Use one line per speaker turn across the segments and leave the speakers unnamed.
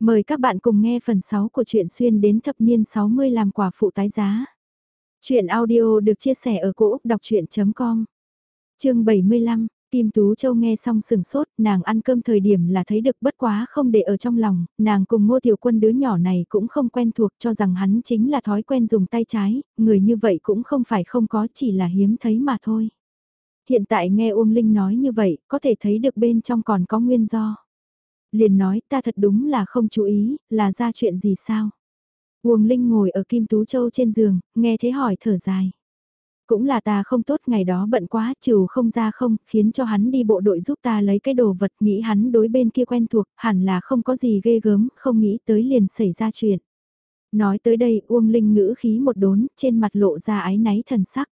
Mời các bạn cùng nghe phần 6 của truyện xuyên đến thập niên 60 làm quả phụ tái giá. Chuyện audio được chia sẻ ở cỗ đọc chuyện.com Chương 75, Kim Tú Châu nghe xong sừng sốt, nàng ăn cơm thời điểm là thấy được bất quá không để ở trong lòng, nàng cùng ngô tiểu quân đứa nhỏ này cũng không quen thuộc cho rằng hắn chính là thói quen dùng tay trái, người như vậy cũng không phải không có chỉ là hiếm thấy mà thôi. Hiện tại nghe Uông Linh nói như vậy, có thể thấy được bên trong còn có nguyên do liền nói ta thật đúng là không chú ý, là ra chuyện gì sao? Uông Linh ngồi ở Kim Tú Châu trên giường, nghe thế hỏi thở dài. Cũng là ta không tốt ngày đó bận quá, trừ không ra không, khiến cho hắn đi bộ đội giúp ta lấy cái đồ vật, nghĩ hắn đối bên kia quen thuộc, hẳn là không có gì ghê gớm, không nghĩ tới liền xảy ra chuyện. Nói tới đây Uông Linh ngữ khí một đốn, trên mặt lộ ra ái náy thần sắc.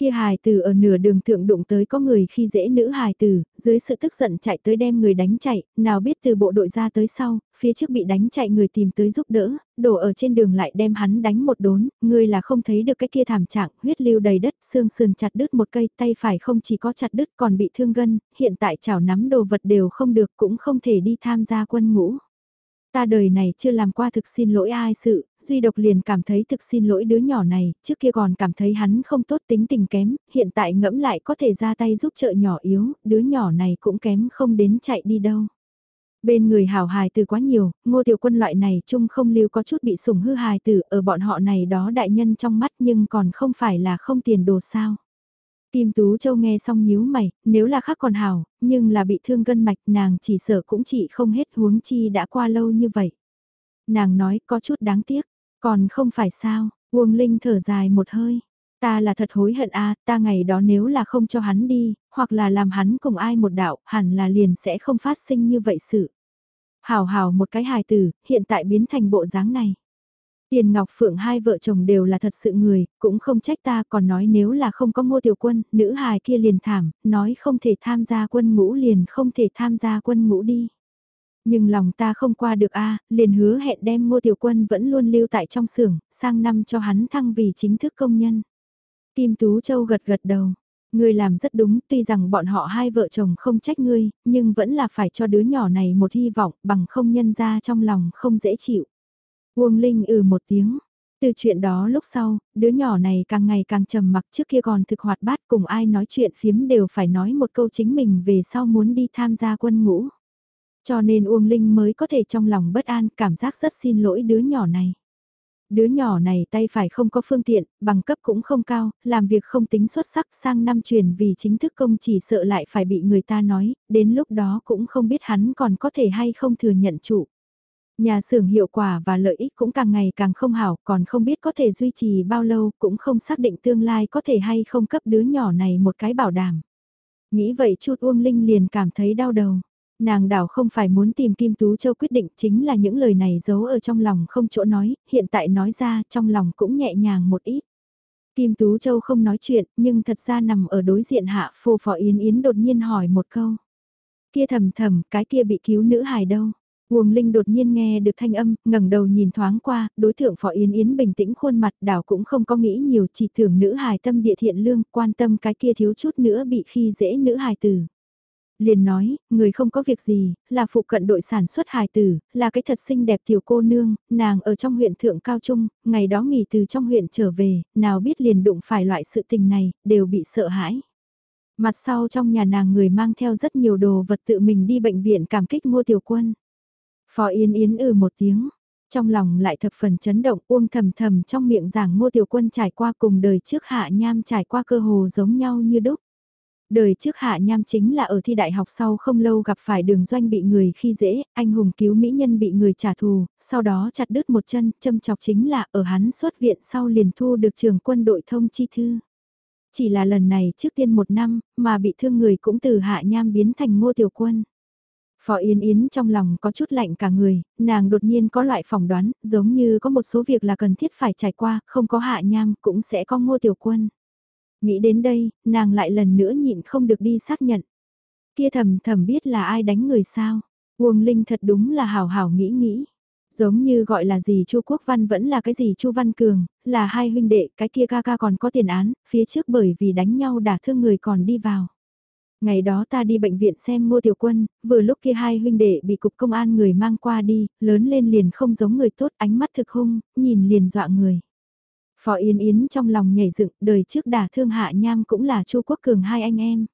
Kia hài tử ở nửa đường thượng đụng tới có người khi dễ nữ hài tử, dưới sự tức giận chạy tới đem người đánh chạy, nào biết từ bộ đội ra tới sau, phía trước bị đánh chạy người tìm tới giúp đỡ, đổ ở trên đường lại đem hắn đánh một đốn, người là không thấy được cái kia thảm trạng, huyết lưu đầy đất, xương sườn chặt đứt một cây, tay phải không chỉ có chặt đứt còn bị thương gân, hiện tại chảo nắm đồ vật đều không được cũng không thể đi tham gia quân ngũ. Ta đời này chưa làm qua thực xin lỗi ai sự, duy độc liền cảm thấy thực xin lỗi đứa nhỏ này, trước kia còn cảm thấy hắn không tốt tính tình kém, hiện tại ngẫm lại có thể ra tay giúp trợ nhỏ yếu, đứa nhỏ này cũng kém không đến chạy đi đâu. Bên người hảo hài từ quá nhiều, ngô tiểu quân loại này chung không lưu có chút bị sủng hư hài tử ở bọn họ này đó đại nhân trong mắt nhưng còn không phải là không tiền đồ sao. Kim Tú Châu nghe xong nhíu mày, nếu là khác còn hào, nhưng là bị thương gân mạch nàng chỉ sợ cũng chỉ không hết huống chi đã qua lâu như vậy. Nàng nói có chút đáng tiếc, còn không phải sao, Uông Linh thở dài một hơi. Ta là thật hối hận a ta ngày đó nếu là không cho hắn đi, hoặc là làm hắn cùng ai một đạo, hẳn là liền sẽ không phát sinh như vậy sự. Hào hào một cái hài tử, hiện tại biến thành bộ dáng này. Tiền Ngọc Phượng hai vợ chồng đều là thật sự người, cũng không trách ta còn nói nếu là không có ngô tiểu quân, nữ hài kia liền thảm, nói không thể tham gia quân ngũ liền không thể tham gia quân ngũ đi. Nhưng lòng ta không qua được a liền hứa hẹn đem ngô tiểu quân vẫn luôn lưu tại trong xưởng, sang năm cho hắn thăng vì chính thức công nhân. Kim Tú Châu gật gật đầu. Ngươi làm rất đúng, tuy rằng bọn họ hai vợ chồng không trách ngươi, nhưng vẫn là phải cho đứa nhỏ này một hy vọng, bằng không nhân ra trong lòng không dễ chịu. Uông Linh ừ một tiếng. Từ chuyện đó lúc sau, đứa nhỏ này càng ngày càng trầm mặc trước kia còn thực hoạt bát cùng ai nói chuyện phiếm đều phải nói một câu chính mình về sau muốn đi tham gia quân ngũ. Cho nên Uông Linh mới có thể trong lòng bất an cảm giác rất xin lỗi đứa nhỏ này. Đứa nhỏ này tay phải không có phương tiện, bằng cấp cũng không cao, làm việc không tính xuất sắc sang năm truyền vì chính thức công chỉ sợ lại phải bị người ta nói, đến lúc đó cũng không biết hắn còn có thể hay không thừa nhận chủ. Nhà xưởng hiệu quả và lợi ích cũng càng ngày càng không hảo, còn không biết có thể duy trì bao lâu, cũng không xác định tương lai có thể hay không cấp đứa nhỏ này một cái bảo đảm. Nghĩ vậy chút Uông Linh liền cảm thấy đau đầu. Nàng đảo không phải muốn tìm Kim Tú Châu quyết định chính là những lời này giấu ở trong lòng không chỗ nói, hiện tại nói ra trong lòng cũng nhẹ nhàng một ít. Kim Tú Châu không nói chuyện, nhưng thật ra nằm ở đối diện hạ phô phò Yến Yến đột nhiên hỏi một câu. Kia thầm thầm, cái kia bị cứu nữ hài đâu? Uông Linh đột nhiên nghe được thanh âm, ngẩng đầu nhìn thoáng qua, đối tượng Phó Yến Yến bình tĩnh khuôn mặt đảo cũng không có nghĩ nhiều chỉ tưởng nữ hài tâm địa thiện lương, quan tâm cái kia thiếu chút nữa bị khi dễ nữ hài tử. Liền nói, người không có việc gì, là phụ cận đội sản xuất hài tử, là cái thật xinh đẹp tiểu cô nương, nàng ở trong huyện Thượng Cao Trung, ngày đó nghỉ từ trong huyện trở về, nào biết liền đụng phải loại sự tình này, đều bị sợ hãi. Mặt sau trong nhà nàng người mang theo rất nhiều đồ vật tự mình đi bệnh viện cảm kích mua tiểu quân. Phó Yên Yến ừ một tiếng, trong lòng lại thập phần chấn động uông thầm thầm trong miệng giảng ngô tiểu quân trải qua cùng đời trước hạ nham trải qua cơ hồ giống nhau như đúc. Đời trước hạ nham chính là ở thi đại học sau không lâu gặp phải đường doanh bị người khi dễ, anh hùng cứu mỹ nhân bị người trả thù, sau đó chặt đứt một chân, châm chọc chính là ở hắn xuất viện sau liền thu được trường quân đội thông chi thư. Chỉ là lần này trước tiên một năm, mà bị thương người cũng từ hạ nham biến thành ngô tiểu quân. Phó Yến Yến trong lòng có chút lạnh cả người, nàng đột nhiên có loại phỏng đoán, giống như có một số việc là cần thiết phải trải qua, không có hạ nham cũng sẽ có ngô tiểu quân. Nghĩ đến đây, nàng lại lần nữa nhịn không được đi xác nhận. Kia thầm thầm biết là ai đánh người sao. Uông Linh thật đúng là hào hào nghĩ nghĩ. Giống như gọi là gì Chu Quốc Văn vẫn là cái gì Chu Văn Cường, là hai huynh đệ, cái kia ca ca còn có tiền án, phía trước bởi vì đánh nhau đả thương người còn đi vào. Ngày đó ta đi bệnh viện xem Ngô Tiểu Quân, vừa lúc kia hai huynh đệ bị cục công an người mang qua đi, lớn lên liền không giống người tốt, ánh mắt thực hung, nhìn liền dọa người. Phó Yến Yến trong lòng nhảy dựng, đời trước đả thương Hạ Nham cũng là Chu Quốc Cường hai anh em.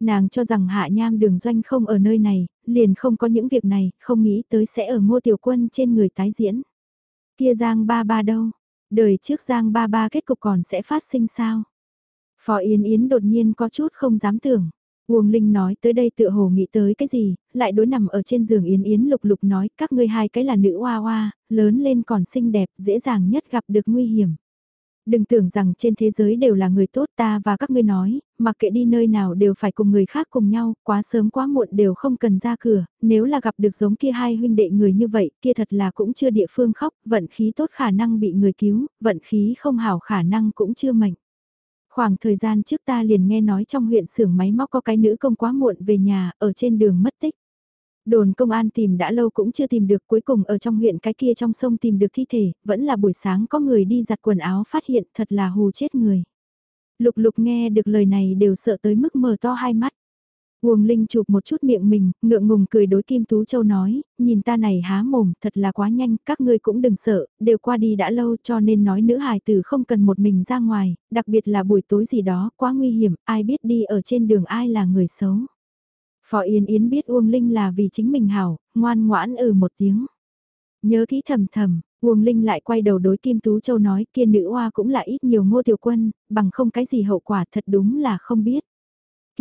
Nàng cho rằng Hạ Nham đường doanh không ở nơi này, liền không có những việc này, không nghĩ tới sẽ ở Ngô Tiểu Quân trên người tái diễn. Kia Giang ba ba đâu? Đời trước Giang ba ba kết cục còn sẽ phát sinh sao? Phó Yến Yến đột nhiên có chút không dám tưởng. Uông Linh nói tới đây tựa hồ nghĩ tới cái gì, lại đối nằm ở trên giường Yến Yến lục lục nói các ngươi hai cái là nữ hoa hoa, lớn lên còn xinh đẹp, dễ dàng nhất gặp được nguy hiểm. Đừng tưởng rằng trên thế giới đều là người tốt ta và các ngươi nói, mặc kệ đi nơi nào đều phải cùng người khác cùng nhau, quá sớm quá muộn đều không cần ra cửa, nếu là gặp được giống kia hai huynh đệ người như vậy, kia thật là cũng chưa địa phương khóc, vận khí tốt khả năng bị người cứu, vận khí không hảo khả năng cũng chưa mệnh. Khoảng thời gian trước ta liền nghe nói trong huyện xưởng máy móc có cái nữ công quá muộn về nhà, ở trên đường mất tích. Đồn công an tìm đã lâu cũng chưa tìm được cuối cùng ở trong huyện cái kia trong sông tìm được thi thể, vẫn là buổi sáng có người đi giặt quần áo phát hiện thật là hù chết người. Lục lục nghe được lời này đều sợ tới mức mở to hai mắt. Uông Linh chụp một chút miệng mình, ngượng ngùng cười đối Kim Tú Châu nói, nhìn ta này há mồm, thật là quá nhanh, các ngươi cũng đừng sợ, đều qua đi đã lâu cho nên nói nữ hài tử không cần một mình ra ngoài, đặc biệt là buổi tối gì đó, quá nguy hiểm, ai biết đi ở trên đường ai là người xấu. Phó Yến Yến biết Uông Linh là vì chính mình hảo, ngoan ngoãn ừ một tiếng. Nhớ kỹ thầm thầm, Uông Linh lại quay đầu đối Kim Tú Châu nói kia nữ hoa cũng là ít nhiều ngô tiểu quân, bằng không cái gì hậu quả thật đúng là không biết.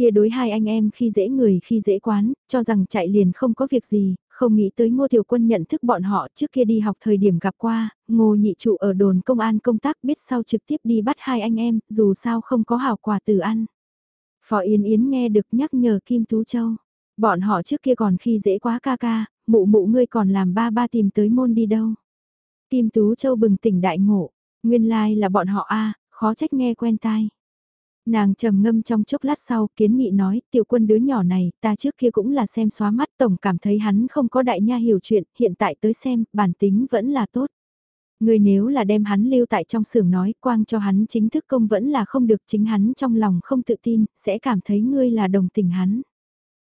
Kia đối hai anh em khi dễ người khi dễ quán, cho rằng chạy liền không có việc gì, không nghĩ tới ngô tiểu quân nhận thức bọn họ trước kia đi học thời điểm gặp qua, ngô nhị trụ ở đồn công an công tác biết sau trực tiếp đi bắt hai anh em, dù sao không có hảo quả từ ăn. Phó Yến Yến nghe được nhắc nhở Kim Tú Châu. Bọn họ trước kia còn khi dễ quá ca ca, mụ mụ ngươi còn làm ba ba tìm tới môn đi đâu. Kim Tú Châu bừng tỉnh đại ngộ, nguyên lai like là bọn họ a khó trách nghe quen tai. Nàng trầm ngâm trong chốc lát sau kiến nghị nói tiểu quân đứa nhỏ này ta trước kia cũng là xem xóa mắt tổng cảm thấy hắn không có đại nha hiểu chuyện hiện tại tới xem bản tính vẫn là tốt. Người nếu là đem hắn lưu tại trong xưởng nói quang cho hắn chính thức công vẫn là không được chính hắn trong lòng không tự tin, sẽ cảm thấy ngươi là đồng tình hắn.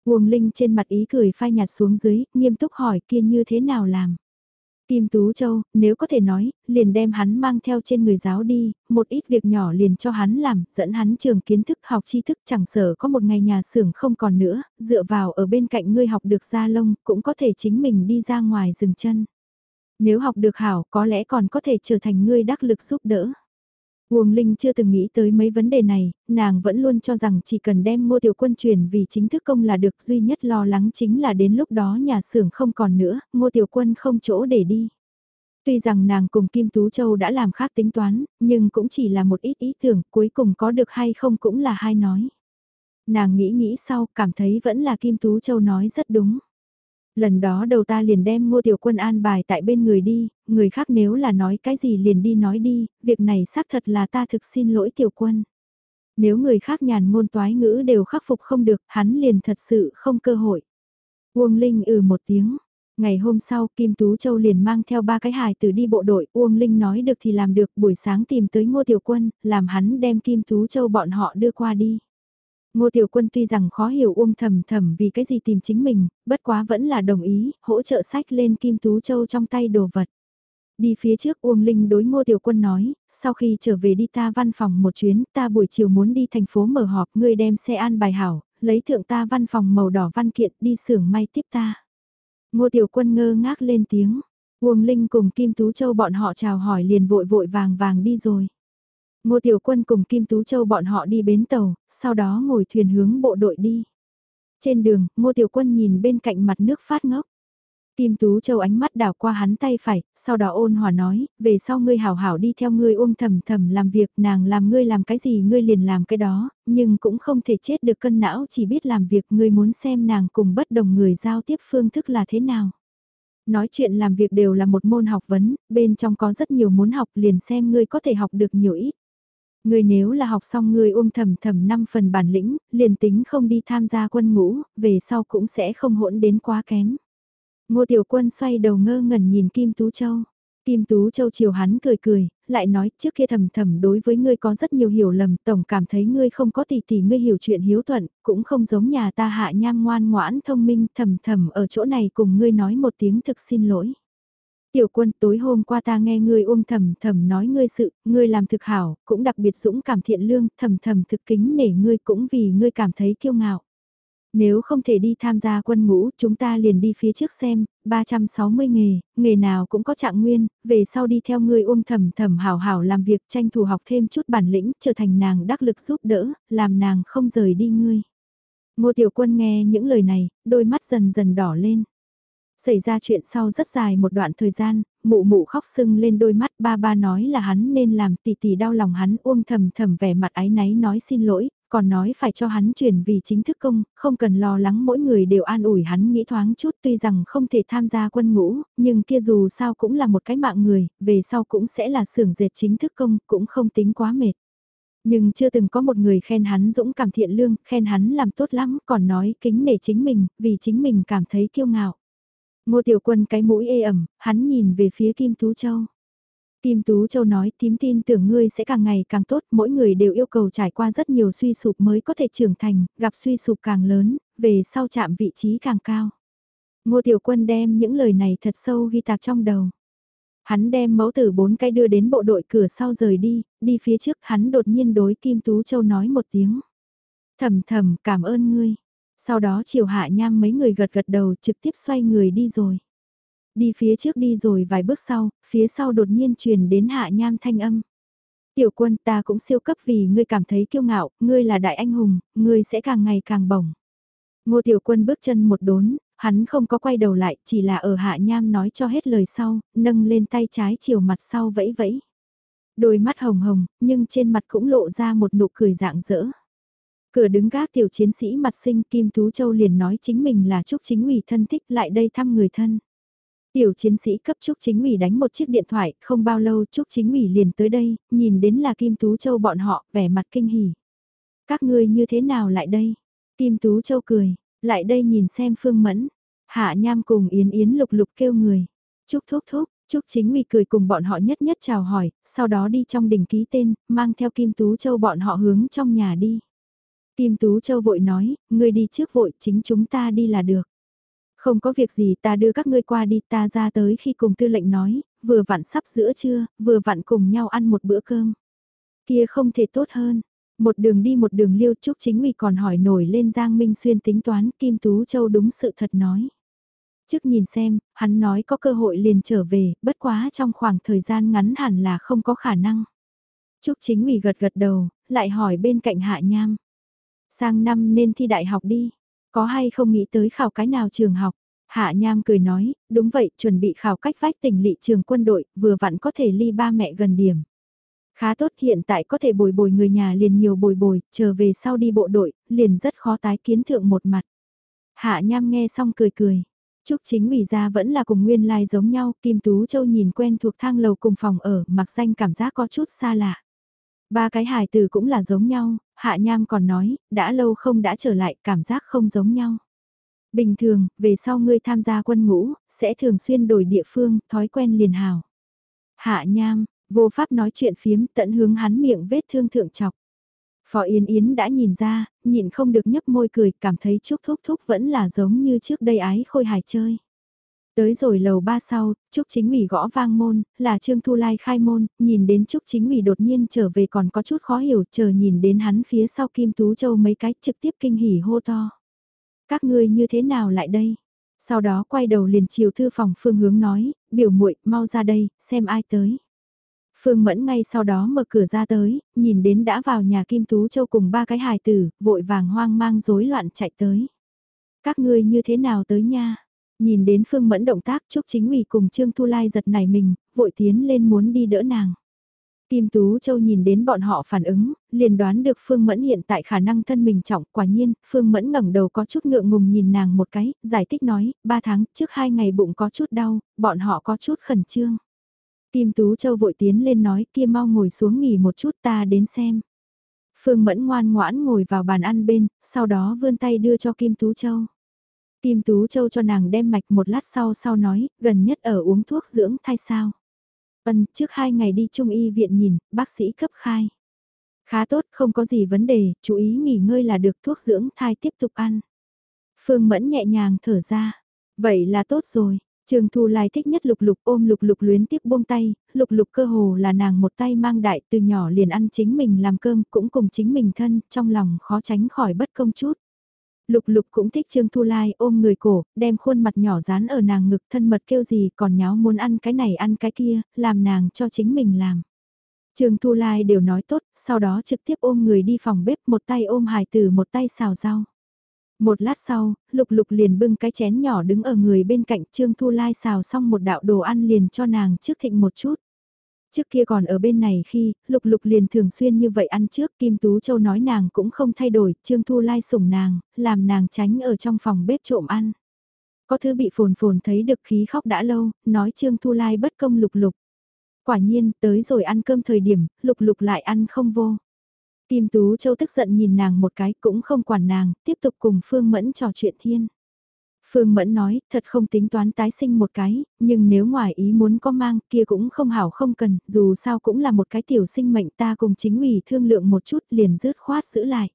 Uông Linh trên mặt ý cười phai nhạt xuống dưới, nghiêm túc hỏi kia như thế nào làm. Kim Tú Châu, nếu có thể nói, liền đem hắn mang theo trên người giáo đi, một ít việc nhỏ liền cho hắn làm, dẫn hắn trường kiến thức học tri thức chẳng sở có một ngày nhà xưởng không còn nữa, dựa vào ở bên cạnh ngươi học được ra lông, cũng có thể chính mình đi ra ngoài dừng chân. Nếu học được hảo có lẽ còn có thể trở thành ngươi đắc lực giúp đỡ. Uông Linh chưa từng nghĩ tới mấy vấn đề này, nàng vẫn luôn cho rằng chỉ cần đem ngô tiểu quân chuyển vì chính thức công là được duy nhất lo lắng chính là đến lúc đó nhà xưởng không còn nữa, ngô tiểu quân không chỗ để đi. Tuy rằng nàng cùng Kim Tú Châu đã làm khác tính toán, nhưng cũng chỉ là một ít ý tưởng cuối cùng có được hay không cũng là hai nói. Nàng nghĩ nghĩ sau cảm thấy vẫn là Kim Tú Châu nói rất đúng. Lần đó đầu ta liền đem ngô tiểu quân an bài tại bên người đi, người khác nếu là nói cái gì liền đi nói đi, việc này xác thật là ta thực xin lỗi tiểu quân. Nếu người khác nhàn ngôn toái ngữ đều khắc phục không được, hắn liền thật sự không cơ hội. Uông Linh ừ một tiếng. Ngày hôm sau, Kim Tú Châu liền mang theo ba cái hài tử đi bộ đội, Uông Linh nói được thì làm được, buổi sáng tìm tới Ngô Tiểu Quân, làm hắn đem Kim Tú Châu bọn họ đưa qua đi. Ngô Tiểu Quân tuy rằng khó hiểu Uông Thầm Thầm vì cái gì tìm chính mình, bất quá vẫn là đồng ý, hỗ trợ sách lên Kim Tú Châu trong tay đồ vật. Đi phía trước Uông Linh đối Ngô Tiểu Quân nói, sau khi trở về đi ta văn phòng một chuyến, ta buổi chiều muốn đi thành phố mở họp, ngươi đem xe an bài hảo, lấy thượng ta văn phòng màu đỏ văn kiện đi xưởng may tiếp ta. Ngô Tiểu Quân ngơ ngác lên tiếng, Uông Linh cùng Kim Tú Châu bọn họ chào hỏi liền vội vội vàng vàng đi rồi. Ngô Tiểu Quân cùng Kim Tú Châu bọn họ đi bến tàu, sau đó ngồi thuyền hướng bộ đội đi. Trên đường, Ngô Tiểu Quân nhìn bên cạnh mặt nước phát ngốc. Kim Tú Châu ánh mắt đảo qua hắn tay phải, sau đó ôn hòa nói, về sau ngươi hảo hảo đi theo ngươi ôm thầm thầm làm việc, nàng làm ngươi làm cái gì ngươi liền làm cái đó, nhưng cũng không thể chết được cân não chỉ biết làm việc ngươi muốn xem nàng cùng bất đồng người giao tiếp phương thức là thế nào. Nói chuyện làm việc đều là một môn học vấn, bên trong có rất nhiều muốn học liền xem ngươi có thể học được nhiều ít. Người nếu là học xong người uông thầm thầm 5 phần bản lĩnh, liền tính không đi tham gia quân ngũ, về sau cũng sẽ không hỗn đến quá kém. Ngô Tiểu Quân xoay đầu ngơ ngẩn nhìn Kim Tú Châu. Kim Tú Châu chiều hắn cười cười, lại nói trước kia thầm thầm đối với ngươi có rất nhiều hiểu lầm, tổng cảm thấy ngươi không có tỷ tỷ ngươi hiểu chuyện hiếu thuận, cũng không giống nhà ta hạ nham ngoan ngoãn thông minh thầm thầm ở chỗ này cùng ngươi nói một tiếng thực xin lỗi. Tiểu quân tối hôm qua ta nghe ngươi ôm thầm thầm nói ngươi sự, ngươi làm thực hảo, cũng đặc biệt dũng cảm thiện lương, thầm thầm thực kính nể ngươi cũng vì ngươi cảm thấy kiêu ngạo. Nếu không thể đi tham gia quân ngũ, chúng ta liền đi phía trước xem, 360 nghề, nghề nào cũng có trạng nguyên, về sau đi theo ngươi ôm thầm thầm hảo hảo làm việc tranh thủ học thêm chút bản lĩnh, trở thành nàng đắc lực giúp đỡ, làm nàng không rời đi ngươi. Ngô Tiểu Quân nghe những lời này, đôi mắt dần dần đỏ lên. Xảy ra chuyện sau rất dài một đoạn thời gian, mụ mụ khóc sưng lên đôi mắt ba ba nói là hắn nên làm tỷ tỷ đau lòng hắn ôm thầm thầm vẻ mặt ái náy nói xin lỗi, còn nói phải cho hắn chuyển vì chính thức công, không cần lo lắng mỗi người đều an ủi hắn nghĩ thoáng chút tuy rằng không thể tham gia quân ngũ, nhưng kia dù sao cũng là một cái mạng người, về sau cũng sẽ là xưởng dệt chính thức công, cũng không tính quá mệt. Nhưng chưa từng có một người khen hắn dũng cảm thiện lương, khen hắn làm tốt lắm, còn nói kính nể chính mình, vì chính mình cảm thấy kiêu ngạo. Ngô Tiểu Quân cái mũi ê ẩm, hắn nhìn về phía Kim Tú Châu. Kim Tú Châu nói tím tin tưởng ngươi sẽ càng ngày càng tốt, mỗi người đều yêu cầu trải qua rất nhiều suy sụp mới có thể trưởng thành, gặp suy sụp càng lớn, về sau chạm vị trí càng cao. Ngô Tiểu Quân đem những lời này thật sâu ghi tạc trong đầu. Hắn đem mẫu tử bốn cái đưa đến bộ đội cửa sau rời đi, đi phía trước hắn đột nhiên đối Kim Tú Châu nói một tiếng. Thầm thầm cảm ơn ngươi. Sau đó chiều hạ nham mấy người gật gật đầu trực tiếp xoay người đi rồi. Đi phía trước đi rồi vài bước sau, phía sau đột nhiên truyền đến hạ nham thanh âm. Tiểu quân ta cũng siêu cấp vì ngươi cảm thấy kiêu ngạo, ngươi là đại anh hùng, ngươi sẽ càng ngày càng bổng. Ngô tiểu quân bước chân một đốn, hắn không có quay đầu lại, chỉ là ở hạ nham nói cho hết lời sau, nâng lên tay trái chiều mặt sau vẫy vẫy. Đôi mắt hồng hồng, nhưng trên mặt cũng lộ ra một nụ cười dạng dỡ. Cửa đứng gác tiểu chiến sĩ mặt sinh Kim Tú Châu liền nói chính mình là Trúc Chính ủy thân thích lại đây thăm người thân. Tiểu chiến sĩ cấp Trúc Chính ủy đánh một chiếc điện thoại, không bao lâu Trúc Chính ủy liền tới đây, nhìn đến là Kim Tú Châu bọn họ, vẻ mặt kinh hỉ. Các ngươi như thế nào lại đây? Kim Tú Châu cười, lại đây nhìn xem Phương Mẫn. Hạ Nham cùng Yến Yến lục lục kêu người. Trúc thúc thúc, Trúc Chính ủy cười cùng bọn họ nhất nhất chào hỏi, sau đó đi trong đỉnh ký tên, mang theo Kim Tú Châu bọn họ hướng trong nhà đi. Kim Tú Châu vội nói, ngươi đi trước vội, chính chúng ta đi là được. Không có việc gì ta đưa các ngươi qua đi ta ra tới khi cùng tư lệnh nói, vừa vặn sắp giữa trưa, vừa vặn cùng nhau ăn một bữa cơm. Kia không thể tốt hơn. Một đường đi một đường liêu trúc chính ủy còn hỏi nổi lên Giang Minh Xuyên tính toán Kim Tú Châu đúng sự thật nói. Trước nhìn xem, hắn nói có cơ hội liền trở về, bất quá trong khoảng thời gian ngắn hẳn là không có khả năng. Trúc chính ủy gật gật đầu, lại hỏi bên cạnh hạ nham. Sang năm nên thi đại học đi. Có hay không nghĩ tới khảo cái nào trường học? Hạ Nham cười nói, đúng vậy, chuẩn bị khảo cách vách tỉnh lỵ trường quân đội, vừa vặn có thể ly ba mẹ gần điểm. Khá tốt hiện tại có thể bồi bồi người nhà liền nhiều bồi bồi, chờ về sau đi bộ đội, liền rất khó tái kiến thượng một mặt. Hạ Nham nghe xong cười cười. Trúc chính ủy ra vẫn là cùng nguyên lai like giống nhau, Kim Tú Châu nhìn quen thuộc thang lầu cùng phòng ở, mặc danh cảm giác có chút xa lạ. Ba cái hài từ cũng là giống nhau, Hạ Nham còn nói, đã lâu không đã trở lại, cảm giác không giống nhau. Bình thường, về sau ngươi tham gia quân ngũ, sẽ thường xuyên đổi địa phương, thói quen liền hào. Hạ Nham, vô pháp nói chuyện phiếm tận hướng hắn miệng vết thương thượng chọc. Phó Yên Yến đã nhìn ra, nhịn không được nhấp môi cười, cảm thấy Trúc Thúc Thúc vẫn là giống như trước đây ái khôi hài chơi. Tới rồi lầu ba sau, Trúc Chính ủy gõ vang môn, là Trương Thu Lai khai môn, nhìn đến Trúc Chính ủy đột nhiên trở về còn có chút khó hiểu, chờ nhìn đến hắn phía sau Kim Tú Châu mấy cái trực tiếp kinh hỉ hô to. Các ngươi như thế nào lại đây? Sau đó quay đầu liền chiều thư phòng phương hướng nói, biểu muội mau ra đây, xem ai tới. Phương Mẫn ngay sau đó mở cửa ra tới, nhìn đến đã vào nhà Kim Tú Châu cùng ba cái hài tử, vội vàng hoang mang rối loạn chạy tới. Các ngươi như thế nào tới nha? Nhìn đến Phương Mẫn động tác Trúc Chính ủy cùng Trương Thu Lai giật nảy mình, vội tiến lên muốn đi đỡ nàng. Kim Tú Châu nhìn đến bọn họ phản ứng, liền đoán được Phương Mẫn hiện tại khả năng thân mình trọng. Quả nhiên, Phương Mẫn ngẩng đầu có chút ngượng ngùng nhìn nàng một cái, giải thích nói, ba tháng trước hai ngày bụng có chút đau, bọn họ có chút khẩn trương. Kim Tú Châu vội tiến lên nói kia mau ngồi xuống nghỉ một chút ta đến xem. Phương Mẫn ngoan ngoãn ngồi vào bàn ăn bên, sau đó vươn tay đưa cho Kim Tú Châu. Kim Tú Châu cho nàng đem mạch một lát sau sau nói, gần nhất ở uống thuốc dưỡng thai sao. Vân, trước hai ngày đi trung y viện nhìn, bác sĩ cấp khai. Khá tốt, không có gì vấn đề, chú ý nghỉ ngơi là được thuốc dưỡng thai tiếp tục ăn. Phương Mẫn nhẹ nhàng thở ra. Vậy là tốt rồi. Trường Thu Lai thích nhất lục lục ôm lục lục luyến tiếp buông tay, lục lục cơ hồ là nàng một tay mang đại từ nhỏ liền ăn chính mình làm cơm cũng cùng chính mình thân, trong lòng khó tránh khỏi bất công chút. Lục lục cũng thích Trương Thu Lai ôm người cổ, đem khuôn mặt nhỏ dán ở nàng ngực thân mật kêu gì còn nháo muốn ăn cái này ăn cái kia, làm nàng cho chính mình làm. Trương Thu Lai đều nói tốt, sau đó trực tiếp ôm người đi phòng bếp một tay ôm hài tử một tay xào rau. Một lát sau, lục lục liền bưng cái chén nhỏ đứng ở người bên cạnh Trương Thu Lai xào xong một đạo đồ ăn liền cho nàng trước thịnh một chút. Trước kia còn ở bên này khi, lục lục liền thường xuyên như vậy ăn trước, Kim Tú Châu nói nàng cũng không thay đổi, Trương Thu Lai sủng nàng, làm nàng tránh ở trong phòng bếp trộm ăn. Có thứ bị phồn phồn thấy được khí khóc đã lâu, nói Trương Thu Lai bất công lục lục. Quả nhiên, tới rồi ăn cơm thời điểm, lục lục lại ăn không vô. Kim Tú Châu tức giận nhìn nàng một cái cũng không quản nàng, tiếp tục cùng Phương Mẫn trò chuyện thiên. Phương Mẫn nói, thật không tính toán tái sinh một cái, nhưng nếu ngoài ý muốn có mang kia cũng không hảo không cần, dù sao cũng là một cái tiểu sinh mệnh ta cùng chính ủy thương lượng một chút liền rớt khoát giữ lại.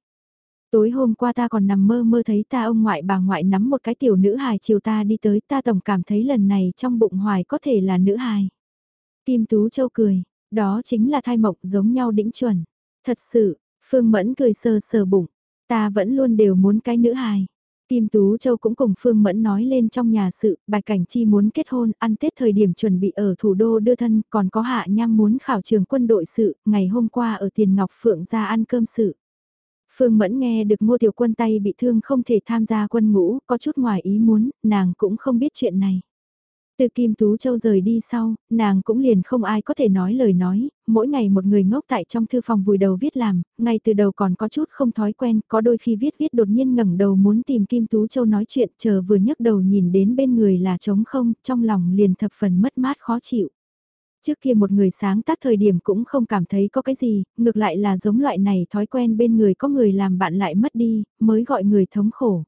Tối hôm qua ta còn nằm mơ mơ thấy ta ông ngoại bà ngoại nắm một cái tiểu nữ hài chiều ta đi tới ta tổng cảm thấy lần này trong bụng hoài có thể là nữ hài. Kim Tú Châu cười, đó chính là thai mộng giống nhau đĩnh chuẩn. Thật sự, Phương Mẫn cười sờ sờ bụng, ta vẫn luôn đều muốn cái nữ hài. Kim Tú Châu cũng cùng Phương Mẫn nói lên trong nhà sự, Bạch Cảnh Chi muốn kết hôn, ăn Tết thời điểm chuẩn bị ở thủ đô đưa thân, còn có Hạ Nham muốn khảo trường quân đội sự, ngày hôm qua ở Tiền Ngọc Phượng ra ăn cơm sự. Phương Mẫn nghe được Ngô Tiểu Quân tay bị thương không thể tham gia quân ngũ, có chút ngoài ý muốn, nàng cũng không biết chuyện này. Từ Kim Tú Châu rời đi sau, nàng cũng liền không ai có thể nói lời nói, mỗi ngày một người ngốc tại trong thư phòng vùi đầu viết làm, ngay từ đầu còn có chút không thói quen, có đôi khi viết viết đột nhiên ngẩng đầu muốn tìm Kim Tú Châu nói chuyện, chờ vừa nhấc đầu nhìn đến bên người là trống không, trong lòng liền thập phần mất mát khó chịu. Trước kia một người sáng tác thời điểm cũng không cảm thấy có cái gì, ngược lại là giống loại này thói quen bên người có người làm bạn lại mất đi, mới gọi người thống khổ.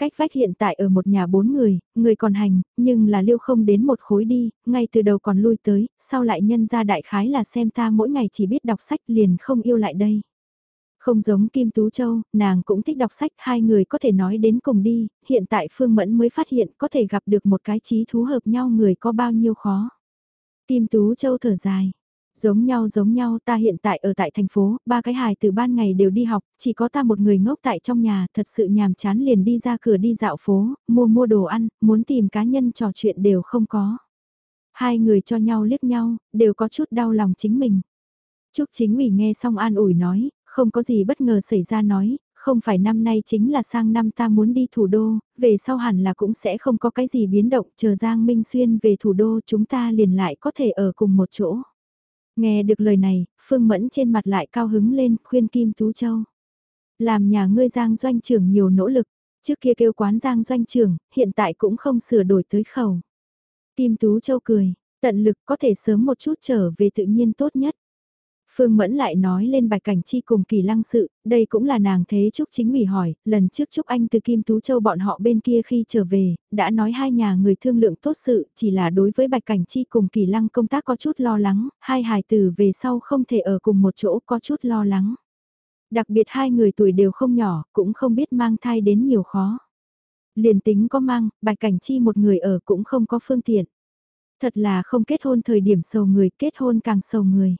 Cách vách hiện tại ở một nhà bốn người, người còn hành, nhưng là liêu không đến một khối đi, ngay từ đầu còn lui tới, sau lại nhân ra đại khái là xem ta mỗi ngày chỉ biết đọc sách liền không yêu lại đây. Không giống Kim Tú Châu, nàng cũng thích đọc sách, hai người có thể nói đến cùng đi, hiện tại Phương Mẫn mới phát hiện có thể gặp được một cái trí thú hợp nhau người có bao nhiêu khó. Kim Tú Châu thở dài, Giống nhau giống nhau ta hiện tại ở tại thành phố, ba cái hài từ ban ngày đều đi học, chỉ có ta một người ngốc tại trong nhà, thật sự nhàm chán liền đi ra cửa đi dạo phố, mua mua đồ ăn, muốn tìm cá nhân trò chuyện đều không có. Hai người cho nhau liếc nhau, đều có chút đau lòng chính mình. Trúc chính ủy nghe xong an ủi nói, không có gì bất ngờ xảy ra nói, không phải năm nay chính là sang năm ta muốn đi thủ đô, về sau hẳn là cũng sẽ không có cái gì biến động, chờ Giang Minh Xuyên về thủ đô chúng ta liền lại có thể ở cùng một chỗ. Nghe được lời này, Phương Mẫn trên mặt lại cao hứng lên, khuyên Kim Tú Châu. Làm nhà ngươi Giang doanh trưởng nhiều nỗ lực, trước kia kêu quán Giang doanh trưởng, hiện tại cũng không sửa đổi tới khẩu. Kim Tú Châu cười, tận lực có thể sớm một chút trở về tự nhiên tốt nhất. Phương Mẫn lại nói lên bạch cảnh chi cùng kỳ lăng sự, đây cũng là nàng thế Trúc chính ủy hỏi, lần trước Trúc Anh từ Kim Tú Châu bọn họ bên kia khi trở về, đã nói hai nhà người thương lượng tốt sự, chỉ là đối với bạch cảnh chi cùng kỳ lăng công tác có chút lo lắng, hai hài tử về sau không thể ở cùng một chỗ có chút lo lắng. Đặc biệt hai người tuổi đều không nhỏ, cũng không biết mang thai đến nhiều khó. Liền tính có mang, bạch cảnh chi một người ở cũng không có phương tiện. Thật là không kết hôn thời điểm sầu người, kết hôn càng sầu người.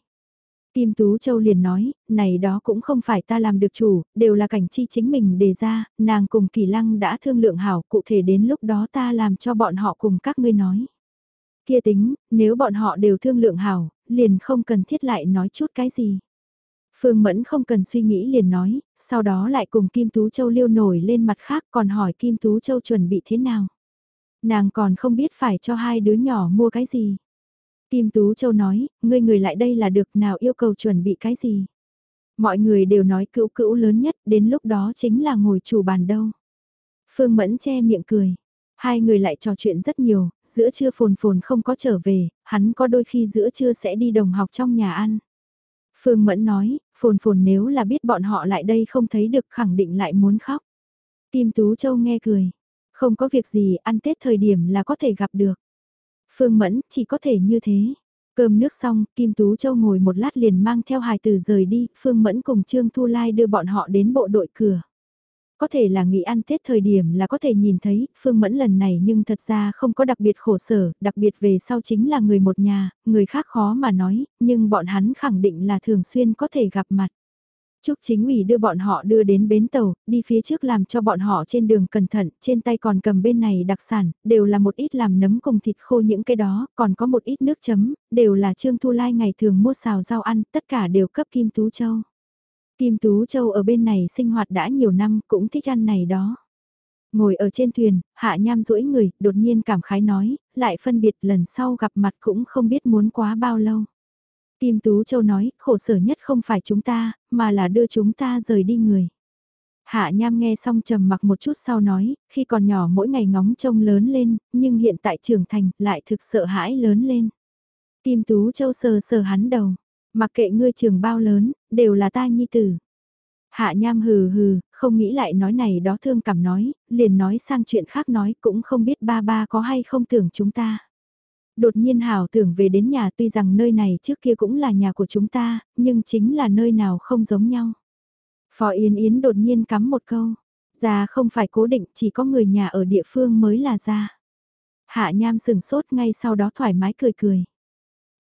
Kim Tú Châu liền nói, này đó cũng không phải ta làm được chủ, đều là cảnh chi chính mình đề ra, nàng cùng Kỳ Lăng đã thương lượng hảo, cụ thể đến lúc đó ta làm cho bọn họ cùng các ngươi nói. Kia tính, nếu bọn họ đều thương lượng hảo, liền không cần thiết lại nói chút cái gì. Phương Mẫn không cần suy nghĩ liền nói, sau đó lại cùng Kim Tú Châu liêu nổi lên mặt khác còn hỏi Kim Tú Châu chuẩn bị thế nào. Nàng còn không biết phải cho hai đứa nhỏ mua cái gì. Kim Tú Châu nói, ngươi người lại đây là được nào yêu cầu chuẩn bị cái gì. Mọi người đều nói cữu cữu lớn nhất, đến lúc đó chính là ngồi chủ bàn đâu. Phương Mẫn che miệng cười. Hai người lại trò chuyện rất nhiều, giữa trưa phồn phồn không có trở về, hắn có đôi khi giữa trưa sẽ đi đồng học trong nhà ăn. Phương Mẫn nói, phồn phồn nếu là biết bọn họ lại đây không thấy được khẳng định lại muốn khóc. Kim Tú Châu nghe cười, không có việc gì ăn Tết thời điểm là có thể gặp được. Phương Mẫn chỉ có thể như thế. Cơm nước xong, Kim Tú Châu ngồi một lát liền mang theo hài từ rời đi, Phương Mẫn cùng Trương Thu Lai đưa bọn họ đến bộ đội cửa. Có thể là nghỉ ăn Tết thời điểm là có thể nhìn thấy, Phương Mẫn lần này nhưng thật ra không có đặc biệt khổ sở, đặc biệt về sau chính là người một nhà, người khác khó mà nói, nhưng bọn hắn khẳng định là thường xuyên có thể gặp mặt. Trúc chính ủy đưa bọn họ đưa đến bến tàu, đi phía trước làm cho bọn họ trên đường cẩn thận, trên tay còn cầm bên này đặc sản, đều là một ít làm nấm cùng thịt khô những cái đó, còn có một ít nước chấm, đều là Trương Thu Lai ngày thường mua xào rau ăn, tất cả đều cấp Kim Tú Châu. Kim Tú Châu ở bên này sinh hoạt đã nhiều năm, cũng thích ăn này đó. Ngồi ở trên thuyền, hạ nham duỗi người, đột nhiên cảm khái nói, lại phân biệt lần sau gặp mặt cũng không biết muốn quá bao lâu. Kim Tú Châu nói, khổ sở nhất không phải chúng ta, mà là đưa chúng ta rời đi người. Hạ Nham nghe xong trầm mặc một chút sau nói, khi còn nhỏ mỗi ngày ngóng trông lớn lên, nhưng hiện tại trưởng thành lại thực sợ hãi lớn lên. Kim Tú Châu sờ sờ hắn đầu, mặc kệ ngươi trường bao lớn, đều là ta nhi tử. Hạ Nham hừ hừ, không nghĩ lại nói này đó thương cảm nói, liền nói sang chuyện khác nói cũng không biết ba ba có hay không tưởng chúng ta. Đột nhiên Hảo tưởng về đến nhà tuy rằng nơi này trước kia cũng là nhà của chúng ta, nhưng chính là nơi nào không giống nhau. Phó Yên Yến đột nhiên cắm một câu, ra không phải cố định chỉ có người nhà ở địa phương mới là ra. Hạ Nham sừng sốt ngay sau đó thoải mái cười cười.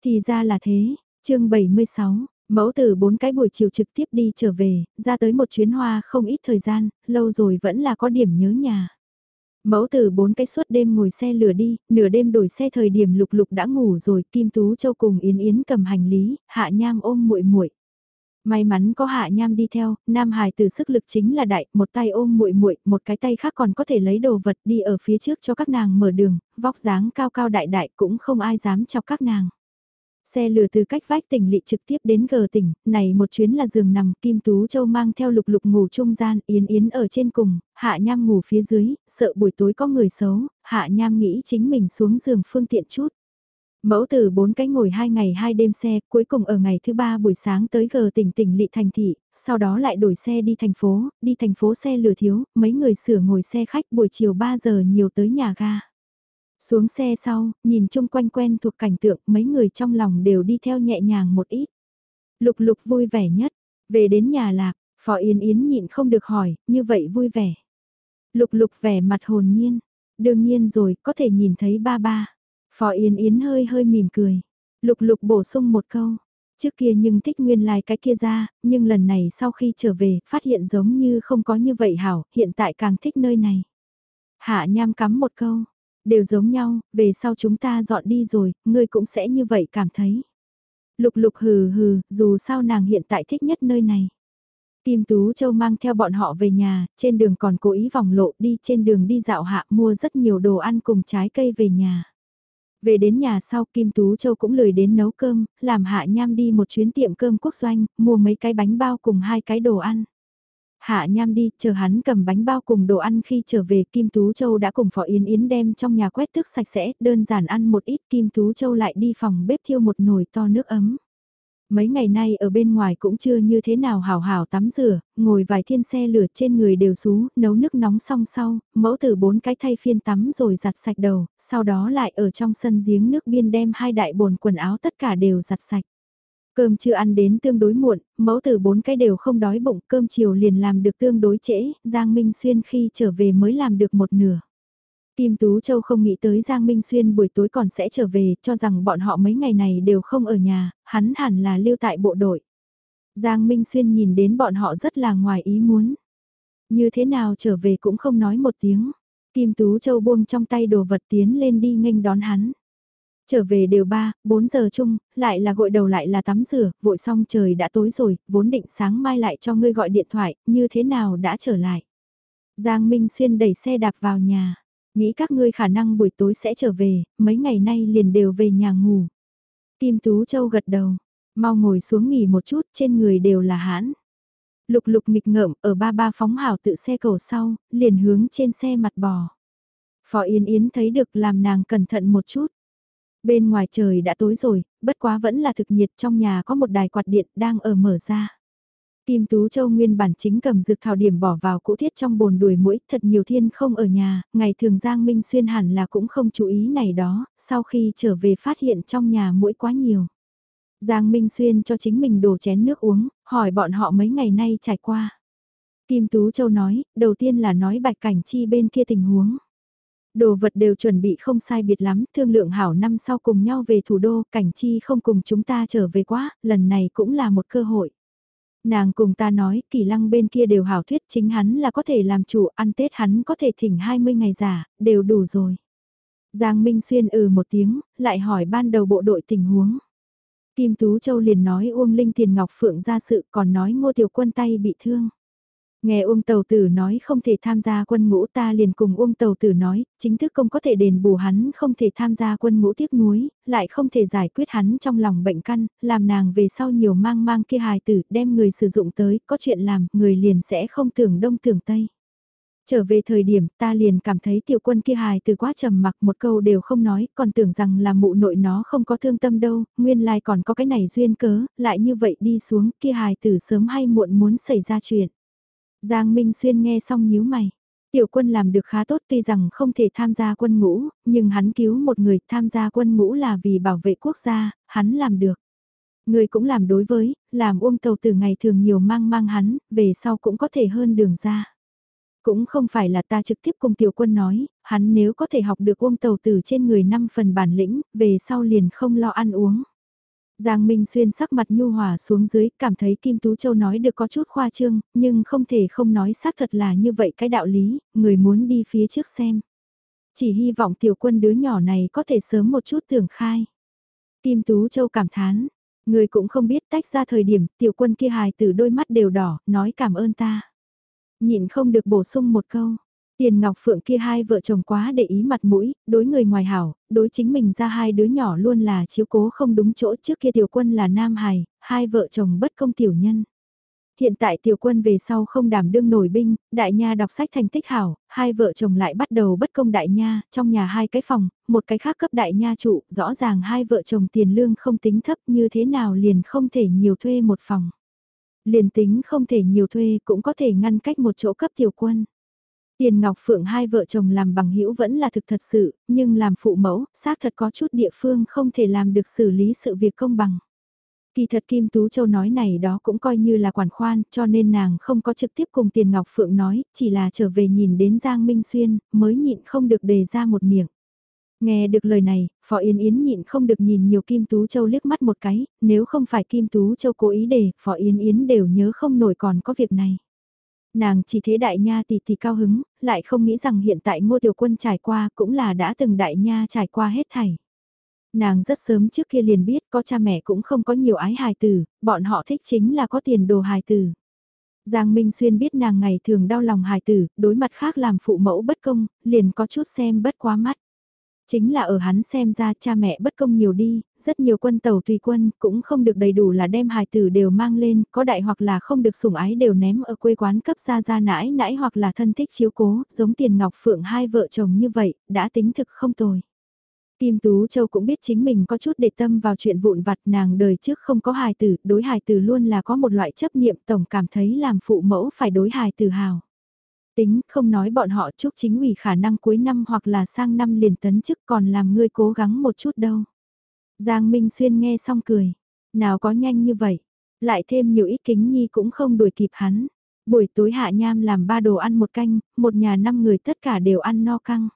Thì ra là thế, chương 76, mẫu tử bốn cái buổi chiều trực tiếp đi trở về, ra tới một chuyến hoa không ít thời gian, lâu rồi vẫn là có điểm nhớ nhà. Mẫu từ bốn cái suốt đêm ngồi xe lửa đi, nửa đêm đổi xe thời điểm lục lục đã ngủ rồi, Kim Tú Châu cùng Yến Yến cầm hành lý, Hạ Nham ôm muội muội. May mắn có Hạ Nham đi theo, Nam Hải từ sức lực chính là đại, một tay ôm muội muội, một cái tay khác còn có thể lấy đồ vật đi ở phía trước cho các nàng mở đường, vóc dáng cao cao đại đại cũng không ai dám chọc các nàng. Xe lửa từ cách vách tỉnh lỵ trực tiếp đến gờ tỉnh, này một chuyến là giường nằm, Kim Tú Châu mang theo lục lục ngủ trung gian, Yến Yến ở trên cùng, Hạ Nham ngủ phía dưới, sợ buổi tối có người xấu, Hạ Nham nghĩ chính mình xuống giường phương tiện chút. Mẫu từ bốn cái ngồi hai ngày hai đêm xe, cuối cùng ở ngày thứ ba buổi sáng tới gờ tỉnh tỉnh lỵ thành thị, sau đó lại đổi xe đi thành phố, đi thành phố xe lửa thiếu, mấy người sửa ngồi xe khách buổi chiều 3 giờ nhiều tới nhà ga. Xuống xe sau, nhìn chung quanh quen thuộc cảnh tượng, mấy người trong lòng đều đi theo nhẹ nhàng một ít. Lục lục vui vẻ nhất, về đến nhà lạc, Phó Yến Yến nhịn không được hỏi, như vậy vui vẻ. Lục lục vẻ mặt hồn nhiên, đương nhiên rồi, có thể nhìn thấy ba ba. Phó Yến Yến hơi hơi mỉm cười. Lục lục bổ sung một câu, trước kia nhưng thích nguyên lai like cái kia ra, nhưng lần này sau khi trở về, phát hiện giống như không có như vậy hảo, hiện tại càng thích nơi này. Hạ nham cắm một câu, Đều giống nhau, về sau chúng ta dọn đi rồi, ngươi cũng sẽ như vậy cảm thấy. Lục lục hừ hừ, dù sao nàng hiện tại thích nhất nơi này. Kim Tú Châu mang theo bọn họ về nhà, trên đường còn cố ý vòng lộ đi trên đường đi dạo hạ mua rất nhiều đồ ăn cùng trái cây về nhà. Về đến nhà sau Kim Tú Châu cũng lười đến nấu cơm, làm hạ nham đi một chuyến tiệm cơm quốc doanh, mua mấy cái bánh bao cùng hai cái đồ ăn. Hạ nham đi, chờ hắn cầm bánh bao cùng đồ ăn khi trở về Kim Tú Châu đã cùng Phó Yến Yến đem trong nhà quét tước sạch sẽ, đơn giản ăn một ít Kim Tú Châu lại đi phòng bếp thiêu một nồi to nước ấm. Mấy ngày nay ở bên ngoài cũng chưa như thế nào hào hào tắm rửa, ngồi vài thiên xe lửa trên người đều xú, nấu nước nóng xong sau, mẫu tử bốn cái thay phiên tắm rồi giặt sạch đầu, sau đó lại ở trong sân giếng nước biên đem hai đại bồn quần áo tất cả đều giặt sạch. Cơm chưa ăn đến tương đối muộn, mẫu tử bốn cái đều không đói bụng, cơm chiều liền làm được tương đối trễ, Giang Minh Xuyên khi trở về mới làm được một nửa. Kim Tú Châu không nghĩ tới Giang Minh Xuyên buổi tối còn sẽ trở về, cho rằng bọn họ mấy ngày này đều không ở nhà, hắn hẳn là lưu tại bộ đội. Giang Minh Xuyên nhìn đến bọn họ rất là ngoài ý muốn. Như thế nào trở về cũng không nói một tiếng. Kim Tú Châu buông trong tay đồ vật tiến lên đi nghênh đón hắn. Trở về đều 3, 4 giờ chung, lại là gội đầu lại là tắm rửa, vội xong trời đã tối rồi, vốn định sáng mai lại cho ngươi gọi điện thoại, như thế nào đã trở lại. Giang Minh Xuyên đẩy xe đạp vào nhà, nghĩ các ngươi khả năng buổi tối sẽ trở về, mấy ngày nay liền đều về nhà ngủ. Kim Tú Châu gật đầu, mau ngồi xuống nghỉ một chút, trên người đều là hãn. Lục lục nghịch ngợm ở ba ba phóng hảo tự xe cầu sau, liền hướng trên xe mặt bò. Phó Yên Yến thấy được làm nàng cẩn thận một chút. Bên ngoài trời đã tối rồi, bất quá vẫn là thực nhiệt trong nhà có một đài quạt điện đang ở mở ra. Kim Tú Châu nguyên bản chính cầm dược thảo điểm bỏ vào cũ thiết trong bồn đuổi mũi, thật nhiều thiên không ở nhà, ngày thường Giang Minh Xuyên hẳn là cũng không chú ý này đó, sau khi trở về phát hiện trong nhà mũi quá nhiều. Giang Minh Xuyên cho chính mình đổ chén nước uống, hỏi bọn họ mấy ngày nay trải qua. Kim Tú Châu nói, đầu tiên là nói bạch cảnh chi bên kia tình huống. Đồ vật đều chuẩn bị không sai biệt lắm, thương lượng hảo năm sau cùng nhau về thủ đô, cảnh chi không cùng chúng ta trở về quá, lần này cũng là một cơ hội. Nàng cùng ta nói, kỳ lăng bên kia đều hảo thuyết chính hắn là có thể làm chủ, ăn Tết hắn có thể thỉnh 20 ngày giả, đều đủ rồi. Giang Minh Xuyên ừ một tiếng, lại hỏi ban đầu bộ đội tình huống. Kim Tú Châu liền nói Uông Linh Tiền Ngọc Phượng ra sự còn nói ngô tiểu quân tay bị thương. Nghe Uông Tàu Tử nói không thể tham gia quân ngũ ta liền cùng Uông Tàu Tử nói, chính thức công có thể đền bù hắn không thể tham gia quân ngũ tiếc nuối, lại không thể giải quyết hắn trong lòng bệnh căn, làm nàng về sau nhiều mang mang kia hài tử, đem người sử dụng tới, có chuyện làm, người liền sẽ không tưởng đông tưởng tây. Trở về thời điểm ta liền cảm thấy tiểu quân kia hài từ quá trầm mặc một câu đều không nói, còn tưởng rằng là mụ nội nó không có thương tâm đâu, nguyên lai còn có cái này duyên cớ, lại như vậy đi xuống kia hài tử sớm hay muộn muốn xảy ra chuyện. Giang Minh Xuyên nghe xong nhíu mày. Tiểu quân làm được khá tốt tuy rằng không thể tham gia quân ngũ, nhưng hắn cứu một người tham gia quân ngũ là vì bảo vệ quốc gia, hắn làm được. Người cũng làm đối với, làm uông tàu từ ngày thường nhiều mang mang hắn, về sau cũng có thể hơn đường ra. Cũng không phải là ta trực tiếp cùng tiểu quân nói, hắn nếu có thể học được uông tàu từ trên người năm phần bản lĩnh, về sau liền không lo ăn uống. Giang Minh Xuyên sắc mặt nhu hòa xuống dưới, cảm thấy Kim Tú Châu nói được có chút khoa trương, nhưng không thể không nói xác thật là như vậy cái đạo lý, người muốn đi phía trước xem. Chỉ hy vọng tiểu quân đứa nhỏ này có thể sớm một chút tưởng khai. Kim Tú Châu cảm thán, người cũng không biết tách ra thời điểm tiểu quân kia hài từ đôi mắt đều đỏ, nói cảm ơn ta. Nhịn không được bổ sung một câu, Tiền Ngọc Phượng kia hai vợ chồng quá để ý mặt mũi, đối người ngoài hảo, đối chính mình ra hai đứa nhỏ luôn là chiếu cố không đúng chỗ trước kia tiểu quân là nam hài, hai vợ chồng bất công tiểu nhân. Hiện tại tiểu quân về sau không đảm đương nổi binh, đại nha đọc sách thành tích hảo, hai vợ chồng lại bắt đầu bất công đại nha, trong nhà hai cái phòng, một cái khác cấp đại nha trụ, rõ ràng hai vợ chồng tiền lương không tính thấp như thế nào liền không thể nhiều thuê một phòng. Liền tính không thể nhiều thuê cũng có thể ngăn cách một chỗ cấp tiểu quân. Tiền Ngọc Phượng hai vợ chồng làm bằng hữu vẫn là thực thật sự, nhưng làm phụ mẫu, xác thật có chút địa phương không thể làm được xử lý sự việc công bằng. Kỳ thật Kim Tú Châu nói này đó cũng coi như là quản khoan, cho nên nàng không có trực tiếp cùng Tiền Ngọc Phượng nói, chỉ là trở về nhìn đến Giang Minh Xuyên, mới nhịn không được đề ra một miệng. Nghe được lời này, Phó Yến Yến nhịn không được nhìn nhiều Kim Tú Châu liếc mắt một cái, nếu không phải Kim Tú Châu cố ý để Phó Yến Yến đều nhớ không nổi còn có việc này. Nàng chỉ thế đại nha tỷ tỷ cao hứng, lại không nghĩ rằng hiện tại ngô tiểu quân trải qua cũng là đã từng đại nha trải qua hết thảy. Nàng rất sớm trước kia liền biết có cha mẹ cũng không có nhiều ái hài tử, bọn họ thích chính là có tiền đồ hài tử. Giang Minh Xuyên biết nàng ngày thường đau lòng hài tử, đối mặt khác làm phụ mẫu bất công, liền có chút xem bất quá mắt. Chính là ở hắn xem ra cha mẹ bất công nhiều đi, rất nhiều quân tàu tùy quân cũng không được đầy đủ là đem hài tử đều mang lên, có đại hoặc là không được sủng ái đều ném ở quê quán cấp ra ra nãi nãi hoặc là thân thích chiếu cố, giống tiền ngọc phượng hai vợ chồng như vậy, đã tính thực không tồi. Kim Tú Châu cũng biết chính mình có chút để tâm vào chuyện vụn vặt nàng đời trước không có hài tử, đối hài tử luôn là có một loại chấp niệm tổng cảm thấy làm phụ mẫu phải đối hài tử hào. Tính không nói bọn họ chúc chính ủy khả năng cuối năm hoặc là sang năm liền tấn chức còn làm ngươi cố gắng một chút đâu. Giang Minh Xuyên nghe xong cười. Nào có nhanh như vậy. Lại thêm nhiều ít kính nhi cũng không đuổi kịp hắn. Buổi tối hạ nham làm ba đồ ăn một canh, một nhà năm người tất cả đều ăn no căng.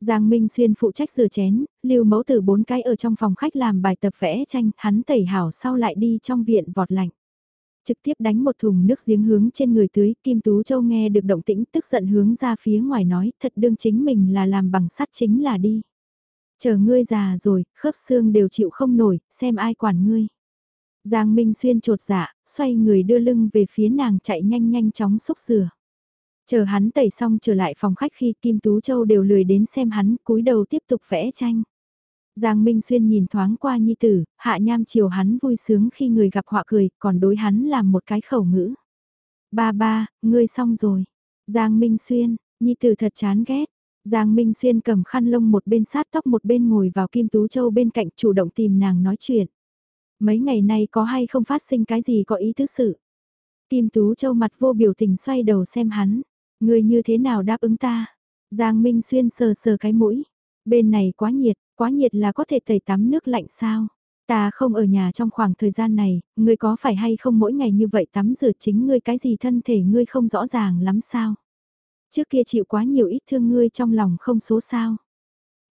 Giang Minh Xuyên phụ trách rửa chén, lưu mẫu tử bốn cái ở trong phòng khách làm bài tập vẽ tranh, hắn tẩy hảo sau lại đi trong viện vọt lạnh trực tiếp đánh một thùng nước giếng hướng trên người tưới, Kim Tú Châu nghe được động tĩnh tức giận hướng ra phía ngoài nói, thật đương chính mình là làm bằng sắt chính là đi. Chờ ngươi già rồi, khớp xương đều chịu không nổi, xem ai quản ngươi. Giang Minh Xuyên trột dạ, xoay người đưa lưng về phía nàng chạy nhanh nhanh chóng xúc rửa. Chờ hắn tẩy xong trở lại phòng khách khi Kim Tú Châu đều lười đến xem hắn cúi đầu tiếp tục vẽ tranh. Giang Minh Xuyên nhìn thoáng qua Nhi Tử, hạ nham chiều hắn vui sướng khi người gặp họa cười, còn đối hắn làm một cái khẩu ngữ. Ba ba, ngươi xong rồi. Giang Minh Xuyên, Nhi Tử thật chán ghét. Giang Minh Xuyên cầm khăn lông một bên sát tóc một bên ngồi vào Kim Tú Châu bên cạnh chủ động tìm nàng nói chuyện. Mấy ngày nay có hay không phát sinh cái gì có ý tứ sự. Kim Tú Châu mặt vô biểu tình xoay đầu xem hắn. Người như thế nào đáp ứng ta? Giang Minh Xuyên sờ sờ cái mũi. Bên này quá nhiệt, quá nhiệt là có thể tẩy tắm nước lạnh sao? Ta không ở nhà trong khoảng thời gian này, ngươi có phải hay không mỗi ngày như vậy tắm rửa chính ngươi cái gì thân thể ngươi không rõ ràng lắm sao? Trước kia chịu quá nhiều ít thương ngươi trong lòng không số sao?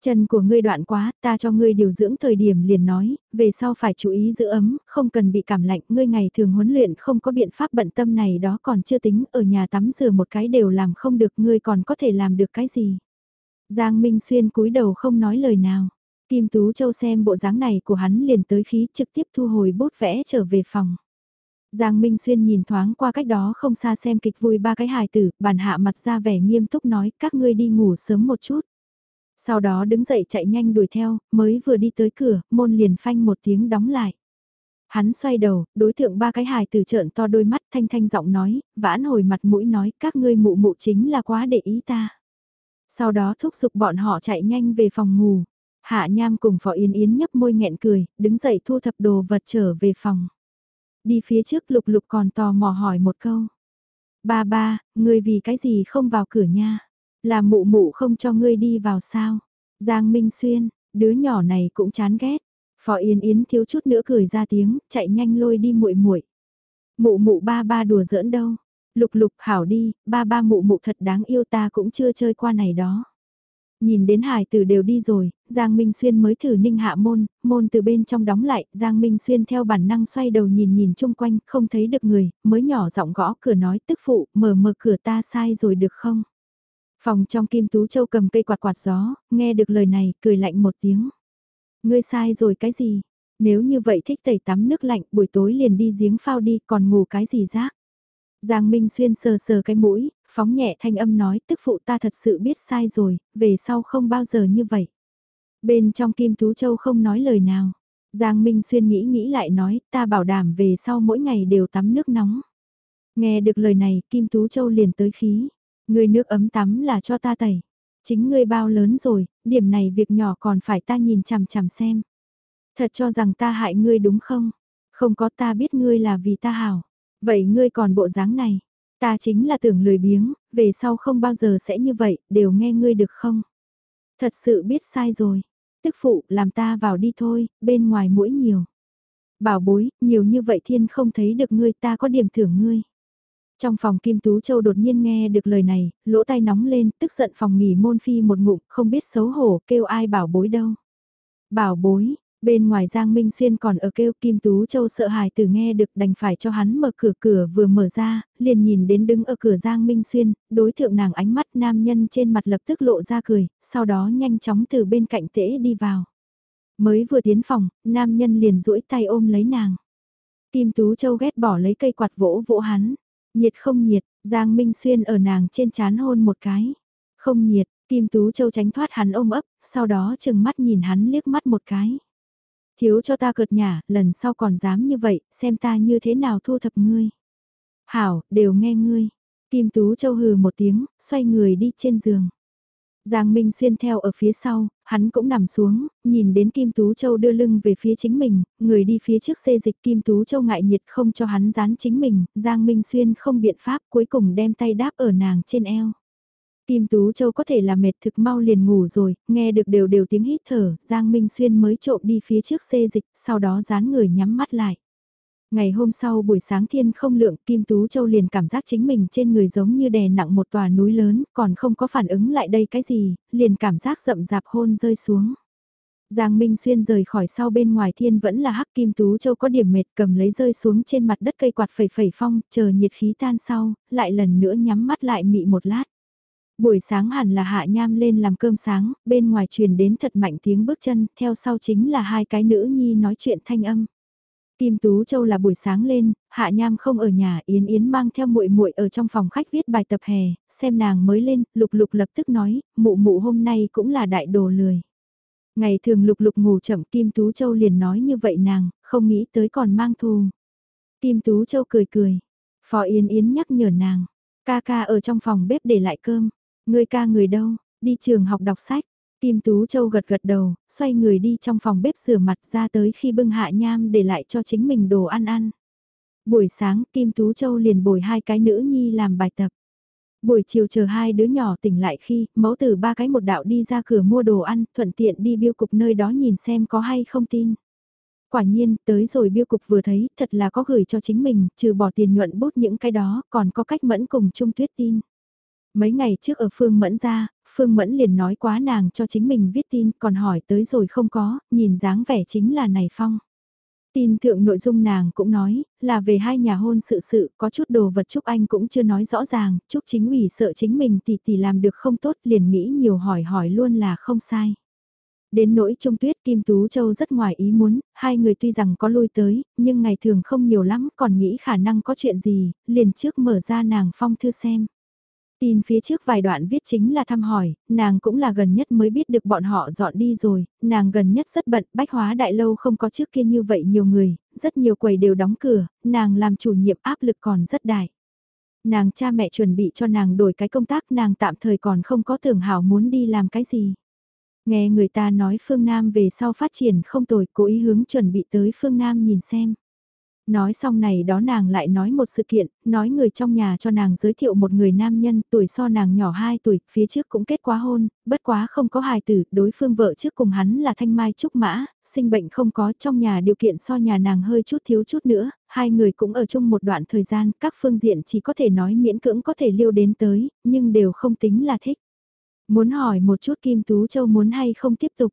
Chân của ngươi đoạn quá, ta cho ngươi điều dưỡng thời điểm liền nói, về sau phải chú ý giữ ấm, không cần bị cảm lạnh, ngươi ngày thường huấn luyện không có biện pháp bận tâm này đó còn chưa tính, ở nhà tắm rửa một cái đều làm không được, ngươi còn có thể làm được cái gì. Giang Minh Xuyên cúi đầu không nói lời nào, Kim Tú Châu xem bộ dáng này của hắn liền tới khí trực tiếp thu hồi bút vẽ trở về phòng. Giang Minh Xuyên nhìn thoáng qua cách đó không xa xem kịch vui ba cái hài tử, bàn hạ mặt ra vẻ nghiêm túc nói các ngươi đi ngủ sớm một chút. Sau đó đứng dậy chạy nhanh đuổi theo, mới vừa đi tới cửa, môn liền phanh một tiếng đóng lại. Hắn xoay đầu, đối tượng ba cái hài tử trợn to đôi mắt thanh thanh giọng nói, vãn hồi mặt mũi nói các ngươi mụ mụ chính là quá để ý ta. Sau đó thúc giục bọn họ chạy nhanh về phòng ngủ. Hạ Nham cùng Phó Yến Yến nhấp môi nghẹn cười, đứng dậy thu thập đồ vật trở về phòng. Đi phía trước lục lục còn tò mò hỏi một câu. Ba ba, ngươi vì cái gì không vào cửa nha? Là mụ mụ không cho ngươi đi vào sao? Giang Minh Xuyên, đứa nhỏ này cũng chán ghét. Phó Yên Yến thiếu chút nữa cười ra tiếng, chạy nhanh lôi đi muội muội. Mụ mụ ba ba đùa giỡn đâu? Lục lục hảo đi, ba ba mụ mụ thật đáng yêu ta cũng chưa chơi qua này đó. Nhìn đến hải tử đều đi rồi, Giang Minh Xuyên mới thử ninh hạ môn, môn từ bên trong đóng lại, Giang Minh Xuyên theo bản năng xoay đầu nhìn nhìn chung quanh, không thấy được người, mới nhỏ giọng gõ cửa nói tức phụ, mở mở cửa ta sai rồi được không? Phòng trong Kim Tú Châu cầm cây quạt quạt gió, nghe được lời này, cười lạnh một tiếng. Ngươi sai rồi cái gì? Nếu như vậy thích tẩy tắm nước lạnh, buổi tối liền đi giếng phao đi, còn ngủ cái gì rác? Giang Minh Xuyên sờ sờ cái mũi, phóng nhẹ thanh âm nói tức phụ ta thật sự biết sai rồi, về sau không bao giờ như vậy. Bên trong Kim Tú Châu không nói lời nào. Giang Minh Xuyên nghĩ nghĩ lại nói ta bảo đảm về sau mỗi ngày đều tắm nước nóng. Nghe được lời này Kim Tú Châu liền tới khí. Người nước ấm tắm là cho ta tẩy. Chính ngươi bao lớn rồi, điểm này việc nhỏ còn phải ta nhìn chằm chằm xem. Thật cho rằng ta hại ngươi đúng không? Không có ta biết ngươi là vì ta hảo. Vậy ngươi còn bộ dáng này, ta chính là tưởng lười biếng, về sau không bao giờ sẽ như vậy, đều nghe ngươi được không? Thật sự biết sai rồi. Tức phụ, làm ta vào đi thôi, bên ngoài mũi nhiều. Bảo bối, nhiều như vậy thiên không thấy được ngươi ta có điểm thưởng ngươi. Trong phòng Kim Tú Châu đột nhiên nghe được lời này, lỗ tai nóng lên, tức giận phòng nghỉ môn phi một ngụm, không biết xấu hổ, kêu ai bảo bối đâu. Bảo bối, Bên ngoài Giang Minh Xuyên còn ở kêu Kim Tú Châu sợ hài từ nghe được đành phải cho hắn mở cửa cửa vừa mở ra, liền nhìn đến đứng ở cửa Giang Minh Xuyên, đối thượng nàng ánh mắt nam nhân trên mặt lập tức lộ ra cười, sau đó nhanh chóng từ bên cạnh tễ đi vào. Mới vừa tiến phòng, nam nhân liền duỗi tay ôm lấy nàng. Kim Tú Châu ghét bỏ lấy cây quạt vỗ vỗ hắn. Nhiệt không nhiệt, Giang Minh Xuyên ở nàng trên chán hôn một cái. Không nhiệt, Kim Tú Châu tránh thoát hắn ôm ấp, sau đó chừng mắt nhìn hắn liếc mắt một cái. Thiếu cho ta cợt nhả, lần sau còn dám như vậy, xem ta như thế nào thu thập ngươi. Hảo, đều nghe ngươi. Kim Tú Châu hừ một tiếng, xoay người đi trên giường. Giang Minh xuyên theo ở phía sau, hắn cũng nằm xuống, nhìn đến Kim Tú Châu đưa lưng về phía chính mình, người đi phía trước xê dịch Kim Tú Châu ngại nhiệt không cho hắn dán chính mình, Giang Minh xuyên không biện pháp cuối cùng đem tay đáp ở nàng trên eo. Kim Tú Châu có thể là mệt thực mau liền ngủ rồi, nghe được đều đều tiếng hít thở, Giang Minh Xuyên mới trộm đi phía trước xê dịch, sau đó dán người nhắm mắt lại. Ngày hôm sau buổi sáng thiên không lượng, Kim Tú Châu liền cảm giác chính mình trên người giống như đè nặng một tòa núi lớn, còn không có phản ứng lại đây cái gì, liền cảm giác rậm rạp hôn rơi xuống. Giang Minh Xuyên rời khỏi sau bên ngoài thiên vẫn là hắc Kim Tú Châu có điểm mệt cầm lấy rơi xuống trên mặt đất cây quạt phẩy phẩy phong, chờ nhiệt khí tan sau, lại lần nữa nhắm mắt lại mị một lát. Buổi sáng hẳn là hạ nham lên làm cơm sáng, bên ngoài truyền đến thật mạnh tiếng bước chân, theo sau chính là hai cái nữ nhi nói chuyện thanh âm. Kim Tú Châu là buổi sáng lên, Hạ Nham không ở nhà, Yến Yến mang theo muội muội ở trong phòng khách viết bài tập hè, xem nàng mới lên, Lục Lục lập tức nói, mụ mụ hôm nay cũng là đại đồ lười. Ngày thường Lục Lục ngủ chậm Kim Tú Châu liền nói như vậy nàng, không nghĩ tới còn mang thù. Kim Tú Châu cười cười, Phó Yến Yến nhắc nhở nàng, ca ca ở trong phòng bếp để lại cơm, Người ca người đâu, đi trường học đọc sách. Kim Tú Châu gật gật đầu, xoay người đi trong phòng bếp rửa mặt ra tới khi bưng hạ nham để lại cho chính mình đồ ăn ăn. Buổi sáng Kim Tú Châu liền bồi hai cái nữ nhi làm bài tập. Buổi chiều chờ hai đứa nhỏ tỉnh lại khi mẫu tử ba cái một đạo đi ra cửa mua đồ ăn thuận tiện đi biêu cục nơi đó nhìn xem có hay không tin. Quả nhiên, tới rồi biêu cục vừa thấy, thật là có gửi cho chính mình, trừ bỏ tiền nhuận bút những cái đó, còn có cách mẫn cùng chung tuyết tin. Mấy ngày trước ở Phương Mẫn ra, Phương Mẫn liền nói quá nàng cho chính mình viết tin, còn hỏi tới rồi không có, nhìn dáng vẻ chính là này phong. Tin thượng nội dung nàng cũng nói, là về hai nhà hôn sự sự, có chút đồ vật Trúc Anh cũng chưa nói rõ ràng, Trúc chính ủy sợ chính mình tỷ tỷ làm được không tốt liền nghĩ nhiều hỏi hỏi luôn là không sai. Đến nỗi trung tuyết Kim Tú Châu rất ngoài ý muốn, hai người tuy rằng có lui tới, nhưng ngày thường không nhiều lắm, còn nghĩ khả năng có chuyện gì, liền trước mở ra nàng phong thư xem. Tin phía trước vài đoạn viết chính là thăm hỏi, nàng cũng là gần nhất mới biết được bọn họ dọn đi rồi, nàng gần nhất rất bận, bách hóa đại lâu không có trước kia như vậy nhiều người, rất nhiều quầy đều đóng cửa, nàng làm chủ nhiệm áp lực còn rất đại. Nàng cha mẹ chuẩn bị cho nàng đổi cái công tác nàng tạm thời còn không có tưởng hảo muốn đi làm cái gì. Nghe người ta nói phương Nam về sau phát triển không tồi, cố ý hướng chuẩn bị tới phương Nam nhìn xem. Nói xong này đó nàng lại nói một sự kiện, nói người trong nhà cho nàng giới thiệu một người nam nhân tuổi so nàng nhỏ 2 tuổi, phía trước cũng kết quá hôn, bất quá không có hài tử, đối phương vợ trước cùng hắn là thanh mai trúc mã, sinh bệnh không có trong nhà điều kiện so nhà nàng hơi chút thiếu chút nữa, hai người cũng ở chung một đoạn thời gian, các phương diện chỉ có thể nói miễn cưỡng có thể liêu đến tới, nhưng đều không tính là thích. Muốn hỏi một chút Kim Tú Châu muốn hay không tiếp tục.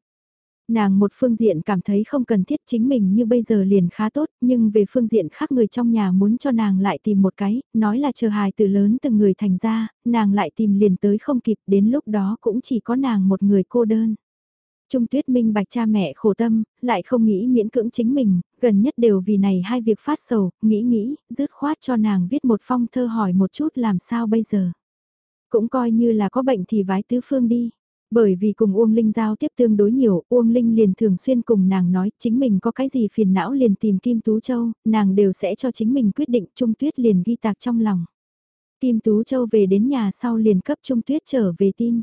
Nàng một phương diện cảm thấy không cần thiết chính mình như bây giờ liền khá tốt, nhưng về phương diện khác người trong nhà muốn cho nàng lại tìm một cái, nói là chờ hài từ lớn từng người thành ra, nàng lại tìm liền tới không kịp, đến lúc đó cũng chỉ có nàng một người cô đơn. Trung tuyết minh bạch cha mẹ khổ tâm, lại không nghĩ miễn cưỡng chính mình, gần nhất đều vì này hai việc phát sầu, nghĩ nghĩ, dứt khoát cho nàng viết một phong thơ hỏi một chút làm sao bây giờ. Cũng coi như là có bệnh thì vái tứ phương đi. Bởi vì cùng Uông Linh giao tiếp tương đối nhiều, Uông Linh liền thường xuyên cùng nàng nói chính mình có cái gì phiền não liền tìm Kim Tú Châu, nàng đều sẽ cho chính mình quyết định Trung Tuyết liền ghi tạc trong lòng. Kim Tú Châu về đến nhà sau liền cấp Trung Tuyết trở về tin.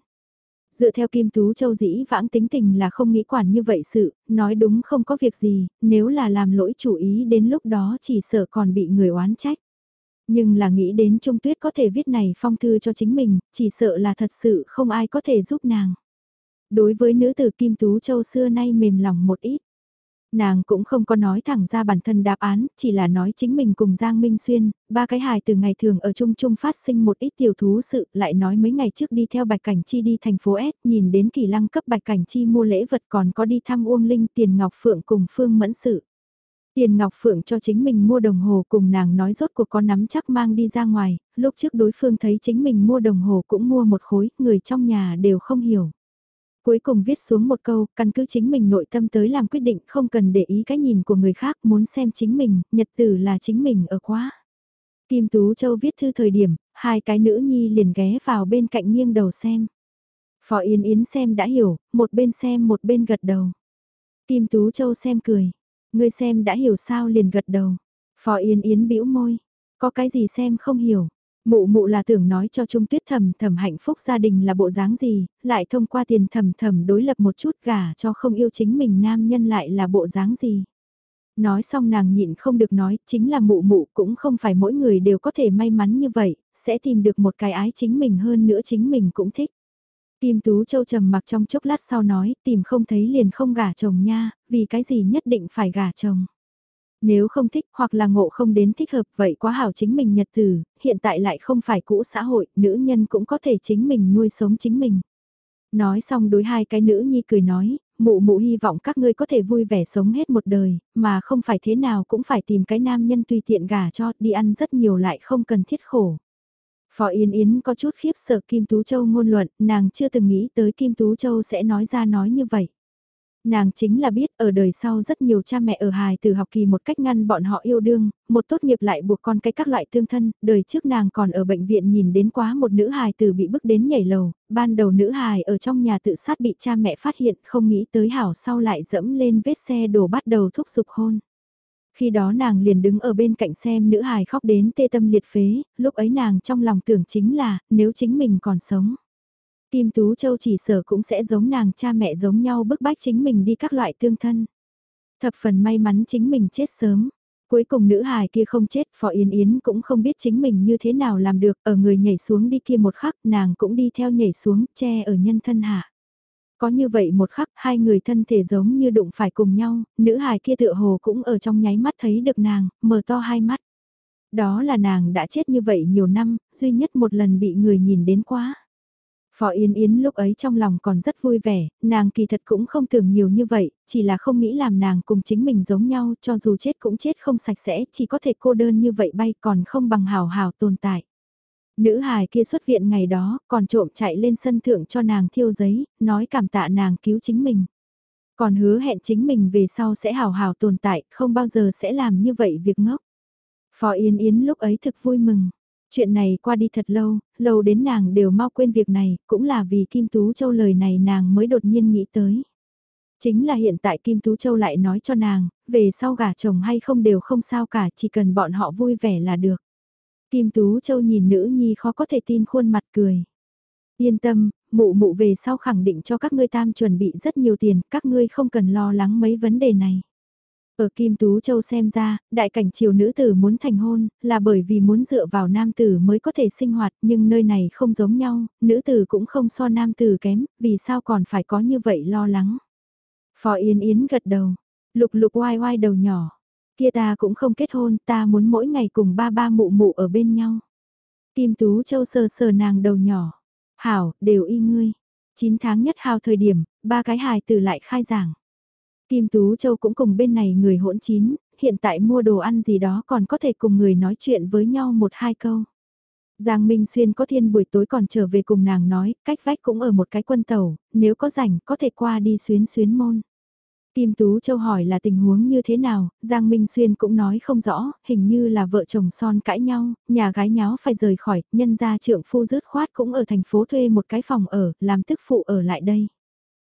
Dựa theo Kim Tú Châu dĩ vãng tính tình là không nghĩ quản như vậy sự, nói đúng không có việc gì, nếu là làm lỗi chủ ý đến lúc đó chỉ sợ còn bị người oán trách. Nhưng là nghĩ đến Trung Tuyết có thể viết này phong thư cho chính mình, chỉ sợ là thật sự không ai có thể giúp nàng. Đối với nữ tử Kim Tú Châu xưa nay mềm lòng một ít. Nàng cũng không có nói thẳng ra bản thân đáp án, chỉ là nói chính mình cùng Giang Minh Xuyên, ba cái hài từ ngày thường ở chung chung phát sinh một ít tiểu thú sự, lại nói mấy ngày trước đi theo Bạch Cảnh Chi đi thành phố S, nhìn đến kỳ lăng cấp Bạch Cảnh Chi mua lễ vật còn có đi thăm Uông Linh tiền Ngọc Phượng cùng Phương Mẫn Sự. Tiền Ngọc Phượng cho chính mình mua đồng hồ cùng nàng nói rốt cuộc có nắm chắc mang đi ra ngoài, lúc trước đối phương thấy chính mình mua đồng hồ cũng mua một khối, người trong nhà đều không hiểu. Cuối cùng viết xuống một câu, căn cứ chính mình nội tâm tới làm quyết định không cần để ý cái nhìn của người khác muốn xem chính mình, nhật tử là chính mình ở quá. Kim Tú Châu viết thư thời điểm, hai cái nữ nhi liền ghé vào bên cạnh nghiêng đầu xem. Phó Yên Yến xem đã hiểu, một bên xem một bên gật đầu. Kim Tú Châu xem cười, Ngươi xem đã hiểu sao liền gật đầu. Phó Yên Yến bĩu môi. Có cái gì xem không hiểu. Mụ mụ là tưởng nói cho Trung Tuyết thầm thầm hạnh phúc gia đình là bộ dáng gì, lại thông qua tiền thầm thầm đối lập một chút gả cho không yêu chính mình nam nhân lại là bộ dáng gì. Nói xong nàng nhịn không được nói, chính là mụ mụ cũng không phải mỗi người đều có thể may mắn như vậy, sẽ tìm được một cái ái chính mình hơn nữa chính mình cũng thích. Tim Tú Châu trầm mặc trong chốc lát sau nói, tìm không thấy liền không gả chồng nha, vì cái gì nhất định phải gả chồng. Nếu không thích hoặc là ngộ không đến thích hợp vậy quá hảo chính mình nhật tử, hiện tại lại không phải cũ xã hội, nữ nhân cũng có thể chính mình nuôi sống chính mình. Nói xong đối hai cái nữ nhi cười nói, mụ mụ hy vọng các ngươi có thể vui vẻ sống hết một đời, mà không phải thế nào cũng phải tìm cái nam nhân tùy tiện gả cho, đi ăn rất nhiều lại không cần thiết khổ. Phó Yên Yến có chút khiếp sợ Kim Tú Châu ngôn luận, nàng chưa từng nghĩ tới Kim Tú Châu sẽ nói ra nói như vậy. Nàng chính là biết ở đời sau rất nhiều cha mẹ ở hài từ học kỳ một cách ngăn bọn họ yêu đương, một tốt nghiệp lại buộc con cái các loại tương thân, đời trước nàng còn ở bệnh viện nhìn đến quá một nữ hài từ bị bức đến nhảy lầu, ban đầu nữ hài ở trong nhà tự sát bị cha mẹ phát hiện không nghĩ tới hảo sau lại dẫm lên vết xe đổ bắt đầu thúc giục hôn. Khi đó nàng liền đứng ở bên cạnh xem nữ hài khóc đến tê tâm liệt phế, lúc ấy nàng trong lòng tưởng chính là, nếu chính mình còn sống. Kim Tú Châu chỉ sở cũng sẽ giống nàng cha mẹ giống nhau bức bách chính mình đi các loại tương thân. Thập phần may mắn chính mình chết sớm. Cuối cùng nữ hài kia không chết, Phó Yến Yến cũng không biết chính mình như thế nào làm được, ở người nhảy xuống đi kia một khắc, nàng cũng đi theo nhảy xuống, che ở nhân thân hạ. Có như vậy một khắc, hai người thân thể giống như đụng phải cùng nhau, nữ hài kia tựa hồ cũng ở trong nháy mắt thấy được nàng, mở to hai mắt. Đó là nàng đã chết như vậy nhiều năm, duy nhất một lần bị người nhìn đến quá. Phó Yên Yến lúc ấy trong lòng còn rất vui vẻ, nàng kỳ thật cũng không tưởng nhiều như vậy, chỉ là không nghĩ làm nàng cùng chính mình giống nhau, cho dù chết cũng chết không sạch sẽ, chỉ có thể cô đơn như vậy bay còn không bằng hào hào tồn tại. Nữ hài kia xuất viện ngày đó, còn trộm chạy lên sân thượng cho nàng thiêu giấy, nói cảm tạ nàng cứu chính mình. Còn hứa hẹn chính mình về sau sẽ hào hào tồn tại, không bao giờ sẽ làm như vậy việc ngốc. Phó Yên Yến lúc ấy thực vui mừng. Chuyện này qua đi thật lâu, lâu đến nàng đều mau quên việc này, cũng là vì Kim Tú Châu lời này nàng mới đột nhiên nghĩ tới. Chính là hiện tại Kim Tú Châu lại nói cho nàng, về sau gả chồng hay không đều không sao cả, chỉ cần bọn họ vui vẻ là được. Kim Tú Châu nhìn nữ nhi khó có thể tin khuôn mặt cười. Yên tâm, mụ mụ về sau khẳng định cho các ngươi tam chuẩn bị rất nhiều tiền, các ngươi không cần lo lắng mấy vấn đề này. Ở Kim Tú Châu xem ra, đại cảnh triều nữ tử muốn thành hôn, là bởi vì muốn dựa vào nam tử mới có thể sinh hoạt, nhưng nơi này không giống nhau, nữ tử cũng không so nam tử kém, vì sao còn phải có như vậy lo lắng. Phò Yến Yến gật đầu, lục lục oai oai đầu nhỏ, kia ta cũng không kết hôn, ta muốn mỗi ngày cùng ba ba mụ mụ ở bên nhau. Kim Tú Châu sờ sờ nàng đầu nhỏ, hảo, đều y ngươi. 9 tháng nhất hào thời điểm, ba cái hài tử lại khai giảng. Kim Tú Châu cũng cùng bên này người hỗn chín, hiện tại mua đồ ăn gì đó còn có thể cùng người nói chuyện với nhau một hai câu. Giang Minh Xuyên có thiên buổi tối còn trở về cùng nàng nói, cách vách cũng ở một cái quân tàu, nếu có rảnh có thể qua đi xuyến xuyến môn. Kim Tú Châu hỏi là tình huống như thế nào, Giang Minh Xuyên cũng nói không rõ, hình như là vợ chồng son cãi nhau, nhà gái nháo phải rời khỏi, nhân gia trượng phu rớt khoát cũng ở thành phố thuê một cái phòng ở, làm tức phụ ở lại đây.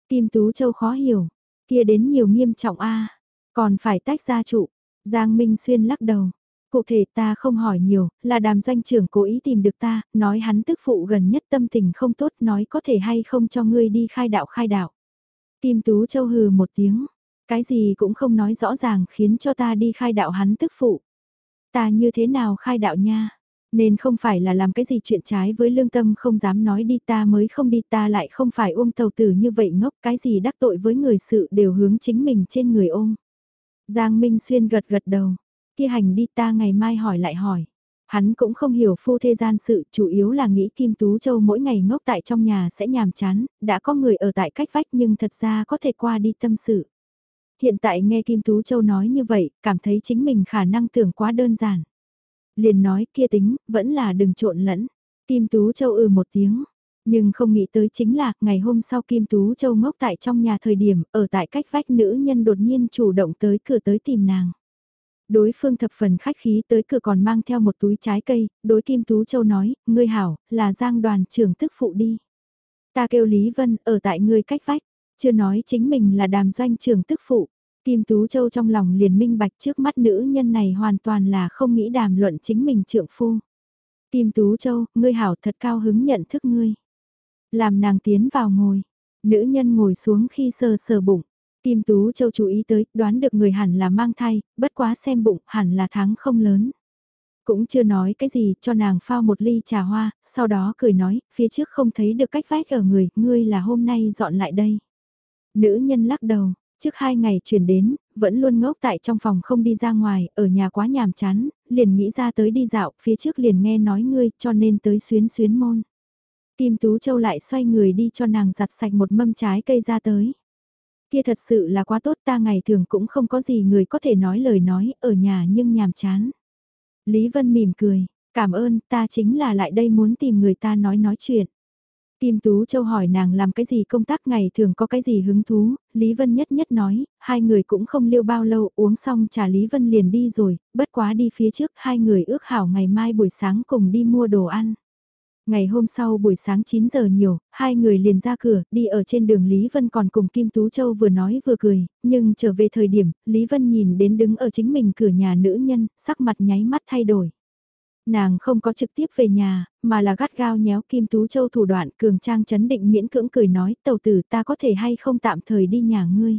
Kim Tú Châu khó hiểu, Kia đến nhiều nghiêm trọng a còn phải tách ra trụ. Giang Minh Xuyên lắc đầu. Cụ thể ta không hỏi nhiều, là đàm doanh trưởng cố ý tìm được ta, nói hắn tức phụ gần nhất tâm tình không tốt nói có thể hay không cho ngươi đi khai đạo khai đạo. Kim Tú Châu hừ một tiếng, cái gì cũng không nói rõ ràng khiến cho ta đi khai đạo hắn tức phụ. Ta như thế nào khai đạo nha? Nên không phải là làm cái gì chuyện trái với lương tâm không dám nói đi ta mới không đi ta lại không phải ôm tàu tử như vậy ngốc cái gì đắc tội với người sự đều hướng chính mình trên người ôm. Giang Minh Xuyên gật gật đầu, kia hành đi ta ngày mai hỏi lại hỏi. Hắn cũng không hiểu phu thế gian sự, chủ yếu là nghĩ Kim Tú Châu mỗi ngày ngốc tại trong nhà sẽ nhàm chán, đã có người ở tại cách vách nhưng thật ra có thể qua đi tâm sự. Hiện tại nghe Kim Tú Châu nói như vậy, cảm thấy chính mình khả năng tưởng quá đơn giản liền nói kia tính, vẫn là đừng trộn lẫn. Kim Tú Châu ừ một tiếng, nhưng không nghĩ tới chính là ngày hôm sau Kim Tú Châu ngốc tại trong nhà thời điểm ở tại cách vách nữ nhân đột nhiên chủ động tới cửa tới tìm nàng. Đối phương thập phần khách khí tới cửa còn mang theo một túi trái cây, đối Kim Tú Châu nói, ngươi hảo, là giang đoàn trưởng tức phụ đi. Ta kêu Lý Vân ở tại ngươi cách vách, chưa nói chính mình là đàm doanh trưởng tức phụ. Kim Tú Châu trong lòng liền minh bạch trước mắt nữ nhân này hoàn toàn là không nghĩ đàm luận chính mình trượng phu. Kim Tú Châu, ngươi hảo thật cao hứng nhận thức ngươi. Làm nàng tiến vào ngồi. Nữ nhân ngồi xuống khi sờ sờ bụng. Kim Tú Châu chú ý tới, đoán được người hẳn là mang thai, bất quá xem bụng, hẳn là tháng không lớn. Cũng chưa nói cái gì, cho nàng phao một ly trà hoa, sau đó cười nói, phía trước không thấy được cách vách ở người, ngươi là hôm nay dọn lại đây. Nữ nhân lắc đầu, Trước hai ngày chuyển đến, vẫn luôn ngốc tại trong phòng không đi ra ngoài, ở nhà quá nhàm chán, liền nghĩ ra tới đi dạo, phía trước liền nghe nói ngươi, cho nên tới xuyến xuyến môn. Kim Tú Châu lại xoay người đi cho nàng giặt sạch một mâm trái cây ra tới. Kia thật sự là quá tốt ta ngày thường cũng không có gì người có thể nói lời nói ở nhà nhưng nhàm chán. Lý Vân mỉm cười, cảm ơn ta chính là lại đây muốn tìm người ta nói nói chuyện. Kim Tú Châu hỏi nàng làm cái gì công tác ngày thường có cái gì hứng thú, Lý Vân nhất nhất nói, hai người cũng không liêu bao lâu uống xong trà Lý Vân liền đi rồi, bất quá đi phía trước hai người ước hảo ngày mai buổi sáng cùng đi mua đồ ăn. Ngày hôm sau buổi sáng 9 giờ nhiều, hai người liền ra cửa, đi ở trên đường Lý Vân còn cùng Kim Tú Châu vừa nói vừa cười, nhưng trở về thời điểm, Lý Vân nhìn đến đứng ở chính mình cửa nhà nữ nhân, sắc mặt nháy mắt thay đổi. Nàng không có trực tiếp về nhà, mà là gắt gao nhéo Kim Tú Châu thủ đoạn cường trang chấn định miễn cưỡng cười nói tàu tử ta có thể hay không tạm thời đi nhà ngươi.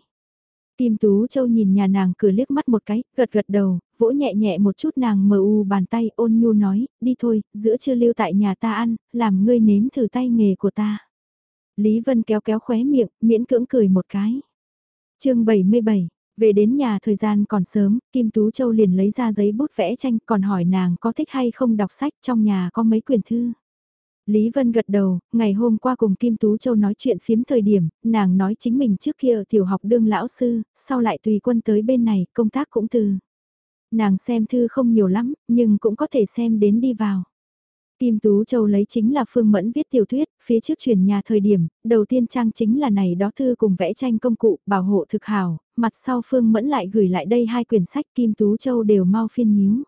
Kim Tú Châu nhìn nhà nàng cửa liếc mắt một cái, gật gật đầu, vỗ nhẹ nhẹ một chút nàng mờ u bàn tay ôn nhu nói, đi thôi, giữa chưa lưu tại nhà ta ăn, làm ngươi nếm thử tay nghề của ta. Lý Vân kéo kéo khóe miệng, miễn cưỡng cười một cái. chương 77, về đến nhà thời gian còn sớm, Kim Tú Châu liền lấy ra giấy bút vẽ tranh còn hỏi nàng có thích hay không đọc sách trong nhà có mấy quyển thư. Lý Vân gật đầu, ngày hôm qua cùng Kim Tú Châu nói chuyện phiếm thời điểm, nàng nói chính mình trước kia ở tiểu học đương lão sư, sau lại tùy quân tới bên này, công tác cũng từ. Nàng xem thư không nhiều lắm, nhưng cũng có thể xem đến đi vào. Kim Tú Châu lấy chính là Phương Mẫn viết tiểu thuyết, phía trước chuyển nhà thời điểm, đầu tiên trang chính là này đó thư cùng vẽ tranh công cụ, bảo hộ thực hào, mặt sau Phương Mẫn lại gửi lại đây hai quyển sách Kim Tú Châu đều mau phiên nhíu.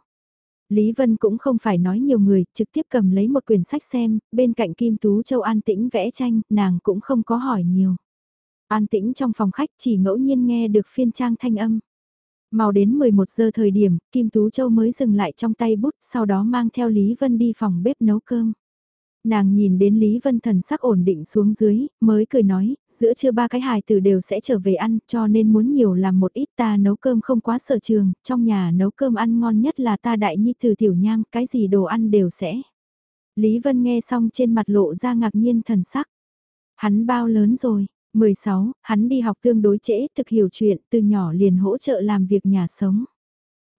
Lý Vân cũng không phải nói nhiều người, trực tiếp cầm lấy một quyển sách xem, bên cạnh Kim Tú Châu an tĩnh vẽ tranh, nàng cũng không có hỏi nhiều. An tĩnh trong phòng khách chỉ ngẫu nhiên nghe được phiên trang thanh âm màu đến 11 giờ thời điểm, Kim Tú Châu mới dừng lại trong tay bút, sau đó mang theo Lý Vân đi phòng bếp nấu cơm. Nàng nhìn đến Lý Vân thần sắc ổn định xuống dưới, mới cười nói, giữa trưa ba cái hài tử đều sẽ trở về ăn, cho nên muốn nhiều làm một ít ta nấu cơm không quá sở trường, trong nhà nấu cơm ăn ngon nhất là ta đại nhi từ tiểu nham, cái gì đồ ăn đều sẽ. Lý Vân nghe xong trên mặt lộ ra ngạc nhiên thần sắc. Hắn bao lớn rồi, 16, hắn đi học tương đối trễ, thực hiểu chuyện, từ nhỏ liền hỗ trợ làm việc nhà sống.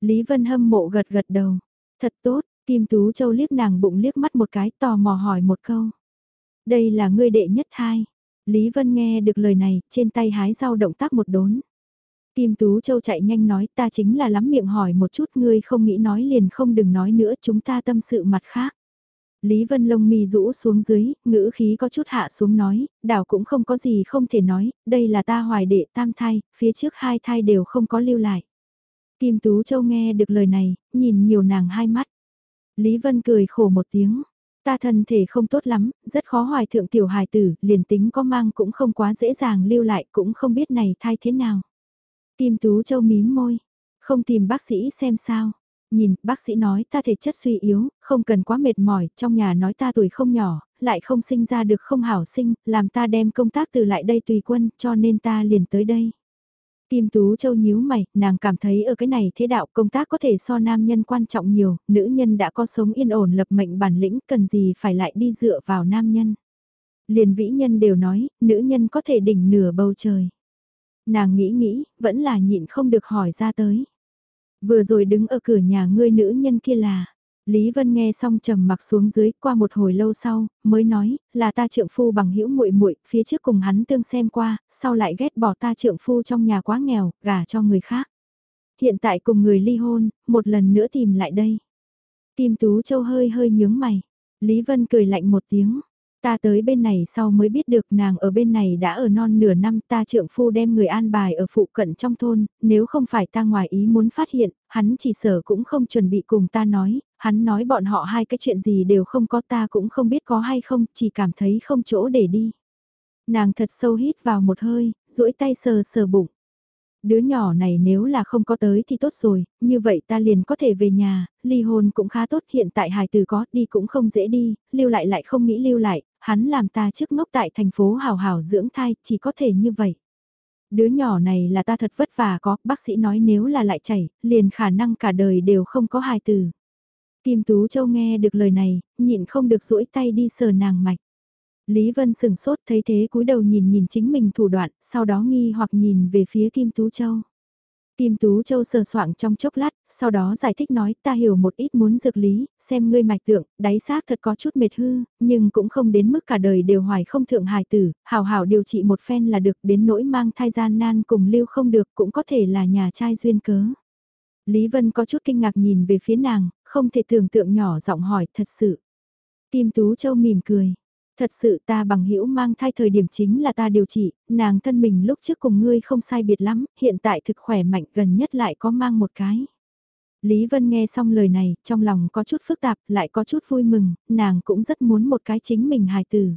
Lý Vân hâm mộ gật gật đầu. Thật tốt, Kim Tú Châu liếc nàng bụng liếc mắt một cái tò mò hỏi một câu. Đây là ngươi đệ nhất hai. Lý Vân nghe được lời này, trên tay hái rau động tác một đốn. Kim Tú Châu chạy nhanh nói ta chính là lắm miệng hỏi một chút ngươi không nghĩ nói liền không đừng nói nữa chúng ta tâm sự mặt khác. Lý Vân lông mi rũ xuống dưới, ngữ khí có chút hạ xuống nói, đảo cũng không có gì không thể nói, đây là ta hoài đệ tam thai, phía trước hai thai đều không có lưu lại. Kim Tú Châu nghe được lời này, nhìn nhiều nàng hai mắt. Lý Vân cười khổ một tiếng. Ta thân thể không tốt lắm, rất khó hoài thượng tiểu hài tử, liền tính có mang cũng không quá dễ dàng lưu lại, cũng không biết này thai thế nào. Kim Tú Châu mím môi, không tìm bác sĩ xem sao. Nhìn, bác sĩ nói ta thể chất suy yếu, không cần quá mệt mỏi, trong nhà nói ta tuổi không nhỏ, lại không sinh ra được không hảo sinh, làm ta đem công tác từ lại đây tùy quân, cho nên ta liền tới đây. Kim Tú Châu nhíu mày, nàng cảm thấy ở cái này thế đạo công tác có thể so nam nhân quan trọng nhiều, nữ nhân đã có sống yên ổn lập mệnh bản lĩnh, cần gì phải lại đi dựa vào nam nhân. Liền vĩ nhân đều nói, nữ nhân có thể đỉnh nửa bầu trời. Nàng nghĩ nghĩ, vẫn là nhịn không được hỏi ra tới. Vừa rồi đứng ở cửa nhà ngươi nữ nhân kia là, Lý Vân nghe xong trầm mặc xuống dưới, qua một hồi lâu sau, mới nói, là ta trượng phu bằng hữu muội muội, phía trước cùng hắn tương xem qua, sau lại ghét bỏ ta trượng phu trong nhà quá nghèo, gả cho người khác. Hiện tại cùng người ly hôn, một lần nữa tìm lại đây. Kim Tú Châu hơi hơi nhướng mày. Lý Vân cười lạnh một tiếng, Ta tới bên này sau mới biết được nàng ở bên này đã ở non nửa năm ta trượng phu đem người an bài ở phụ cận trong thôn, nếu không phải ta ngoài ý muốn phát hiện, hắn chỉ sở cũng không chuẩn bị cùng ta nói, hắn nói bọn họ hai cái chuyện gì đều không có ta cũng không biết có hay không, chỉ cảm thấy không chỗ để đi. Nàng thật sâu hít vào một hơi, duỗi tay sờ sờ bụng đứa nhỏ này nếu là không có tới thì tốt rồi, như vậy ta liền có thể về nhà, ly hôn cũng khá tốt hiện tại hài từ có, đi cũng không dễ đi, lưu lại lại không nghĩ lưu lại, hắn làm ta trước ngốc tại thành phố hào hào dưỡng thai, chỉ có thể như vậy. Đứa nhỏ này là ta thật vất vả có, bác sĩ nói nếu là lại chảy, liền khả năng cả đời đều không có hài từ. Kim Tú Châu nghe được lời này, nhịn không được duỗi tay đi sờ nàng mạch. Lý Vân sừng sốt thấy thế cúi đầu nhìn nhìn chính mình thủ đoạn, sau đó nghi hoặc nhìn về phía Kim Tú Châu. Kim Tú Châu sờ soạng trong chốc lát, sau đó giải thích nói ta hiểu một ít muốn dược lý, xem ngươi mạch tượng, đáy xác thật có chút mệt hư, nhưng cũng không đến mức cả đời đều hoài không thượng hài tử, hào hào điều trị một phen là được đến nỗi mang thai gian nan cùng lưu không được cũng có thể là nhà trai duyên cớ. Lý Vân có chút kinh ngạc nhìn về phía nàng, không thể tưởng tượng nhỏ giọng hỏi thật sự. Kim Tú Châu mỉm cười. Thật sự ta bằng hữu mang thai thời điểm chính là ta điều trị, nàng thân mình lúc trước cùng ngươi không sai biệt lắm, hiện tại thực khỏe mạnh gần nhất lại có mang một cái. Lý Vân nghe xong lời này, trong lòng có chút phức tạp, lại có chút vui mừng, nàng cũng rất muốn một cái chính mình hài tử.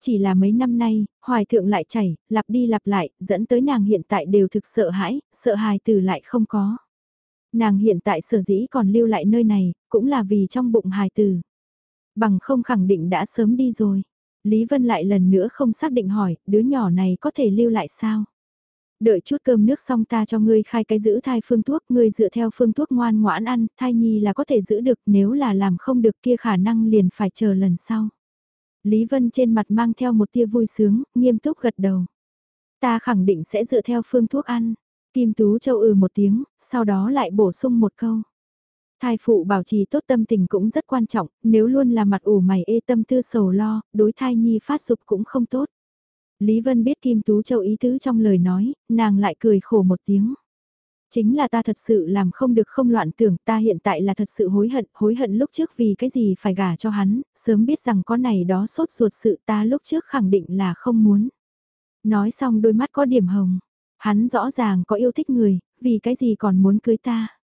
Chỉ là mấy năm nay, hoài thượng lại chảy, lặp đi lặp lại, dẫn tới nàng hiện tại đều thực sợ hãi, sợ hài tử lại không có. Nàng hiện tại sở dĩ còn lưu lại nơi này, cũng là vì trong bụng hài tử bằng không khẳng định đã sớm đi rồi. Lý Vân lại lần nữa không xác định hỏi, đứa nhỏ này có thể lưu lại sao? Đợi chút cơm nước xong ta cho ngươi khai cái giữ thai phương thuốc, ngươi dựa theo phương thuốc ngoan ngoãn ăn, thai nhi là có thể giữ được, nếu là làm không được kia khả năng liền phải chờ lần sau. Lý Vân trên mặt mang theo một tia vui sướng, nghiêm túc gật đầu. Ta khẳng định sẽ dựa theo phương thuốc ăn. Kim Tú Châu ừ một tiếng, sau đó lại bổ sung một câu. Thai phụ bảo trì tốt tâm tình cũng rất quan trọng, nếu luôn là mặt ủ mày ê tâm tư sầu lo, đối thai nhi phát dục cũng không tốt. Lý Vân biết Kim Tú Châu ý tứ trong lời nói, nàng lại cười khổ một tiếng. Chính là ta thật sự làm không được không loạn tưởng ta hiện tại là thật sự hối hận, hối hận lúc trước vì cái gì phải gả cho hắn, sớm biết rằng con này đó sốt ruột sự ta lúc trước khẳng định là không muốn. Nói xong đôi mắt có điểm hồng, hắn rõ ràng có yêu thích người, vì cái gì còn muốn cưới ta.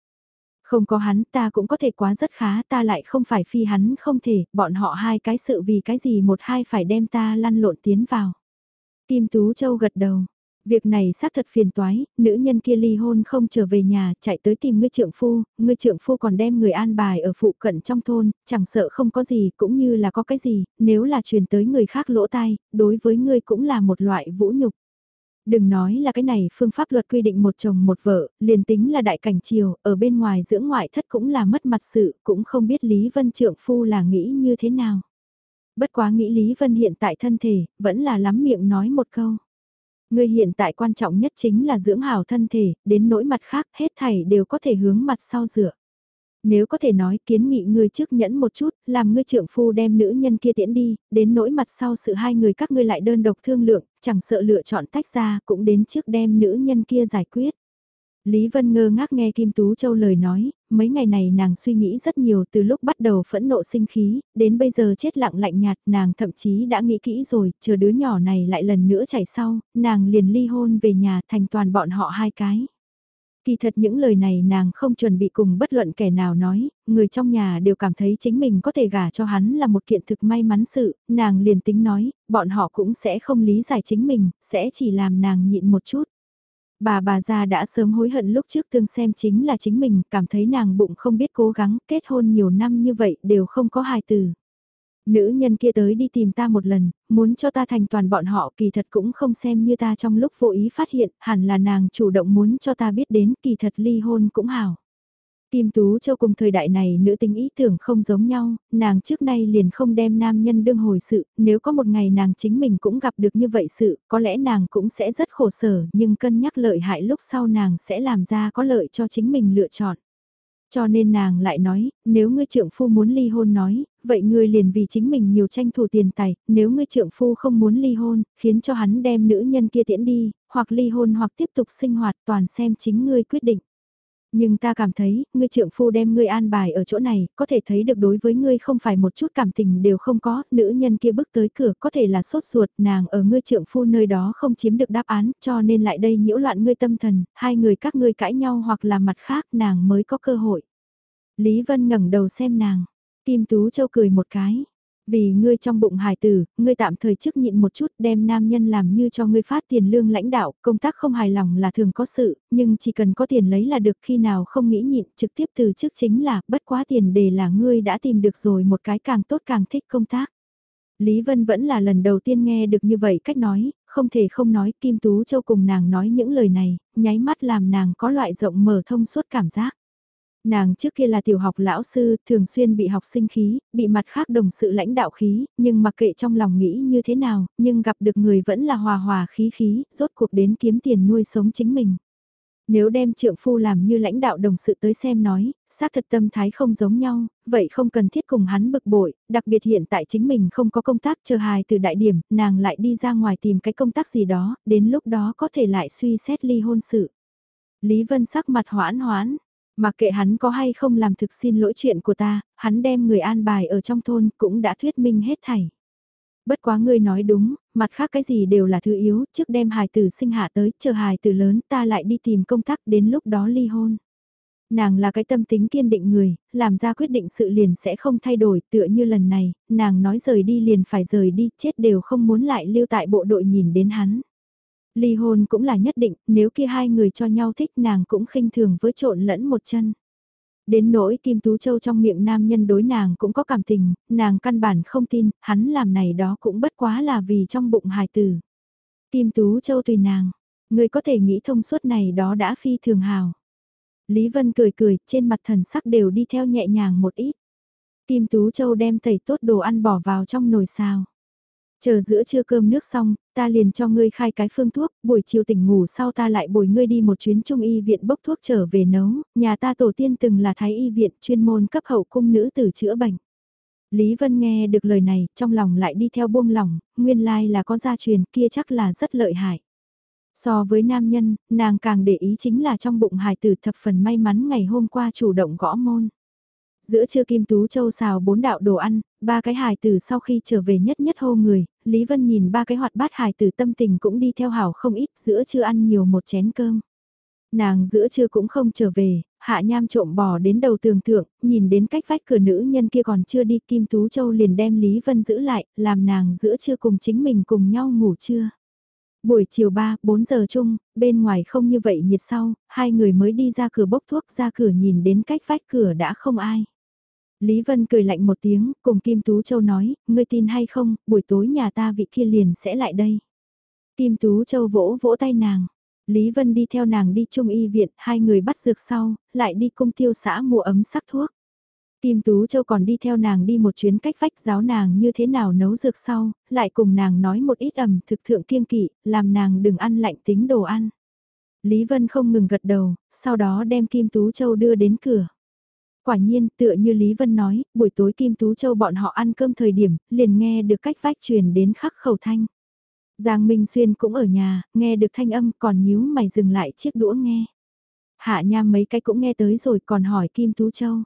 Không có hắn ta cũng có thể quá rất khá ta lại không phải phi hắn không thể, bọn họ hai cái sự vì cái gì một hai phải đem ta lăn lộn tiến vào. Kim Tú Châu gật đầu. Việc này xác thật phiền toái, nữ nhân kia ly hôn không trở về nhà, chạy tới tìm ngươi trượng phu, ngươi trượng phu còn đem người an bài ở phụ cận trong thôn, chẳng sợ không có gì, cũng như là có cái gì, nếu là truyền tới người khác lỗ tai, đối với ngươi cũng là một loại vũ nhục. Đừng nói là cái này phương pháp luật quy định một chồng một vợ, liền tính là đại cảnh triều, ở bên ngoài dưỡng ngoại thất cũng là mất mặt sự, cũng không biết Lý Vân Trượng Phu là nghĩ như thế nào. Bất quá nghĩ Lý Vân hiện tại thân thể, vẫn là lắm miệng nói một câu. Người hiện tại quan trọng nhất chính là dưỡng hảo thân thể, đến nỗi mặt khác hết thảy đều có thể hướng mặt sau dựa. Nếu có thể nói kiến nghị ngươi trước nhẫn một chút, làm ngươi trượng phu đem nữ nhân kia tiễn đi, đến nỗi mặt sau sự hai người các ngươi lại đơn độc thương lượng, chẳng sợ lựa chọn tách ra cũng đến trước đem nữ nhân kia giải quyết. Lý Vân ngơ ngác nghe Kim Tú Châu lời nói, mấy ngày này nàng suy nghĩ rất nhiều từ lúc bắt đầu phẫn nộ sinh khí, đến bây giờ chết lặng lạnh nhạt nàng thậm chí đã nghĩ kỹ rồi, chờ đứa nhỏ này lại lần nữa chảy sau, nàng liền ly hôn về nhà thành toàn bọn họ hai cái. Kỳ thật những lời này nàng không chuẩn bị cùng bất luận kẻ nào nói, người trong nhà đều cảm thấy chính mình có thể gả cho hắn là một kiện thực may mắn sự, nàng liền tính nói, bọn họ cũng sẽ không lý giải chính mình, sẽ chỉ làm nàng nhịn một chút. Bà bà già đã sớm hối hận lúc trước tương xem chính là chính mình, cảm thấy nàng bụng không biết cố gắng, kết hôn nhiều năm như vậy đều không có hài từ. Nữ nhân kia tới đi tìm ta một lần, muốn cho ta thành toàn bọn họ kỳ thật cũng không xem như ta trong lúc vô ý phát hiện, hẳn là nàng chủ động muốn cho ta biết đến kỳ thật ly hôn cũng hảo. Kim Tú Châu cùng thời đại này nữ tính ý tưởng không giống nhau, nàng trước nay liền không đem nam nhân đương hồi sự, nếu có một ngày nàng chính mình cũng gặp được như vậy sự, có lẽ nàng cũng sẽ rất khổ sở, nhưng cân nhắc lợi hại lúc sau nàng sẽ làm ra có lợi cho chính mình lựa chọn. Cho nên nàng lại nói, nếu ngươi trượng phu muốn ly hôn nói, vậy ngươi liền vì chính mình nhiều tranh thủ tiền tài, nếu ngươi trượng phu không muốn ly hôn, khiến cho hắn đem nữ nhân kia tiễn đi, hoặc ly hôn hoặc tiếp tục sinh hoạt toàn xem chính ngươi quyết định. Nhưng ta cảm thấy, ngươi trượng phu đem ngươi an bài ở chỗ này, có thể thấy được đối với ngươi không phải một chút cảm tình đều không có, nữ nhân kia bước tới cửa có thể là sốt ruột, nàng ở ngươi trượng phu nơi đó không chiếm được đáp án, cho nên lại đây nhiễu loạn ngươi tâm thần, hai người các ngươi cãi nhau hoặc là mặt khác nàng mới có cơ hội. Lý Vân ngẩng đầu xem nàng, Kim Tú Châu cười một cái. Vì ngươi trong bụng hài tử, ngươi tạm thời trước nhịn một chút đem nam nhân làm như cho ngươi phát tiền lương lãnh đạo, công tác không hài lòng là thường có sự, nhưng chỉ cần có tiền lấy là được khi nào không nghĩ nhịn trực tiếp từ trước chính là bất quá tiền đề là ngươi đã tìm được rồi một cái càng tốt càng thích công tác. Lý Vân vẫn là lần đầu tiên nghe được như vậy cách nói, không thể không nói Kim Tú Châu cùng nàng nói những lời này, nháy mắt làm nàng có loại rộng mở thông suốt cảm giác. Nàng trước kia là tiểu học lão sư, thường xuyên bị học sinh khí, bị mặt khác đồng sự lãnh đạo khí, nhưng mặc kệ trong lòng nghĩ như thế nào, nhưng gặp được người vẫn là hòa hòa khí khí, rốt cuộc đến kiếm tiền nuôi sống chính mình. Nếu đem trượng phu làm như lãnh đạo đồng sự tới xem nói, xác thật tâm thái không giống nhau, vậy không cần thiết cùng hắn bực bội, đặc biệt hiện tại chính mình không có công tác chờ hài từ đại điểm, nàng lại đi ra ngoài tìm cái công tác gì đó, đến lúc đó có thể lại suy xét ly hôn sự. Lý Vân sắc mặt hoãn hoãn, mà kệ hắn có hay không làm thực xin lỗi chuyện của ta, hắn đem người an bài ở trong thôn cũng đã thuyết minh hết thảy. Bất quá ngươi nói đúng, mặt khác cái gì đều là thứ yếu, trước đem hài tử sinh hạ tới, chờ hài tử lớn ta lại đi tìm công tác đến lúc đó ly hôn. Nàng là cái tâm tính kiên định người, làm ra quyết định sự liền sẽ không thay đổi tựa như lần này, nàng nói rời đi liền phải rời đi, chết đều không muốn lại lưu tại bộ đội nhìn đến hắn. Ly hôn cũng là nhất định, nếu kia hai người cho nhau thích nàng cũng khinh thường với trộn lẫn một chân. Đến nỗi Kim Tú Châu trong miệng nam nhân đối nàng cũng có cảm tình, nàng căn bản không tin, hắn làm này đó cũng bất quá là vì trong bụng hài tử. Kim Tú Châu tùy nàng, người có thể nghĩ thông suốt này đó đã phi thường hào. Lý Vân cười cười, trên mặt thần sắc đều đi theo nhẹ nhàng một ít. Kim Tú Châu đem tẩy tốt đồ ăn bỏ vào trong nồi xào. Chờ giữa trưa cơm nước xong, ta liền cho ngươi khai cái phương thuốc, buổi chiều tỉnh ngủ sau ta lại bồi ngươi đi một chuyến trung y viện bốc thuốc trở về nấu, nhà ta tổ tiên từng là thái y viện chuyên môn cấp hậu cung nữ tử chữa bệnh. Lý Vân nghe được lời này, trong lòng lại đi theo buông lòng. nguyên lai là có gia truyền kia chắc là rất lợi hại. So với nam nhân, nàng càng để ý chính là trong bụng hài tử thập phần may mắn ngày hôm qua chủ động gõ môn. Giữa trưa Kim Tú Châu xào bốn đạo đồ ăn, ba cái hài tử sau khi trở về nhất nhất hô người, Lý Vân nhìn ba cái hoạt bát hài tử tâm tình cũng đi theo hảo không ít, giữa trưa ăn nhiều một chén cơm. Nàng giữa trưa cũng không trở về, hạ nham trộm bò đến đầu tường thượng, nhìn đến cách vách cửa nữ nhân kia còn chưa đi Kim Tú Châu liền đem Lý Vân giữ lại, làm nàng giữa trưa cùng chính mình cùng nhau ngủ trưa. Buổi chiều 3, 4 giờ chung, bên ngoài không như vậy nhiệt sau, hai người mới đi ra cửa bốc thuốc ra cửa nhìn đến cách vách cửa đã không ai. Lý Vân cười lạnh một tiếng, cùng Kim Tú Châu nói, ngươi tin hay không, buổi tối nhà ta vị kia liền sẽ lại đây. Kim Tú Châu vỗ vỗ tay nàng. Lý Vân đi theo nàng đi trung y viện, hai người bắt dược sau, lại đi cung tiêu xã mua ấm sắc thuốc. Kim Tú Châu còn đi theo nàng đi một chuyến cách vách giáo nàng như thế nào nấu dược sau, lại cùng nàng nói một ít ẩm thực thượng kiêng kỵ, làm nàng đừng ăn lạnh tính đồ ăn. Lý Vân không ngừng gật đầu, sau đó đem Kim Tú Châu đưa đến cửa. Quả nhiên, tựa như Lý Vân nói, buổi tối Kim Tú Châu bọn họ ăn cơm thời điểm, liền nghe được cách vách truyền đến khắc khẩu thanh. Giang Minh Xuyên cũng ở nhà, nghe được thanh âm còn nhíu mày dừng lại chiếc đũa nghe. Hạ nha mấy cái cũng nghe tới rồi còn hỏi Kim Tú Châu.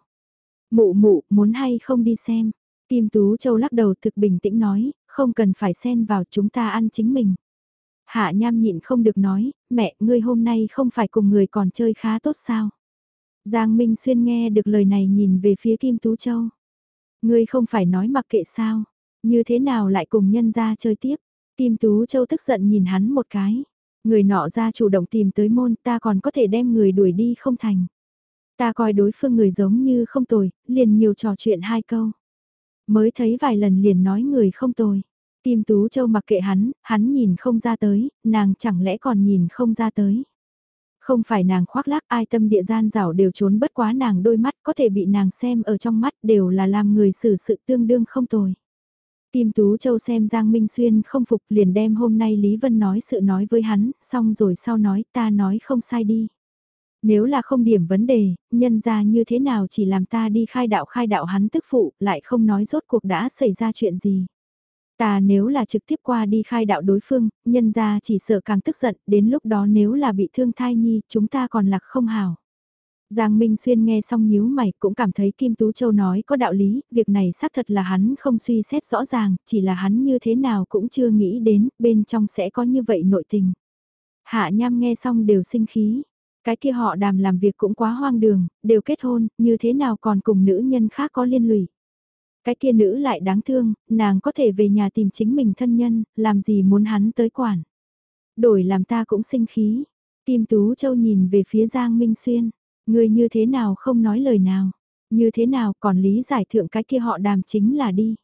Mụ mụ, muốn hay không đi xem. Kim Tú Châu lắc đầu thực bình tĩnh nói, không cần phải xen vào chúng ta ăn chính mình. Hạ Nham nhịn không được nói, mẹ, ngươi hôm nay không phải cùng người còn chơi khá tốt sao? Giang Minh Xuyên nghe được lời này nhìn về phía Kim Tú Châu. Ngươi không phải nói mặc kệ sao, như thế nào lại cùng nhân ra chơi tiếp? Kim Tú Châu tức giận nhìn hắn một cái. Người nọ ra chủ động tìm tới môn ta còn có thể đem người đuổi đi không thành. Ta coi đối phương người giống như không tồi, liền nhiều trò chuyện hai câu. Mới thấy vài lần liền nói người không tồi. Kim Tú Châu mặc kệ hắn, hắn nhìn không ra tới, nàng chẳng lẽ còn nhìn không ra tới. Không phải nàng khoác lác ai tâm địa gian rảo đều trốn bất quá nàng đôi mắt có thể bị nàng xem ở trong mắt đều là làm người xử sự tương đương không tồi. Kim Tú Châu xem Giang Minh Xuyên không phục liền đem hôm nay Lý Vân nói sự nói với hắn, xong rồi sau nói ta nói không sai đi. Nếu là không điểm vấn đề, nhân ra như thế nào chỉ làm ta đi khai đạo khai đạo hắn tức phụ, lại không nói rốt cuộc đã xảy ra chuyện gì. Ta nếu là trực tiếp qua đi khai đạo đối phương, nhân ra chỉ sợ càng tức giận, đến lúc đó nếu là bị thương thai nhi, chúng ta còn lạc không hào. Giang Minh Xuyên nghe xong nhíu mày cũng cảm thấy Kim Tú Châu nói có đạo lý, việc này xác thật là hắn không suy xét rõ ràng, chỉ là hắn như thế nào cũng chưa nghĩ đến, bên trong sẽ có như vậy nội tình. Hạ Nham nghe xong đều sinh khí, cái kia họ đàm làm việc cũng quá hoang đường, đều kết hôn, như thế nào còn cùng nữ nhân khác có liên lụy. Cái kia nữ lại đáng thương, nàng có thể về nhà tìm chính mình thân nhân, làm gì muốn hắn tới quản. Đổi làm ta cũng sinh khí. Kim Tú Châu nhìn về phía Giang Minh Xuyên, người như thế nào không nói lời nào, như thế nào còn lý giải thượng cái kia họ đàm chính là đi.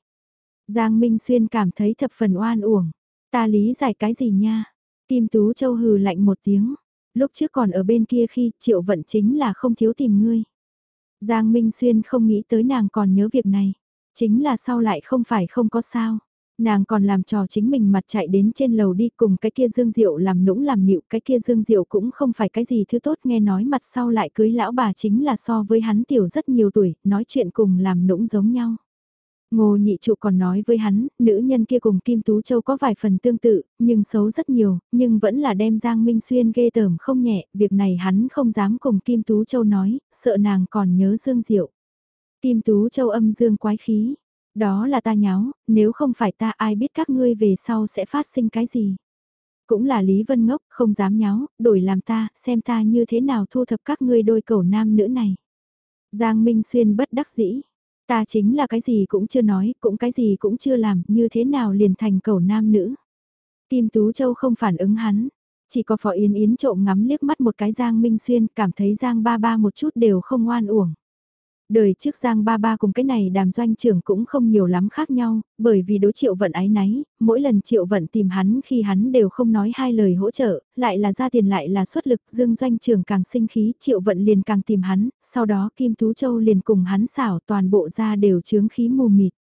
Giang Minh Xuyên cảm thấy thập phần oan uổng, ta lý giải cái gì nha. Kim Tú Châu hừ lạnh một tiếng, lúc trước còn ở bên kia khi triệu vận chính là không thiếu tìm ngươi. Giang Minh Xuyên không nghĩ tới nàng còn nhớ việc này. Chính là sau lại không phải không có sao. Nàng còn làm trò chính mình mặt chạy đến trên lầu đi cùng cái kia Dương Diệu làm nũng làm nịu cái kia Dương Diệu cũng không phải cái gì thứ tốt nghe nói mặt sau lại cưới lão bà chính là so với hắn tiểu rất nhiều tuổi, nói chuyện cùng làm nũng giống nhau. Ngô nhị trụ còn nói với hắn, nữ nhân kia cùng Kim Tú Châu có vài phần tương tự, nhưng xấu rất nhiều, nhưng vẫn là đem Giang Minh Xuyên ghê tởm không nhẹ, việc này hắn không dám cùng Kim Tú Châu nói, sợ nàng còn nhớ Dương Diệu. Kim Tú Châu âm dương quái khí, đó là ta nháo, nếu không phải ta ai biết các ngươi về sau sẽ phát sinh cái gì. Cũng là Lý Vân Ngốc, không dám nháo, đổi làm ta, xem ta như thế nào thu thập các ngươi đôi cầu nam nữ này. Giang Minh Xuyên bất đắc dĩ, Ta chính là cái gì cũng chưa nói, cũng cái gì cũng chưa làm, như thế nào liền thành cầu nam nữ. Kim Tú Châu không phản ứng hắn, chỉ có Phó Yến Yến trộm ngắm liếc mắt một cái Giang Minh Xuyên, cảm thấy Giang ba ba một chút đều không ngoan uổng. Đời trước Giang Ba Ba cùng cái này đàm doanh trưởng cũng không nhiều lắm khác nhau, bởi vì đối triệu vận ái náy, mỗi lần triệu vận tìm hắn khi hắn đều không nói hai lời hỗ trợ, lại là ra tiền lại là xuất lực, Dương doanh trưởng càng sinh khí, triệu vận liền càng tìm hắn, sau đó Kim Tú Châu liền cùng hắn xảo toàn bộ ra đều chướng khí mù mịt.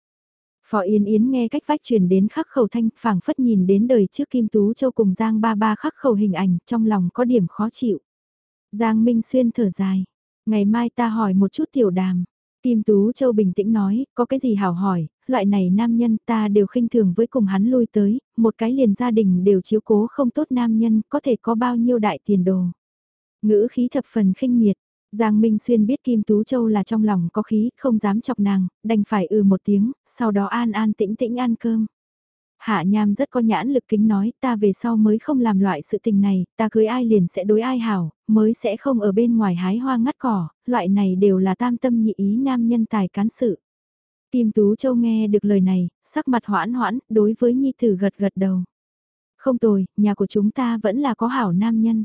Phó Yên Yến nghe cách vách truyền đến khắc khẩu thanh, phảng phất nhìn đến đời trước Kim Tú Châu cùng Giang Ba Ba khắc khẩu hình ảnh, trong lòng có điểm khó chịu. Giang Minh Xuyên thở dài, ngày mai ta hỏi một chút tiểu đàm. Kim Tú Châu bình tĩnh nói, có cái gì hảo hỏi, loại này nam nhân ta đều khinh thường với cùng hắn lui tới, một cái liền gia đình đều chiếu cố không tốt nam nhân, có thể có bao nhiêu đại tiền đồ. Ngữ khí thập phần khinh miệt, Giang Minh Xuyên biết Kim Tú Châu là trong lòng có khí, không dám chọc nàng, đành phải ừ một tiếng, sau đó an an tĩnh tĩnh ăn cơm. Hạ Nham rất có nhãn lực kính nói, ta về sau mới không làm loại sự tình này, ta cưới ai liền sẽ đối ai hảo, mới sẽ không ở bên ngoài hái hoa ngắt cỏ, loại này đều là tam tâm nhị ý nam nhân tài cán sự. Kim Tú Châu nghe được lời này, sắc mặt hoãn hoãn, đối với Nhi Tử gật gật đầu. Không tồi, nhà của chúng ta vẫn là có hảo nam nhân.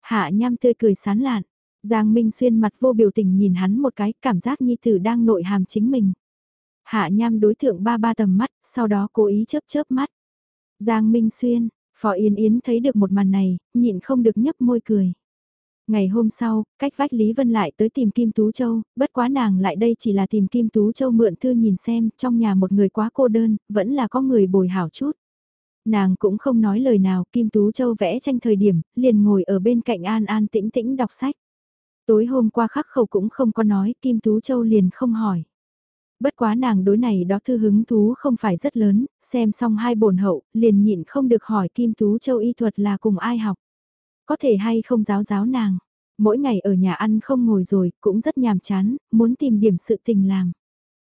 Hạ Nham tươi cười sán lạn, Giang Minh Xuyên mặt vô biểu tình nhìn hắn một cái, cảm giác Nhi Tử đang nội hàm chính mình. Hạ Nham đối thượng ba ba tầm mắt, sau đó cố ý chớp chớp mắt. Giang Minh Xuyên, Phó Yến Yến thấy được một màn này, nhịn không được nhấp môi cười. Ngày hôm sau, cách vách Lý Vân lại tới tìm Kim Tú Châu, bất quá nàng lại đây chỉ là tìm Kim Tú Châu mượn thư nhìn xem, trong nhà một người quá cô đơn, vẫn là có người bồi hảo chút. Nàng cũng không nói lời nào, Kim Tú Châu vẽ tranh thời điểm, liền ngồi ở bên cạnh An An tĩnh tĩnh đọc sách. Tối hôm qua khắc khẩu cũng không có nói, Kim Tú Châu liền không hỏi. Bất quá nàng đối này đó thư hứng thú không phải rất lớn, xem xong hai bổn hậu, liền nhịn không được hỏi Kim Tú Châu y thuật là cùng ai học. Có thể hay không giáo giáo nàng, mỗi ngày ở nhà ăn không ngồi rồi, cũng rất nhàm chán, muốn tìm điểm sự tình làm.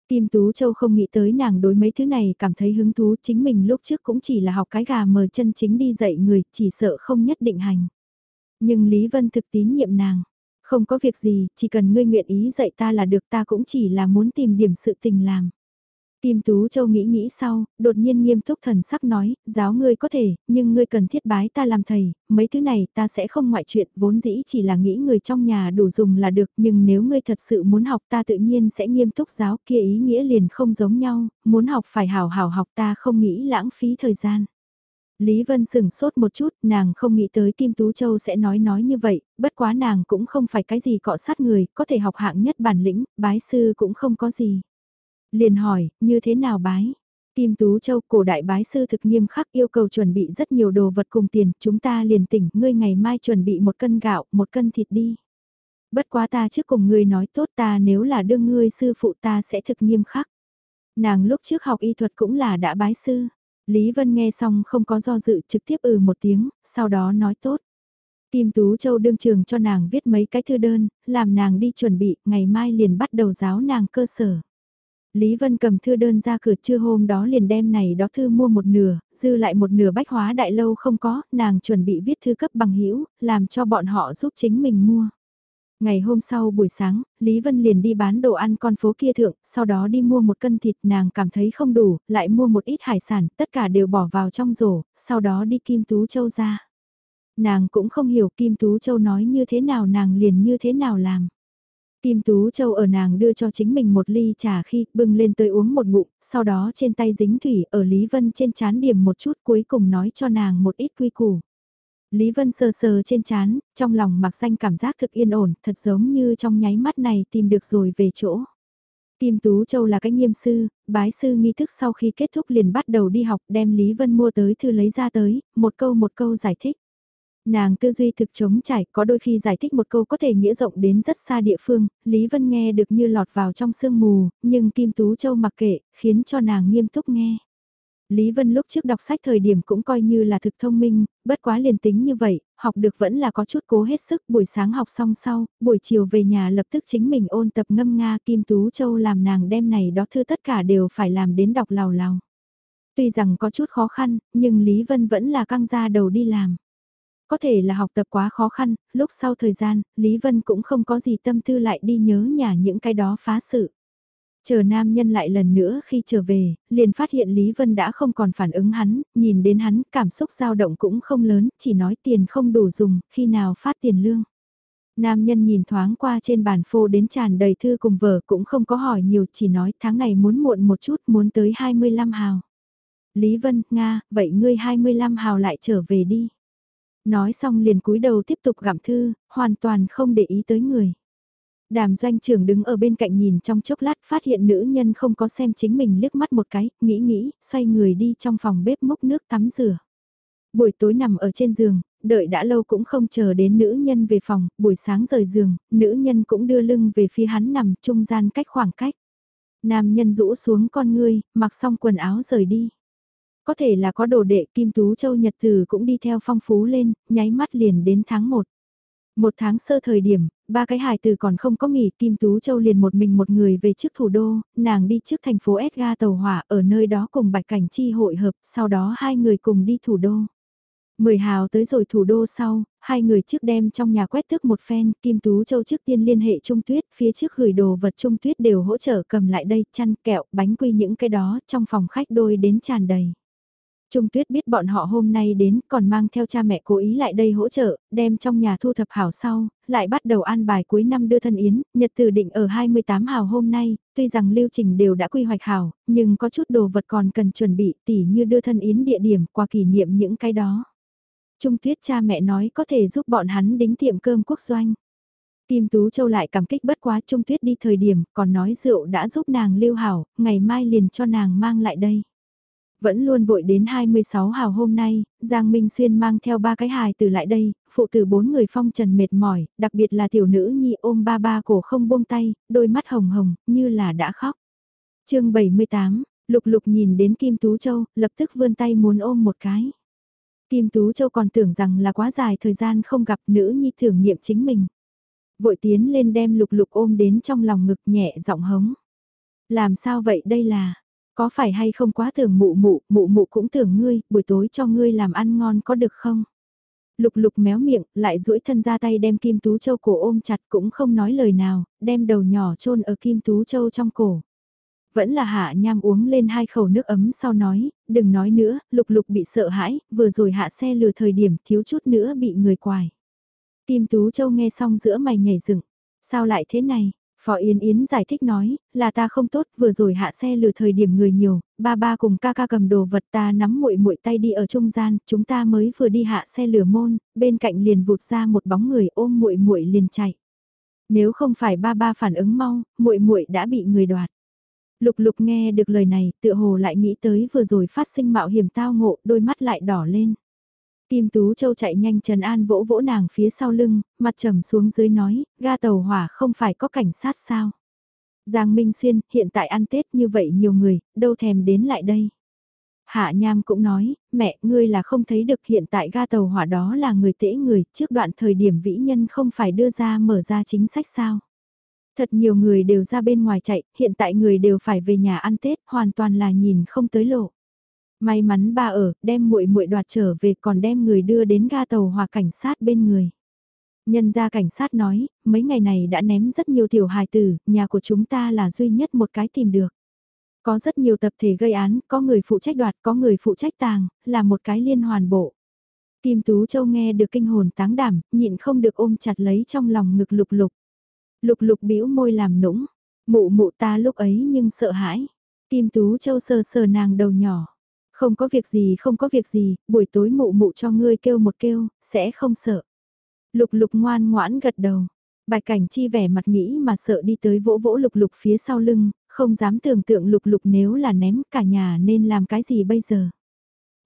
Kim Tú Châu không nghĩ tới nàng đối mấy thứ này cảm thấy hứng thú chính mình lúc trước cũng chỉ là học cái gà mờ chân chính đi dạy người, chỉ sợ không nhất định hành. Nhưng Lý Vân thực tín nhiệm nàng, không có việc gì, chỉ cần ngươi nguyện ý dạy ta là được ta cũng chỉ là muốn tìm điểm sự tình làm. Kim Tú Châu nghĩ nghĩ sau, đột nhiên nghiêm túc thần sắc nói, giáo ngươi có thể, nhưng ngươi cần thiết bái ta làm thầy, mấy thứ này ta sẽ không ngoại chuyện, vốn dĩ chỉ là nghĩ người trong nhà đủ dùng là được, nhưng nếu ngươi thật sự muốn học ta tự nhiên sẽ nghiêm túc giáo kia ý nghĩa liền không giống nhau, muốn học phải hảo hảo học ta không nghĩ lãng phí thời gian. Lý Vân sừng sốt một chút, nàng không nghĩ tới Kim Tú Châu sẽ nói nói như vậy, bất quá nàng cũng không phải cái gì cọ sát người, có thể học hạng nhất bản lĩnh, bái sư cũng không có gì. Liền hỏi, như thế nào bái? Kim Tú Châu cổ đại bái sư thực nghiêm khắc yêu cầu chuẩn bị rất nhiều đồ vật cùng tiền, chúng ta liền tỉnh, ngươi ngày mai chuẩn bị một cân gạo, một cân thịt đi. Bất quá ta trước cùng ngươi nói tốt ta nếu là đương ngươi sư phụ ta sẽ thực nghiêm khắc. Nàng lúc trước học y thuật cũng là đã bái sư. Lý Vân nghe xong không có do dự trực tiếp ừ một tiếng, sau đó nói tốt. Kim Tú Châu đương trường cho nàng viết mấy cái thư đơn, làm nàng đi chuẩn bị, ngày mai liền bắt đầu giáo nàng cơ sở. Lý Vân cầm thư đơn ra cửa trưa hôm đó liền đem này đó thư mua một nửa, dư lại một nửa bách hóa đại lâu không có, nàng chuẩn bị viết thư cấp bằng hữu làm cho bọn họ giúp chính mình mua. Ngày hôm sau buổi sáng, Lý Vân liền đi bán đồ ăn con phố kia thượng, sau đó đi mua một cân thịt nàng cảm thấy không đủ, lại mua một ít hải sản, tất cả đều bỏ vào trong rổ, sau đó đi Kim Tú Châu ra. Nàng cũng không hiểu Kim Tú Châu nói như thế nào nàng liền như thế nào làm. Kim Tú Châu ở nàng đưa cho chính mình một ly trà khi bưng lên tới uống một ngụm, sau đó trên tay dính thủy ở Lý Vân trên chán điểm một chút cuối cùng nói cho nàng một ít quy củ. Lý Vân sờ sờ trên chán, trong lòng mặc xanh cảm giác thực yên ổn, thật giống như trong nháy mắt này tìm được rồi về chỗ. Kim Tú Châu là cái nghiêm sư, bái sư nghi thức sau khi kết thúc liền bắt đầu đi học đem Lý Vân mua tới thư lấy ra tới, một câu một câu giải thích. Nàng tư duy thực chống trải, có đôi khi giải thích một câu có thể nghĩa rộng đến rất xa địa phương, Lý Vân nghe được như lọt vào trong sương mù, nhưng Kim Tú Châu mặc kệ, khiến cho nàng nghiêm túc nghe. Lý Vân lúc trước đọc sách thời điểm cũng coi như là thực thông minh, bất quá liền tính như vậy, học được vẫn là có chút cố hết sức, buổi sáng học xong sau, buổi chiều về nhà lập tức chính mình ôn tập ngâm Nga Kim Tú Châu làm nàng đem này đó thư tất cả đều phải làm đến đọc lào lào. Tuy rằng có chút khó khăn, nhưng Lý Vân vẫn là căng ra đầu đi làm. Có thể là học tập quá khó khăn, lúc sau thời gian, Lý Vân cũng không có gì tâm tư lại đi nhớ nhà những cái đó phá sự. Chờ nam nhân lại lần nữa khi trở về, liền phát hiện Lý Vân đã không còn phản ứng hắn, nhìn đến hắn cảm xúc dao động cũng không lớn, chỉ nói tiền không đủ dùng, khi nào phát tiền lương. Nam nhân nhìn thoáng qua trên bàn phô đến tràn đầy thư cùng vở cũng không có hỏi nhiều chỉ nói tháng này muốn muộn một chút muốn tới 25 hào. Lý Vân, Nga, vậy ngươi 25 hào lại trở về đi. Nói xong liền cúi đầu tiếp tục gặm thư, hoàn toàn không để ý tới người. Đàm doanh trưởng đứng ở bên cạnh nhìn trong chốc lát phát hiện nữ nhân không có xem chính mình liếc mắt một cái, nghĩ nghĩ, xoay người đi trong phòng bếp múc nước tắm rửa. Buổi tối nằm ở trên giường, đợi đã lâu cũng không chờ đến nữ nhân về phòng, buổi sáng rời giường, nữ nhân cũng đưa lưng về phía hắn nằm trung gian cách khoảng cách. Nam nhân rũ xuống con ngươi, mặc xong quần áo rời đi. Có thể là có đồ đệ Kim Tú Châu Nhật Từ cũng đi theo phong phú lên, nháy mắt liền đến tháng 1. Một tháng sơ thời điểm, ba cái hài từ còn không có nghỉ, Kim Tú Châu liền một mình một người về trước thủ đô, nàng đi trước thành phố Edga tàu hỏa ở nơi đó cùng Bạch Cảnh Chi hội hợp, sau đó hai người cùng đi thủ đô. Mười hào tới rồi thủ đô sau, hai người trước đem trong nhà quét thức một phen, Kim Tú Châu trước tiên liên hệ Trung Tuyết, phía trước gửi đồ vật Trung Tuyết đều hỗ trợ cầm lại đây, chăn, kẹo, bánh quy những cái đó, trong phòng khách đôi đến tràn đầy. Trung Tuyết biết bọn họ hôm nay đến còn mang theo cha mẹ cố ý lại đây hỗ trợ, đem trong nhà thu thập hảo sau, lại bắt đầu an bài cuối năm đưa thân yến, nhật tử định ở 28 hào hôm nay, tuy rằng lưu trình đều đã quy hoạch hảo, nhưng có chút đồ vật còn cần chuẩn bị tỉ như đưa thân yến địa điểm qua kỷ niệm những cái đó. Trung Tuyết cha mẹ nói có thể giúp bọn hắn đính tiệm cơm quốc doanh. Kim Tú Châu lại cảm kích bất quá Trung Tuyết đi thời điểm, còn nói rượu đã giúp nàng lưu hảo, ngày mai liền cho nàng mang lại đây. Vẫn luôn vội đến 26 hào hôm nay, Giang Minh Xuyên mang theo ba cái hài từ lại đây, phụ tử bốn người phong trần mệt mỏi, đặc biệt là tiểu nữ nhi ôm ba ba cổ không buông tay, đôi mắt hồng hồng, như là đã khóc. chương 78, Lục Lục nhìn đến Kim Tú Châu, lập tức vươn tay muốn ôm một cái. Kim Tú Châu còn tưởng rằng là quá dài thời gian không gặp nữ nhi thưởng nghiệm chính mình. Vội tiến lên đem Lục Lục ôm đến trong lòng ngực nhẹ giọng hống. Làm sao vậy đây là, có phải hay không quá tưởng mụ mụ, mụ mụ cũng tưởng ngươi, buổi tối cho ngươi làm ăn ngon có được không? Lục lục méo miệng, lại duỗi thân ra tay đem Kim Tú Châu cổ ôm chặt cũng không nói lời nào, đem đầu nhỏ chôn ở Kim Tú Châu trong cổ. Vẫn là hạ nham uống lên hai khẩu nước ấm sau nói, đừng nói nữa, lục lục bị sợ hãi, vừa rồi hạ xe lừa thời điểm thiếu chút nữa bị người quài. Kim Tú Châu nghe xong giữa mày nhảy dựng, sao lại thế này, Phó Yến Yến giải thích nói, là ta không tốt, vừa rồi hạ xe lừa thời điểm người nhiều, ba ba cùng ca ca cầm đồ vật ta nắm muội muội tay đi ở trung gian, chúng ta mới vừa đi hạ xe lừa môn, bên cạnh liền vụt ra một bóng người ôm muội muội liền chạy. Nếu không phải ba ba phản ứng mau, muội muội đã bị người đoạt. Lục lục nghe được lời này, tựa hồ lại nghĩ tới vừa rồi phát sinh mạo hiểm tao ngộ, đôi mắt lại đỏ lên. Kim Tú Châu chạy nhanh Trần An vỗ vỗ nàng phía sau lưng, mặt trầm xuống dưới nói, ga tàu hỏa không phải có cảnh sát sao. Giang Minh Xuyên, hiện tại ăn Tết như vậy nhiều người, đâu thèm đến lại đây. Hạ Nham cũng nói, mẹ, ngươi là không thấy được hiện tại ga tàu hỏa đó là người tễ người, trước đoạn thời điểm vĩ nhân không phải đưa ra mở ra chính sách sao. Thật nhiều người đều ra bên ngoài chạy, hiện tại người đều phải về nhà ăn Tết, hoàn toàn là nhìn không tới lộ. May mắn ba ở, đem muội muội đoạt trở về còn đem người đưa đến ga tàu hòa cảnh sát bên người. Nhân gia cảnh sát nói, mấy ngày này đã ném rất nhiều tiểu hài tử, nhà của chúng ta là duy nhất một cái tìm được. Có rất nhiều tập thể gây án, có người phụ trách đoạt, có người phụ trách tàng, là một cái liên hoàn bộ. Kim Tú Châu nghe được kinh hồn táng đảm, nhịn không được ôm chặt lấy trong lòng ngực lục lục. Lục lục bĩu môi làm nũng, mụ mụ ta lúc ấy nhưng sợ hãi. Kim Tú Châu sờ sờ nàng đầu nhỏ. Không có việc gì không có việc gì, buổi tối mụ mụ cho ngươi kêu một kêu, sẽ không sợ. Lục lục ngoan ngoãn gật đầu. Bạch cảnh chi vẻ mặt nghĩ mà sợ đi tới vỗ vỗ lục lục phía sau lưng, không dám tưởng tượng lục lục nếu là ném cả nhà nên làm cái gì bây giờ.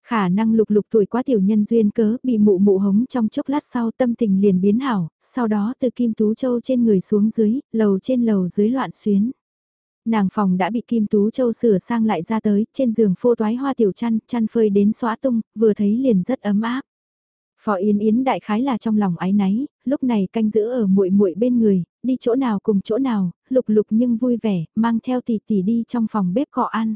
Khả năng lục lục tuổi quá tiểu nhân duyên cớ bị mụ mụ hống trong chốc lát sau tâm tình liền biến hảo, sau đó từ Kim Tú Châu trên người xuống dưới, lầu trên lầu dưới loạn xuyến. Nàng phòng đã bị Kim Tú Châu sửa sang lại ra tới, trên giường phô toái hoa tiểu chăn, chăn phơi đến xóa tung, vừa thấy liền rất ấm áp. Phó Yến Yến đại khái là trong lòng ái náy, lúc này canh giữ ở muội muội bên người, đi chỗ nào cùng chỗ nào, lục lục nhưng vui vẻ, mang theo tỷ tỷ đi trong phòng bếp cọ ăn.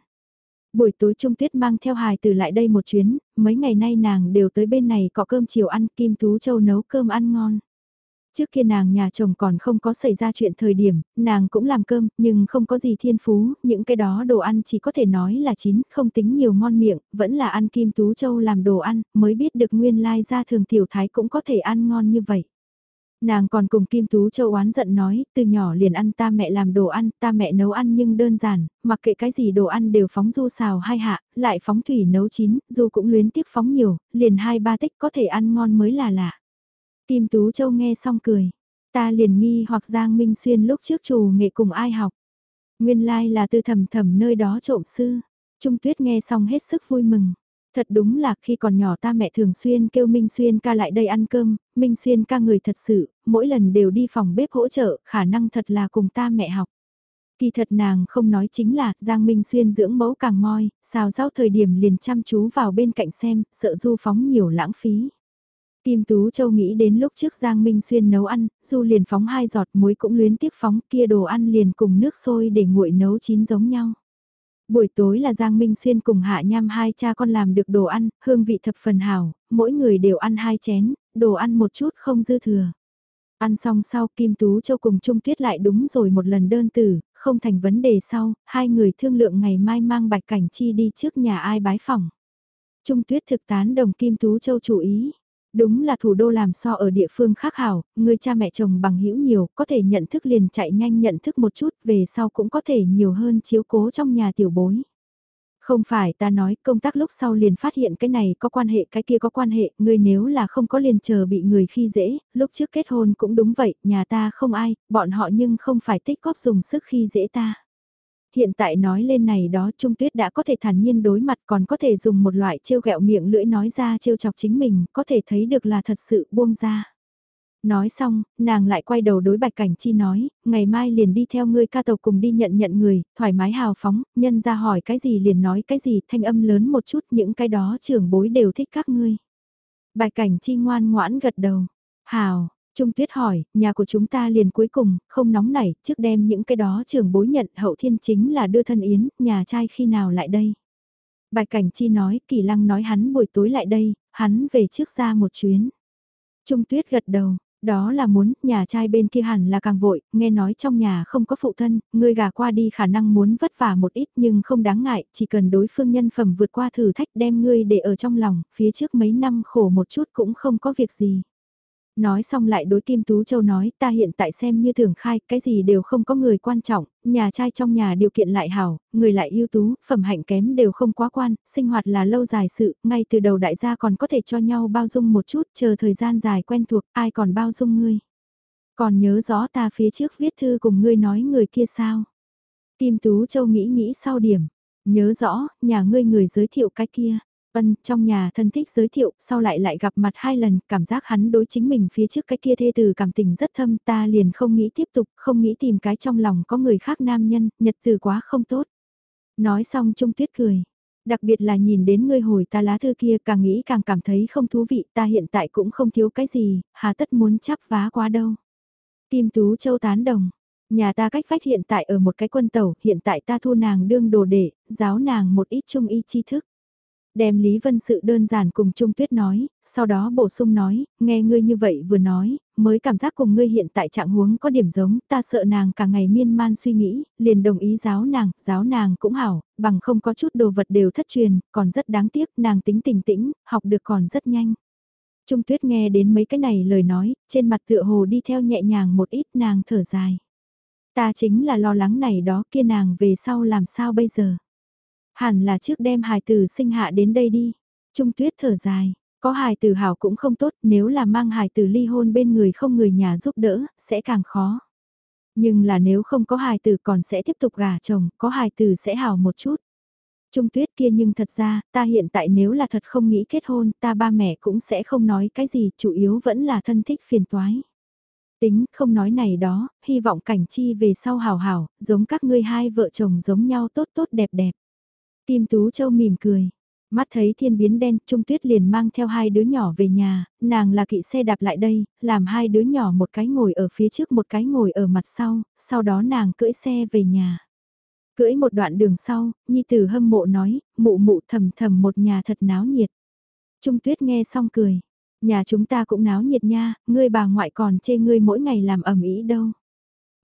Buổi tối Trung Tuyết mang theo hài từ lại đây một chuyến, mấy ngày nay nàng đều tới bên này cọ cơm chiều ăn, Kim Tú Châu nấu cơm ăn ngon. Trước kia nàng nhà chồng còn không có xảy ra chuyện thời điểm, nàng cũng làm cơm, nhưng không có gì thiên phú, những cái đó đồ ăn chỉ có thể nói là chín, không tính nhiều ngon miệng, vẫn là ăn Kim Tú Châu làm đồ ăn, mới biết được nguyên lai ra thường tiểu thái cũng có thể ăn ngon như vậy. Nàng còn cùng Kim Tú Châu oán giận nói, từ nhỏ liền ăn ta mẹ làm đồ ăn, ta mẹ nấu ăn nhưng đơn giản, mặc kệ cái gì đồ ăn đều phóng du xào hai hạ, lại phóng thủy nấu chín, dù cũng luyến tiếc phóng nhiều, liền hai ba tích có thể ăn ngon mới là lạ. Kim Tú Châu nghe xong cười, ta liền nghi hoặc Giang Minh Xuyên lúc trước chủ nghệ cùng ai học. Nguyên lai like là từ thầm thầm nơi đó trộm sư. Trung Tuyết nghe xong hết sức vui mừng. Thật đúng là khi còn nhỏ ta mẹ thường xuyên kêu Minh Xuyên ca lại đây ăn cơm, Minh Xuyên ca người thật sự, mỗi lần đều đi phòng bếp hỗ trợ, khả năng thật là cùng ta mẹ học. Kỳ thật nàng không nói chính là Giang Minh Xuyên dưỡng mẫu càng moi, xào rau thời điểm liền chăm chú vào bên cạnh xem, sợ du phóng nhiều lãng phí. Kim Tú Châu nghĩ đến lúc trước Giang Minh Xuyên nấu ăn, du liền phóng hai giọt muối cũng luyến tiếc phóng kia đồ ăn liền cùng nước sôi để nguội nấu chín giống nhau. Buổi tối là Giang Minh Xuyên cùng Hạ Nham hai cha con làm được đồ ăn, hương vị thập phần hảo, mỗi người đều ăn hai chén, đồ ăn một chút không dư thừa. Ăn xong sau Kim Tú Châu cùng Trung Tuyết lại đúng rồi một lần đơn tử, không thành vấn đề sau, hai người thương lượng ngày mai mang Bạch Cảnh Chi đi trước nhà ai bái phòng. Trung Tuyết thực tán đồng Kim Tú Châu chủ ý. Đúng là thủ đô làm so ở địa phương khác hảo, người cha mẹ chồng bằng hữu nhiều, có thể nhận thức liền chạy nhanh nhận thức một chút, về sau cũng có thể nhiều hơn chiếu cố trong nhà tiểu bối. Không phải ta nói công tác lúc sau liền phát hiện cái này có quan hệ cái kia có quan hệ, người nếu là không có liền chờ bị người khi dễ, lúc trước kết hôn cũng đúng vậy, nhà ta không ai, bọn họ nhưng không phải tích góp dùng sức khi dễ ta. Hiện tại nói lên này đó Trung Tuyết đã có thể thản nhiên đối mặt còn có thể dùng một loại trêu ghẹo miệng lưỡi nói ra trêu chọc chính mình, có thể thấy được là thật sự buông ra. Nói xong, nàng lại quay đầu đối Bạch Cảnh Chi nói, ngày mai liền đi theo ngươi ca tộc cùng đi nhận nhận người, thoải mái hào phóng, nhân ra hỏi cái gì liền nói cái gì, thanh âm lớn một chút, những cái đó trưởng bối đều thích các ngươi. Bạch Cảnh Chi ngoan ngoãn gật đầu, hào, Trung Tuyết hỏi, nhà của chúng ta liền cuối cùng, không nóng nảy, trước đem những cái đó trường bối nhận hậu thiên chính là đưa thân yến, nhà trai khi nào lại đây. Bạch Cảnh Chi nói, Kỳ Lăng nói hắn buổi tối lại đây, hắn về trước ra một chuyến. Trung Tuyết gật đầu, đó là muốn, nhà trai bên kia hẳn là càng vội, nghe nói trong nhà không có phụ thân, người gà qua đi khả năng muốn vất vả một ít nhưng không đáng ngại, chỉ cần đối phương nhân phẩm vượt qua thử thách đem ngươi để ở trong lòng, phía trước mấy năm khổ một chút cũng không có việc gì. Nói xong lại đối Kim Tú Châu nói ta hiện tại xem như thường khai, cái gì đều không có người quan trọng, nhà trai trong nhà điều kiện lại hảo, người lại ưu tú, phẩm hạnh kém đều không quá quan, sinh hoạt là lâu dài sự, ngay từ đầu đại gia còn có thể cho nhau bao dung một chút, chờ thời gian dài quen thuộc, ai còn bao dung ngươi. Còn nhớ rõ ta phía trước viết thư cùng ngươi nói người kia sao? Kim Tú Châu nghĩ nghĩ sau điểm, nhớ rõ, nhà ngươi người giới thiệu cái kia. Ân, trong nhà thân thích giới thiệu, sau lại lại gặp mặt hai lần, cảm giác hắn đối chính mình phía trước cái kia thê từ cảm tình rất thâm, ta liền không nghĩ tiếp tục, không nghĩ tìm cái trong lòng có người khác nam nhân, nhật từ quá không tốt. Nói xong Trung Tuyết cười. Đặc biệt là nhìn đến ngươi hồi ta lá thư kia càng nghĩ càng cảm thấy không thú vị ta hiện tại cũng không thiếu cái gì, hà tất muốn chắp vá quá đâu. Kim Tú Châu tán đồng, nhà ta cách vách hiện tại ở một cái quân tàu, hiện tại ta thu nàng đương đồ để, giáo nàng một ít trung y tri thức. Đem Lý Vân sự đơn giản cùng Trung Tuyết nói, sau đó bổ sung nói, nghe ngươi như vậy vừa nói, mới cảm giác cùng ngươi hiện tại trạng huống có điểm giống, ta sợ nàng cả ngày miên man suy nghĩ, liền đồng ý giáo nàng, giáo nàng cũng hảo, bằng không có chút đồ vật đều thất truyền, còn rất đáng tiếc, nàng tính tình tĩnh, học được còn rất nhanh. Trung Tuyết nghe đến mấy cái này lời nói, trên mặt tựa hồ đi theo nhẹ nhàng một ít nàng thở dài. Ta chính là lo lắng này đó kia nàng về sau làm sao bây giờ. Hẳn là trước đem hài tử sinh hạ đến đây đi. Trung tuyết thở dài, có hài tử hảo cũng không tốt nếu là mang hài tử ly hôn bên người không người nhà giúp đỡ, sẽ càng khó. Nhưng là nếu không có hài tử còn sẽ tiếp tục gả chồng, có hài tử sẽ hảo một chút. Trung tuyết kia nhưng thật ra, ta hiện tại nếu là thật không nghĩ kết hôn, ta ba mẹ cũng sẽ không nói cái gì, chủ yếu vẫn là thân thích phiền toái. Tính, không nói này đó, hy vọng cảnh chi về sau hào hảo, giống các ngươi hai vợ chồng giống nhau tốt tốt đẹp đẹp. Kim Tú Châu mỉm cười. Mắt thấy thiên biến đen, Trung Tuyết liền mang theo hai đứa nhỏ về nhà, nàng là kỵ xe đạp lại đây, làm hai đứa nhỏ một cái ngồi ở phía trước một cái ngồi ở mặt sau, sau đó nàng cưỡi xe về nhà. Cưỡi một đoạn đường sau, Nhi Tử hâm mộ nói, mụ mụ thầm thầm một nhà thật náo nhiệt. Trung Tuyết nghe xong cười, nhà chúng ta cũng náo nhiệt nha, ngươi bà ngoại còn chê ngươi mỗi ngày làm ẩm ý đâu.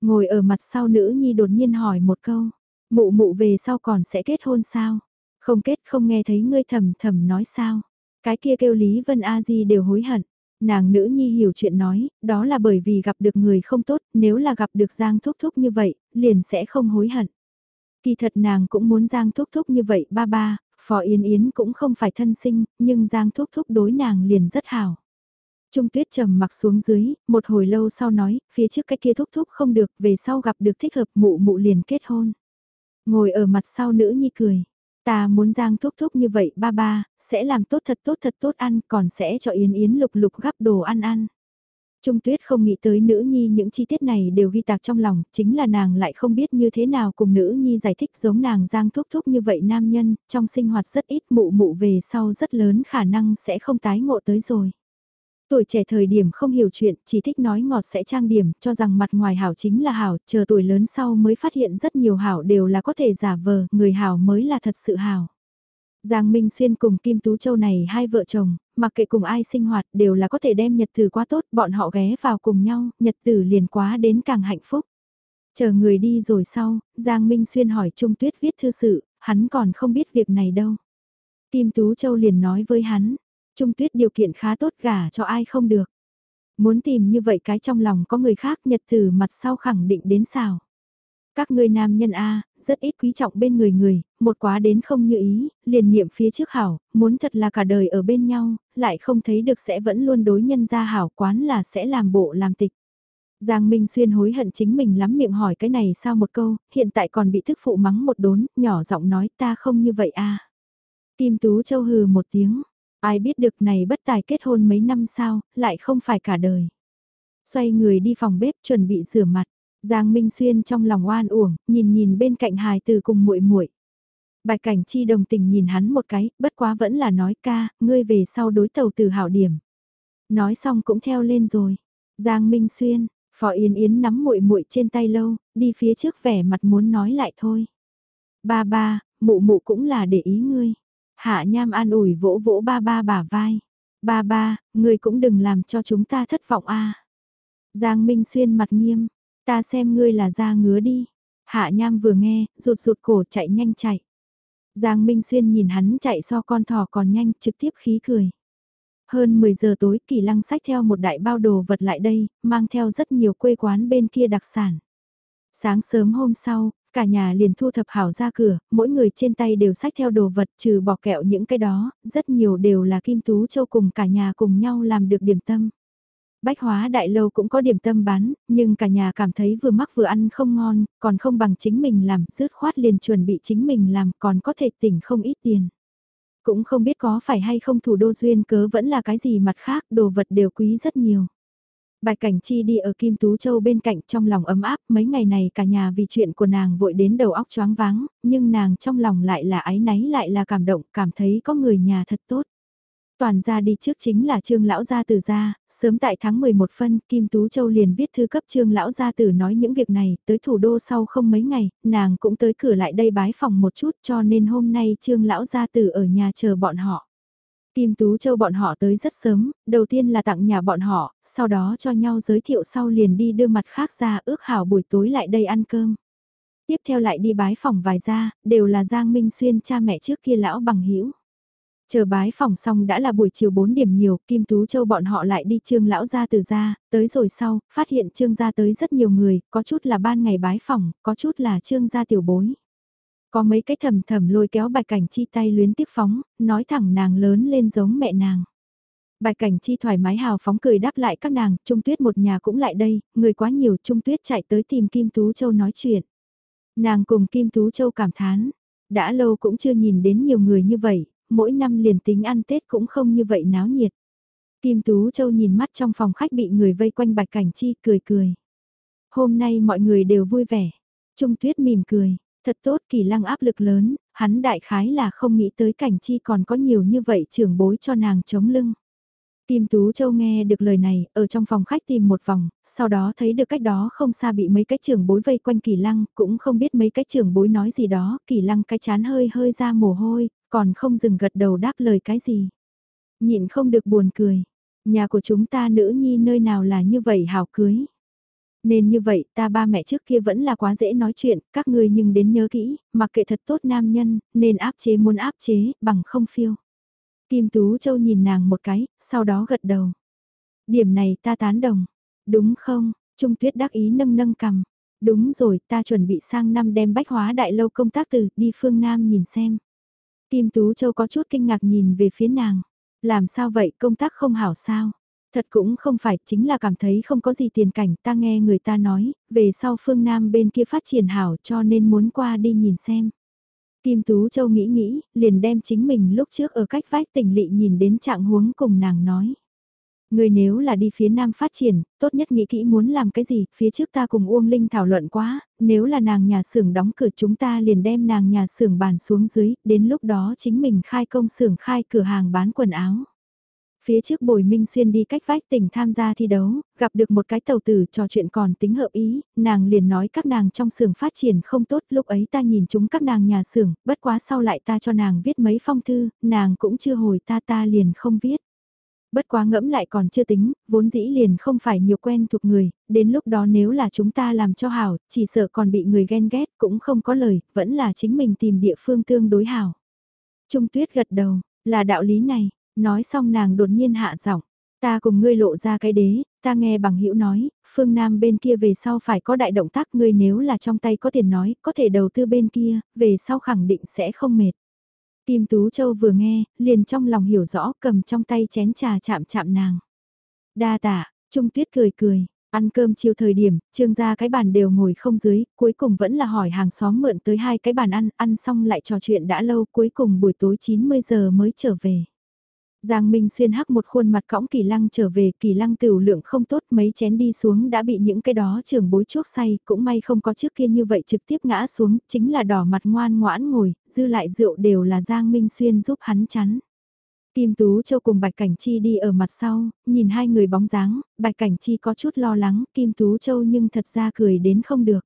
Ngồi ở mặt sau nữ Nhi đột nhiên hỏi một câu, Mụ mụ về sau còn sẽ kết hôn sao? Không kết không nghe thấy ngươi thầm thầm nói sao? Cái kia kêu Lý Vân A Di đều hối hận. Nàng nữ nhi hiểu chuyện nói, đó là bởi vì gặp được người không tốt, nếu là gặp được Giang Thúc Thúc như vậy, liền sẽ không hối hận. Kỳ thật nàng cũng muốn Giang Thúc Thúc như vậy ba ba, Phò Yến Yến cũng không phải thân sinh, nhưng Giang Thúc Thúc đối nàng liền rất hảo. Trung tuyết trầm mặc xuống dưới, một hồi lâu sau nói, phía trước cái kia thúc thúc không được, về sau gặp được thích hợp mụ mụ liền kết hôn. Ngồi ở mặt sau nữ nhi cười, ta muốn giang thúc thúc như vậy ba ba, sẽ làm tốt thật tốt thật tốt ăn, còn sẽ cho Yến Yến lục lục gắp đồ ăn ăn. Trung tuyết không nghĩ tới nữ nhi những chi tiết này đều ghi tạc trong lòng, chính là nàng lại không biết như thế nào cùng nữ nhi giải thích giống nàng giang thúc thúc như vậy nam nhân, trong sinh hoạt rất ít mụ mụ về sau rất lớn khả năng sẽ không tái ngộ tới rồi. Tuổi trẻ thời điểm không hiểu chuyện, chỉ thích nói ngọt sẽ trang điểm, cho rằng mặt ngoài hảo chính là hảo, chờ tuổi lớn sau mới phát hiện rất nhiều hảo đều là có thể giả vờ, người hảo mới là thật sự hảo. Giang Minh Xuyên cùng Kim Tú Châu này hai vợ chồng, mặc kệ cùng ai sinh hoạt đều là có thể đem nhật tử quá tốt, bọn họ ghé vào cùng nhau, nhật tử liền quá đến càng hạnh phúc. Chờ người đi rồi sau, Giang Minh Xuyên hỏi Trung Tuyết viết thư sự, hắn còn không biết việc này đâu. Kim Tú Châu liền nói với hắn, Trung tuyết điều kiện khá tốt gả cho ai không được. Muốn tìm như vậy cái trong lòng có người khác nhật từ mặt sau khẳng định đến sao? Các ngươi nam nhân A, rất ít quý trọng bên người người, một quá đến không như ý, liền niệm phía trước hảo, muốn thật là cả đời ở bên nhau, lại không thấy được sẽ vẫn luôn đối nhân ra hảo quán là sẽ làm bộ làm tịch. Giang Minh Xuyên hối hận chính mình lắm miệng hỏi cái này sao một câu, hiện tại còn bị thức phụ mắng một đốn, nhỏ giọng nói ta không như vậy a. Kim Tú Châu hừ một tiếng, Ai biết được này bất tài kết hôn mấy năm sao, lại không phải cả đời. Xoay người đi phòng bếp chuẩn bị rửa mặt. Giang Minh Xuyên trong lòng oan uổng, nhìn nhìn bên cạnh hài từ cùng muội muội. Bạch Cảnh Chi đồng tình nhìn hắn một cái, bất quá vẫn là nói ca, ngươi về sau đối tàu từ hảo điểm. Nói xong cũng theo lên rồi. Giang Minh Xuyên, Phó Yến Yến nắm muội muội trên tay lâu, đi phía trước vẻ mặt muốn nói lại thôi. Ba ba, mụ mụ cũng là để ý ngươi. Hạ Nham an ủi vỗ vỗ ba ba bả vai. Ba ba, người cũng đừng làm cho chúng ta thất vọng a. Giang Minh Xuyên mặt nghiêm, ta xem ngươi là da ngứa đi. Hạ Nham vừa nghe, rụt rụt cổ chạy nhanh chạy. Giang Minh Xuyên nhìn hắn chạy so con thỏ còn nhanh, trực tiếp khí cười. Hơn 10 giờ tối kỳ lăng sách theo một đại bao đồ vật lại đây, mang theo rất nhiều quê quán bên kia đặc sản. Sáng sớm hôm sau, Cả nhà liền thu thập hảo ra cửa, mỗi người trên tay đều sách theo đồ vật trừ bỏ kẹo những cái đó, rất nhiều đều là Kim Tú Châu cùng cả nhà cùng nhau làm được điểm tâm. Bách hóa đại lâu cũng có điểm tâm bán, nhưng cả nhà cảm thấy vừa mắc vừa ăn không ngon, còn không bằng chính mình làm, dứt khoát liền chuẩn bị chính mình làm, còn có thể tỉnh không ít tiền. Cũng không biết có phải hay không thủ đô duyên cớ vẫn là cái gì mặt khác, đồ vật đều quý rất nhiều. Bạch Cảnh Chi đi ở Kim Tú Châu bên cạnh trong lòng ấm áp, mấy ngày này cả nhà vì chuyện của nàng vội đến đầu óc choáng váng, nhưng nàng trong lòng lại là ái náy lại là cảm động, cảm thấy có người nhà thật tốt. Toàn gia đi trước chính là Trương Lão Gia Tử gia, sớm tại tháng 11 phân, Kim Tú Châu liền viết thư cấp Trương Lão Gia Tử nói những việc này, tới thủ đô sau không mấy ngày, nàng cũng tới cửa lại đây bái phòng một chút cho nên hôm nay Trương Lão Gia Tử ở nhà chờ bọn họ. Kim Tú Châu bọn họ tới rất sớm, đầu tiên là tặng nhà bọn họ, sau đó cho nhau giới thiệu sau liền đi đưa mặt khác ra ước hảo buổi tối lại đây ăn cơm. Tiếp theo lại đi bái phòng vài gia, đều là Giang Minh Xuyên cha mẹ trước kia lão bằng hữu Chờ bái phòng xong đã là buổi chiều 4 điểm nhiều, Kim Tú Châu bọn họ lại đi trương lão gia từ gia, tới rồi sau, phát hiện trương gia tới rất nhiều người, có chút là ban ngày bái phòng, có chút là trương gia tiểu bối. Có mấy cái thầm thầm lôi kéo bạch cảnh chi tay luyến tiếc phóng, nói thẳng nàng lớn lên giống mẹ nàng. Bạch cảnh chi thoải mái hào phóng cười đáp lại các nàng, Trung Tuyết một nhà cũng lại đây, người quá nhiều Trung Tuyết chạy tới tìm Kim Tú Châu nói chuyện. Nàng cùng Kim Tú Châu cảm thán, đã lâu cũng chưa nhìn đến nhiều người như vậy, mỗi năm liền tính ăn Tết cũng không như vậy náo nhiệt. Kim Tú Châu nhìn mắt trong phòng khách bị người vây quanh bạch cảnh chi cười cười. Hôm nay mọi người đều vui vẻ. Trung Tuyết mỉm cười, Thật tốt kỳ lăng áp lực lớn, hắn đại khái là không nghĩ tới cảnh chi còn có nhiều như vậy trưởng bối cho nàng chống lưng. Kim Tú Châu nghe được lời này, ở trong phòng khách tìm một vòng, sau đó thấy được cách đó không xa bị mấy cái trưởng bối vây quanh kỳ lăng, cũng không biết mấy cái trưởng bối nói gì đó, kỳ lăng cái chán hơi hơi ra mồ hôi, còn không dừng gật đầu đáp lời cái gì. Nhịn không được buồn cười, nhà của chúng ta nữ nhi nơi nào là như vậy hảo cưới. Nên như vậy ta ba mẹ trước kia vẫn là quá dễ nói chuyện, các ngươi nhưng đến nhớ kỹ, mặc kệ thật tốt nam nhân, nên áp chế muốn áp chế, bằng không phiêu. Kim Tú Châu nhìn nàng một cái, sau đó gật đầu. Điểm này ta tán đồng. Đúng không? Trung Tuyết đắc ý nâng nâng cầm. Đúng rồi, ta chuẩn bị sang năm đem bách hóa đại lâu công tác từ, đi phương Nam nhìn xem. Kim Tú Châu có chút kinh ngạc nhìn về phía nàng. Làm sao vậy, công tác không hảo sao? Thật cũng không phải, chính là cảm thấy không có gì tiền cảnh, ta nghe người ta nói, về sau phương Nam bên kia phát triển hảo cho nên muốn qua đi nhìn xem. Kim Tú Châu nghĩ nghĩ, liền đem chính mình lúc trước ở cách vách tỉnh lị nhìn đến trạng huống cùng nàng nói. Người nếu là đi phía Nam phát triển, tốt nhất nghĩ kỹ muốn làm cái gì, phía trước ta cùng Uông Linh thảo luận quá, nếu là nàng nhà xưởng đóng cửa chúng ta liền đem nàng nhà xưởng bàn xuống dưới, đến lúc đó chính mình khai công xưởng khai cửa hàng bán quần áo. Phía trước Bồi Minh Xuyên đi cách vách tỉnh tham gia thi đấu, gặp được một cái tàu tử trò chuyện còn tính hợp ý, nàng liền nói các nàng trong xưởng phát triển không tốt, lúc ấy ta nhìn chúng các nàng nhà xưởng, bất quá sau lại ta cho nàng viết mấy phong thư, nàng cũng chưa hồi ta ta liền không viết. Bất quá ngẫm lại còn chưa tính, vốn dĩ liền không phải nhiều quen thuộc người, đến lúc đó nếu là chúng ta làm cho hảo, chỉ sợ còn bị người ghen ghét cũng không có lời, vẫn là chính mình tìm địa phương tương đối hảo. Trung tuyết gật đầu, là đạo lý này, nói xong nàng đột nhiên hạ giọng. Ta cùng ngươi lộ ra cái đế, ta nghe bằng hữu nói, phương Nam bên kia về sau phải có đại động tác ngươi nếu là trong tay có tiền nói, có thể đầu tư bên kia, về sau khẳng định sẽ không mệt. Kim Tú Châu vừa nghe, liền trong lòng hiểu rõ cầm trong tay chén trà chạm chạm nàng. Đa tạ, Trung Tuyết cười cười, ăn cơm chiều thời điểm, trương gia cái bàn đều ngồi không dưới, cuối cùng vẫn là hỏi hàng xóm mượn tới hai cái bàn ăn, ăn xong lại trò chuyện đã lâu, cuối cùng buổi tối 90 giờ mới trở về. Giang Minh Xuyên hắc một khuôn mặt cõng kỳ lăng trở về, kỳ lăng tiểu lượng không tốt mấy chén đi xuống đã bị những cái đó trường bối chuốc say, cũng may không có trước kia như vậy trực tiếp ngã xuống, chính là đỏ mặt ngoan ngoãn ngồi, dư lại rượu đều là Giang Minh Xuyên giúp hắn chắn. Kim Tú Châu cùng Bạch Cảnh Chi đi ở mặt sau, nhìn hai người bóng dáng, Bạch Cảnh Chi có chút lo lắng, Kim Tú Châu nhưng thật ra cười đến không được.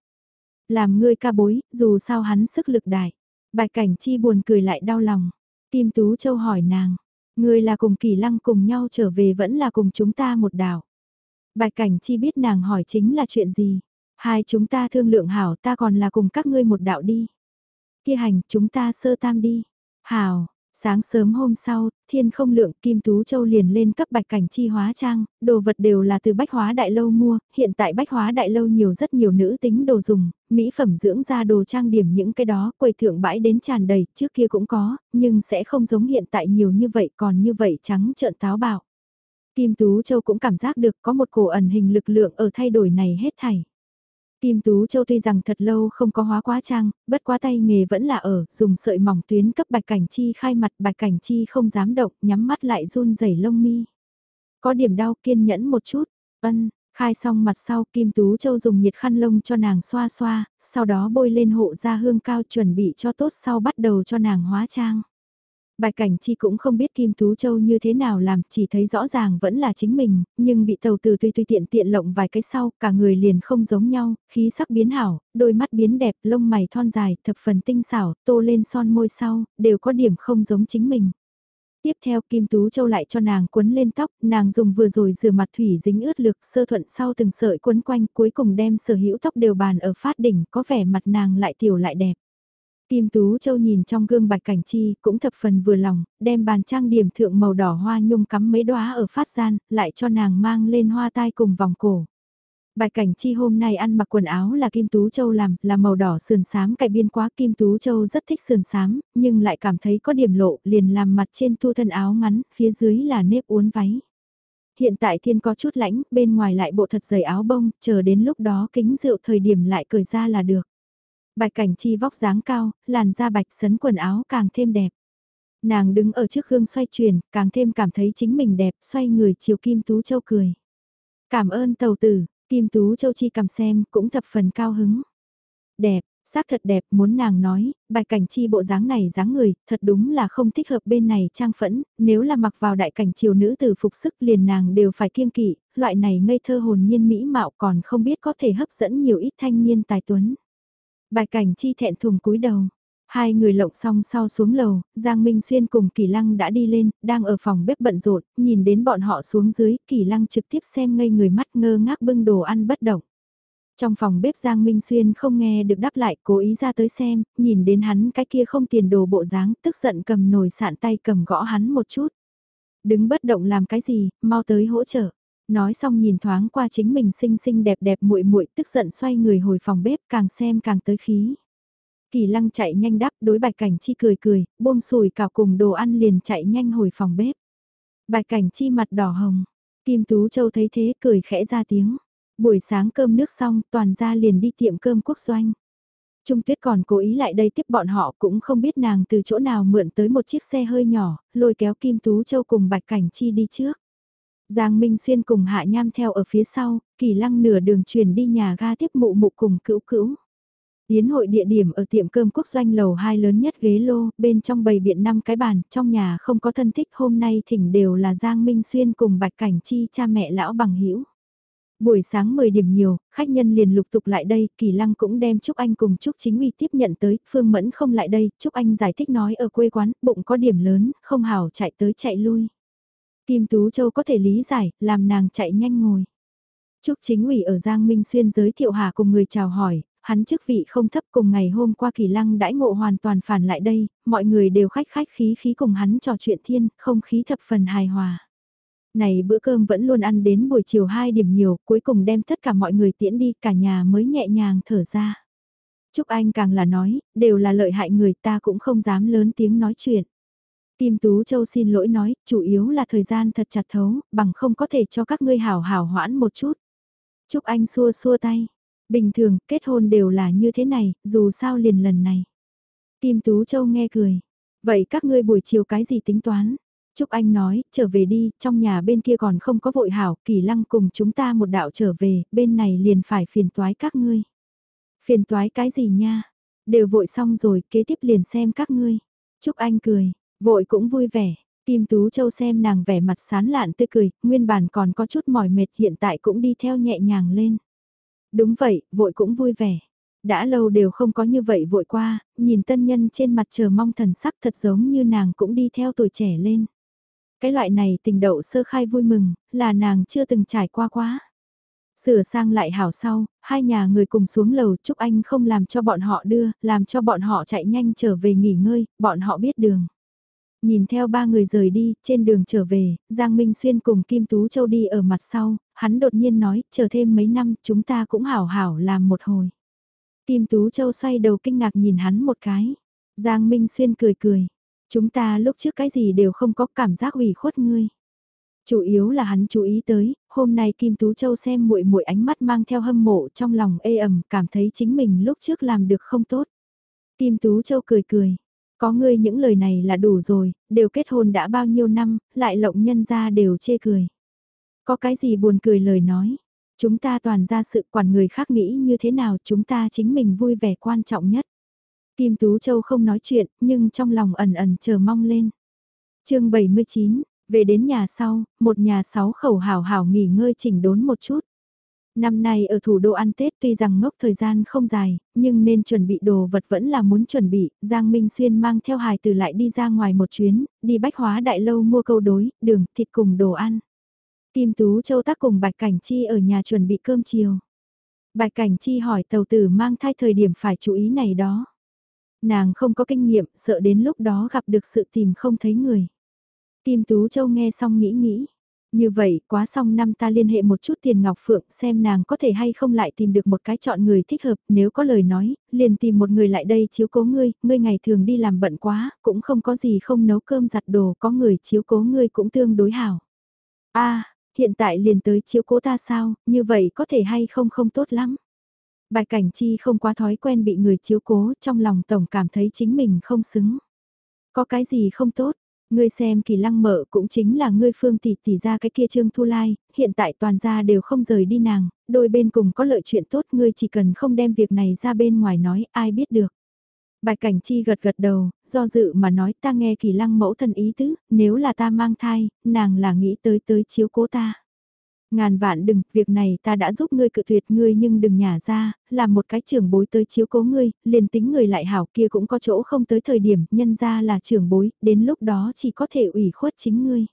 Làm ngươi ca bối, dù sao hắn sức lực đại. Bạch Cảnh Chi buồn cười lại đau lòng. Kim Tú Châu hỏi nàng, Người là cùng kỳ lăng cùng nhau trở về vẫn là cùng chúng ta một đảo. Bạch cảnh chi biết nàng hỏi chính là chuyện gì. Hai chúng ta thương lượng hảo ta còn là cùng các ngươi một đạo đi. Kia hành chúng ta sơ tam đi. Hảo, Sáng sớm hôm sau, thiên không lượng Kim Tú Châu liền lên cấp bạch cảnh chi hóa trang, đồ vật đều là từ bách hóa đại lâu mua, hiện tại bách hóa đại lâu nhiều rất nhiều nữ tính đồ dùng, mỹ phẩm dưỡng da đồ trang điểm những cái đó quầy thượng bãi đến tràn đầy, trước kia cũng có, nhưng sẽ không giống hiện tại nhiều như vậy còn như vậy trắng trợn táo bạo. Kim Tú Châu cũng cảm giác được có một cổ ẩn hình lực lượng ở thay đổi này hết thảy. Kim Tú Châu tuy rằng thật lâu không có hóa quá trang, bất quá tay nghề vẫn là ở, dùng sợi mỏng tuyến cấp bạch cảnh chi khai mặt bạch cảnh chi không dám động, nhắm mắt lại run rẩy lông mi. Có điểm đau kiên nhẫn một chút, ân, khai xong mặt sau Kim Tú Châu dùng nhiệt khăn lông cho nàng xoa xoa, sau đó bôi lên hộ da hương cao chuẩn bị cho tốt sau bắt đầu cho nàng hóa trang. Bạch Cảnh Chi cũng không biết Kim Tú Châu như thế nào làm, chỉ thấy rõ ràng vẫn là chính mình, nhưng bị tàu từ tùy tùy tiện tiện lộng vài cái sau, cả người liền không giống nhau, khí sắc biến hảo, đôi mắt biến đẹp, lông mày thon dài, thập phần tinh xảo, tô lên son môi sau, đều có điểm không giống chính mình. Tiếp theo Kim Tú Châu lại cho nàng quấn lên tóc, nàng dùng vừa rồi rửa mặt thủy dính ướt lực sơ thuận sau từng sợi quấn quanh cuối cùng đem sở hữu tóc đều bàn ở phát đỉnh có vẻ mặt nàng lại tiểu lại đẹp. Kim Tú Châu nhìn trong gương bạch cảnh chi, cũng thập phần vừa lòng, đem bàn trang điểm thượng màu đỏ hoa nhung cắm mấy đóa ở phát gian, lại cho nàng mang lên hoa tai cùng vòng cổ. Bạch Cảnh Chi hôm nay ăn mặc quần áo là Kim Tú Châu làm, là màu đỏ sườn xám cải biên quá Kim Tú Châu rất thích sườn xám, nhưng lại cảm thấy có điểm lộ, liền làm mặt trên thu thân áo ngắn, phía dưới là nếp uốn váy. Hiện tại thiên có chút lãnh, bên ngoài lại bộ thật dày áo bông, chờ đến lúc đó kính rượu thời điểm lại cởi ra là được. Bạch cảnh chi vóc dáng cao, làn da bạch sấn quần áo càng thêm đẹp. Nàng đứng ở trước gương xoay chuyển, càng thêm cảm thấy chính mình đẹp, xoay người chiều Kim Tú Châu cười. Cảm ơn tàu tử, Kim Tú Châu chi cầm xem, cũng thập phần cao hứng. Đẹp, xác thật đẹp, muốn nàng nói, bạch cảnh chi bộ dáng này dáng người, thật đúng là không thích hợp bên này trang phẫn, nếu là mặc vào đại cảnh triều nữ tử phục sức liền nàng đều phải kiêng kỵ, loại này ngây thơ hồn nhiên mỹ mạo còn không biết có thể hấp dẫn nhiều ít thanh niên tài tuấn. Bài cảnh chi thẹn thùng cúi đầu. Hai người lộng xong sau xuống lầu, Giang Minh Xuyên cùng Kỳ Lăng đã đi lên, đang ở phòng bếp bận rộn, nhìn đến bọn họ xuống dưới, Kỳ Lăng trực tiếp xem ngây người mắt ngơ ngác bưng đồ ăn bất động. Trong phòng bếp Giang Minh Xuyên không nghe được đáp lại, cố ý ra tới xem, nhìn đến hắn cái kia không tiền đồ bộ dáng, tức giận cầm nồi sạn tay cầm gõ hắn một chút. Đứng bất động làm cái gì, mau tới hỗ trợ. Nói xong nhìn thoáng qua chính mình xinh xinh đẹp đẹp muội muội tức giận xoay người hồi phòng bếp càng xem càng tới khí. Kỳ lăng chạy nhanh đáp đối bạch cảnh chi cười cười, buông sùi cào cùng đồ ăn liền chạy nhanh hồi phòng bếp. Bạch cảnh chi mặt đỏ hồng, Kim Tú Châu thấy thế cười khẽ ra tiếng. Buổi sáng cơm nước xong toàn ra liền đi tiệm cơm quốc doanh. Trung Tuyết còn cố ý lại đây tiếp bọn họ cũng không biết nàng từ chỗ nào mượn tới một chiếc xe hơi nhỏ, lôi kéo Kim Tú Châu cùng Bạch Cảnh Chi đi trước. Giang Minh Xuyên cùng Hạ Nham theo ở phía sau, kỳ lăng nửa đường chuyển đi nhà ga tiếp mụ mụ cùng cữu cữu. Yến hội địa điểm ở tiệm cơm quốc doanh lầu 2 lớn nhất ghế lô, bên trong bầy biện 5 cái bàn, trong nhà không có thân thích hôm nay thỉnh đều là Giang Minh Xuyên cùng Bạch Cảnh Chi cha mẹ lão bằng hữu Buổi sáng 10 điểm nhiều, khách nhân liền lục tục lại đây, Kỳ Lăng cũng đem Trúc Anh cùng Trúc Chính Uy tiếp nhận tới, Phương Mẫn không lại đây, Trúc Anh giải thích nói ở quê quán, bụng có điểm lớn, không hảo chạy tới chạy lui. Kim Tú Châu có thể lý giải, làm nàng chạy nhanh ngồi. Trúc Chính ủy ở Giang Minh Xuyên giới thiệu hà cùng người chào hỏi, hắn chức vị không thấp cùng ngày hôm qua kỳ lăng đãi ngộ hoàn toàn phản lại đây, mọi người đều khách khách khí khí cùng hắn trò chuyện thiên, không khí thập phần hài hòa. Này bữa cơm vẫn luôn ăn đến buổi chiều 2 điểm nhiều, cuối cùng đem tất cả mọi người tiễn đi, cả nhà mới nhẹ nhàng thở ra. Trúc Anh càng là nói, đều là lợi hại người ta cũng không dám lớn tiếng nói chuyện. Kim Tú Châu xin lỗi nói, chủ yếu là thời gian thật chặt thấu, bằng không có thể cho các ngươi hảo hảo hoãn một chút. Trúc Anh xua xua tay, bình thường, kết hôn đều là như thế này, dù sao liền lần này. Kim Tú Châu nghe cười, vậy các ngươi buổi chiều cái gì tính toán? Trúc Anh nói, trở về đi, trong nhà bên kia còn không có vội hảo, kỳ lăng cùng chúng ta một đạo trở về, bên này liền phải phiền toái các ngươi. Phiền toái cái gì nha? Đều vội xong rồi, kế tiếp liền xem các ngươi. Trúc Anh cười, vội cũng vui vẻ. Kim Tú Châu xem nàng vẻ mặt sán lạn tươi cười, nguyên bản còn có chút mỏi mệt hiện tại cũng đi theo nhẹ nhàng lên. Đúng vậy, vội cũng vui vẻ. Đã lâu đều không có như vậy vội qua, nhìn tân nhân trên mặt chờ mong thần sắc thật giống như nàng cũng đi theo tuổi trẻ lên. Cái loại này tình đậu sơ khai vui mừng, là nàng chưa từng trải qua quá. Sửa sang lại hảo sau, hai nhà người cùng xuống lầu chúc anh không làm cho bọn họ đưa, làm cho bọn họ chạy nhanh trở về nghỉ ngơi, bọn họ biết đường. Nhìn theo ba người rời đi, trên đường trở về, Giang Minh Xuyên cùng Kim Tú Châu đi ở mặt sau, hắn đột nhiên nói, chờ thêm mấy năm, chúng ta cũng hảo hảo làm một hồi. Kim Tú Châu xoay đầu kinh ngạc nhìn hắn một cái. Giang Minh Xuyên cười cười, Chúng ta lúc trước cái gì đều không có cảm giác ủy khuất ngươi. Chủ yếu là hắn chú ý tới, hôm nay Kim Tú Châu xem muội muội ánh mắt mang theo hâm mộ trong lòng ê ẩm, cảm thấy chính mình lúc trước làm được không tốt. Kim Tú Châu cười cười, có ngươi những lời này là đủ rồi, đều kết hôn đã bao nhiêu năm, lại lộng nhân ra đều chê cười. Có cái gì buồn cười lời nói, chúng ta toàn ra sự quản người khác nghĩ như thế nào chúng ta chính mình vui vẻ quan trọng nhất. Kim Tú Châu không nói chuyện, nhưng trong lòng ẩn ẩn chờ mong lên. chương 79, về đến nhà sau, một nhà sáu khẩu hảo hảo nghỉ ngơi chỉnh đốn một chút. Năm nay ở thủ đô ăn Tết tuy rằng ngốc thời gian không dài, nhưng nên chuẩn bị đồ vật vẫn là muốn chuẩn bị, Giang Minh Xuyên mang theo hài từ lại đi ra ngoài một chuyến, đi bách hóa đại lâu mua câu đối, đường, thịt cùng đồ ăn. Kim Tú Châu tác cùng Bạch Cảnh Chi ở nhà chuẩn bị cơm chiều. Bạch Cảnh Chi hỏi tàu tử mang thai thời điểm phải chú ý này đó. Nàng không có kinh nghiệm, sợ đến lúc đó gặp được sự tìm không thấy người. Kim Tú Châu nghe xong nghĩ nghĩ. Như vậy, quá xong năm ta liên hệ một chút tiền Ngọc Phượng xem nàng có thể hay không lại tìm được một cái chọn người thích hợp, nếu có lời nói, liền tìm một người lại đây chiếu cố ngươi, ngươi ngày thường đi làm bận quá, cũng không có gì không nấu cơm giặt đồ, có người chiếu cố ngươi cũng tương đối hảo. a hiện tại liền tới chiếu cố ta sao, như vậy có thể hay không không tốt lắm. Bài cảnh chi không quá thói quen bị người chiếu cố, trong lòng tổng cảm thấy chính mình không xứng. Có cái gì không tốt, ngươi xem kỳ lăng mở cũng chính là ngươi phương tỷ tỷ ra cái kia trương thu lai, hiện tại toàn gia đều không rời đi nàng, đôi bên cùng có lợi chuyện tốt ngươi chỉ cần không đem việc này ra bên ngoài nói ai biết được. Bài cảnh chi gật gật đầu, do dự mà nói ta nghe kỳ lăng mẫu thân ý tứ, nếu là ta mang thai, nàng là nghĩ tới tới chiếu cố ta. Ngàn vạn đừng, việc này ta đã giúp ngươi cự tuyệt ngươi nhưng đừng nhả ra, làm một cái trưởng bối tới chiếu cố ngươi, liền tính người lại hảo kia cũng có chỗ không tới thời điểm, nhân ra là trưởng bối, đến lúc đó chỉ có thể ủy khuất chính ngươi.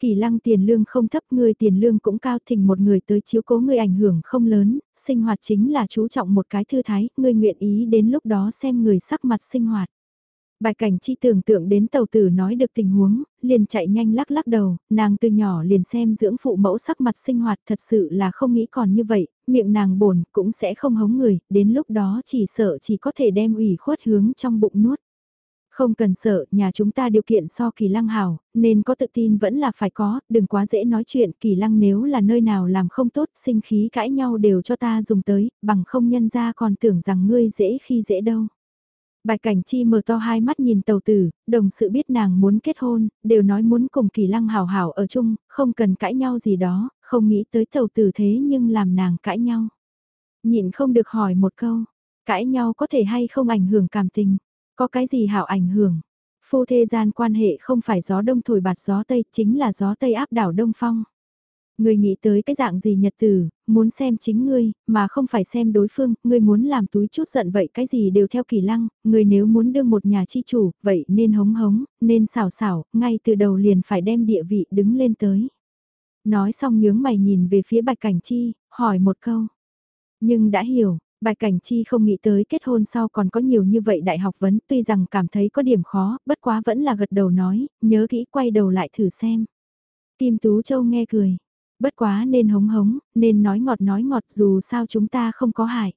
Kỳ lăng tiền lương không thấp ngươi tiền lương cũng cao thỉnh một người tới chiếu cố ngươi ảnh hưởng không lớn, sinh hoạt chính là chú trọng một cái thư thái, ngươi nguyện ý đến lúc đó xem người sắc mặt sinh hoạt. Bài cảnh chi tưởng tượng đến tàu tử nói được tình huống, liền chạy nhanh lắc lắc đầu, nàng từ nhỏ liền xem dưỡng phụ mẫu sắc mặt sinh hoạt thật sự là không nghĩ còn như vậy, miệng nàng bồn cũng sẽ không hống người, đến lúc đó chỉ sợ chỉ có thể đem ủy khuất hướng trong bụng nuốt. Không cần sợ, nhà chúng ta điều kiện so kỳ lăng hào nên có tự tin vẫn là phải có, đừng quá dễ nói chuyện, kỳ lăng nếu là nơi nào làm không tốt, sinh khí cãi nhau đều cho ta dùng tới, bằng không nhân ra còn tưởng rằng ngươi dễ khi dễ đâu. Bạch Cảnh Chi mở to hai mắt nhìn tàu tử, đồng sự biết nàng muốn kết hôn, đều nói muốn cùng kỳ lăng hảo hảo ở chung, không cần cãi nhau gì đó, không nghĩ tới tàu tử thế nhưng làm nàng cãi nhau. Nhịn không được hỏi một câu, cãi nhau có thể hay không ảnh hưởng cảm tình, có cái gì hảo ảnh hưởng. Phu thê gian quan hệ không phải gió đông thổi bạt gió tây, chính là gió tây áp đảo đông phong. Ngươi nghĩ tới cái dạng gì nhật tử, muốn xem chính ngươi, mà không phải xem đối phương, ngươi muốn làm túi chút giận vậy cái gì đều theo kỳ lăng, ngươi nếu muốn đưa một nhà chi chủ, vậy nên hống hống, nên xảo xảo, ngay từ đầu liền phải đem địa vị đứng lên tới. Nói xong nhướng mày nhìn về phía bạch cảnh chi, hỏi một câu. Nhưng đã hiểu, Bạch Cảnh Chi không nghĩ tới kết hôn sau còn có nhiều như vậy đại học vấn tuy rằng cảm thấy có điểm khó, bất quá vẫn là gật đầu nói, nhớ kỹ quay đầu lại thử xem. Kim Tú Châu nghe cười, bất quá nên hống hống, nên nói ngọt nói ngọt dù sao chúng ta không có hại.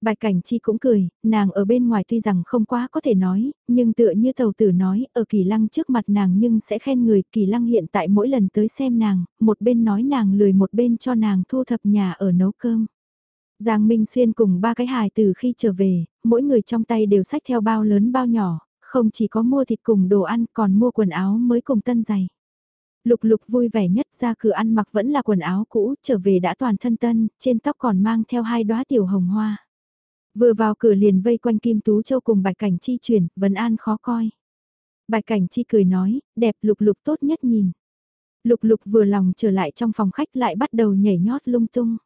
Bạch Cảnh Chi cũng cười, nàng ở bên ngoài tuy rằng không quá có thể nói, nhưng tựa như tàu tử nói, ở Kỳ Lăng trước mặt nàng nhưng sẽ khen người, Kỳ Lăng hiện tại mỗi lần tới xem nàng, một bên nói nàng lười một bên cho nàng thu thập nhà ở nấu cơm. Giang Minh Xuyên cùng ba cái hài từ khi trở về, mỗi người trong tay đều xách theo bao lớn bao nhỏ, không chỉ có mua thịt cùng đồ ăn còn mua quần áo mới cùng tân giày. Lục lục vui vẻ nhất ra cửa ăn mặc vẫn là quần áo cũ, trở về đã toàn thân tân, trên tóc còn mang theo hai đóa tiểu hồng hoa. Vừa vào cửa liền vây quanh Kim Tú Châu cùng Bạch Cảnh Chi chuyển, vấn an khó coi. Bạch Cảnh Chi cười nói, đẹp lục lục tốt nhất nhìn. Lục lục vừa lòng trở lại trong phòng khách lại bắt đầu nhảy nhót lung tung.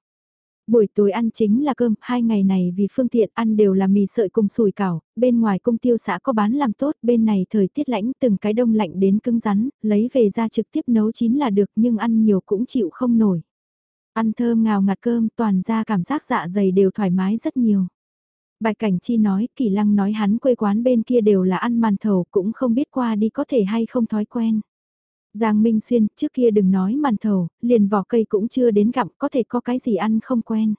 Buổi tối ăn chính là cơm, hai ngày này vì phương tiện ăn đều là mì sợi cùng sủi cảo, bên ngoài cung tiêu xã có bán làm tốt, bên này thời tiết lạnh từng cái đông lạnh đến cứng rắn, lấy về ra trực tiếp nấu chín là được nhưng ăn nhiều cũng chịu không nổi. Ăn thơm ngào ngạt cơm toàn ra cảm giác dạ dày đều thoải mái rất nhiều. Bạch Cảnh Chi nói, Kỳ Lăng nói hắn quê quán bên kia đều là ăn màn thầu cũng không biết qua đi có thể hay không thói quen. Giang Minh Xuyên, trước kia đừng nói màn thầu, liền vỏ cây cũng chưa đến gặm, có thể có cái gì ăn không quen.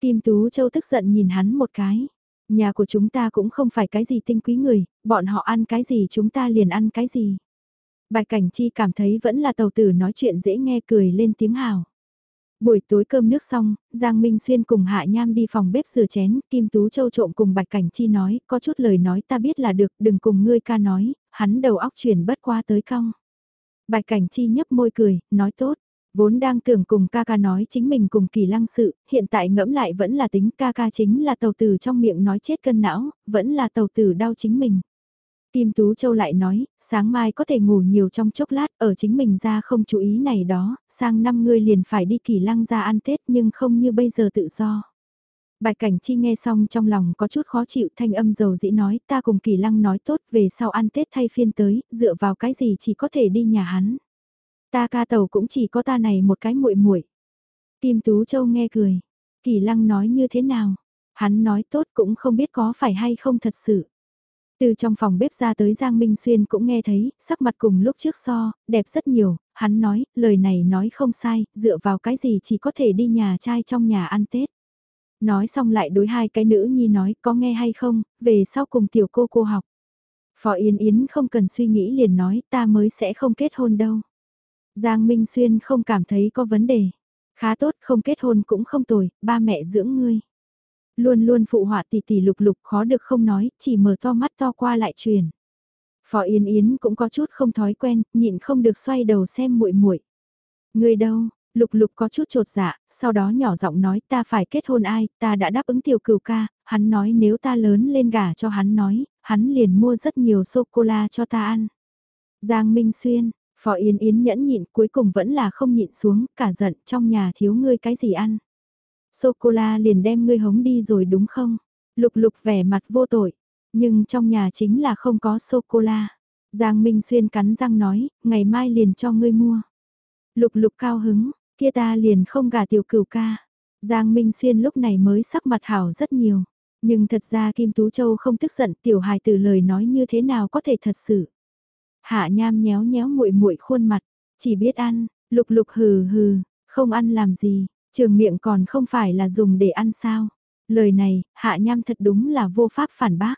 Kim Tú Châu tức giận nhìn hắn một cái. Nhà của chúng ta cũng không phải cái gì tinh quý người, bọn họ ăn cái gì chúng ta liền ăn cái gì. Bạch Cảnh Chi cảm thấy vẫn là tàu tử nói chuyện dễ nghe cười lên tiếng hào. Buổi tối cơm nước xong, Giang Minh Xuyên cùng Hạ Nham đi phòng bếp rửa chén, Kim Tú Châu trộm cùng Bạch Cảnh Chi nói, có chút lời nói ta biết là được, đừng cùng ngươi ca nói, hắn đầu óc chuyển bất qua tới cong. Bạch Cảnh Chi nhấp môi cười, nói tốt. Vốn đang tưởng cùng ca ca nói chính mình cùng kỳ lăng sự, hiện tại ngẫm lại vẫn là tính ca ca chính là tàu tử trong miệng nói chết cân não, vẫn là tàu tử đau chính mình. Kim Tú Châu lại nói, sáng mai có thể ngủ nhiều trong chốc lát, ở chính mình ra không chú ý này đó, sang năm ngươi liền phải đi kỳ lăng ra ăn Tết nhưng không như bây giờ tự do. Bạch Cảnh Chi nghe xong trong lòng có chút khó chịu thanh âm dầu dĩ nói ta cùng Kỳ Lăng nói tốt về sau ăn Tết thay phiên tới, dựa vào cái gì chỉ có thể đi nhà hắn. Ta ca tàu cũng chỉ có ta này một cái muội muội. Kim Tú Châu nghe cười. Kỳ Lăng nói như thế nào? Hắn nói tốt cũng không biết có phải hay không thật sự. Từ trong phòng bếp ra tới Giang Minh Xuyên cũng nghe thấy, sắc mặt cùng lúc trước so, đẹp rất nhiều, hắn nói, lời này nói không sai, dựa vào cái gì chỉ có thể đi nhà trai trong nhà ăn Tết. Nói xong lại đối hai cái nữ nhi nói có nghe hay không, về sau cùng tiểu cô cô học. Phó Yên Yến không cần suy nghĩ liền nói ta mới sẽ không kết hôn đâu. Giang Minh Xuyên không cảm thấy có vấn đề. Khá tốt không kết hôn cũng không tồi, ba mẹ dưỡng ngươi. Luôn luôn phụ họa tỷ tỷ lục lục khó được không nói, chỉ mở to mắt to qua lại truyền. Phó Yên Yến cũng có chút không thói quen, nhịn không được xoay đầu xem muội muội. Ngươi đâu, Lục lục có chút trột dạ, sau đó nhỏ giọng nói ta phải kết hôn ai, ta đã đáp ứng tiểu cửu ca, hắn nói nếu ta lớn lên gả cho hắn nói, hắn liền mua rất nhiều sô-cô-la cho ta ăn. Giang Minh Xuyên, Phó Yến Yến nhẫn nhịn cuối cùng vẫn là không nhịn xuống, cả giận trong nhà thiếu ngươi cái gì ăn. Sô-cô-la liền đem ngươi hống đi rồi đúng không? Lục lục vẻ mặt vô tội, nhưng trong nhà chính là không có sô-cô-la. Giang Minh Xuyên cắn răng nói, ngày mai liền cho ngươi mua. Lục lục cao hứng, Kia ta liền không gả tiểu cửu ca. Giang Minh Xuyên lúc này mới sắc mặt hảo rất nhiều. Nhưng thật ra Kim Tú Châu không tức giận tiểu hài từ lời nói như thế nào có thể thật sự. Hạ nham nhéo nhéo muội muội khuôn mặt, chỉ biết ăn, lục lục hừ hừ, không ăn làm gì, trường miệng còn không phải là dùng để ăn sao. Lời này, hạ nham thật đúng là vô pháp phản bác.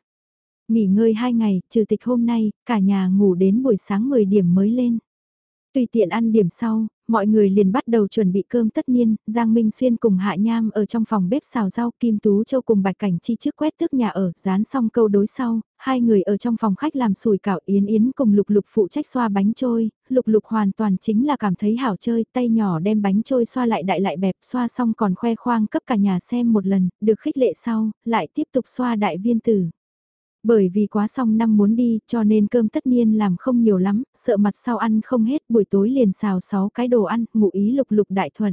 Nghỉ ngơi hai ngày, trừ tịch hôm nay, cả nhà ngủ đến buổi sáng 10 điểm mới lên. Tùy tiện ăn điểm sau, mọi người liền bắt đầu chuẩn bị cơm tất niên, Giang Minh Xuyên cùng Hạ Nham ở trong phòng bếp xào rau, Kim Tú Châu cùng Bạch Cảnh Chi trước quét tước nhà ở, dán xong câu đối sau, hai người ở trong phòng khách làm sủi cảo Yến Yến cùng Lục Lục phụ trách xoa bánh trôi, Lục Lục hoàn toàn chính là cảm thấy hảo chơi, tay nhỏ đem bánh trôi xoa lại đại lại bẹp, xoa xong còn khoe khoang cấp cả nhà xem một lần, được khích lệ sau, lại tiếp tục xoa đại viên tử. Bởi vì quá xong năm muốn đi cho nên cơm tất niên làm không nhiều lắm, sợ mặt sau ăn không hết buổi tối liền xào 6 cái đồ ăn, ngụ ý lục lục đại thuận.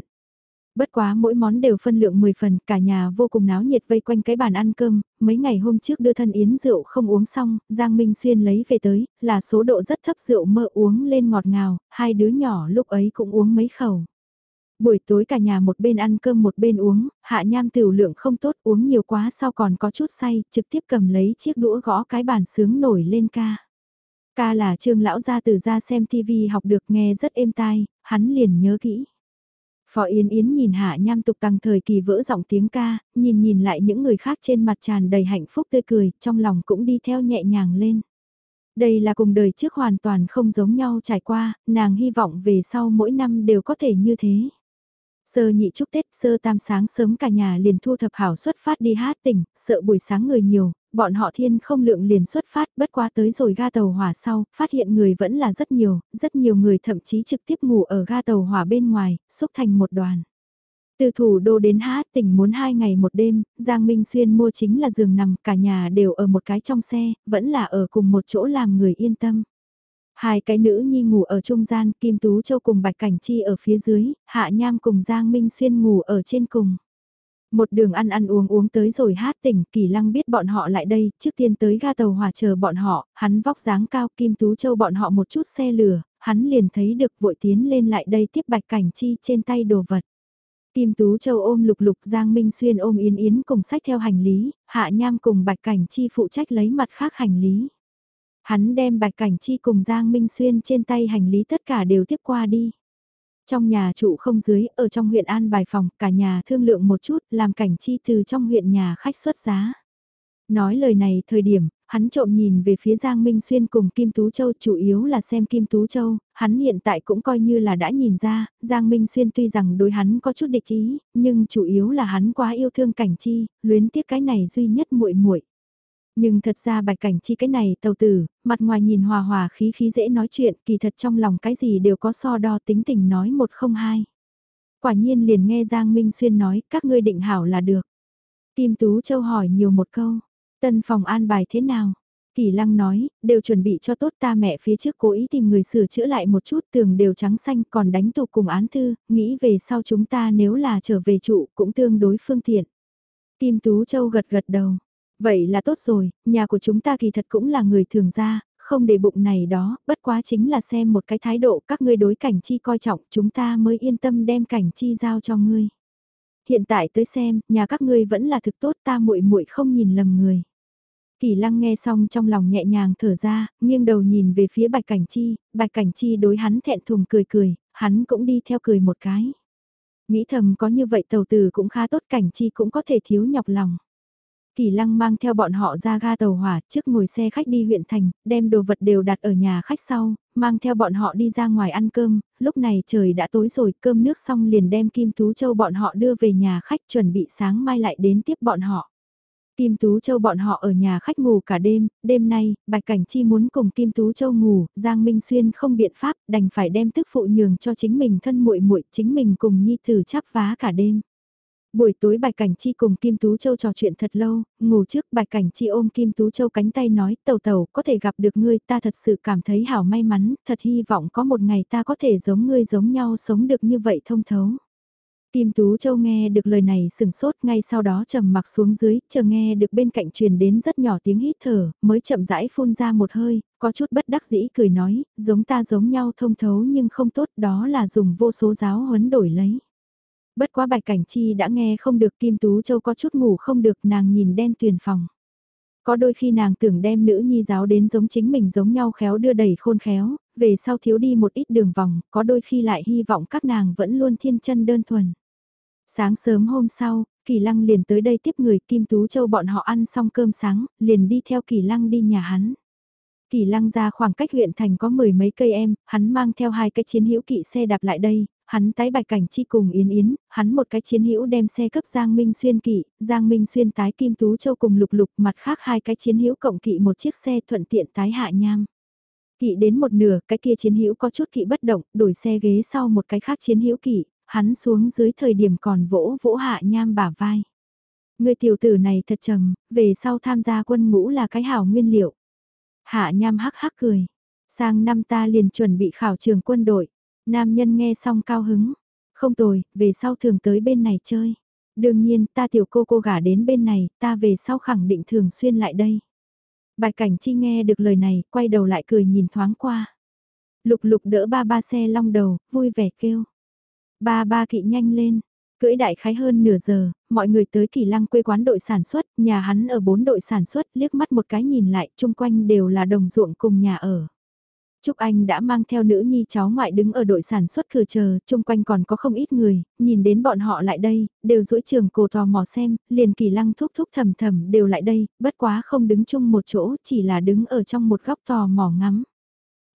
Bất quá mỗi món đều phân lượng 10 phần, cả nhà vô cùng náo nhiệt vây quanh cái bàn ăn cơm, mấy ngày hôm trước đưa thân yến rượu không uống xong, Giang Minh Xuyên lấy về tới, là số độ rất thấp rượu mơ uống lên ngọt ngào, hai đứa nhỏ lúc ấy cũng uống mấy khẩu. Buổi tối cả nhà một bên ăn cơm một bên uống, hạ nham tiểu lượng không tốt uống nhiều quá sau còn có chút say, trực tiếp cầm lấy chiếc đũa gõ cái bàn sướng nổi lên ca. Ca là trương lão gia từ ra xem TV học được nghe rất êm tai, hắn liền nhớ kỹ. Phó Yến Yến nhìn Hạ Nham tục tăng thời kỳ vỡ giọng tiếng ca, nhìn nhìn lại những người khác trên mặt tràn đầy hạnh phúc tươi cười, trong lòng cũng đi theo nhẹ nhàng lên. Đây là cùng đời trước hoàn toàn không giống nhau trải qua, nàng hy vọng về sau mỗi năm đều có thể như thế. Sơ nhị chúc Tết, sơ tam sáng sớm cả nhà liền thu thập hảo xuất phát đi hát tỉnh, sợ buổi sáng người nhiều, bọn họ thiên không lượng liền xuất phát bất quá tới rồi ga tàu hỏa sau, phát hiện người vẫn là rất nhiều, rất nhiều người thậm chí trực tiếp ngủ ở ga tàu hỏa bên ngoài, xúc thành một đoàn. Từ thủ đô đến hát tỉnh muốn hai ngày một đêm, Giang Minh Xuyên mua chính là giường nằm, cả nhà đều ở một cái trong xe, vẫn là ở cùng một chỗ làm người yên tâm. Hai cái nữ nhi ngủ ở trung gian, Kim Tú Châu cùng Bạch Cảnh Chi ở phía dưới, Hạ Nham cùng Giang Minh Xuyên ngủ ở trên cùng. Một đường ăn ăn uống uống tới rồi hát tỉnh, Kỳ Lăng biết bọn họ lại đây, trước tiên tới ga tàu hòa chờ bọn họ, hắn vóc dáng cao Kim Tú Châu bọn họ một chút xe lửa, hắn liền thấy được vội tiến lên lại đây tiếp Bạch Cảnh Chi trên tay đồ vật. Kim Tú Châu ôm lục lục Giang Minh Xuyên ôm Yến Yến cùng sách theo hành lý, Hạ Nham cùng Bạch Cảnh Chi phụ trách lấy mặt khác hành lý. Hắn đem Bạch Cảnh Chi cùng Giang Minh Xuyên trên tay hành lý tất cả đều tiếp qua đi. Trong nhà trụ không dưới, ở trong huyện An bài phòng, cả nhà thương lượng một chút, làm Cảnh Chi từ trong huyện nhà khách xuất giá. Nói lời này thời điểm, hắn trộm nhìn về phía Giang Minh Xuyên cùng Kim Tú Châu chủ yếu là xem Kim Tú Châu, hắn hiện tại cũng coi như là đã nhìn ra, Giang Minh Xuyên tuy rằng đối hắn có chút địch ý, nhưng chủ yếu là hắn quá yêu thương cảnh chi, luyến tiếc cái này duy nhất muội muội. Nhưng thật ra bạch cảnh chi cái này tàu tử, mặt ngoài nhìn hòa hòa khí khí dễ nói chuyện, kỳ thật trong lòng cái gì đều có so đo tính tình nói một không hai. Quả nhiên liền nghe Giang Minh Xuyên nói, các ngươi định hảo là được. Kim Tú Châu hỏi nhiều một câu, tân phòng an bài thế nào? Kỳ Lăng nói, đều chuẩn bị cho tốt ta mẹ phía trước cố ý tìm người sửa chữa lại một chút tường đều trắng xanh còn đánh tụ cùng án thư, nghĩ về sau chúng ta nếu là trở về trụ cũng tương đối phương tiện. Kim Tú Châu gật gật đầu, Vậy là tốt rồi, nhà của chúng ta kỳ thật cũng là người thường gia, không để bụng này đó, bất quá chính là xem một cái thái độ các ngươi đối cảnh chi coi trọng chúng ta mới yên tâm đem cảnh chi giao cho ngươi. Hiện tại tới xem, nhà các ngươi vẫn là thực tốt ta muội muội không nhìn lầm người. Kỳ lăng nghe xong trong lòng nhẹ nhàng thở ra, nghiêng đầu nhìn về phía bạch cảnh chi, bạch cảnh chi đối hắn thẹn thùng cười cười, hắn cũng đi theo cười một cái. Nghĩ thầm có như vậy tàu từ cũng khá tốt cảnh chi cũng có thể thiếu nhọc lòng. Kỳ Lăng mang theo bọn họ ra ga tàu hỏa trước ngồi xe khách đi huyện thành, đem đồ vật đều đặt ở nhà khách sau, mang theo bọn họ đi ra ngoài ăn cơm, lúc này trời đã tối rồi, cơm nước xong liền đem Kim Tú Châu bọn họ đưa về nhà khách chuẩn bị sáng mai lại đến tiếp bọn họ. Kim Tú Châu bọn họ ở nhà khách ngủ cả đêm, đêm nay, Bạch Cảnh Chi muốn cùng Kim Tú Châu ngủ, Giang Minh Xuyên không biện pháp, đành phải đem tức phụ nhường cho chính mình thân muội muội, chính mình cùng Nhi Tử chắp vá cả đêm. Buổi tối Bạch Cảnh Chi cùng Kim Tú Châu trò chuyện thật lâu, ngủ trước Bạch Cảnh Chi ôm Kim Tú Châu cánh tay nói tàu tàu có thể gặp được ngươi ta thật sự cảm thấy hảo may mắn, thật hy vọng có một ngày ta có thể giống ngươi giống nhau sống được như vậy thông thấu. Kim Tú Châu nghe được lời này sừng sốt ngay sau đó trầm mặc xuống dưới, chờ nghe được bên cạnh truyền đến rất nhỏ tiếng hít thở, mới chậm rãi phun ra một hơi, có chút bất đắc dĩ cười nói, giống ta giống nhau thông thấu nhưng không tốt đó là dùng vô số giáo huấn đổi lấy. Bất quá Bạch Cảnh Chi đã nghe không được Kim Tú Châu có chút ngủ không được nàng nhìn đen tuyền phòng. Có đôi khi nàng tưởng đem nữ nhi giáo đến giống chính mình giống nhau khéo đưa đẩy khôn khéo, về sau thiếu đi một ít đường vòng, có đôi khi lại hy vọng các nàng vẫn luôn thiên chân đơn thuần. Sáng sớm hôm sau, Kỳ Lăng liền tới đây tiếp người Kim Tú Châu bọn họ ăn xong cơm sáng, liền đi theo Kỳ Lăng đi nhà hắn. Kỳ Lăng ra khoảng cách huyện thành có mười mấy cây em, hắn mang theo hai cái chiến hữu kỵ xe đạp lại đây, hắn tái bạch cảnh chi cùng Yến Yến, hắn một cái chiến hữu đem xe cấp Giang Minh Xuyên kỵ, Giang Minh Xuyên tái Kim Tú Châu cùng lục lục mặt khác hai cái chiến hữu cộng kỵ một chiếc xe thuận tiện tái hạ nham. Kỵ đến một nửa, cái kia chiến hữu có chút kỵ bất động, đổi xe ghế sau một cái khác chiến hữu kỵ, hắn xuống dưới thời điểm còn vỗ vỗ hạ nham bả vai. Người tiểu tử này thật trầm, về sau tham gia quân ngũ là cái hảo nguyên liệu. Hạ nham hắc hắc cười. Sang năm ta liền chuẩn bị khảo trường quân đội. Nam nhân nghe xong cao hứng. Không tồi, về sau thường tới bên này chơi. Đương nhiên, ta tiểu cô cô gả đến bên này, ta về sau khẳng định thường xuyên lại đây. Bạch Cảnh Chi nghe được lời này, quay đầu lại cười nhìn thoáng qua. Lục lục đỡ ba ba xe long đầu, vui vẻ kêu. Ba ba kỵ nhanh lên, cưỡi đại khái hơn nửa giờ, mọi người tới kỳ lăng quê quán đội sản xuất, nhà hắn ở bốn đội sản xuất, liếc mắt một cái nhìn lại, chung quanh đều là đồng ruộng cùng nhà ở. Trúc Anh đã mang theo nữ nhi cháu ngoại đứng ở đội sản xuất cửa chờ, chung quanh còn có không ít người, nhìn đến bọn họ lại đây, đều duỗi trường cổ tò mò xem, liền kỳ lăng thúc thúc thầm thầm đều lại đây, bất quá không đứng chung một chỗ, chỉ là đứng ở trong một góc tò mò ngắm.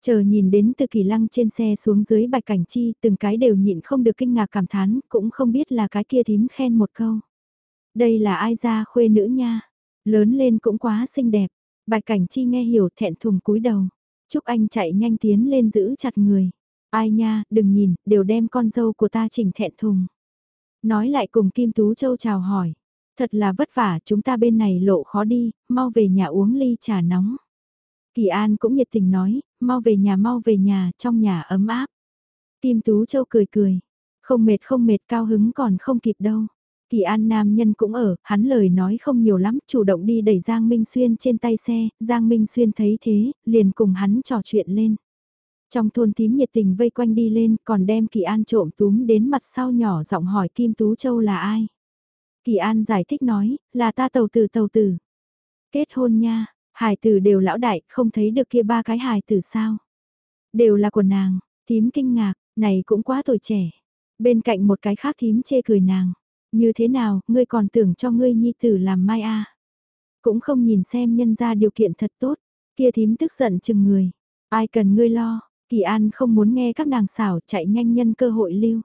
Chờ nhìn đến từ kỳ lăng trên xe xuống dưới bạch cảnh chi, từng cái đều nhịn không được kinh ngạc cảm thán, cũng không biết là cái kia thím khen một câu. Đây là ai ra khuê nữ nha, lớn lên cũng quá xinh đẹp, bạch cảnh chi nghe hiểu thẹn thùng cúi đầu. Trúc Anh chạy nhanh tiến lên giữ chặt người. Ai nha, đừng nhìn, đều đem con dâu của ta chỉnh thẹn thùng. Nói lại cùng Kim Tú Châu chào hỏi. Thật là vất vả, chúng ta bên này lộ khó đi, mau về nhà uống ly trà nóng. Kỳ An cũng nhiệt tình nói, mau về nhà mau về nhà, trong nhà ấm áp. Kim Tú Châu cười cười, không mệt không mệt cao hứng còn không kịp đâu. Kỳ An nam nhân cũng ở, hắn lời nói không nhiều lắm, chủ động đi đẩy Giang Minh Xuyên trên tay xe, Giang Minh Xuyên thấy thế, liền cùng hắn trò chuyện lên. Trong thôn tím nhiệt tình vây quanh đi lên, còn đem Kỳ An trộm túm đến mặt sau nhỏ giọng hỏi Kim Tú Châu là ai. Kỳ An giải thích nói, là ta tàu tử tàu tử. Kết hôn nha, hài tử đều lão đại, không thấy được kia ba cái hài tử sao. Đều là của nàng, tím kinh ngạc, này cũng quá tuổi trẻ. Bên cạnh một cái khác thím chê cười nàng. Như thế nào, ngươi còn tưởng cho ngươi nhi tử làm mai a Cũng không nhìn xem nhân ra điều kiện thật tốt, kia thím tức giận chừng người. Ai cần ngươi lo, Kỳ An không muốn nghe các nàng xảo chạy nhanh nhân cơ hội lưu.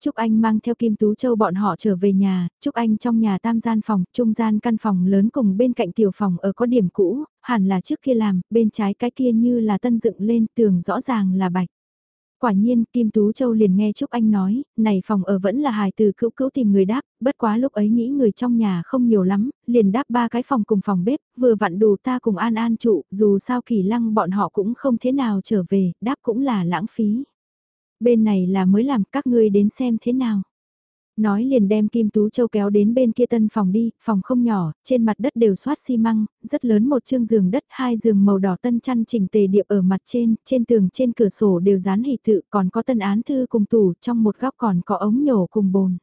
Trúc Anh mang theo Kim Tú Châu bọn họ trở về nhà, Trúc Anh trong nhà tam gian phòng, trung gian căn phòng lớn cùng bên cạnh tiểu phòng ở có điểm cũ, hẳn là trước kia làm, bên trái cái kia như là tân dựng lên tường rõ ràng là bạch. Quả nhiên, Kim Tú Châu liền nghe Trúc Anh nói, này phòng ở vẫn là hài từ cữu cữu tìm người đáp, bất quá lúc ấy nghĩ người trong nhà không nhiều lắm, liền đáp ba cái phòng cùng phòng bếp, vừa vặn đủ ta cùng an an trụ, dù sao kỳ lăng bọn họ cũng không thế nào trở về, đáp cũng là lãng phí. Bên này là mới làm các ngươi đến xem thế nào. Nói liền đem Kim Tú Châu kéo đến bên kia tân phòng đi, phòng không nhỏ, trên mặt đất đều xoát xi măng, rất lớn một chương giường đất, hai giường màu đỏ tân chăn chỉnh tề điệp ở mặt trên, trên tường trên cửa sổ đều dán hỷ tự, còn có tân án thư cùng tủ, trong một góc còn có ống nhổ cùng bồn.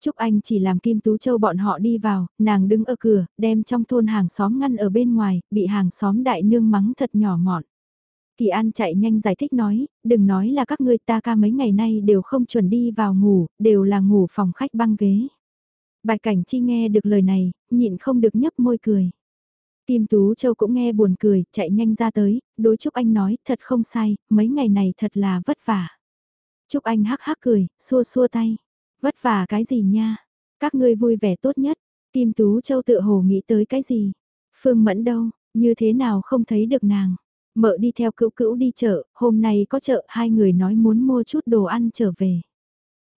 Trúc Anh chỉ làm Kim Tú Châu bọn họ đi vào, nàng đứng ở cửa, đem trong thôn hàng xóm ngăn ở bên ngoài, bị hàng xóm đại nương mắng thật nhỏ mọn. Kỳ An chạy nhanh giải thích nói, đừng nói là các ngươi ta ca mấy ngày nay đều không chuẩn đi vào ngủ, đều là ngủ phòng khách băng ghế. Bạch Cảnh Chi nghe được lời này, nhịn không được nhấp môi cười. Kim Tú Châu cũng nghe buồn cười, chạy nhanh ra tới, đối Trúc Anh nói, thật không sai, mấy ngày này thật là vất vả. Trúc Anh hắc hắc cười, xua xua tay. Vất vả cái gì nha? Các ngươi vui vẻ tốt nhất. Kim Tú Châu tự hồ nghĩ tới cái gì? Phương Mẫn đâu, như thế nào không thấy được nàng? Mợ đi theo cữu cữu đi chợ, hôm nay có chợ hai người nói muốn mua chút đồ ăn trở về.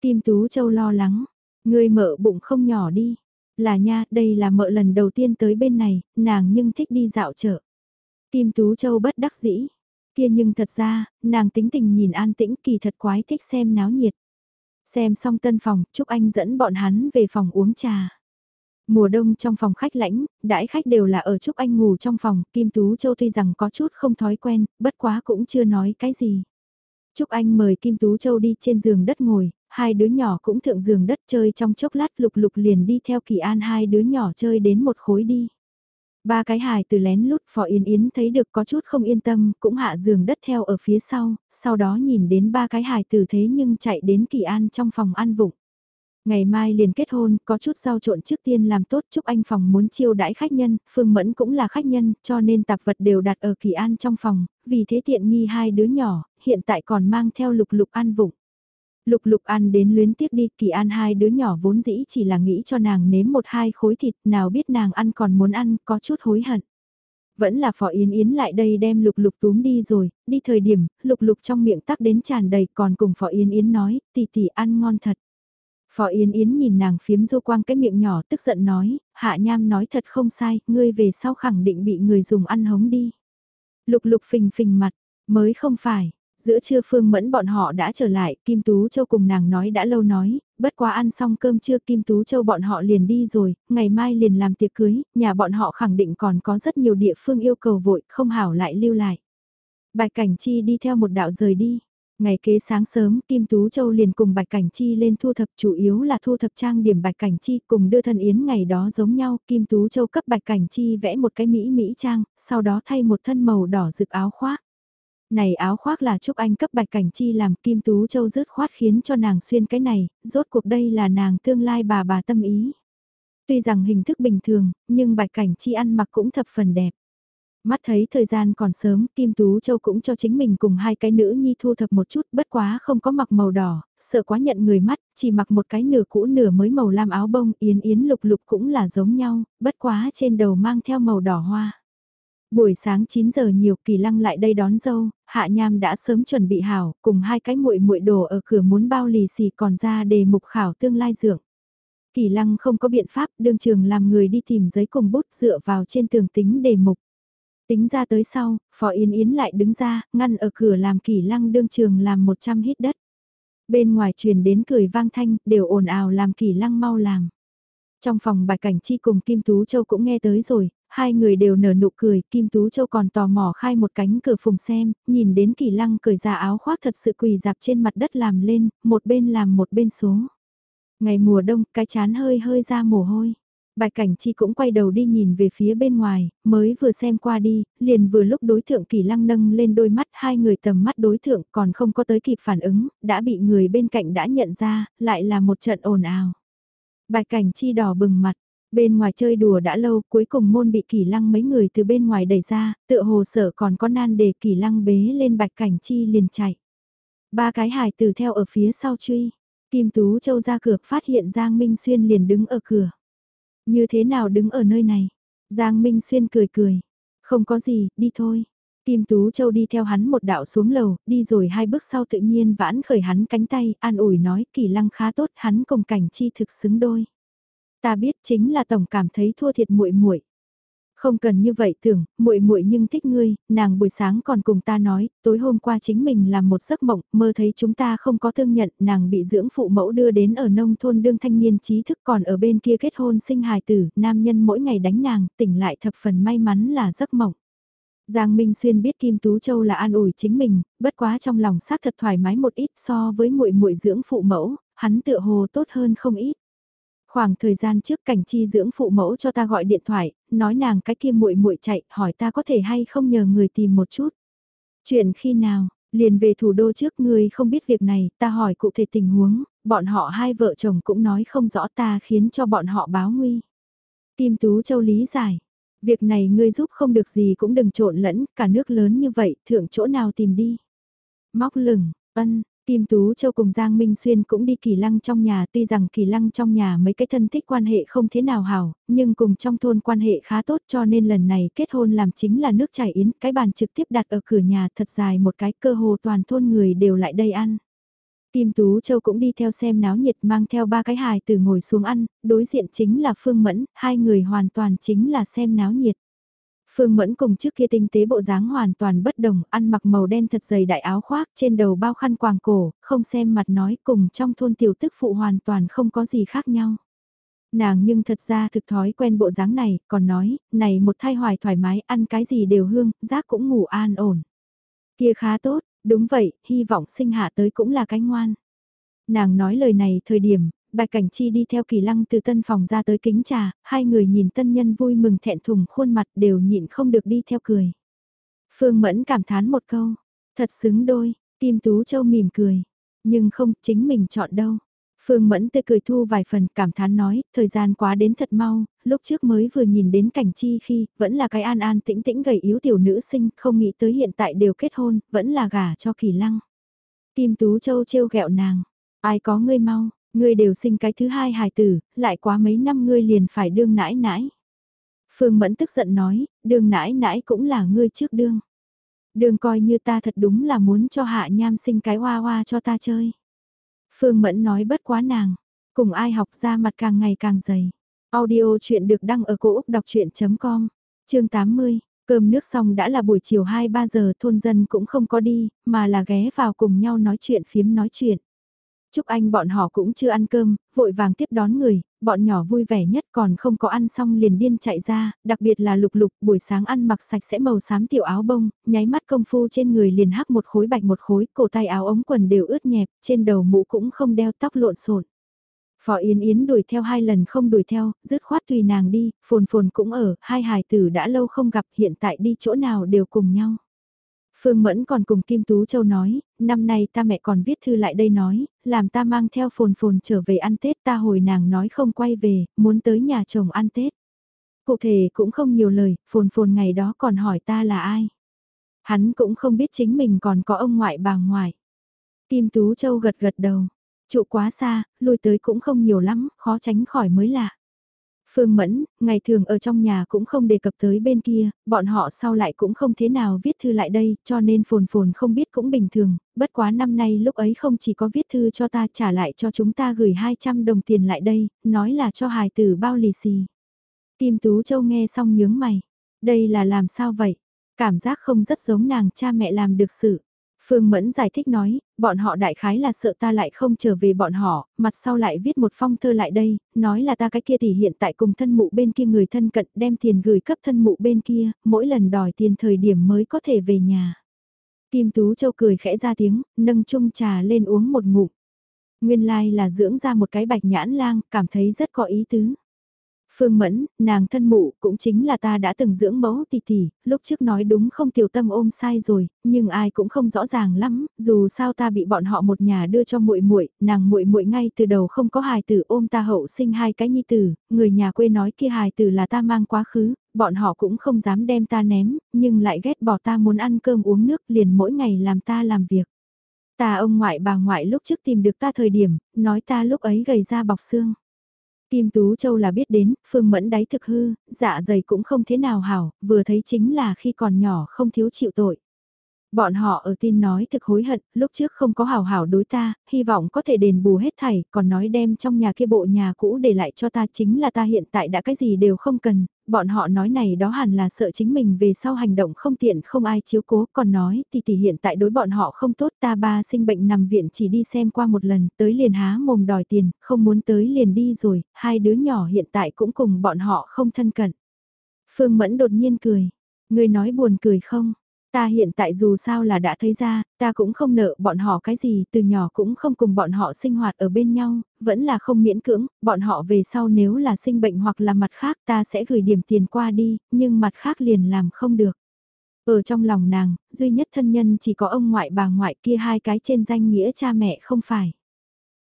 Kim Tú Châu lo lắng, người mợ bụng không nhỏ đi. Là nha, đây là mợ lần đầu tiên tới bên này, nàng nhưng thích đi dạo chợ. Kim Tú Châu bất đắc dĩ. Kia nhưng thật ra, nàng tính tình nhìn an tĩnh kỳ thật quái thích xem náo nhiệt. Xem xong tân phòng, Trúc Anh dẫn bọn hắn về phòng uống trà. Mùa đông trong phòng khách lãnh, đãi khách đều là ở Trúc Anh ngủ trong phòng, Kim Tú Châu tuy rằng có chút không thói quen, bất quá cũng chưa nói cái gì. Trúc Anh mời Kim Tú Châu đi trên giường đất ngồi, hai đứa nhỏ cũng thượng giường đất chơi trong chốc lát lục lục liền đi theo kỳ an hai đứa nhỏ chơi đến một khối đi. Ba cái hài từ lén lút phò Yến Yến thấy được có chút không yên tâm, cũng hạ giường đất theo ở phía sau, sau đó nhìn đến ba cái hài từ thế nhưng chạy đến Kỳ An trong phòng ăn vụng. Ngày mai liền kết hôn, có chút giao trộn trước tiên làm tốt chúc anh phòng muốn chiêu đãi khách nhân, Phương Mẫn cũng là khách nhân, cho nên tạp vật đều đặt ở Kỳ An trong phòng, vì thế tiện nghi hai đứa nhỏ, hiện tại còn mang theo lục lục an vụng. Lục lục ăn đến luyến tiếc đi, kỳ an hai đứa nhỏ vốn dĩ chỉ là nghĩ cho nàng nếm một hai khối thịt, nào biết nàng ăn còn muốn ăn, có chút hối hận. Vẫn là phỏ yến yến lại đây đem lục lục túm đi rồi, đi thời điểm, lục lục trong miệng tắc đến tràn đầy còn cùng phỏ yến yến nói, tỷ tỷ ăn ngon thật. Phó Yến Yến nhìn nàng phiếm du quang cái miệng nhỏ tức giận nói, hạ nham nói thật không sai, ngươi về sau khẳng định bị người dùng ăn hống đi. Lục lục phình phình mặt, mới không phải, Giữa trưa Phương Mẫn bọn họ đã trở lại, Kim Tú Châu cùng nàng nói đã lâu nói, bất quá ăn xong cơm trưa Kim Tú Châu bọn họ liền đi rồi, ngày mai liền làm tiệc cưới, nhà bọn họ khẳng định còn có rất nhiều địa phương yêu cầu vội, không hảo lại lưu lại. Bạch Cảnh Chi đi theo một đạo rời đi. Ngày kế sáng sớm, Kim Tú Châu liền cùng Bạch Cảnh Chi lên thu thập chủ yếu là thu thập trang điểm Bạch Cảnh Chi cùng đưa thân yến ngày đó giống nhau. Kim Tú Châu cấp Bạch Cảnh Chi vẽ một cái Mỹ Mỹ trang, sau đó thay một thân màu đỏ rực áo khoác. Này áo khoác là Trúc Anh cấp Bạch Cảnh Chi làm Kim Tú Châu rớt khoát khiến cho nàng xuyên cái này, rốt cuộc đây là nàng tương lai bà bà tâm ý. Tuy rằng hình thức bình thường, nhưng Bạch Cảnh Chi ăn mặc cũng thập phần đẹp. Mắt thấy thời gian còn sớm, Kim Tú Châu cũng cho chính mình cùng hai cái nữ nhi thu thập một chút, bất quá không có mặc màu đỏ, sợ quá nhận người mắt, chỉ mặc một cái nửa cũ nửa mới màu lam áo bông, yến yến lục lục cũng là giống nhau, bất quá trên đầu mang theo màu đỏ hoa. Buổi sáng 9 giờ nhiều kỳ lăng lại đây đón dâu, hạ nham đã sớm chuẩn bị hảo, cùng hai cái muội muội đồ ở cửa muốn bao lì xì còn ra đề mục khảo tương lai dượng. Kỳ lăng không có biện pháp, đương trường làm người đi tìm giấy cùng bút dựa vào trên tường tính đề mục. Tính ra tới sau, Phó Yên Yến lại đứng ra, ngăn ở cửa làm kỷ lăng đương trường làm 100 hít đất. Bên ngoài truyền đến cười vang thanh, đều ồn ào làm kỷ lăng mau làm. Trong phòng bài cảnh chi cùng Kim Tú Châu cũng nghe tới rồi, hai người đều nở nụ cười, Kim Tú Châu còn tò mò khai một cánh cửa phùng xem, nhìn đến kỳ lăng cởi ra áo khoác thật sự quỳ dạp trên mặt đất làm lên, một bên làm một bên số. Ngày mùa đông, cái chán hơi hơi ra mồ hôi. Bạch Cảnh Chi cũng quay đầu đi nhìn về phía bên ngoài, mới vừa xem qua đi, liền vừa lúc đối thượng kỳ lăng nâng lên đôi mắt hai người tầm mắt đối thượng còn không có tới kịp phản ứng, đã bị người bên cạnh đã nhận ra, lại là một trận ồn ào. Bạch Cảnh Chi đỏ bừng mặt, Bên ngoài chơi đùa đã lâu, cuối cùng môn bị kỳ lăng mấy người từ bên ngoài đẩy ra, tựa hồ sở còn có nan để kỳ lăng bế lên bạch cảnh chi liền chạy. Ba cái hài từ theo ở phía sau truy, Kim Tú Châu ra cửa phát hiện Giang Minh Xuyên liền đứng ở cửa. Như thế nào đứng ở nơi này? Giang Minh Xuyên cười cười. Không có gì, đi thôi. Kim Tú Châu đi theo hắn một đạo xuống lầu, đi rồi hai bước sau tự nhiên vãn khởi hắn cánh tay, an ủi nói kỳ lăng khá tốt, hắn cùng cảnh chi thực xứng đôi. Ta biết chính là tổng cảm thấy thua thiệt muội muội. Không cần như vậy tưởng, muội muội nhưng thích ngươi, nàng buổi sáng còn cùng ta nói, tối hôm qua chính mình làm một giấc mộng, mơ thấy chúng ta không có thương nhận, nàng bị dưỡng phụ mẫu đưa đến ở nông thôn đương thanh niên trí thức còn ở bên kia kết hôn sinh hài tử, nam nhân mỗi ngày đánh nàng, tỉnh lại thập phần may mắn là giấc mộng. Giang Minh Xuyên biết Kim Tú Châu là an ủi chính mình, bất quá trong lòng xác thật thoải mái một ít so với muội muội dưỡng phụ mẫu, hắn tựa hồ tốt hơn không ít. Khoảng thời gian trước cảnh chi dưỡng phụ mẫu cho ta gọi điện thoại, nói nàng cái kia muội muội chạy, hỏi ta có thể hay không nhờ người tìm một chút. Chuyện khi nào, liền về thủ đô trước người không biết việc này, ta hỏi cụ thể tình huống, bọn họ hai vợ chồng cũng nói không rõ ta khiến cho bọn họ báo nguy. Kim Tú Châu lý giải, việc này ngươi giúp không được gì cũng đừng trộn lẫn, cả nước lớn như vậy, thượng chỗ nào tìm đi. Móc lửng, ân, Kim Tú Châu cùng Giang Minh Xuyên cũng đi kỳ lăng trong nhà tuy rằng kỳ lăng trong nhà mấy cái thân thích quan hệ không thế nào hảo, nhưng cùng trong thôn quan hệ khá tốt cho nên lần này kết hôn làm chính là nước chảy yến, cái bàn trực tiếp đặt ở cửa nhà thật dài một cái cơ hồ toàn thôn người đều lại đây ăn. Kim Tú Châu cũng đi theo xem náo nhiệt mang theo ba cái hài từ ngồi xuống ăn, đối diện chính là Phương Mẫn, hai người hoàn toàn chính là xem náo nhiệt. Phương Mẫn cùng trước kia tinh tế bộ dáng hoàn toàn bất đồng, ăn mặc màu đen thật dày đại áo khoác, trên đầu bao khăn quàng cổ, không xem mặt nói cùng trong thôn tiểu tức phụ hoàn toàn không có gì khác nhau. Nàng nhưng thật ra thực thói quen bộ dáng này, còn nói, này một thai hoài thoải mái, ăn cái gì đều hương, giác cũng ngủ an ổn. Kia khá tốt, đúng vậy, hy vọng sinh hạ tới cũng là cái ngoan. Nàng nói lời này thời điểm, Bạch Cảnh Chi đi theo kỳ lăng từ tân phòng ra tới kính trà, hai người nhìn tân nhân vui mừng thẹn thùng khuôn mặt đều nhịn không được đi theo cười. Phương Mẫn cảm thán một câu, thật xứng đôi, Kim Tú Châu mỉm cười, nhưng không chính mình chọn đâu. Phương Mẫn tươi cười thu vài phần cảm thán nói, thời gian quá đến thật mau, lúc trước mới vừa nhìn đến cảnh chi khi, vẫn là cái an an tĩnh tĩnh gầy yếu tiểu nữ sinh, không nghĩ tới hiện tại đều kết hôn, vẫn là gả cho kỳ lăng. Kim Tú Châu trêu ghẹo nàng, ai có ngươi mau, ngươi đều sinh cái thứ hai hài tử, lại quá mấy năm ngươi liền phải đương nãi nãi. Phương Mẫn tức giận nói, đương nãi nãi cũng là ngươi trước đương. Đương coi như ta thật đúng là muốn cho hạ nham sinh cái hoa hoa cho ta chơi. Phương Mẫn nói bất quá nàng, cùng ai học ra mặt càng ngày càng dày. Audio chuyện được đăng ở cổ Úc đọc chuyện.com, chương 80, cơm nước xong đã là buổi chiều 2-3 giờ thôn dân cũng không có đi, mà là ghé vào cùng nhau nói chuyện phiếm nói chuyện. Chúc anh bọn họ cũng chưa ăn cơm, vội vàng tiếp đón người, bọn nhỏ vui vẻ nhất còn không có ăn xong liền điên chạy ra, đặc biệt là lục lục buổi sáng ăn mặc sạch sẽ màu xám tiểu áo bông, nháy mắt công phu trên người liền hắc một khối bạch một khối, cổ tay áo ống quần đều ướt nhẹp, trên đầu mũ cũng không đeo tóc lộn xộn. Phó Yến Yến đuổi theo hai lần không đuổi theo, dứt khoát tùy nàng đi, phồn phồn cũng ở, hai hài tử đã lâu không gặp hiện tại đi chỗ nào đều cùng nhau. Phương Mẫn còn cùng Kim Tú Châu nói, năm nay ta mẹ còn viết thư lại đây nói, làm ta mang theo phồn phồn trở về ăn Tết ta hồi nàng nói không quay về, muốn tới nhà chồng ăn Tết. Cụ thể cũng không nhiều lời, phồn phồn ngày đó còn hỏi ta là ai. Hắn cũng không biết chính mình còn có ông ngoại bà ngoại. Kim Tú Châu gật gật đầu, trụ quá xa, lui tới cũng không nhiều lắm, khó tránh khỏi mới lạ. Phương Mẫn, ngày thường ở trong nhà cũng không đề cập tới bên kia, bọn họ sau lại cũng không thế nào viết thư lại đây, cho nên phồn phồn không biết cũng bình thường, bất quá năm nay lúc ấy không chỉ có viết thư cho ta trả lại cho chúng ta gửi 200 đồng tiền lại đây, nói là cho hài tử bao lì xì. Kim Tú Châu nghe xong nhướng mày, đây là làm sao vậy? Cảm giác không rất giống nàng cha mẹ làm được sự. Phương Mẫn giải thích nói, bọn họ đại khái là sợ ta lại không trở về bọn họ, mặt sau lại viết một phong thơ lại đây, nói là ta cái kia thì hiện tại cùng thân mụ bên kia người thân cận đem tiền gửi cấp thân mụ bên kia, mỗi lần đòi tiền thời điểm mới có thể về nhà. Kim Tú Châu cười khẽ ra tiếng, nâng chung trà lên uống một ngụm. Nguyên lai like là dưỡng ra một cái bạch nhãn lang, cảm thấy rất có ý tứ. Phương Mẫn, nàng thân mụ, cũng chính là ta đã từng dưỡng mẫu tỷ tỷ, lúc trước nói đúng không tiểu tâm ôm sai rồi, nhưng ai cũng không rõ ràng lắm, dù sao ta bị bọn họ một nhà đưa cho muội muội, nàng muội muội ngay từ đầu không có hài tử ôm ta hậu sinh hai cái nhi tử, người nhà quê nói kia hài tử là ta mang quá khứ, bọn họ cũng không dám đem ta ném, nhưng lại ghét bỏ ta muốn ăn cơm uống nước liền mỗi ngày làm ta làm việc. Ta ông ngoại bà ngoại lúc trước tìm được ta thời điểm, nói ta lúc ấy gầy ra bọc xương. Kim Tú Châu là biết đến, Phương Mẫn đáy thực hư, dạ dày cũng không thế nào hảo, vừa thấy chính là khi còn nhỏ không thiếu chịu tội. Bọn họ ở tin nói thực hối hận, lúc trước không có hảo hảo đối ta, hy vọng có thể đền bù hết thảy, còn nói đem trong nhà kia bộ nhà cũ để lại cho ta chính là ta hiện tại đã cái gì đều không cần, bọn họ nói này đó hẳn là sợ chính mình về sau hành động không tiện không ai chiếu cố, còn nói thì tỷ hiện tại đối bọn họ không tốt ta ba sinh bệnh nằm viện chỉ đi xem qua một lần, tới liền há mồm đòi tiền, không muốn tới liền đi rồi, hai đứa nhỏ hiện tại cũng cùng bọn họ không thân cận. Phương Mẫn đột nhiên cười, người nói buồn cười không? Ta hiện tại dù sao là đã thấy ra, ta cũng không nợ bọn họ cái gì, từ nhỏ cũng không cùng bọn họ sinh hoạt ở bên nhau, vẫn là không miễn cưỡng, bọn họ về sau nếu là sinh bệnh hoặc là mặt khác ta sẽ gửi điểm tiền qua đi, nhưng mặt khác liền làm không được. Ở trong lòng nàng, duy nhất thân nhân chỉ có ông ngoại bà ngoại kia hai cái trên danh nghĩa cha mẹ không phải.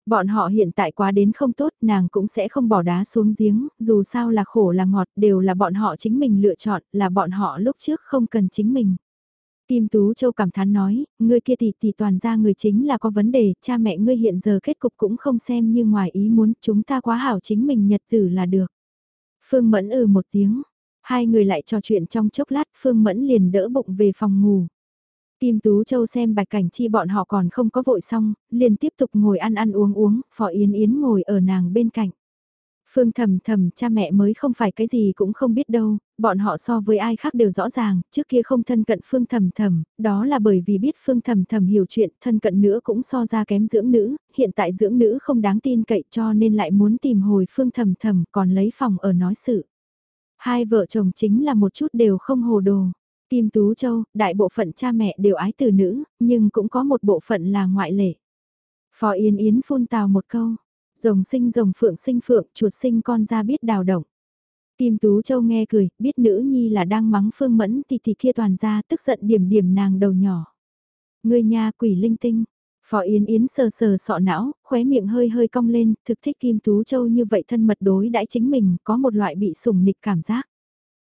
Bọn họ hiện tại quá đến không tốt, nàng cũng sẽ không bỏ đá xuống giếng, dù sao là khổ là ngọt, đều là bọn họ chính mình lựa chọn, là bọn họ lúc trước không cần chính mình. Kim Tú Châu cảm thán nói, ngươi kia tỷ tỷ toàn ra người chính là có vấn đề, cha mẹ ngươi hiện giờ kết cục cũng không xem như ngoài ý muốn, chúng ta quá hảo chính mình nhật tử là được. Phương Mẫn ừ một tiếng, hai người lại trò chuyện trong chốc lát, Phương Mẫn liền đỡ bụng về phòng ngủ. Kim Tú Châu xem bạch cảnh chi bọn họ còn không có vội xong, liền tiếp tục ngồi ăn ăn uống uống, Phó Yến Yến ngồi ở nàng bên cạnh. Phương thầm thầm cha mẹ mới không phải cái gì cũng không biết đâu, bọn họ so với ai khác đều rõ ràng, trước kia không thân cận Phương thầm thầm, đó là bởi vì biết Phương thầm thầm hiểu chuyện, thân cận nữa cũng so ra kém dưỡng nữ, hiện tại dưỡng nữ không đáng tin cậy cho nên lại muốn tìm hồi Phương thầm thầm còn lấy phòng ở nói sự. Hai vợ chồng chính là một chút đều không hồ đồ. Kim Tú Châu, đại bộ phận cha mẹ đều ái từ nữ, nhưng cũng có một bộ phận là ngoại lệ. Phó Yến Yến phun tào một câu. Rồng sinh rồng phượng sinh phượng, chuột sinh con ra biết đào động. Kim Tú Châu nghe cười, biết nữ nhi là đang mắng Phương Mẫn thì thì kia toàn ra tức giận điểm điểm nàng đầu nhỏ. Người nhà quỷ linh tinh. Phó Yến Yến sờ sờ sọ não, khóe miệng hơi hơi cong lên, thực thích Kim Tú Châu như vậy thân mật đối đãi chính mình, có một loại bị sủng nịch cảm giác.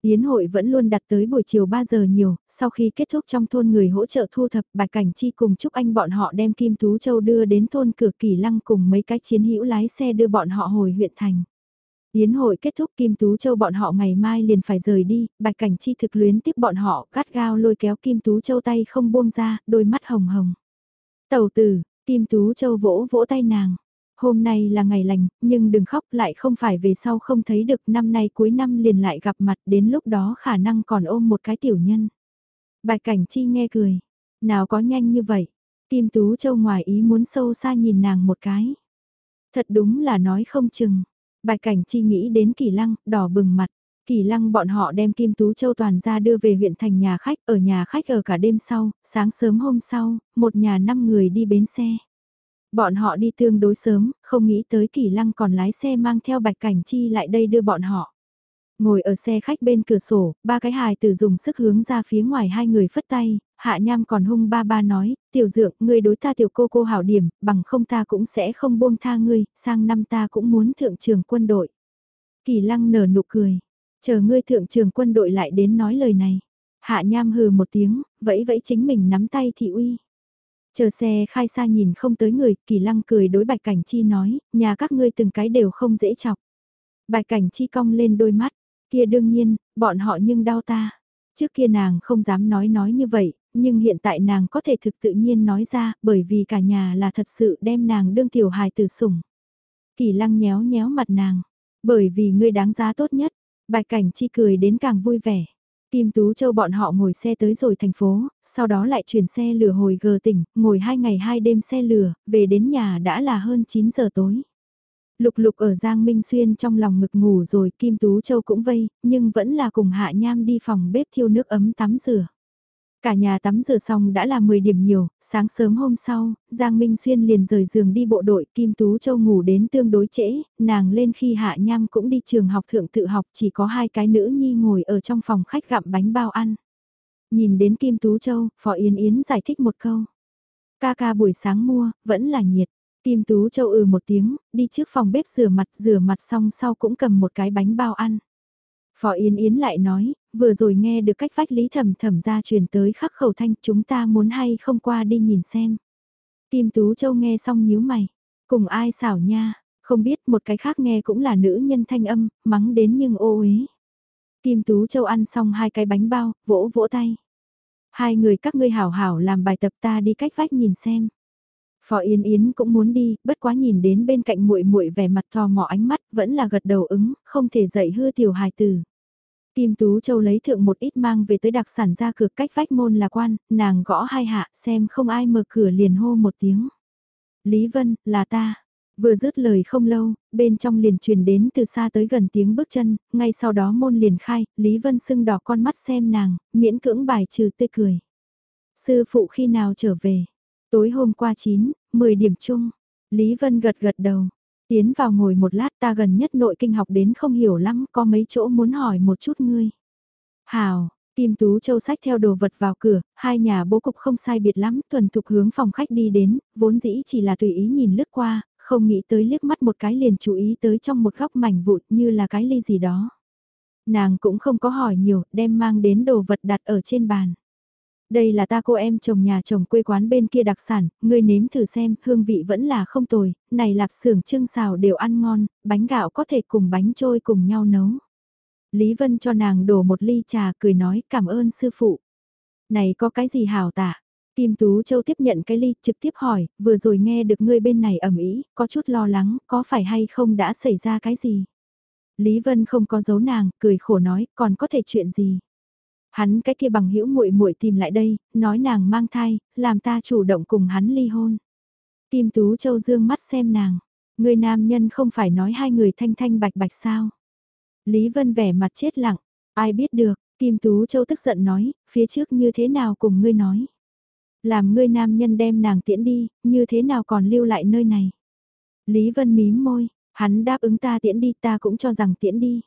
Yến hội vẫn luôn đặt tới buổi chiều 3 giờ nhiều, sau khi kết thúc trong thôn người hỗ trợ thu thập Bạch Cảnh Chi cùng chúc anh bọn họ đem Kim Tú Châu đưa đến thôn cửa kỳ lăng cùng mấy cái chiến hữu lái xe đưa bọn họ hồi huyện thành. Yến hội kết thúc Kim Tú Châu bọn họ ngày mai liền phải rời đi, Bạch Cảnh Chi thực luyến tiếp bọn họ gắt gao lôi kéo Kim Tú Châu tay không buông ra, đôi mắt hồng hồng. Tầu tử, Kim Tú Châu vỗ vỗ tay nàng. Hôm nay là ngày lành, nhưng đừng khóc lại không phải về sau không thấy được năm nay cuối năm liền lại gặp mặt đến lúc đó khả năng còn ôm một cái tiểu nhân. Bạch Cảnh Chi nghe cười. Nào có nhanh như vậy. Kim Tú Châu ngoài ý muốn sâu xa nhìn nàng một cái. Thật đúng là nói không chừng. Bạch Cảnh Chi nghĩ đến Kỳ Lăng, đỏ bừng mặt. Kỳ Lăng bọn họ đem Kim Tú Châu toàn ra đưa về huyện thành nhà khách, ở nhà khách ở cả đêm sau, sáng sớm hôm sau, một nhà năm người đi bến xe. Bọn họ đi tương đối sớm, không nghĩ tới Kỳ Lăng còn lái xe mang theo Bạch Cảnh Chi lại đây đưa bọn họ. Ngồi ở xe khách bên cửa sổ, ba cái hài tử dùng sức hướng ra phía ngoài hai người phất tay, hạ nham còn hung ba ba nói, tiểu dượng, ngươi đối ta tiểu cô cô hảo điểm, bằng không ta cũng sẽ không buông tha ngươi, sang năm ta cũng muốn thượng trường quân đội. Kỳ lăng nở nụ cười, chờ ngươi thượng trường quân đội lại đến nói lời này. Hạ nham hừ một tiếng, vẫy vẫy chính mình nắm tay thị uy. Chờ xe khai xa nhìn không tới người, kỳ lăng cười đối bạch cảnh chi nói, nhà các ngươi từng cái đều không dễ chọc. Bạch cảnh chi cong lên đôi mắt, kia đương nhiên, bọn họ nhưng đau ta. Trước kia nàng không dám nói nói như vậy, nhưng hiện tại nàng có thể thực tự nhiên nói ra, bởi vì cả nhà là thật sự đem nàng đương tiểu hài tử sủng. Kỳ lăng nhéo nhéo mặt nàng, bởi vì ngươi đáng giá tốt nhất, bạch cảnh chi cười đến càng vui vẻ. Kim Tú Châu bọn họ ngồi xe tới rồi thành phố, sau đó lại chuyển xe lửa hồi gờ tỉnh, ngồi hai ngày hai đêm xe lửa, về đến nhà đã là hơn 9 giờ tối. Lục lục ở Giang Minh Xuyên trong lòng ngực ngủ rồi Kim Tú Châu cũng vây, nhưng vẫn là cùng Hạ Nham đi phòng bếp thiêu nước ấm tắm rửa. Cả nhà tắm rửa xong đã là 10 điểm nhiều, sáng sớm hôm sau, Giang Minh Xuyên liền rời giường đi bộ đội, Kim Tú Châu ngủ đến tương đối trễ, nàng lên khi Hạ Nham cũng đi trường học thượng tự học chỉ có hai cái nữ nhi ngồi ở trong phòng khách gặm bánh bao ăn. Nhìn đến Kim Tú Châu, Phó Yến Yến giải thích một câu. Ca ca buổi sáng mua, vẫn là nhiệt. Kim Tú Châu ừ một tiếng, đi trước phòng bếp rửa mặt rửa mặt xong sau cũng cầm một cái bánh bao ăn. Phó Yến Yến lại nói, vừa rồi nghe được cách vách lý thẩm thẩm ra truyền tới khắc khẩu thanh chúng ta muốn hay không qua đi nhìn xem. Kim Tú Châu nghe xong nhíu mày, cùng ai xảo nha, không biết một cái khác nghe cũng là nữ nhân thanh âm, mắng đến nhưng ô uế. Kim Tú Châu ăn xong hai cái bánh bao, vỗ vỗ tay. Hai người các ngươi hảo hảo làm bài tập ta đi cách vách nhìn xem. Phó Yên Yến cũng muốn đi, bất quá nhìn đến bên cạnh muội muội vẻ mặt thò mò ánh mắt, vẫn là gật đầu ứng, không thể dậy hư tiểu hài tử. Kim Tú Châu lấy thượng một ít mang về tới đặc sản ra cửa cách vách môn là quan, nàng gõ hai hạ xem không ai mở cửa liền hô một tiếng. Lý Vân, là ta. Vừa dứt lời không lâu, bên trong liền truyền đến từ xa tới gần tiếng bước chân, ngay sau đó môn liền khai, Lý Vân sưng đỏ con mắt xem nàng, miễn cưỡng bài trừ tươi cười. Sư phụ khi nào trở về? Tối hôm qua 9, 10 điểm chung, Lý Vân gật gật đầu. Tiến vào ngồi một lát ta gần nhất nội kinh học đến không hiểu lắm, có mấy chỗ muốn hỏi một chút ngươi. Hào, Kim Tú Châu sách theo đồ vật vào cửa, hai nhà bố cục không sai biệt lắm, thuần thục hướng phòng khách đi đến, vốn dĩ chỉ là tùy ý nhìn lướt qua, không nghĩ tới liếc mắt một cái liền chú ý tới trong một góc mảnh vụn như là cái ly gì đó. Nàng cũng không có hỏi nhiều, đem mang đến đồ vật đặt ở trên bàn. Đây là ta cô em chồng nhà chồng quê quán bên kia đặc sản, ngươi nếm thử xem, hương vị vẫn là không tồi, này lạp xưởng trưng xào đều ăn ngon, bánh gạo có thể cùng bánh trôi cùng nhau nấu. Lý Vân cho nàng đổ một ly trà cười nói cảm ơn sư phụ. Này có cái gì hảo tạ? Kim Tú Châu tiếp nhận cái ly trực tiếp hỏi, vừa rồi nghe được ngươi bên này ẩm ý, có chút lo lắng, có phải hay không đã xảy ra cái gì? Lý Vân không có giấu nàng, cười khổ nói, còn có thể chuyện gì? Hắn cái kia bằng hữu muội muội tìm lại đây, nói nàng mang thai, làm ta chủ động cùng hắn ly hôn. Kim Tú Châu dương mắt xem nàng, người nam nhân không phải nói hai người thanh thanh bạch bạch sao. Lý Vân vẻ mặt chết lặng, ai biết được, Kim Tú Châu tức giận nói, phía trước như thế nào cùng ngươi nói. Làm ngươi nam nhân đem nàng tiễn đi, như thế nào còn lưu lại nơi này? Lý Vân mím môi, hắn đáp ứng ta tiễn đi ta cũng cho rằng tiễn đi.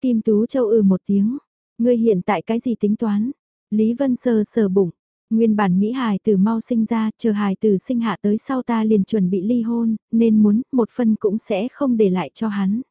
Kim Tú Châu ừ một tiếng, ngươi hiện tại cái gì tính toán? Lý Vân sờ sờ bụng, nguyên bản nghĩ hài từ mau sinh ra, chờ hài từ sinh hạ tới sau ta liền chuẩn bị ly hôn, nên muốn một phân cũng sẽ không để lại cho hắn.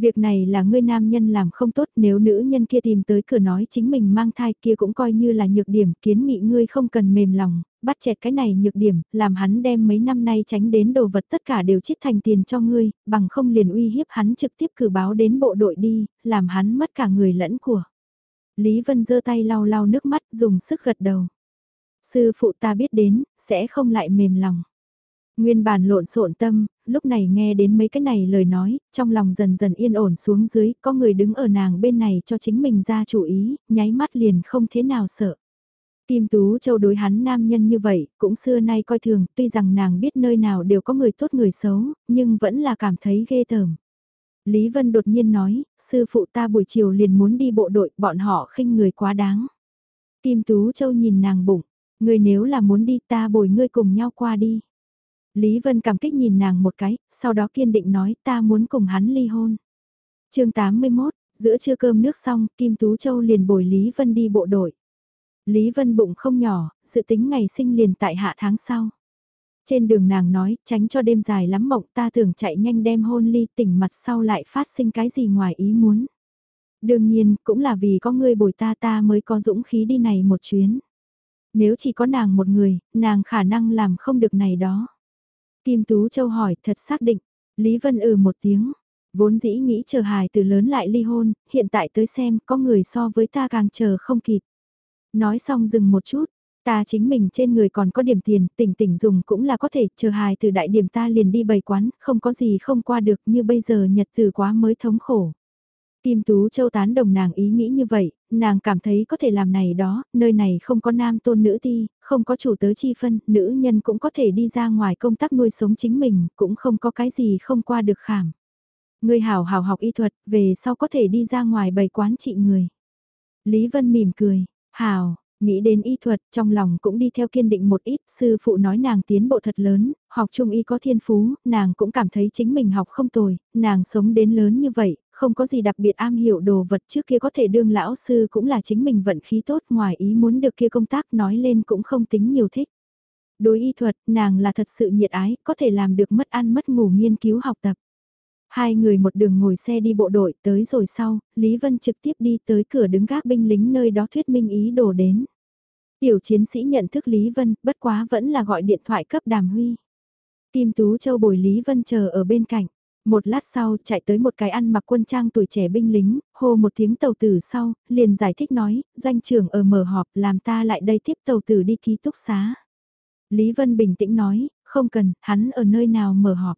Việc này là ngươi nam nhân làm không tốt nếu nữ nhân kia tìm tới cửa nói chính mình mang thai kia cũng coi như là nhược điểm kiến nghị ngươi không cần mềm lòng, bắt chẹt cái này nhược điểm, làm hắn đem mấy năm nay tránh đến đồ vật tất cả đều chết thành tiền cho ngươi, bằng không liền uy hiếp hắn trực tiếp cử báo đến bộ đội đi, làm hắn mất cả người lẫn của. Lý Vân giơ tay lau lau nước mắt dùng sức gật đầu. Sư phụ ta biết đến, sẽ không lại mềm lòng. Nguyên bản lộn xộn tâm, lúc này nghe đến mấy cái này lời nói, trong lòng dần dần yên ổn xuống dưới, có người đứng ở nàng bên này cho chính mình ra chủ ý, nháy mắt liền không thế nào sợ. Kim Tú Châu đối hắn nam nhân như vậy, cũng xưa nay coi thường, tuy rằng nàng biết nơi nào đều có người tốt người xấu, nhưng vẫn là cảm thấy ghê tởm. Lý Vân đột nhiên nói, sư phụ ta buổi chiều liền muốn đi bộ đội, bọn họ khinh người quá đáng. Kim Tú Châu nhìn nàng bụng, người nếu là muốn đi ta bồi ngươi cùng nhau qua đi. Lý Vân cảm kích nhìn nàng một cái, sau đó kiên định nói ta muốn cùng hắn ly hôn. chương 81, giữa trưa cơm nước xong, Kim Tú Châu liền bồi Lý Vân đi bộ đội. Lý Vân bụng không nhỏ, sự tính ngày sinh liền tại hạ tháng sau. Trên đường nàng nói, tránh cho đêm dài lắm mộng ta tưởng chạy nhanh đem hôn ly tỉnh mặt sau lại phát sinh cái gì ngoài ý muốn. Đương nhiên, cũng là vì có người bồi ta ta mới có dũng khí đi này một chuyến. Nếu chỉ có nàng một người, nàng khả năng làm không được này đó. Kim Tú Châu hỏi thật xác định, Lý Vân ừ một tiếng, vốn dĩ nghĩ chờ hài từ lớn lại ly hôn, hiện tại tới xem có người so với ta càng chờ không kịp. Nói xong dừng một chút, ta chính mình trên người còn có điểm tiền, tỉnh tỉnh dùng cũng là có thể, chờ hài từ đại điểm ta liền đi bày quán, không có gì không qua được như bây giờ nhật từ quá mới thống khổ. Kim Tú Châu tán đồng nàng ý nghĩ như vậy, nàng cảm thấy có thể làm này đó, nơi này không có nam tôn nữ ti, không có chủ tớ chi phân, nữ nhân cũng có thể đi ra ngoài công tác nuôi sống chính mình, cũng không có cái gì không qua được khảm. Người hảo hảo học y thuật, về sau có thể đi ra ngoài bày quán trị người. Lý Vân mỉm cười, hảo, Nghĩ đến y thuật, trong lòng cũng đi theo kiên định một ít, sư phụ nói nàng tiến bộ thật lớn, học trung y có thiên phú, nàng cũng cảm thấy chính mình học không tồi, nàng sống đến lớn như vậy, không có gì đặc biệt am hiểu đồ vật trước kia có thể đương lão sư cũng là chính mình vận khí tốt ngoài ý muốn được kia công tác nói lên cũng không tính nhiều thích. Đối y thuật, nàng là thật sự nhiệt ái, có thể làm được mất ăn mất ngủ nghiên cứu học tập. Hai người một đường ngồi xe đi bộ đội tới rồi sau, Lý Vân trực tiếp đi tới cửa đứng gác binh lính nơi đó thuyết minh ý đồ đến. Tiểu chiến sĩ nhận thức Lý Vân, bất quá vẫn là gọi điện thoại cấp đàm huy. Kim Tú Châu bồi Lý Vân chờ ở bên cạnh. Một lát sau chạy tới một cái ăn mặc quân trang tuổi trẻ binh lính, hô một tiếng tàu tử sau, liền giải thích nói, doanh trưởng ở mở họp làm ta lại đây tiếp tàu tử đi ký túc xá. Lý Vân bình tĩnh nói, không cần, hắn ở nơi nào mở họp.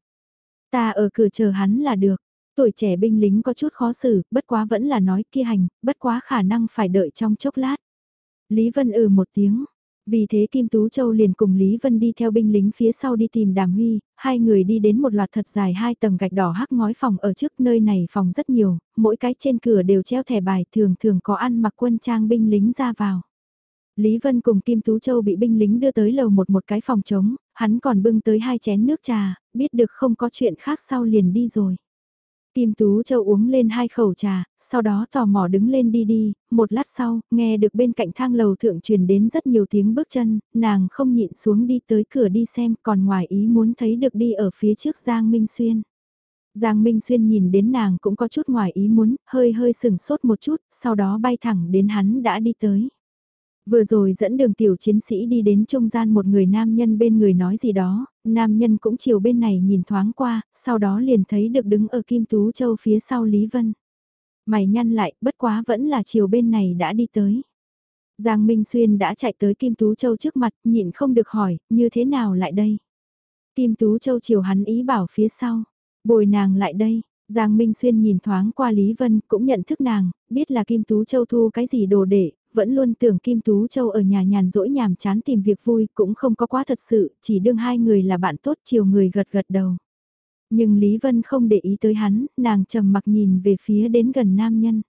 Ta ở cửa chờ hắn là được. Tuổi trẻ binh lính có chút khó xử, bất quá vẫn là nói kia hành, bất quá khả năng phải đợi trong chốc lát. Lý Vân ừ một tiếng, vì thế Kim Tú Châu liền cùng Lý Vân đi theo binh lính phía sau đi tìm Đàm Huy, hai người đi đến một loạt thật dài hai tầng gạch đỏ hắc ngói phòng ở trước nơi này phòng rất nhiều, mỗi cái trên cửa đều treo thẻ bài thường thường có ăn mặc quân trang binh lính ra vào. Lý Vân cùng Kim Tú Châu bị binh lính đưa tới lầu một một cái phòng trống, hắn còn bưng tới hai chén nước trà, biết được không có chuyện khác sau liền đi rồi. Kim Tú Châu uống lên hai khẩu trà, sau đó tò mò đứng lên đi đi, một lát sau, nghe được bên cạnh thang lầu thượng truyền đến rất nhiều tiếng bước chân, nàng không nhịn xuống đi tới cửa đi xem, còn ngoài ý muốn thấy được đi ở phía trước Giang Minh Xuyên. Giang Minh Xuyên nhìn đến nàng cũng có chút ngoài ý muốn, hơi hơi sừng sốt một chút, sau đó bay thẳng đến hắn đã đi tới. Vừa rồi dẫn đường tiểu chiến sĩ đi đến trung gian một người nam nhân bên người nói gì đó, nam nhân cũng chiều bên này nhìn thoáng qua, sau đó liền thấy được đứng ở Kim Tú Châu phía sau Lý Vân. Mày nhăn lại, bất quá vẫn là chiều bên này đã đi tới. Giang Minh Xuyên đã chạy tới Kim Tú Châu trước mặt, nhịn không được hỏi, như thế nào lại đây? Kim Tú Châu chiều hắn ý bảo phía sau, bồi nàng lại đây. Giang Minh Xuyên nhìn thoáng qua Lý Vân cũng nhận thức nàng, biết là Kim Tú Châu thu cái gì đồ để, vẫn luôn tưởng Kim Tú Châu ở nhà nhàn rỗi nhàm chán tìm việc vui cũng không có quá thật sự, chỉ đương hai người là bạn tốt chiều người gật gật đầu. Nhưng Lý Vân không để ý tới hắn, nàng trầm mặc nhìn về phía đến gần nam nhân.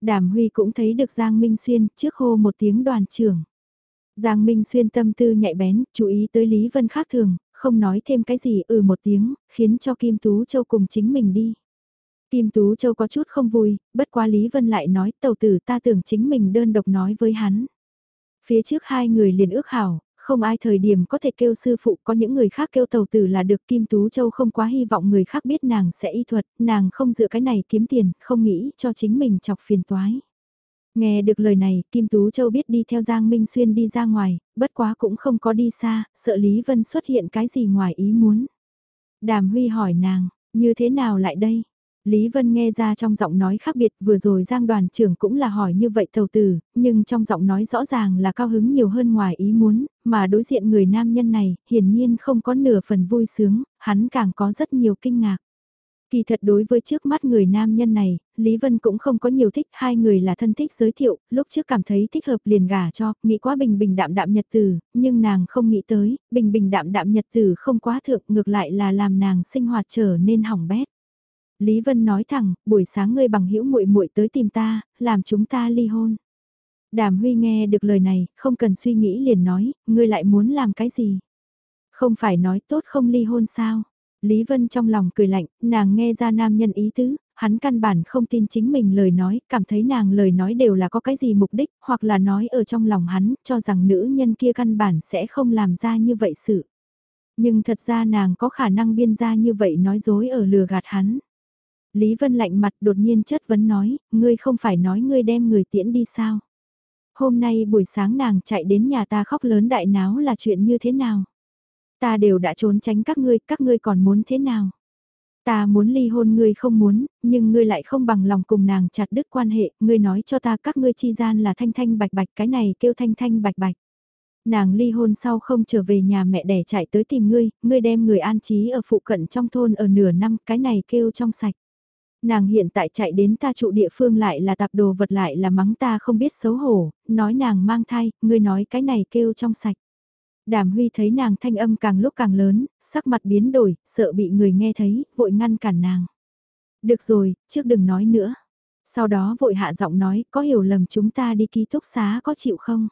Đàm Huy cũng thấy được Giang Minh Xuyên trước hô một tiếng đoàn trưởng. Giang Minh Xuyên tâm tư nhạy bén, chú ý tới Lý Vân khác thường, không nói thêm cái gì ừ một tiếng, khiến cho Kim Tú Châu cùng chính mình đi. Kim Tú Châu có chút không vui, bất quá Lý Vân lại nói tàu tử ta tưởng chính mình đơn độc nói với hắn. Phía trước hai người liền ước hảo, không ai thời điểm có thể kêu sư phụ có những người khác kêu tàu tử là được Kim Tú Châu không quá hy vọng người khác biết nàng sẽ y thuật, nàng không dựa cái này kiếm tiền, không nghĩ cho chính mình chọc phiền toái. Nghe được lời này, Kim Tú Châu biết đi theo Giang Minh Xuyên đi ra ngoài, bất quá cũng không có đi xa, sợ Lý Vân xuất hiện cái gì ngoài ý muốn. Đàm Huy hỏi nàng, như thế nào lại đây? Lý Vân nghe ra trong giọng nói khác biệt vừa rồi Giang đoàn trưởng cũng là hỏi như vậy thầu tử, nhưng trong giọng nói rõ ràng là cao hứng nhiều hơn ngoài ý muốn, mà đối diện người nam nhân này hiển nhiên không có nửa phần vui sướng, hắn càng có rất nhiều kinh ngạc. Kỳ thật đối với trước mắt người nam nhân này, Lý Vân cũng không có nhiều thích, hai người là thân thích giới thiệu, lúc trước cảm thấy thích hợp liền gả cho, nghĩ quá bình bình đạm đạm nhật tử, nhưng nàng không nghĩ tới, bình bình đạm đạm nhật tử không quá thượng, ngược lại là làm nàng sinh hoạt trở nên hỏng bét. Lý Vân nói thẳng, buổi sáng ngươi bằng hữu muội muội tới tìm ta, làm chúng ta ly hôn. Đàm Huy nghe được lời này, không cần suy nghĩ liền nói, ngươi lại muốn làm cái gì? Không phải nói tốt không ly hôn sao? Lý Vân trong lòng cười lạnh, nàng nghe ra nam nhân ý tứ, hắn căn bản không tin chính mình lời nói, cảm thấy nàng lời nói đều là có cái gì mục đích, hoặc là nói ở trong lòng hắn, cho rằng nữ nhân kia căn bản sẽ không làm ra như vậy sự. Nhưng thật ra nàng có khả năng biên ra như vậy nói dối ở lừa gạt hắn. Lý Vân lạnh mặt đột nhiên chất vấn nói, ngươi không phải nói ngươi đem người tiễn đi sao? Hôm nay buổi sáng nàng chạy đến nhà ta khóc lớn đại náo là chuyện như thế nào? Ta đều đã trốn tránh các ngươi, các ngươi còn muốn thế nào? Ta muốn ly hôn ngươi không muốn, nhưng ngươi lại không bằng lòng cùng nàng chặt đứt quan hệ, ngươi nói cho ta các ngươi chi gian là thanh thanh bạch bạch, cái này kêu thanh thanh bạch bạch. Nàng ly hôn sau không trở về nhà mẹ đẻ chạy tới tìm ngươi, ngươi đem người an trí ở phụ cận trong thôn ở nửa năm, cái này kêu trong sạch. Nàng hiện tại chạy đến ta trụ địa phương lại là tạp đồ vật lại là mắng ta không biết xấu hổ, nói nàng mang thai, ngươi nói cái này kêu trong sạch. Đàm Huy thấy nàng thanh âm càng lúc càng lớn, sắc mặt biến đổi, sợ bị người nghe thấy, vội ngăn cản nàng. Được rồi, trước đừng nói nữa. Sau đó vội hạ giọng nói, có hiểu lầm chúng ta đi ký túc xá có chịu không?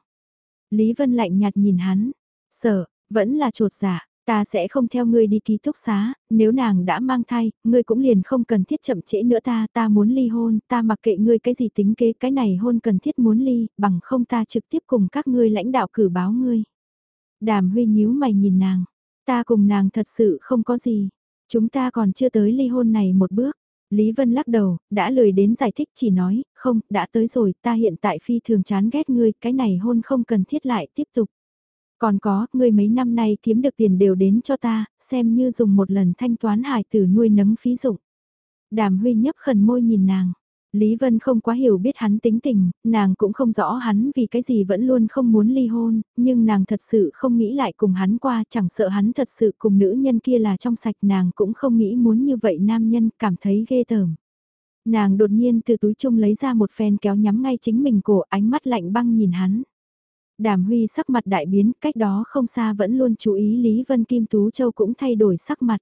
Lý Vân lạnh nhạt nhìn hắn, sợ, vẫn là trột giả ta sẽ không theo ngươi đi ký túc xá, nếu nàng đã mang thai, ngươi cũng liền không cần thiết chậm trễ nữa ta, ta muốn ly hôn, ta mặc kệ ngươi cái gì tính kế, cái này hôn cần thiết muốn ly, bằng không ta trực tiếp cùng các ngươi lãnh đạo cử báo ngươi. Đàm huy nhíu mày nhìn nàng, ta cùng nàng thật sự không có gì, chúng ta còn chưa tới ly hôn này một bước. Lý Vân lắc đầu, đã lười đến giải thích chỉ nói, không, đã tới rồi, ta hiện tại phi thường chán ghét ngươi, cái này hôn không cần thiết lại tiếp tục. Còn có, ngươi mấy năm nay kiếm được tiền đều đến cho ta, xem như dùng một lần thanh toán hài tử nuôi nấng phí dụng. Đàm Huy nhấp khẩn môi nhìn nàng. Lý Vân không quá hiểu biết hắn tính tình, nàng cũng không rõ hắn vì cái gì vẫn luôn không muốn ly hôn, nhưng nàng thật sự không nghĩ lại cùng hắn qua, chẳng sợ hắn thật sự cùng nữ nhân kia là trong sạch nàng cũng không nghĩ muốn như vậy nam nhân cảm thấy ghê tởm. Nàng đột nhiên từ túi chung lấy ra một phen kéo nhắm ngay chính mình cổ ánh mắt lạnh băng nhìn hắn. Đàm Huy sắc mặt đại biến, cách đó không xa vẫn luôn chú ý Lý Vân Kim Tú Châu cũng thay đổi sắc mặt.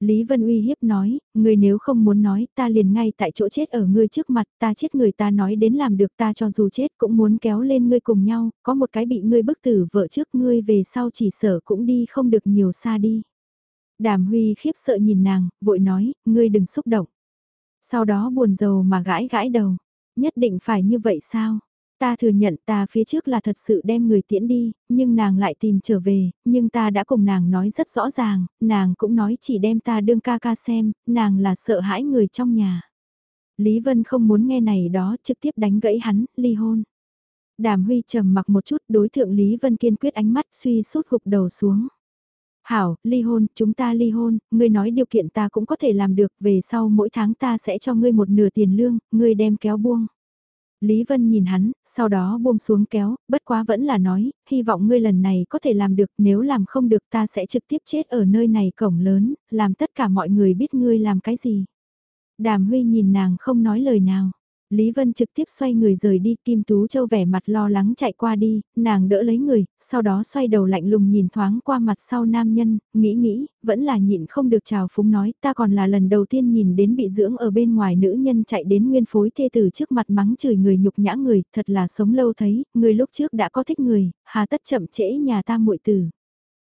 Lý Vân uy hiếp nói, người nếu không muốn nói ta liền ngay tại chỗ chết ở ngươi trước mặt ta chết người ta nói đến làm được ta cho dù chết cũng muốn kéo lên ngươi cùng nhau, có một cái bị ngươi bức tử vợ trước ngươi về sau chỉ sợ cũng đi không được nhiều xa đi. Đàm Huy khiếp sợ nhìn nàng, vội nói, ngươi đừng xúc động. Sau đó buồn rầu mà gãi gãi đầu, nhất định phải như vậy sao? Ta thừa nhận ta phía trước là thật sự đem người tiễn đi, nhưng nàng lại tìm trở về, nhưng ta đã cùng nàng nói rất rõ ràng, nàng cũng nói chỉ đem ta đương ca ca xem, nàng là sợ hãi người trong nhà. Lý Vân không muốn nghe này đó, trực tiếp đánh gãy hắn, ly hôn. Đàm Huy trầm mặc một chút, đối thượng Lý Vân kiên quyết ánh mắt suy sút gục đầu xuống. Hảo, ly hôn, chúng ta ly hôn, ngươi nói điều kiện ta cũng có thể làm được, về sau mỗi tháng ta sẽ cho ngươi một nửa tiền lương, ngươi đem kéo buông. Lý Vân nhìn hắn, sau đó buông xuống kéo, bất quá vẫn là nói, hy vọng ngươi lần này có thể làm được, nếu làm không được ta sẽ trực tiếp chết ở nơi này cổng lớn, làm tất cả mọi người biết ngươi làm cái gì. Đàm Huy nhìn nàng không nói lời nào. Lý Vân trực tiếp xoay người rời đi, Kim Tú Châu vẻ mặt lo lắng chạy qua đi, nàng đỡ lấy người, sau đó xoay đầu lạnh lùng nhìn thoáng qua mặt sau nam nhân, nghĩ nghĩ, vẫn là nhịn không được chào phúng nói, ta còn là lần đầu tiên nhìn đến bị dưỡng ở bên ngoài nữ nhân chạy đến nguyên phối thê tử trước mặt mắng chửi người nhục nhã người, thật là sống lâu thấy, người lúc trước đã có thích người, hà tất chậm trễ nhà ta muội tử.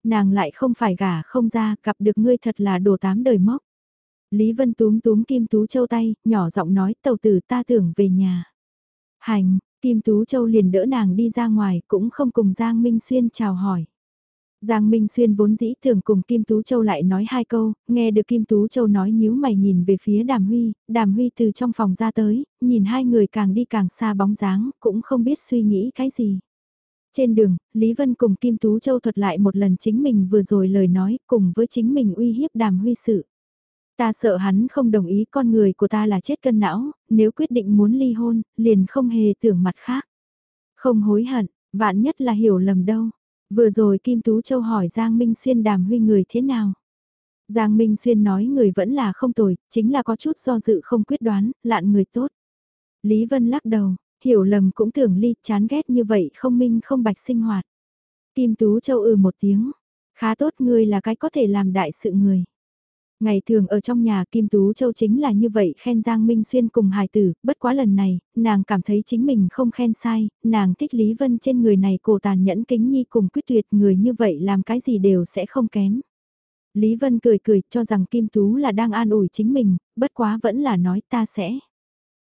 Nàng lại không phải gả không ra, gặp được ngươi thật là đồ tám đời mốc. Lý Vân túm túm Kim Tú Châu tay, nhỏ giọng nói tàu tử ta tưởng về nhà. Hành, Kim Tú Châu liền đỡ nàng đi ra ngoài, cũng không cùng Giang Minh Xuyên chào hỏi. Giang Minh Xuyên vốn dĩ thường cùng Kim Tú Châu lại nói hai câu, nghe được Kim Tú Châu nói nhíu mày nhìn về phía Đàm Huy, Đàm Huy từ trong phòng ra tới, nhìn hai người càng đi càng xa bóng dáng, cũng không biết suy nghĩ cái gì. Trên đường, Lý Vân cùng Kim Tú Châu thuật lại một lần chính mình vừa rồi lời nói cùng với chính mình uy hiếp Đàm Huy sự. Ta sợ hắn không đồng ý con người của ta là chết cân não, nếu quyết định muốn ly hôn, liền không hề tưởng mặt khác. Không hối hận, vạn nhất là hiểu lầm đâu. Vừa rồi Kim Tú Châu hỏi Giang Minh Xuyên đàm huy người thế nào. Giang Minh Xuyên nói người vẫn là không tồi, chính là có chút do dự không quyết đoán, lạn người tốt. Lý Vân lắc đầu, hiểu lầm cũng tưởng ly chán ghét như vậy không minh không bạch sinh hoạt. Kim Tú Châu ừ một tiếng, khá tốt ngươi là cái có thể làm đại sự người. Ngày thường ở trong nhà Kim Tú Châu chính là như vậy khen Giang Minh Xuyên cùng hài tử, bất quá lần này, nàng cảm thấy chính mình không khen sai, nàng thích Lý Vân trên người này cổ tàn nhẫn kính nhi cùng quyết tuyệt người như vậy làm cái gì đều sẽ không kém. Lý Vân cười cười cho rằng Kim Tú là đang an ủi chính mình, bất quá vẫn là nói ta sẽ.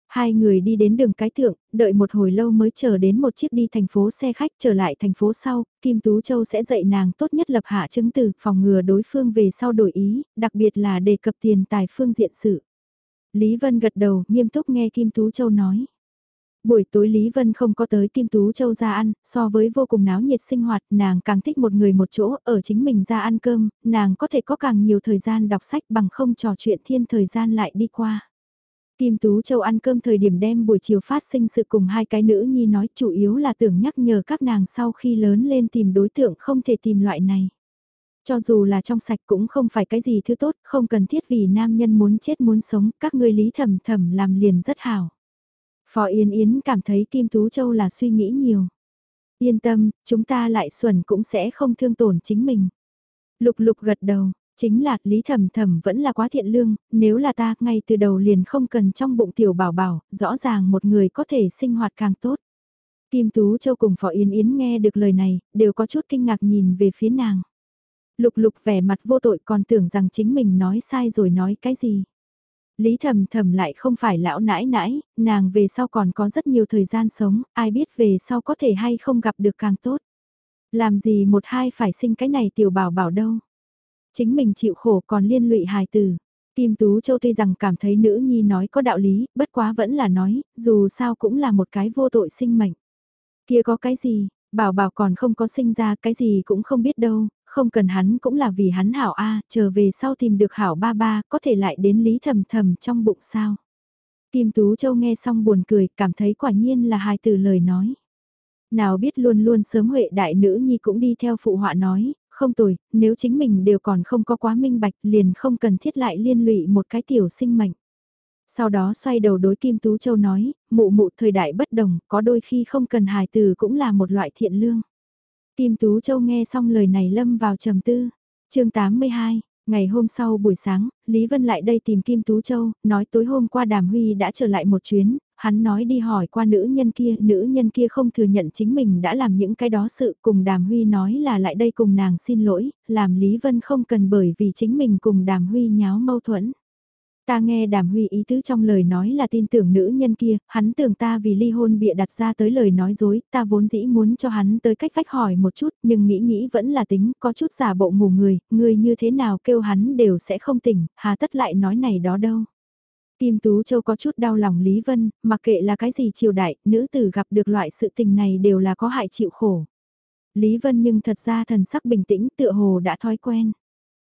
Hai người đi đến đường cái thượng, đợi một hồi lâu mới chờ đến một chiếc đi thành phố xe khách trở lại thành phố sau, Kim Tú Châu sẽ dạy nàng tốt nhất lập hạ chứng từ phòng ngừa đối phương về sau đổi ý, đặc biệt là đề cập tiền tài phương diện sự. Lý Vân gật đầu, nghiêm túc nghe Kim Tú Châu nói. Buổi tối Lý Vân không có tới Kim Tú Châu ra ăn, so với vô cùng náo nhiệt sinh hoạt, nàng càng thích một người một chỗ, ở chính mình ra ăn cơm, nàng có thể có càng nhiều thời gian đọc sách bằng không trò chuyện thiên thời gian lại đi qua. Kim Tú Châu ăn cơm thời điểm đem buổi chiều phát sinh sự cùng hai cái nữ nhi nói chủ yếu là tưởng nhắc nhở các nàng sau khi lớn lên tìm đối tượng không thể tìm loại này. Cho dù là trong sạch cũng không phải cái gì thứ tốt, không cần thiết vì nam nhân muốn chết muốn sống, các ngươi lý thầm thầm làm liền rất hảo. Phó Yên Yến cảm thấy Kim Tú Châu là suy nghĩ nhiều. Yên tâm, chúng ta lại xuẩn cũng sẽ không thương tổn chính mình. Lục lục gật đầu, Chính là, Lý Thầm Thầm vẫn là quá thiện lương, nếu là ta, ngay từ đầu liền không cần trong bụng tiểu bảo bảo, rõ ràng một người có thể sinh hoạt càng tốt. Kim Tú Châu cùng Phó Yến Yến nghe được lời này, đều có chút kinh ngạc nhìn về phía nàng. Lục lục vẻ mặt vô tội còn tưởng rằng chính mình nói sai rồi nói cái gì. Lý thầm thầm lại không phải lão nãi nãi, nàng về sau còn có rất nhiều thời gian sống, ai biết về sau có thể hay không gặp được càng tốt. Làm gì một hai phải sinh cái này tiểu bảo bảo đâu. Chính mình chịu khổ còn liên lụy hài tử. Kim Tú Châu tuy rằng cảm thấy nữ nhi nói có đạo lý, bất quá vẫn là nói, dù sao cũng là một cái vô tội sinh mệnh. Kia có cái gì, bảo bảo còn không có sinh ra cái gì cũng không biết đâu, không cần hắn cũng là vì hắn hảo A, chờ về sau tìm được hảo ba ba, có thể lại đến lý thầm thầm trong bụng sao. Kim Tú Châu nghe xong buồn cười, cảm thấy quả nhiên là hài từ lời nói. Nào biết luôn luôn sớm huệ đại nữ nhi cũng đi theo phụ họa nói, không tồi, nếu chính mình đều còn không có quá minh bạch liền không cần thiết lại liên lụy một cái tiểu sinh mệnh. Sau đó xoay đầu đối Kim Tú Châu nói, mụ mụ thời đại bất đồng, có đôi khi không cần hài từ cũng là một loại thiện lương. Kim Tú Châu nghe xong lời này lâm vào trầm tư. chương 82, Ngày hôm sau buổi sáng, Lý Vân lại đây tìm Kim Tú Châu, nói tối hôm qua Đàm Huy đã trở lại một chuyến, hắn nói đi hỏi qua nữ nhân kia, nữ nhân kia không thừa nhận chính mình đã làm những cái đó sự cùng Đàm Huy nói là lại đây cùng nàng xin lỗi, làm Lý Vân không cần bởi vì chính mình cùng Đàm Huy nháo mâu thuẫn. Ta nghe đàm huy ý tứ trong lời nói là tin tưởng nữ nhân kia, hắn tưởng ta vì ly hôn bịa đặt ra tới lời nói dối, ta vốn dĩ muốn cho hắn tới cách vách hỏi một chút, nhưng nghĩ nghĩ vẫn là tính, có chút giả bộ ngủ người, người như thế nào kêu hắn đều sẽ không tỉnh, hà tất lại nói này đó đâu. Kim Tú Châu có chút đau lòng Lý Vân, mặc kệ là cái gì triều đại, nữ tử gặp được loại sự tình này đều là có hại chịu khổ. Lý Vân nhưng thật ra thần sắc bình tĩnh tựa hồ đã thói quen.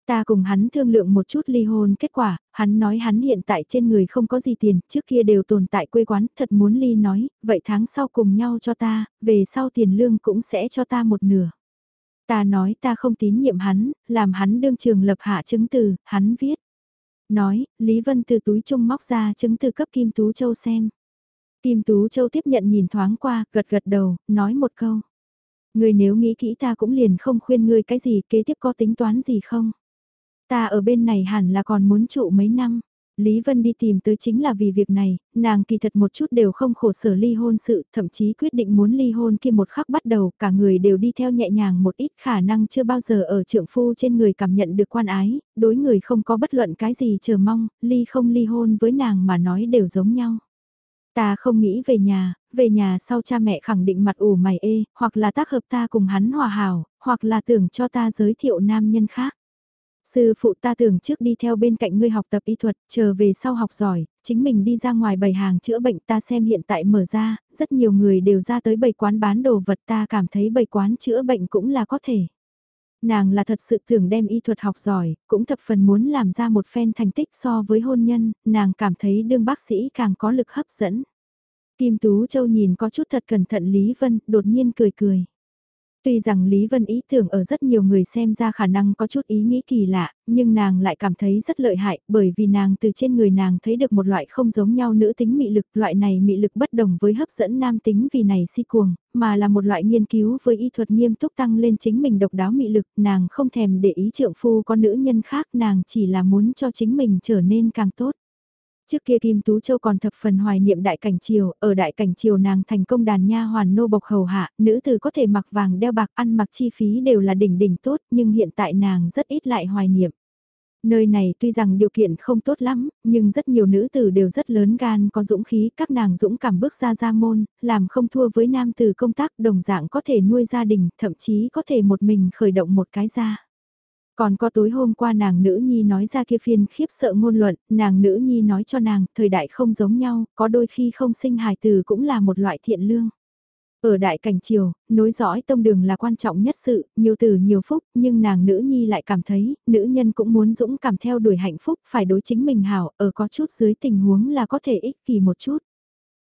Ta cùng hắn thương lượng một chút ly hôn kết quả, hắn nói hắn hiện tại trên người không có gì tiền, trước kia đều tồn tại quê quán, thật muốn ly nói, vậy tháng sau cùng nhau cho ta, về sau tiền lương cũng sẽ cho ta một nửa. Ta nói ta không tín nhiệm hắn, làm hắn đương trường lập hạ chứng từ, hắn viết. Nói, Lý Vân từ túi trung móc ra chứng từ cấp Kim Tú Châu xem. Kim Tú Châu tiếp nhận nhìn thoáng qua, gật gật đầu, nói một câu. Ngươi nếu nghĩ kỹ ta cũng liền không khuyên ngươi cái gì, kế tiếp có tính toán gì không? Ta ở bên này hẳn là còn muốn trụ mấy năm. Lý Vân đi tìm tới chính là vì việc này, nàng kỳ thật một chút đều không khổ sở ly hôn sự, thậm chí quyết định muốn ly hôn khi một khắc bắt đầu, cả người đều đi theo nhẹ nhàng một ít khả năng chưa bao giờ ở trượng phu trên người cảm nhận được quan ái, đối người không có bất luận cái gì chờ mong, ly không ly hôn với nàng mà nói đều giống nhau. Ta không nghĩ về nhà, về nhà sau cha mẹ khẳng định mặt ủ mày ê, hoặc là tác hợp ta cùng hắn hòa hảo, hoặc là tưởng cho ta giới thiệu nam nhân khác. Sư phụ ta tưởng trước đi theo bên cạnh ngươi học tập y thuật, chờ về sau học giỏi, chính mình đi ra ngoài bày hàng chữa bệnh ta xem hiện tại mở ra, rất nhiều người đều ra tới bày quán bán đồ vật ta cảm thấy bày quán chữa bệnh cũng là có thể. Nàng là thật sự tưởng đem y thuật học giỏi, cũng thập phần muốn làm ra một phen thành tích so với hôn nhân, nàng cảm thấy đương bác sĩ càng có lực hấp dẫn. Kim Tú Châu nhìn có chút thật cẩn thận Lý Vân, đột nhiên cười cười. Tuy rằng Lý Vân ý tưởng ở rất nhiều người xem ra khả năng có chút ý nghĩ kỳ lạ, nhưng nàng lại cảm thấy rất lợi hại bởi vì nàng từ trên người nàng thấy được một loại không giống nhau nữ tính mị lực, loại này mị lực bất đồng với hấp dẫn nam tính vì này si cuồng, mà là một loại nghiên cứu với y thuật nghiêm túc tăng lên chính mình độc đáo mị lực, nàng không thèm để ý trượng phu có nữ nhân khác, nàng chỉ là muốn cho chính mình trở nên càng tốt. Trước kia Kim Tú Châu còn thập phần hoài niệm đại cảnh triều, ở đại cảnh triều nàng thành công đàn nha hoàn nô bộc hầu hạ, nữ tử có thể mặc vàng đeo bạc ăn mặc chi phí đều là đỉnh đỉnh tốt, nhưng hiện tại nàng rất ít lại hoài niệm. Nơi này tuy rằng điều kiện không tốt lắm, nhưng rất nhiều nữ tử đều rất lớn gan có dũng khí, các nàng dũng cảm bước ra ra môn, làm không thua với nam tử công tác đồng dạng có thể nuôi gia đình, thậm chí có thể một mình khởi động một cái gia. Còn có tối hôm qua nàng nữ nhi nói ra kia phiên khiếp sợ ngôn luận, nàng nữ nhi nói cho nàng, thời đại không giống nhau, có đôi khi không sinh hài từ cũng là một loại thiện lương. Ở đại cảnh triều, nối dõi tông đường là quan trọng nhất sự, nhiều từ nhiều phúc, nhưng nàng nữ nhi lại cảm thấy, nữ nhân cũng muốn dũng cảm theo đuổi hạnh phúc, phải đối chính mình hảo, ở có chút dưới tình huống là có thể ích kỷ một chút.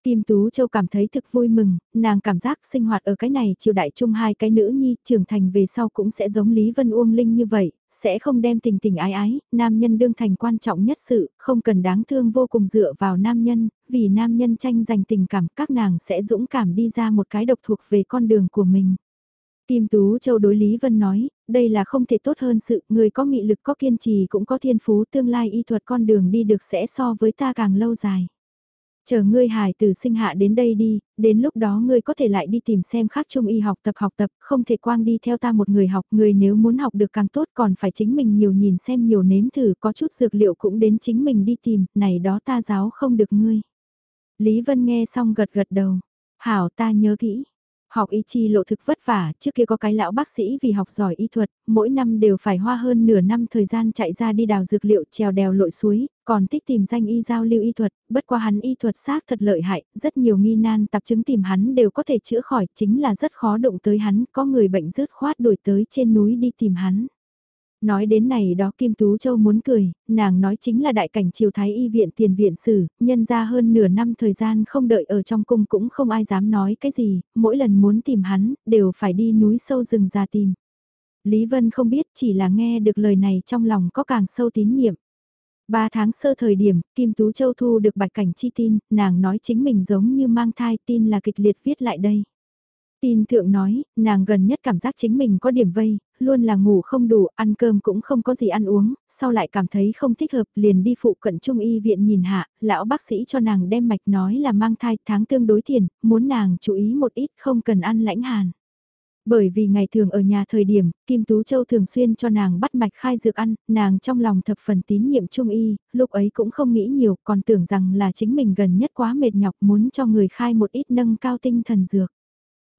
Kim Tú Châu cảm thấy thực vui mừng, nàng cảm giác sinh hoạt ở cái này triều đại chung hai cái nữ nhi trưởng thành về sau cũng sẽ giống Lý Vân Uông Linh như vậy, sẽ không đem tình tình ái ái, nam nhân đương thành quan trọng nhất sự, không cần đáng thương vô cùng dựa vào nam nhân, vì nam nhân tranh giành tình cảm các nàng sẽ dũng cảm đi ra một cái độc thuộc về con đường của mình. Kim Tú Châu đối Lý Vân nói, đây là không thể tốt hơn sự, người có nghị lực có kiên trì cũng có thiên phú tương lai y thuật con đường đi được sẽ so với ta càng lâu dài. Chờ ngươi hài từ sinh hạ đến đây đi, đến lúc đó ngươi có thể lại đi tìm xem khác trung y học tập học tập, không thể quang đi theo ta một người học, người nếu muốn học được càng tốt còn phải chính mình nhiều nhìn xem nhiều nếm thử, có chút dược liệu cũng đến chính mình đi tìm, này đó ta giáo không được ngươi. Lý Vân nghe xong gật gật đầu, hảo ta nhớ kỹ, Học y chi lộ thực vất vả, trước kia có cái lão bác sĩ vì học giỏi y thuật, mỗi năm đều phải hoa hơn nửa năm thời gian chạy ra đi đào dược liệu trèo đèo lội suối, còn thích tìm danh y giao lưu y thuật, bất qua hắn y thuật xác thật lợi hại, rất nhiều nghi nan tạp chứng tìm hắn đều có thể chữa khỏi, chính là rất khó đụng tới hắn, có người bệnh rớt khoát đuổi tới trên núi đi tìm hắn. Nói đến này đó Kim Tú Châu muốn cười, nàng nói chính là đại cảnh triều thái y viện tiền viện sử, nhân ra hơn nửa năm thời gian không đợi ở trong cung cũng không ai dám nói cái gì, mỗi lần muốn tìm hắn, đều phải đi núi sâu rừng ra tìm. Lý Vân không biết chỉ là nghe được lời này trong lòng có càng sâu tín nhiệm. Ba tháng sơ thời điểm, Kim Tú Châu thu được bạch cảnh chi tin, nàng nói chính mình giống như mang thai tin là kịch liệt viết lại đây. Tin thượng nói, nàng gần nhất cảm giác chính mình có điểm vây, luôn là ngủ không đủ, ăn cơm cũng không có gì ăn uống, sau lại cảm thấy không thích hợp liền đi phụ cận trung y viện nhìn hạ, lão bác sĩ cho nàng đem mạch nói là mang thai tháng tương đối tiền, muốn nàng chú ý một ít không cần ăn lãnh hàn. Bởi vì ngày thường ở nhà thời điểm, Kim Tú Châu thường xuyên cho nàng bắt mạch khai dược ăn, nàng trong lòng thập phần tín nhiệm trung y, lúc ấy cũng không nghĩ nhiều, còn tưởng rằng là chính mình gần nhất quá mệt nhọc muốn cho người khai một ít nâng cao tinh thần dược.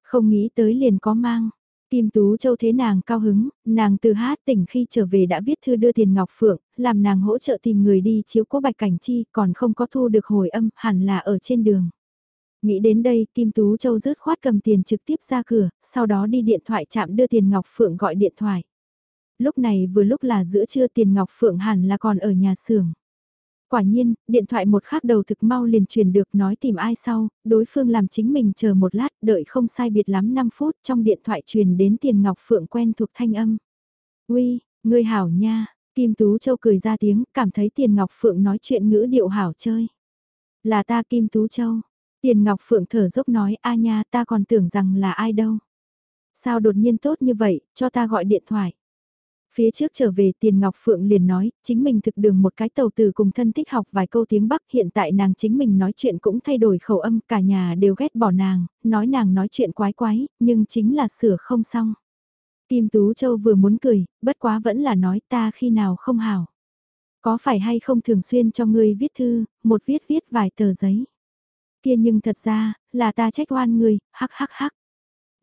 Không nghĩ tới liền có mang. Kim Tú Châu thế nàng cao hứng, nàng từ hát tỉnh khi trở về đã viết thư đưa tiền Ngọc Phượng, làm nàng hỗ trợ tìm người đi chiếu cố bạch cảnh chi, còn không có thu được hồi âm, hẳn là ở trên đường. Nghĩ đến đây, Kim Tú Châu rớt khoát cầm tiền trực tiếp ra cửa, sau đó đi điện thoại chạm đưa tiền Ngọc Phượng gọi điện thoại. Lúc này vừa lúc là giữa trưa tiền Ngọc Phượng hẳn là còn ở nhà xưởng. Quả nhiên, điện thoại một khác đầu thực mau liền truyền được nói tìm ai sau, đối phương làm chính mình chờ một lát, đợi không sai biệt lắm 5 phút trong điện thoại truyền đến tiền ngọc phượng quen thuộc thanh âm. Uy, ngươi hảo nha, Kim Tú Châu cười ra tiếng, cảm thấy tiền ngọc phượng nói chuyện ngữ điệu hảo chơi. Là ta Kim Tú Châu. Tiền Ngọc Phượng thở dốc nói a nha ta còn tưởng rằng là ai đâu. Sao đột nhiên tốt như vậy, cho ta gọi điện thoại. Phía trước trở về Tiền Ngọc Phượng liền nói, chính mình thực đường một cái tàu từ cùng thân thích học vài câu tiếng Bắc hiện tại nàng chính mình nói chuyện cũng thay đổi khẩu âm cả nhà đều ghét bỏ nàng, nói nàng nói chuyện quái quái, nhưng chính là sửa không xong. Kim Tú Châu vừa muốn cười, bất quá vẫn là nói ta khi nào không hảo. Có phải hay không thường xuyên cho ngươi viết thư, một viết viết vài tờ giấy. Kia nhưng thật ra, là ta trách oan ngươi, hắc hắc hắc.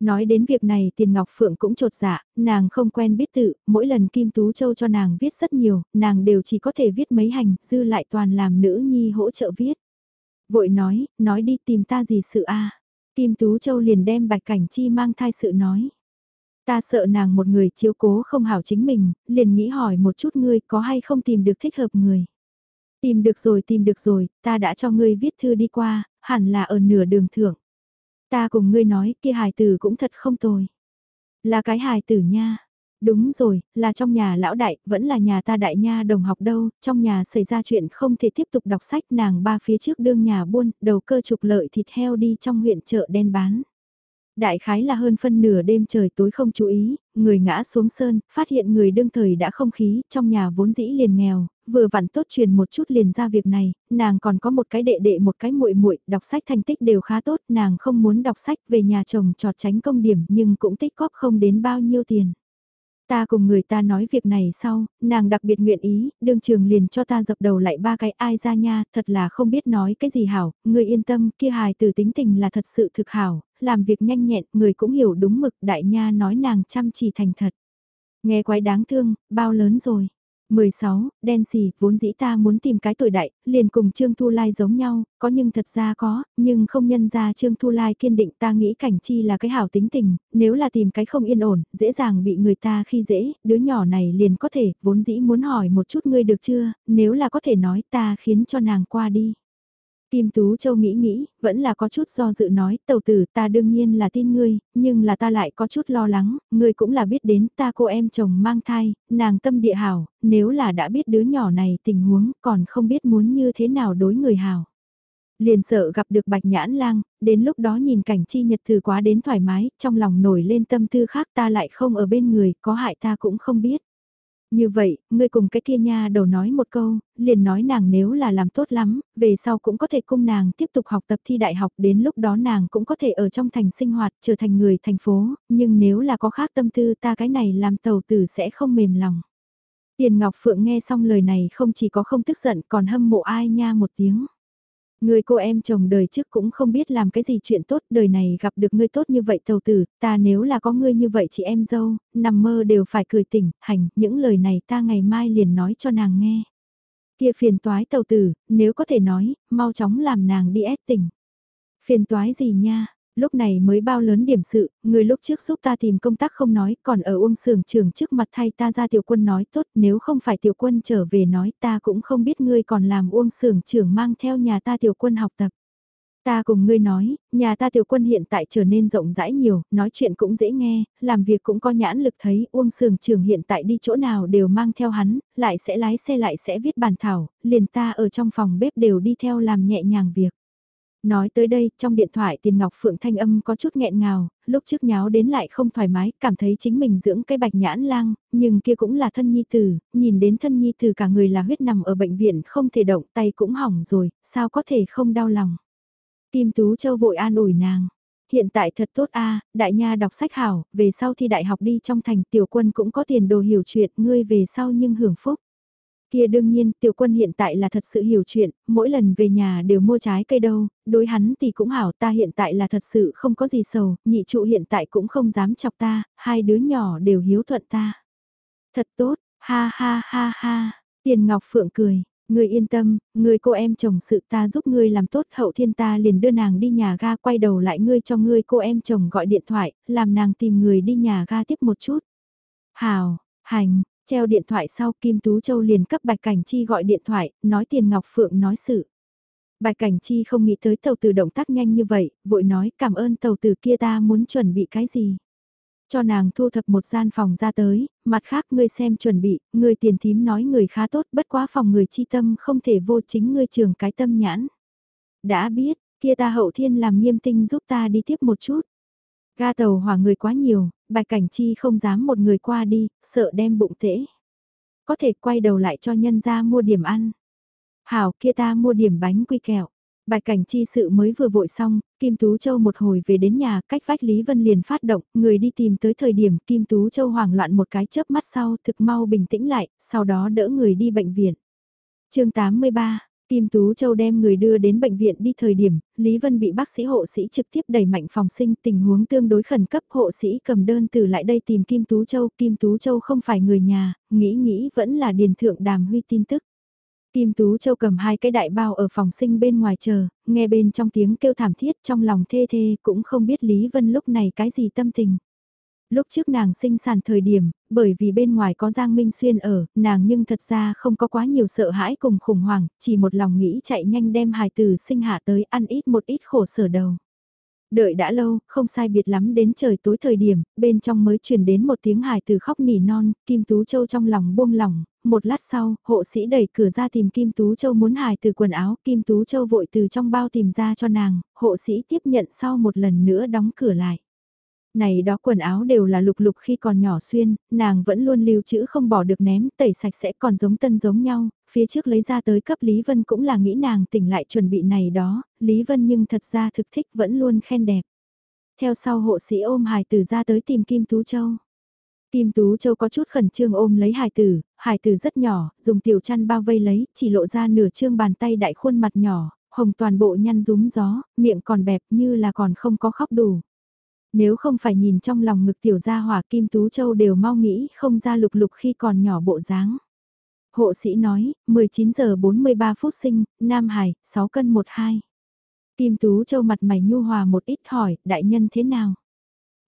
Nói đến việc này Tiền Ngọc Phượng cũng trột dạ, nàng không quen biết tự, mỗi lần Kim Tú Châu cho nàng viết rất nhiều, nàng đều chỉ có thể viết mấy hành, dư lại toàn làm nữ nhi hỗ trợ viết. Vội nói, nói đi tìm ta gì sự a Kim Tú Châu liền đem Bạch Cảnh Chi mang thai sự nói. Ta sợ nàng một người chiếu cố không hảo chính mình, liền nghĩ hỏi một chút ngươi có hay không tìm được thích hợp người. Tìm được rồi tìm được rồi, ta đã cho ngươi viết thư đi qua, hẳn là ở nửa đường thưởng. Ta cùng ngươi nói kia hài tử cũng thật không tồi. Là cái hài tử nha. Đúng rồi, là trong nhà lão đại, vẫn là nhà ta đại nha đồng học đâu, trong nhà xảy ra chuyện không thể tiếp tục đọc sách nàng ba phía trước đương nhà buôn, đầu cơ trục lợi thịt heo đi trong huyện chợ đen bán. Đại khái là hơn phân nửa đêm trời tối không chú ý, người ngã xuống sơn, phát hiện người đương thời đã không khí, trong nhà vốn dĩ liền nghèo, vừa vặn tốt truyền một chút liền ra việc này, nàng còn có một cái đệ đệ một cái muội muội, đọc sách thành tích đều khá tốt, nàng không muốn đọc sách về nhà chồng trọt tránh công điểm nhưng cũng tích góp không đến bao nhiêu tiền. Ta cùng người ta nói việc này sau, nàng đặc biệt nguyện ý, đương trường liền cho ta dập đầu lại ba cái ai ra nha, thật là không biết nói cái gì hảo, người yên tâm, kia hài từ tính tình là thật sự thực hảo, làm việc nhanh nhẹn, người cũng hiểu đúng mực, đại nha nói nàng chăm chỉ thành thật. Nghe quái đáng thương, bao lớn rồi. 16, đen xì, vốn dĩ ta muốn tìm cái tuổi đại, liền cùng Trương Thu Lai giống nhau, có nhưng thật ra có, nhưng không nhân ra Trương Thu Lai kiên định ta nghĩ cảnh chi là cái hảo tính tình, nếu là tìm cái không yên ổn, dễ dàng bị người ta khi dễ, đứa nhỏ này liền có thể, vốn dĩ muốn hỏi một chút ngươi được chưa, nếu là có thể nói ta khiến cho nàng qua đi. Kim Tú Châu nghĩ nghĩ, vẫn là có chút do dự nói, tàu tử ta đương nhiên là tin ngươi, nhưng là ta lại có chút lo lắng, ngươi cũng là biết đến ta cô em chồng mang thai, nàng tâm địa hảo, nếu là đã biết đứa nhỏ này tình huống còn không biết muốn như thế nào đối người hảo. Liền sợ gặp được bạch nhãn lang, đến lúc đó nhìn cảnh chi nhật thử quá đến thoải mái, trong lòng nổi lên tâm tư khác ta lại không ở bên người, có hại ta cũng không biết. Như vậy, ngươi cùng cái kia nha đầu nói một câu, liền nói nàng nếu là làm tốt lắm, về sau cũng có thể cung nàng tiếp tục học tập thi đại học đến lúc đó nàng cũng có thể ở trong thành sinh hoạt trở thành người thành phố, nhưng nếu là có khác tâm tư ta cái này làm tàu tử sẽ không mềm lòng. Tiền Ngọc Phượng nghe xong lời này không chỉ có không tức giận còn hâm mộ ai nha một tiếng. Người cô em chồng đời trước cũng không biết làm cái gì chuyện tốt, đời này gặp được ngươi tốt như vậy tàu tử, ta nếu là có ngươi như vậy chị em dâu, nằm mơ đều phải cười tỉnh, hành, những lời này ta ngày mai liền nói cho nàng nghe. Kia phiền toái tàu tử, nếu có thể nói, mau chóng làm nàng đi ép tỉnh. Phiền toái gì nha, lúc này mới bao lớn điểm sự, người lúc trước giúp ta tìm công tác không nói, còn ở uông sưởng trường trước mặt thay ta ra tiểu quân nói tốt, nếu không phải tiểu quân trở về nói ta cũng không biết ngươi còn làm uông sưởng trưởng mang theo nhà ta tiểu quân học tập. Ta cùng ngươi nói, nhà ta tiểu quân hiện tại trở nên rộng rãi nhiều, nói chuyện cũng dễ nghe, làm việc cũng có nhãn lực thấy, Uông Sường trưởng hiện tại đi chỗ nào đều mang theo hắn, lại sẽ lái xe lại sẽ viết bản thảo, liền ta ở trong phòng bếp đều đi theo làm nhẹ nhàng việc. Nói tới đây, trong điện thoại tiền ngọc phượng thanh âm có chút nghẹn ngào, lúc trước nháo đến lại không thoải mái, cảm thấy chính mình dưỡng cái bạch nhãn lang, nhưng kia cũng là thân nhi tử, nhìn đến thân nhi tử cả người là huyết nằm ở bệnh viện không thể động tay cũng hỏng rồi, sao có thể không đau lòng. Kim Tú Châu vội an ủi nàng. Hiện tại thật tốt a đại nha đọc sách hảo, về sau thi đại học đi trong thành tiểu quân cũng có tiền đồ hiểu chuyện, ngươi về sau nhưng hưởng phúc. Kia đương nhiên, tiểu quân hiện tại là thật sự hiểu chuyện, mỗi lần về nhà đều mua trái cây đâu, đối hắn thì cũng hảo ta hiện tại là thật sự không có gì sầu, nhị trụ hiện tại cũng không dám chọc ta, hai đứa nhỏ đều hiếu thuận ta. Thật tốt, ha ha ha ha, tiền ngọc phượng cười. Ngươi yên tâm, ngươi cô em chồng sự ta giúp ngươi làm tốt hậu thiên ta liền đưa nàng đi nhà ga quay đầu lại ngươi cho ngươi cô em chồng gọi điện thoại, làm nàng tìm người đi nhà ga tiếp một chút. Hào, hành, Treo điện thoại sau Kim Tú Châu liền cấp Bạch Cảnh Chi gọi điện thoại, nói tiền Ngọc Phượng nói sự. Bạch Cảnh Chi không nghĩ tới tàu từ động tác nhanh như vậy, vội nói cảm ơn tàu từ kia ta muốn chuẩn bị cái gì. Cho nàng thu thập một gian phòng ra tới, mặt khác ngươi xem chuẩn bị, ngươi tiền thím nói người khá tốt bất quá phòng người chi tâm không thể vô chính ngươi trường cái tâm nhãn. Đã biết, kia ta hậu thiên làm nghiêm tinh giúp ta đi tiếp một chút. Ga tàu hỏa người quá nhiều, bạch cảnh chi không dám một người qua đi, sợ đem bụng tễ. Có thể quay đầu lại cho nhân ra mua điểm ăn. Hảo kia ta mua điểm bánh quy kẹo. Bạch cảnh chi sự mới vừa vội xong, Kim Tú Châu một hồi về đến nhà, cách vách Lý Vân liền phát động, người đi tìm tới thời điểm Kim Tú Châu hoảng loạn một cái chớp mắt sau thực mau bình tĩnh lại, sau đó đỡ người đi bệnh viện. chương 83, Kim Tú Châu đem người đưa đến bệnh viện đi thời điểm, Lý Vân bị bác sĩ hộ sĩ trực tiếp đẩy mạnh phòng sinh tình huống tương đối khẩn cấp hộ sĩ cầm đơn từ lại đây tìm Kim Tú Châu. Kim Tú Châu không phải người nhà, nghĩ nghĩ vẫn là điền thượng đàm huy tin tức. Kim Tú Châu cầm hai cái đại bao ở phòng sinh bên ngoài chờ, nghe bên trong tiếng kêu thảm thiết trong lòng thê thê cũng không biết Lý Vân lúc này cái gì tâm tình. Lúc trước nàng sinh sản thời điểm, bởi vì bên ngoài có Giang Minh Xuyên ở, nàng nhưng thật ra không có quá nhiều sợ hãi cùng khủng hoảng, chỉ một lòng nghĩ chạy nhanh đem hài tử sinh hạ tới ăn ít một ít khổ sở đầu. Đợi đã lâu, không sai biệt lắm đến trời tối thời điểm, bên trong mới truyền đến một tiếng hài từ khóc nỉ non, Kim Tú Châu trong lòng buông lỏng, một lát sau, hộ sĩ đẩy cửa ra tìm Kim Tú Châu muốn hài từ quần áo, Kim Tú Châu vội từ trong bao tìm ra cho nàng, hộ sĩ tiếp nhận sau một lần nữa đóng cửa lại này đó quần áo đều là lục lục khi còn nhỏ xuyên, nàng vẫn luôn lưu trữ không bỏ được ném, tẩy sạch sẽ còn giống tân giống nhau, phía trước lấy ra tới cấp Lý Vân cũng là nghĩ nàng tỉnh lại chuẩn bị này đó, Lý Vân nhưng thật ra thực thích vẫn luôn khen đẹp. Theo sau hộ sĩ ôm hài tử ra tới tìm Kim Tú Châu. Kim Tú Châu có chút khẩn trương ôm lấy hài tử, hài tử rất nhỏ, dùng tiểu chăn bao vây lấy, chỉ lộ ra nửa trương bàn tay đại khuôn mặt nhỏ, hồng toàn bộ nhăn rúm gió, miệng còn bẹp như là còn không có khóc đủ. Nếu không phải nhìn trong lòng ngực tiểu gia hỏa Kim Tú Châu đều mau nghĩ không ra lục lục khi còn nhỏ bộ dáng. Hộ sĩ nói, 19 giờ 43 phút sinh, Nam Hải, 6 cân 12. Kim Tú Châu mặt mày nhu hòa một ít hỏi, đại nhân thế nào?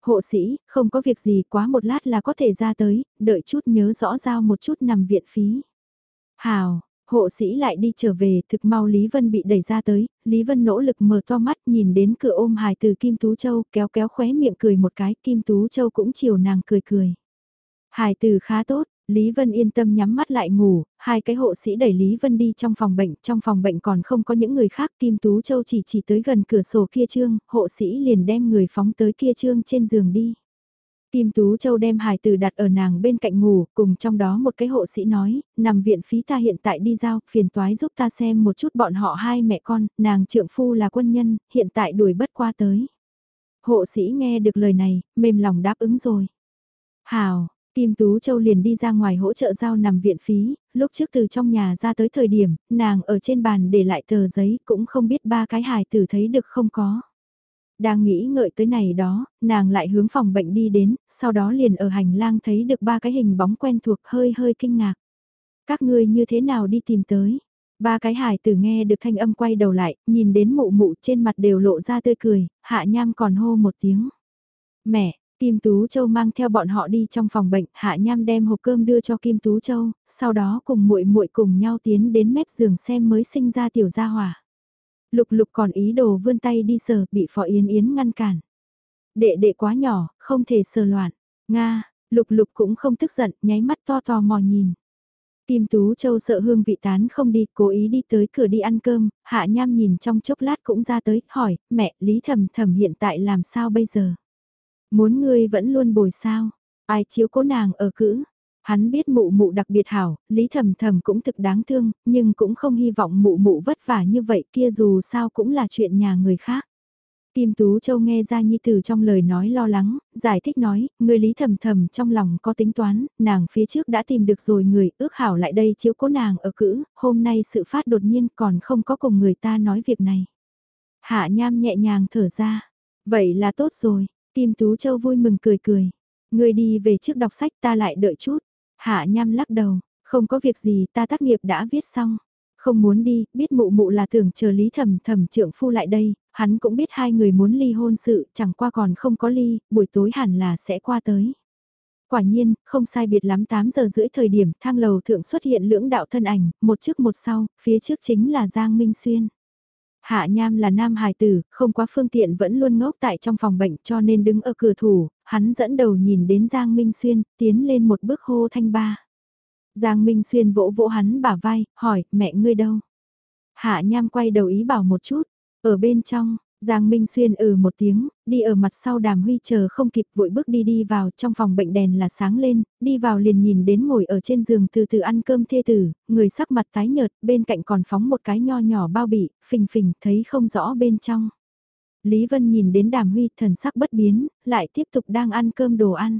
Hộ sĩ, không có việc gì quá một lát là có thể ra tới, đợi chút nhớ rõ giao một chút nằm viện phí. Hào, Hộ sĩ lại đi trở về, thực mau Lý Vân bị đẩy ra tới, Lý Vân nỗ lực mở to mắt nhìn đến cửa ôm hài từ Kim Tú Châu, kéo kéo khóe miệng cười một cái, Kim Tú Châu cũng chiều nàng cười cười. Hài từ khá tốt, Lý Vân yên tâm nhắm mắt lại ngủ, hai cái hộ sĩ đẩy Lý Vân đi trong phòng bệnh, trong phòng bệnh còn không có những người khác, Kim Tú Châu chỉ chỉ tới gần cửa sổ kia trương, hộ sĩ liền đem người phóng tới kia trương trên giường đi. Kim Tú Châu đem hài tử đặt ở nàng bên cạnh ngủ, cùng trong đó một cái hộ sĩ nói, nằm viện phí ta hiện tại đi giao, phiền toái giúp ta xem một chút bọn họ hai mẹ con, nàng trượng phu là quân nhân, hiện tại đuổi bất qua tới. Hộ sĩ nghe được lời này, mềm lòng đáp ứng rồi. Hào, Kim Tú Châu liền đi ra ngoài hỗ trợ giao nằm viện phí, lúc trước từ trong nhà ra tới thời điểm, nàng ở trên bàn để lại tờ giấy cũng không biết ba cái hài tử thấy được không có. Đang nghĩ ngợi tới này đó, nàng lại hướng phòng bệnh đi đến, sau đó liền ở hành lang thấy được ba cái hình bóng quen thuộc hơi hơi kinh ngạc. Các ngươi như thế nào đi tìm tới? Ba cái hài tử nghe được thanh âm quay đầu lại, nhìn đến mụ mụ trên mặt đều lộ ra tươi cười, hạ nham còn hô một tiếng. Mẹ, Kim Tú Châu mang theo bọn họ đi trong phòng bệnh, Hạ Nham đem hộp cơm đưa cho Kim Tú Châu, sau đó cùng muội muội cùng nhau tiến đến mép giường xem mới sinh ra tiểu gia hỏa. Lục lục còn ý đồ vươn tay đi sờ, bị Phó Yến Yến ngăn cản. Đệ đệ quá nhỏ, không thể sờ loạn. Nga, lục lục cũng không tức giận, nháy mắt to to mò nhìn. Kim Tú Châu sợ hương vị tán không đi, cố ý đi tới cửa đi ăn cơm, Hạ Nham nhìn trong chốc lát cũng ra tới, hỏi, mẹ, Lý Thầm Thầm hiện tại làm sao bây giờ? Muốn ngươi vẫn luôn bồi sao? Ai chiếu cố nàng ở cữ? Hắn biết mụ mụ đặc biệt hảo, lý thầm thầm cũng thực đáng thương, nhưng cũng không hy vọng mụ mụ vất vả như vậy kia dù sao cũng là chuyện nhà người khác. Kim Tú Châu nghe ra Nhi Tử trong lời nói lo lắng, giải thích nói, người lý thầm thầm trong lòng có tính toán, nàng phía trước đã tìm được rồi người ước hảo lại đây chiếu cố nàng ở cữ, hôm nay sự phát đột nhiên còn không có cùng người ta nói việc này. Hạ Nham nhẹ nhàng thở ra, vậy là tốt rồi, Kim Tú Châu vui mừng cười cười, người đi về trước đọc sách ta lại đợi chút. Hạ nham lắc đầu, không có việc gì ta tác nghiệp đã viết xong. Không muốn đi, biết mụ mụ là tưởng chờ lý thầm thầm trưởng phu lại đây, hắn cũng biết hai người muốn ly hôn sự, chẳng qua còn không có ly, buổi tối hẳn là sẽ qua tới. Quả nhiên, không sai biệt lắm 8 giờ rưỡi thời điểm thang lầu thượng xuất hiện lưỡng đạo thân ảnh, một trước một sau, phía trước chính là Giang Minh Xuyên. Hạ Nham là nam hài tử, không quá phương tiện vẫn luôn ngốc tại trong phòng bệnh cho nên đứng ở cửa thủ, hắn dẫn đầu nhìn đến Giang Minh Xuyên, tiến lên một bước hô thanh ba. Giang Minh Xuyên vỗ vỗ hắn bả vai, hỏi, mẹ ngươi đâu? Hạ Nham quay đầu ý bảo một chút, Ở bên trong, Giang Minh Xuyên ừ một tiếng, đi ở mặt sau đàm huy chờ không kịp vội bước đi đi vào trong phòng bệnh đèn là sáng lên, đi vào liền nhìn đến ngồi ở trên giường từ từ ăn cơm thê tử, người sắc mặt tái nhợt, bên cạnh còn phóng một cái nho nhỏ bao bị, phình phình thấy không rõ bên trong. Lý Vân nhìn đến đàm huy thần sắc bất biến, lại tiếp tục đang ăn cơm đồ ăn.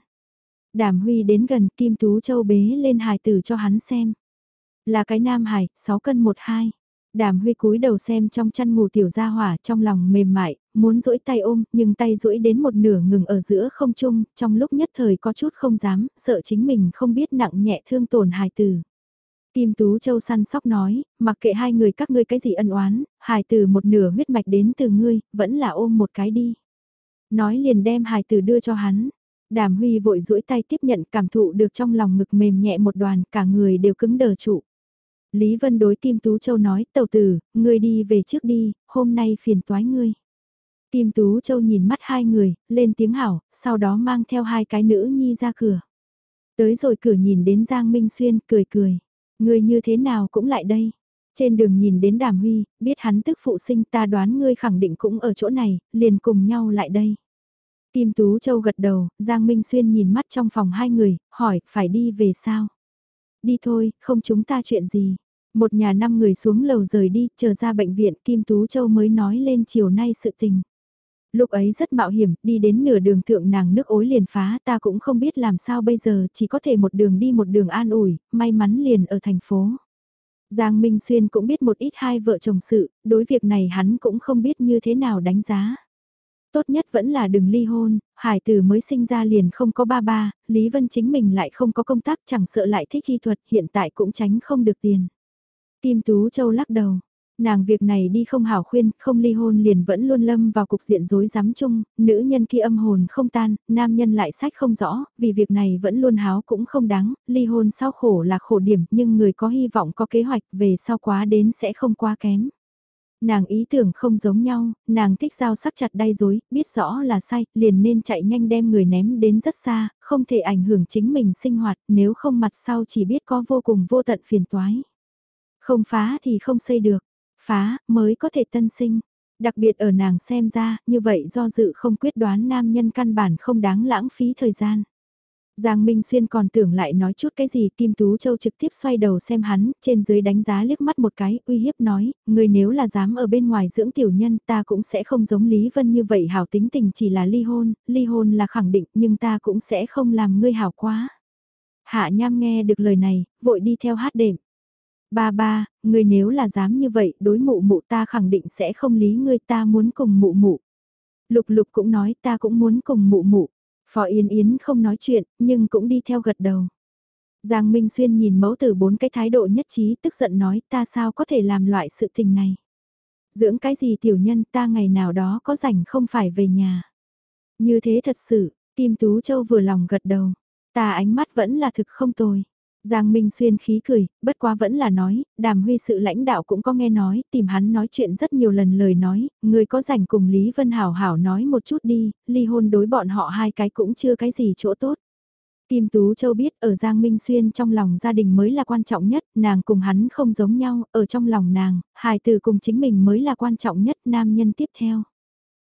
Đàm huy đến gần Kim Tú Châu bế lên hài tử cho hắn xem. Là cái nam hài, 6 cân 1-2. Đàm huy cúi đầu xem trong chăn ngủ tiểu gia hỏa trong lòng mềm mại, muốn duỗi tay ôm, nhưng tay duỗi đến một nửa ngừng ở giữa không trung, trong lúc nhất thời có chút không dám, sợ chính mình không biết nặng nhẹ thương tổn hài tử. Kim Tú Châu săn sóc nói, mặc kệ hai người các ngươi cái gì ân oán, hài tử một nửa huyết mạch đến từ ngươi, vẫn là ôm một cái đi. Nói liền đem hài tử đưa cho hắn. Đàm Huy vội duỗi tay tiếp nhận cảm thụ được trong lòng ngực mềm nhẹ một đoàn, cả người đều cứng đờ trụ. Lý Vân đối Kim Tú Châu nói, tàu tử, ngươi đi về trước đi, hôm nay phiền toái ngươi. Kim Tú Châu nhìn mắt hai người, lên tiếng hảo, sau đó mang theo hai cái nữ nhi ra cửa. Tới rồi cửa nhìn đến Giang Minh Xuyên, cười cười. Ngươi như thế nào cũng lại đây. Trên đường nhìn đến Đàm Huy, biết hắn tức phụ sinh ta đoán ngươi khẳng định cũng ở chỗ này, liền cùng nhau lại đây. Kim Tú Châu gật đầu, Giang Minh Xuyên nhìn mắt trong phòng hai người, hỏi, phải đi về sao? Đi thôi, không chúng ta chuyện gì. Một nhà năm người xuống lầu rời đi, chờ ra bệnh viện Kim Tú Châu mới nói lên chiều nay sự tình. Lúc ấy rất mạo hiểm, đi đến nửa đường thượng nàng nước ối liền phá ta cũng không biết làm sao bây giờ, chỉ có thể một đường đi một đường an ủi, may mắn liền ở thành phố. Giang Minh Xuyên cũng biết một ít hai vợ chồng sự, đối việc này hắn cũng không biết như thế nào đánh giá. Tốt nhất vẫn là đừng ly hôn, hải tử mới sinh ra liền không có ba ba, Lý Vân chính mình lại không có công tác chẳng sợ lại thích y thuật hiện tại cũng tránh không được tiền. Kim Tú Châu lắc đầu. Nàng việc này đi không hảo khuyên, không ly hôn liền vẫn luôn lâm vào cục diện rối rắm chung, nữ nhân kia âm hồn không tan, nam nhân lại sách không rõ, vì việc này vẫn luôn háo cũng không đáng, ly hôn sau khổ là khổ điểm nhưng người có hy vọng có kế hoạch về sau quá đến sẽ không quá kém. Nàng ý tưởng không giống nhau, nàng thích giao sắc chặt đay dối, biết rõ là sai, liền nên chạy nhanh đem người ném đến rất xa, không thể ảnh hưởng chính mình sinh hoạt, nếu không mặt sau chỉ biết có vô cùng vô tận phiền toái. Không phá thì không xây được, phá mới có thể tân sinh. Đặc biệt ở nàng xem ra, như vậy do dự không quyết đoán nam nhân căn bản không đáng lãng phí thời gian. Giang Minh Xuyên còn tưởng lại nói chút cái gì Kim Tú Châu trực tiếp xoay đầu xem hắn, trên dưới đánh giá liếc mắt một cái, uy hiếp nói, người nếu là dám ở bên ngoài dưỡng tiểu nhân ta cũng sẽ không giống Lý Vân như vậy hảo tính tình chỉ là ly hôn, ly hôn là khẳng định nhưng ta cũng sẽ không làm ngươi hảo quá. Hạ Nham nghe được lời này, vội đi theo hát đệm. Ba ba, ngươi nếu là dám như vậy đối mụ mụ ta khẳng định sẽ không lý ngươi ta muốn cùng mụ mụ. Lục lục cũng nói ta cũng muốn cùng mụ mụ. Phó Yên Yến không nói chuyện, nhưng cũng đi theo gật đầu. Giang Minh Xuyên nhìn mẫu tử bốn cái thái độ nhất trí tức giận nói ta sao có thể làm loại sự tình này. Dưỡng cái gì tiểu nhân ta ngày nào đó có rảnh không phải về nhà. Như thế thật sự, Kim Tú Châu vừa lòng gật đầu. Ta ánh mắt vẫn là thực không tồi. Giang Minh Xuyên khí cười, bất quá vẫn là nói, đàm huy sự lãnh đạo cũng có nghe nói, tìm hắn nói chuyện rất nhiều lần lời nói, người có rảnh cùng Lý Vân Hảo Hảo nói một chút đi, ly hôn đối bọn họ hai cái cũng chưa cái gì chỗ tốt. Kim Tú Châu biết ở Giang Minh Xuyên trong lòng gia đình mới là quan trọng nhất, nàng cùng hắn không giống nhau, ở trong lòng nàng, hài từ cùng chính mình mới là quan trọng nhất, nam nhân tiếp theo.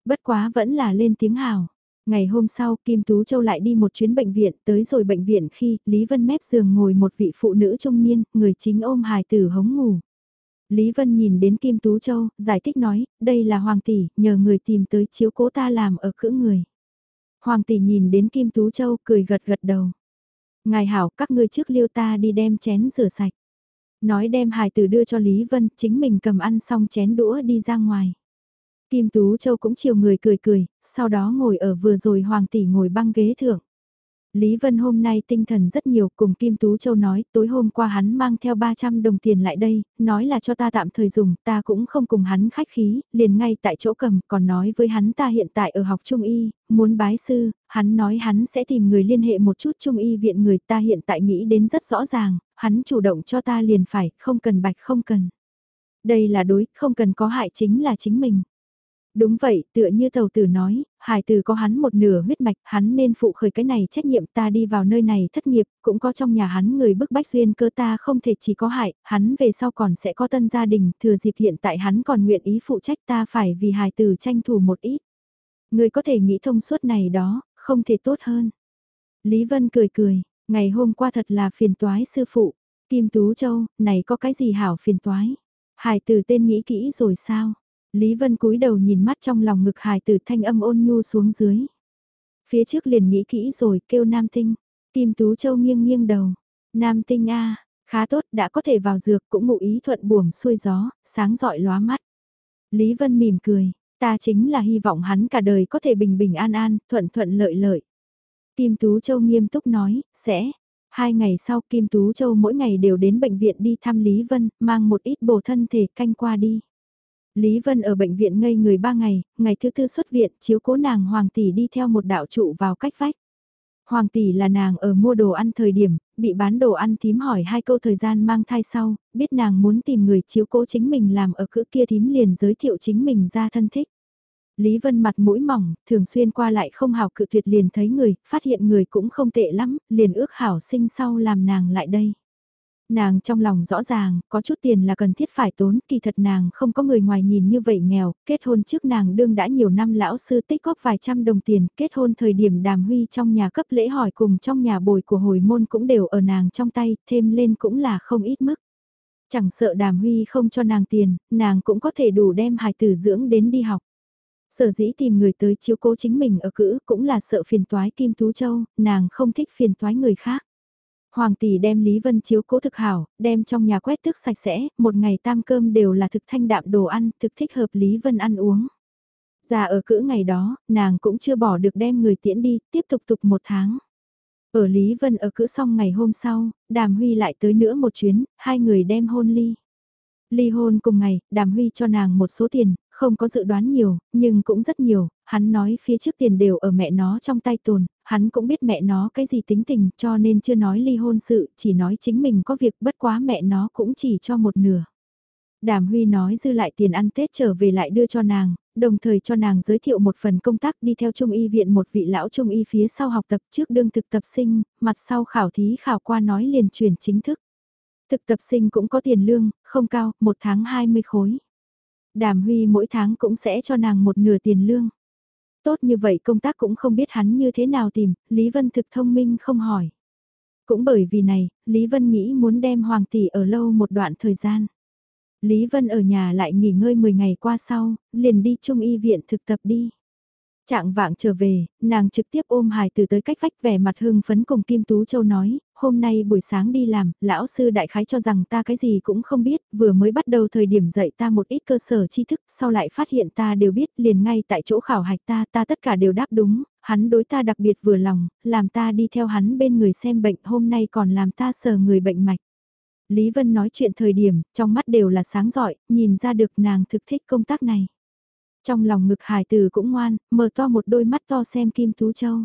Bất quá vẫn là lên tiếng hào. Ngày hôm sau, Kim Tú Châu lại đi một chuyến bệnh viện, tới rồi bệnh viện khi, Lý Vân mép giường ngồi một vị phụ nữ trung niên, người chính ôm hài tử hống ngủ. Lý Vân nhìn đến Kim Tú Châu, giải thích nói, đây là Hoàng Tỷ, nhờ người tìm tới chiếu cố ta làm ở cữ người. Hoàng Tỷ nhìn đến Kim Tú Châu, cười gật gật đầu. Ngài hảo, các ngươi trước liêu ta đi đem chén rửa sạch. Nói đem hài tử đưa cho Lý Vân, chính mình cầm ăn xong chén đũa đi ra ngoài. Kim Tú Châu cũng chiều người cười cười, sau đó ngồi ở vừa rồi Hoàng tỷ ngồi băng ghế thượng. Lý Vân hôm nay tinh thần rất nhiều cùng Kim Tú Châu nói tối hôm qua hắn mang theo 300 đồng tiền lại đây, nói là cho ta tạm thời dùng, ta cũng không cùng hắn khách khí, liền ngay tại chỗ cầm còn nói với hắn ta hiện tại ở học Trung Y, muốn bái sư, hắn nói hắn sẽ tìm người liên hệ một chút Trung Y viện người ta hiện tại nghĩ đến rất rõ ràng, hắn chủ động cho ta liền phải, không cần bạch không cần. Đây là đối, không cần có hại chính là chính mình. Đúng vậy, tựa như tàu tử nói, hải tử có hắn một nửa huyết mạch, hắn nên phụ khởi cái này trách nhiệm ta đi vào nơi này thất nghiệp, cũng có trong nhà hắn người bức bách duyên cơ ta không thể chỉ có hại, hắn về sau còn sẽ có tân gia đình, thừa dịp hiện tại hắn còn nguyện ý phụ trách ta phải vì hải tử tranh thủ một ít. Người có thể nghĩ thông suốt này đó, không thể tốt hơn. Lý Vân cười cười, ngày hôm qua thật là phiền toái sư phụ, Kim Tú Châu, này có cái gì hảo phiền toái. Hải tử tên nghĩ kỹ rồi sao? Lý Vân cúi đầu nhìn mắt trong lòng ngực hài tử thanh âm ôn nhu xuống dưới. Phía trước liền nghĩ kỹ rồi kêu Nam Tinh. Kim Tú Châu nghiêng nghiêng đầu. Nam Tinh a khá tốt đã có thể vào dược cũng ngụ ý thuận buồm xuôi gió, sáng rọi lóa mắt. Lý Vân mỉm cười, ta chính là hy vọng hắn cả đời có thể bình bình an an, thuận thuận lợi lợi. Kim Tú Châu nghiêm túc nói, sẽ. Hai ngày sau Kim Tú Châu mỗi ngày đều đến bệnh viện đi thăm Lý Vân, mang một ít bổ thân thể canh qua đi. Lý Vân ở bệnh viện ngây người ba ngày, ngày thứ tư xuất viện, chiếu cố nàng Hoàng Tỷ đi theo một đạo trụ vào cách vách. Hoàng Tỷ là nàng ở mua đồ ăn thời điểm, bị bán đồ ăn thím hỏi hai câu thời gian mang thai sau, biết nàng muốn tìm người chiếu cố chính mình làm ở cữ kia thím liền giới thiệu chính mình ra thân thích. Lý Vân mặt mũi mỏng, thường xuyên qua lại không hào cự tuyệt liền thấy người, phát hiện người cũng không tệ lắm, liền ước hảo sinh sau làm nàng lại đây. Nàng trong lòng rõ ràng, có chút tiền là cần thiết phải tốn, kỳ thật nàng không có người ngoài nhìn như vậy nghèo, kết hôn trước nàng đương đã nhiều năm lão sư tích góp vài trăm đồng tiền, kết hôn thời điểm đàm huy trong nhà cấp lễ hỏi cùng trong nhà bồi của hồi môn cũng đều ở nàng trong tay, thêm lên cũng là không ít mức. Chẳng sợ đàm huy không cho nàng tiền, nàng cũng có thể đủ đem hài tử dưỡng đến đi học. Sở dĩ tìm người tới chiếu cố chính mình ở cữ cũng là sợ phiền toái Kim Tú Châu, nàng không thích phiền toái người khác. Hoàng tỷ đem Lý Vân chiếu cố thực hảo, đem trong nhà quét tước sạch sẽ, một ngày tam cơm đều là thực thanh đạm đồ ăn, thực thích hợp Lý Vân ăn uống. Già ở cữ ngày đó, nàng cũng chưa bỏ được đem người tiễn đi, tiếp tục tục một tháng. Ở Lý Vân ở cữ xong ngày hôm sau, Đàm Huy lại tới nữa một chuyến, hai người đem hôn ly. Ly hôn cùng ngày, Đàm Huy cho nàng một số tiền, không có dự đoán nhiều, nhưng cũng rất nhiều, hắn nói phía trước tiền đều ở mẹ nó trong tay tồn, hắn cũng biết mẹ nó cái gì tính tình cho nên chưa nói ly hôn sự, chỉ nói chính mình có việc bất quá mẹ nó cũng chỉ cho một nửa. Đàm Huy nói dư lại tiền ăn Tết trở về lại đưa cho nàng, đồng thời cho nàng giới thiệu một phần công tác đi theo Trung y viện một vị lão Trung y phía sau học tập trước đương thực tập sinh, mặt sau khảo thí khảo qua nói liền chuyển chính thức. Thực tập sinh cũng có tiền lương, không cao, một tháng 20 khối. Đàm Huy mỗi tháng cũng sẽ cho nàng một nửa tiền lương. Tốt như vậy công tác cũng không biết hắn như thế nào tìm, Lý Vân thực thông minh không hỏi. Cũng bởi vì này, Lý Vân nghĩ muốn đem Hoàng tỷ ở lâu một đoạn thời gian. Lý Vân ở nhà lại nghỉ ngơi 10 ngày qua sau, liền đi trung y viện thực tập đi. Trạng vạng trở về, nàng trực tiếp ôm hài từ tới cách vách vẻ mặt hưng phấn cùng Kim Tú Châu nói, hôm nay buổi sáng đi làm, lão sư đại khái cho rằng ta cái gì cũng không biết, vừa mới bắt đầu thời điểm dạy ta một ít cơ sở tri thức, sau lại phát hiện ta đều biết liền ngay tại chỗ khảo hạch ta, ta tất cả đều đáp đúng, hắn đối ta đặc biệt vừa lòng, làm ta đi theo hắn bên người xem bệnh, hôm nay còn làm ta sờ người bệnh mạch. Lý Vân nói chuyện thời điểm, trong mắt đều là sáng giỏi, nhìn ra được nàng thực thích công tác này. Trong lòng ngực hải tử cũng ngoan, mở to một đôi mắt to xem Kim Tú Châu.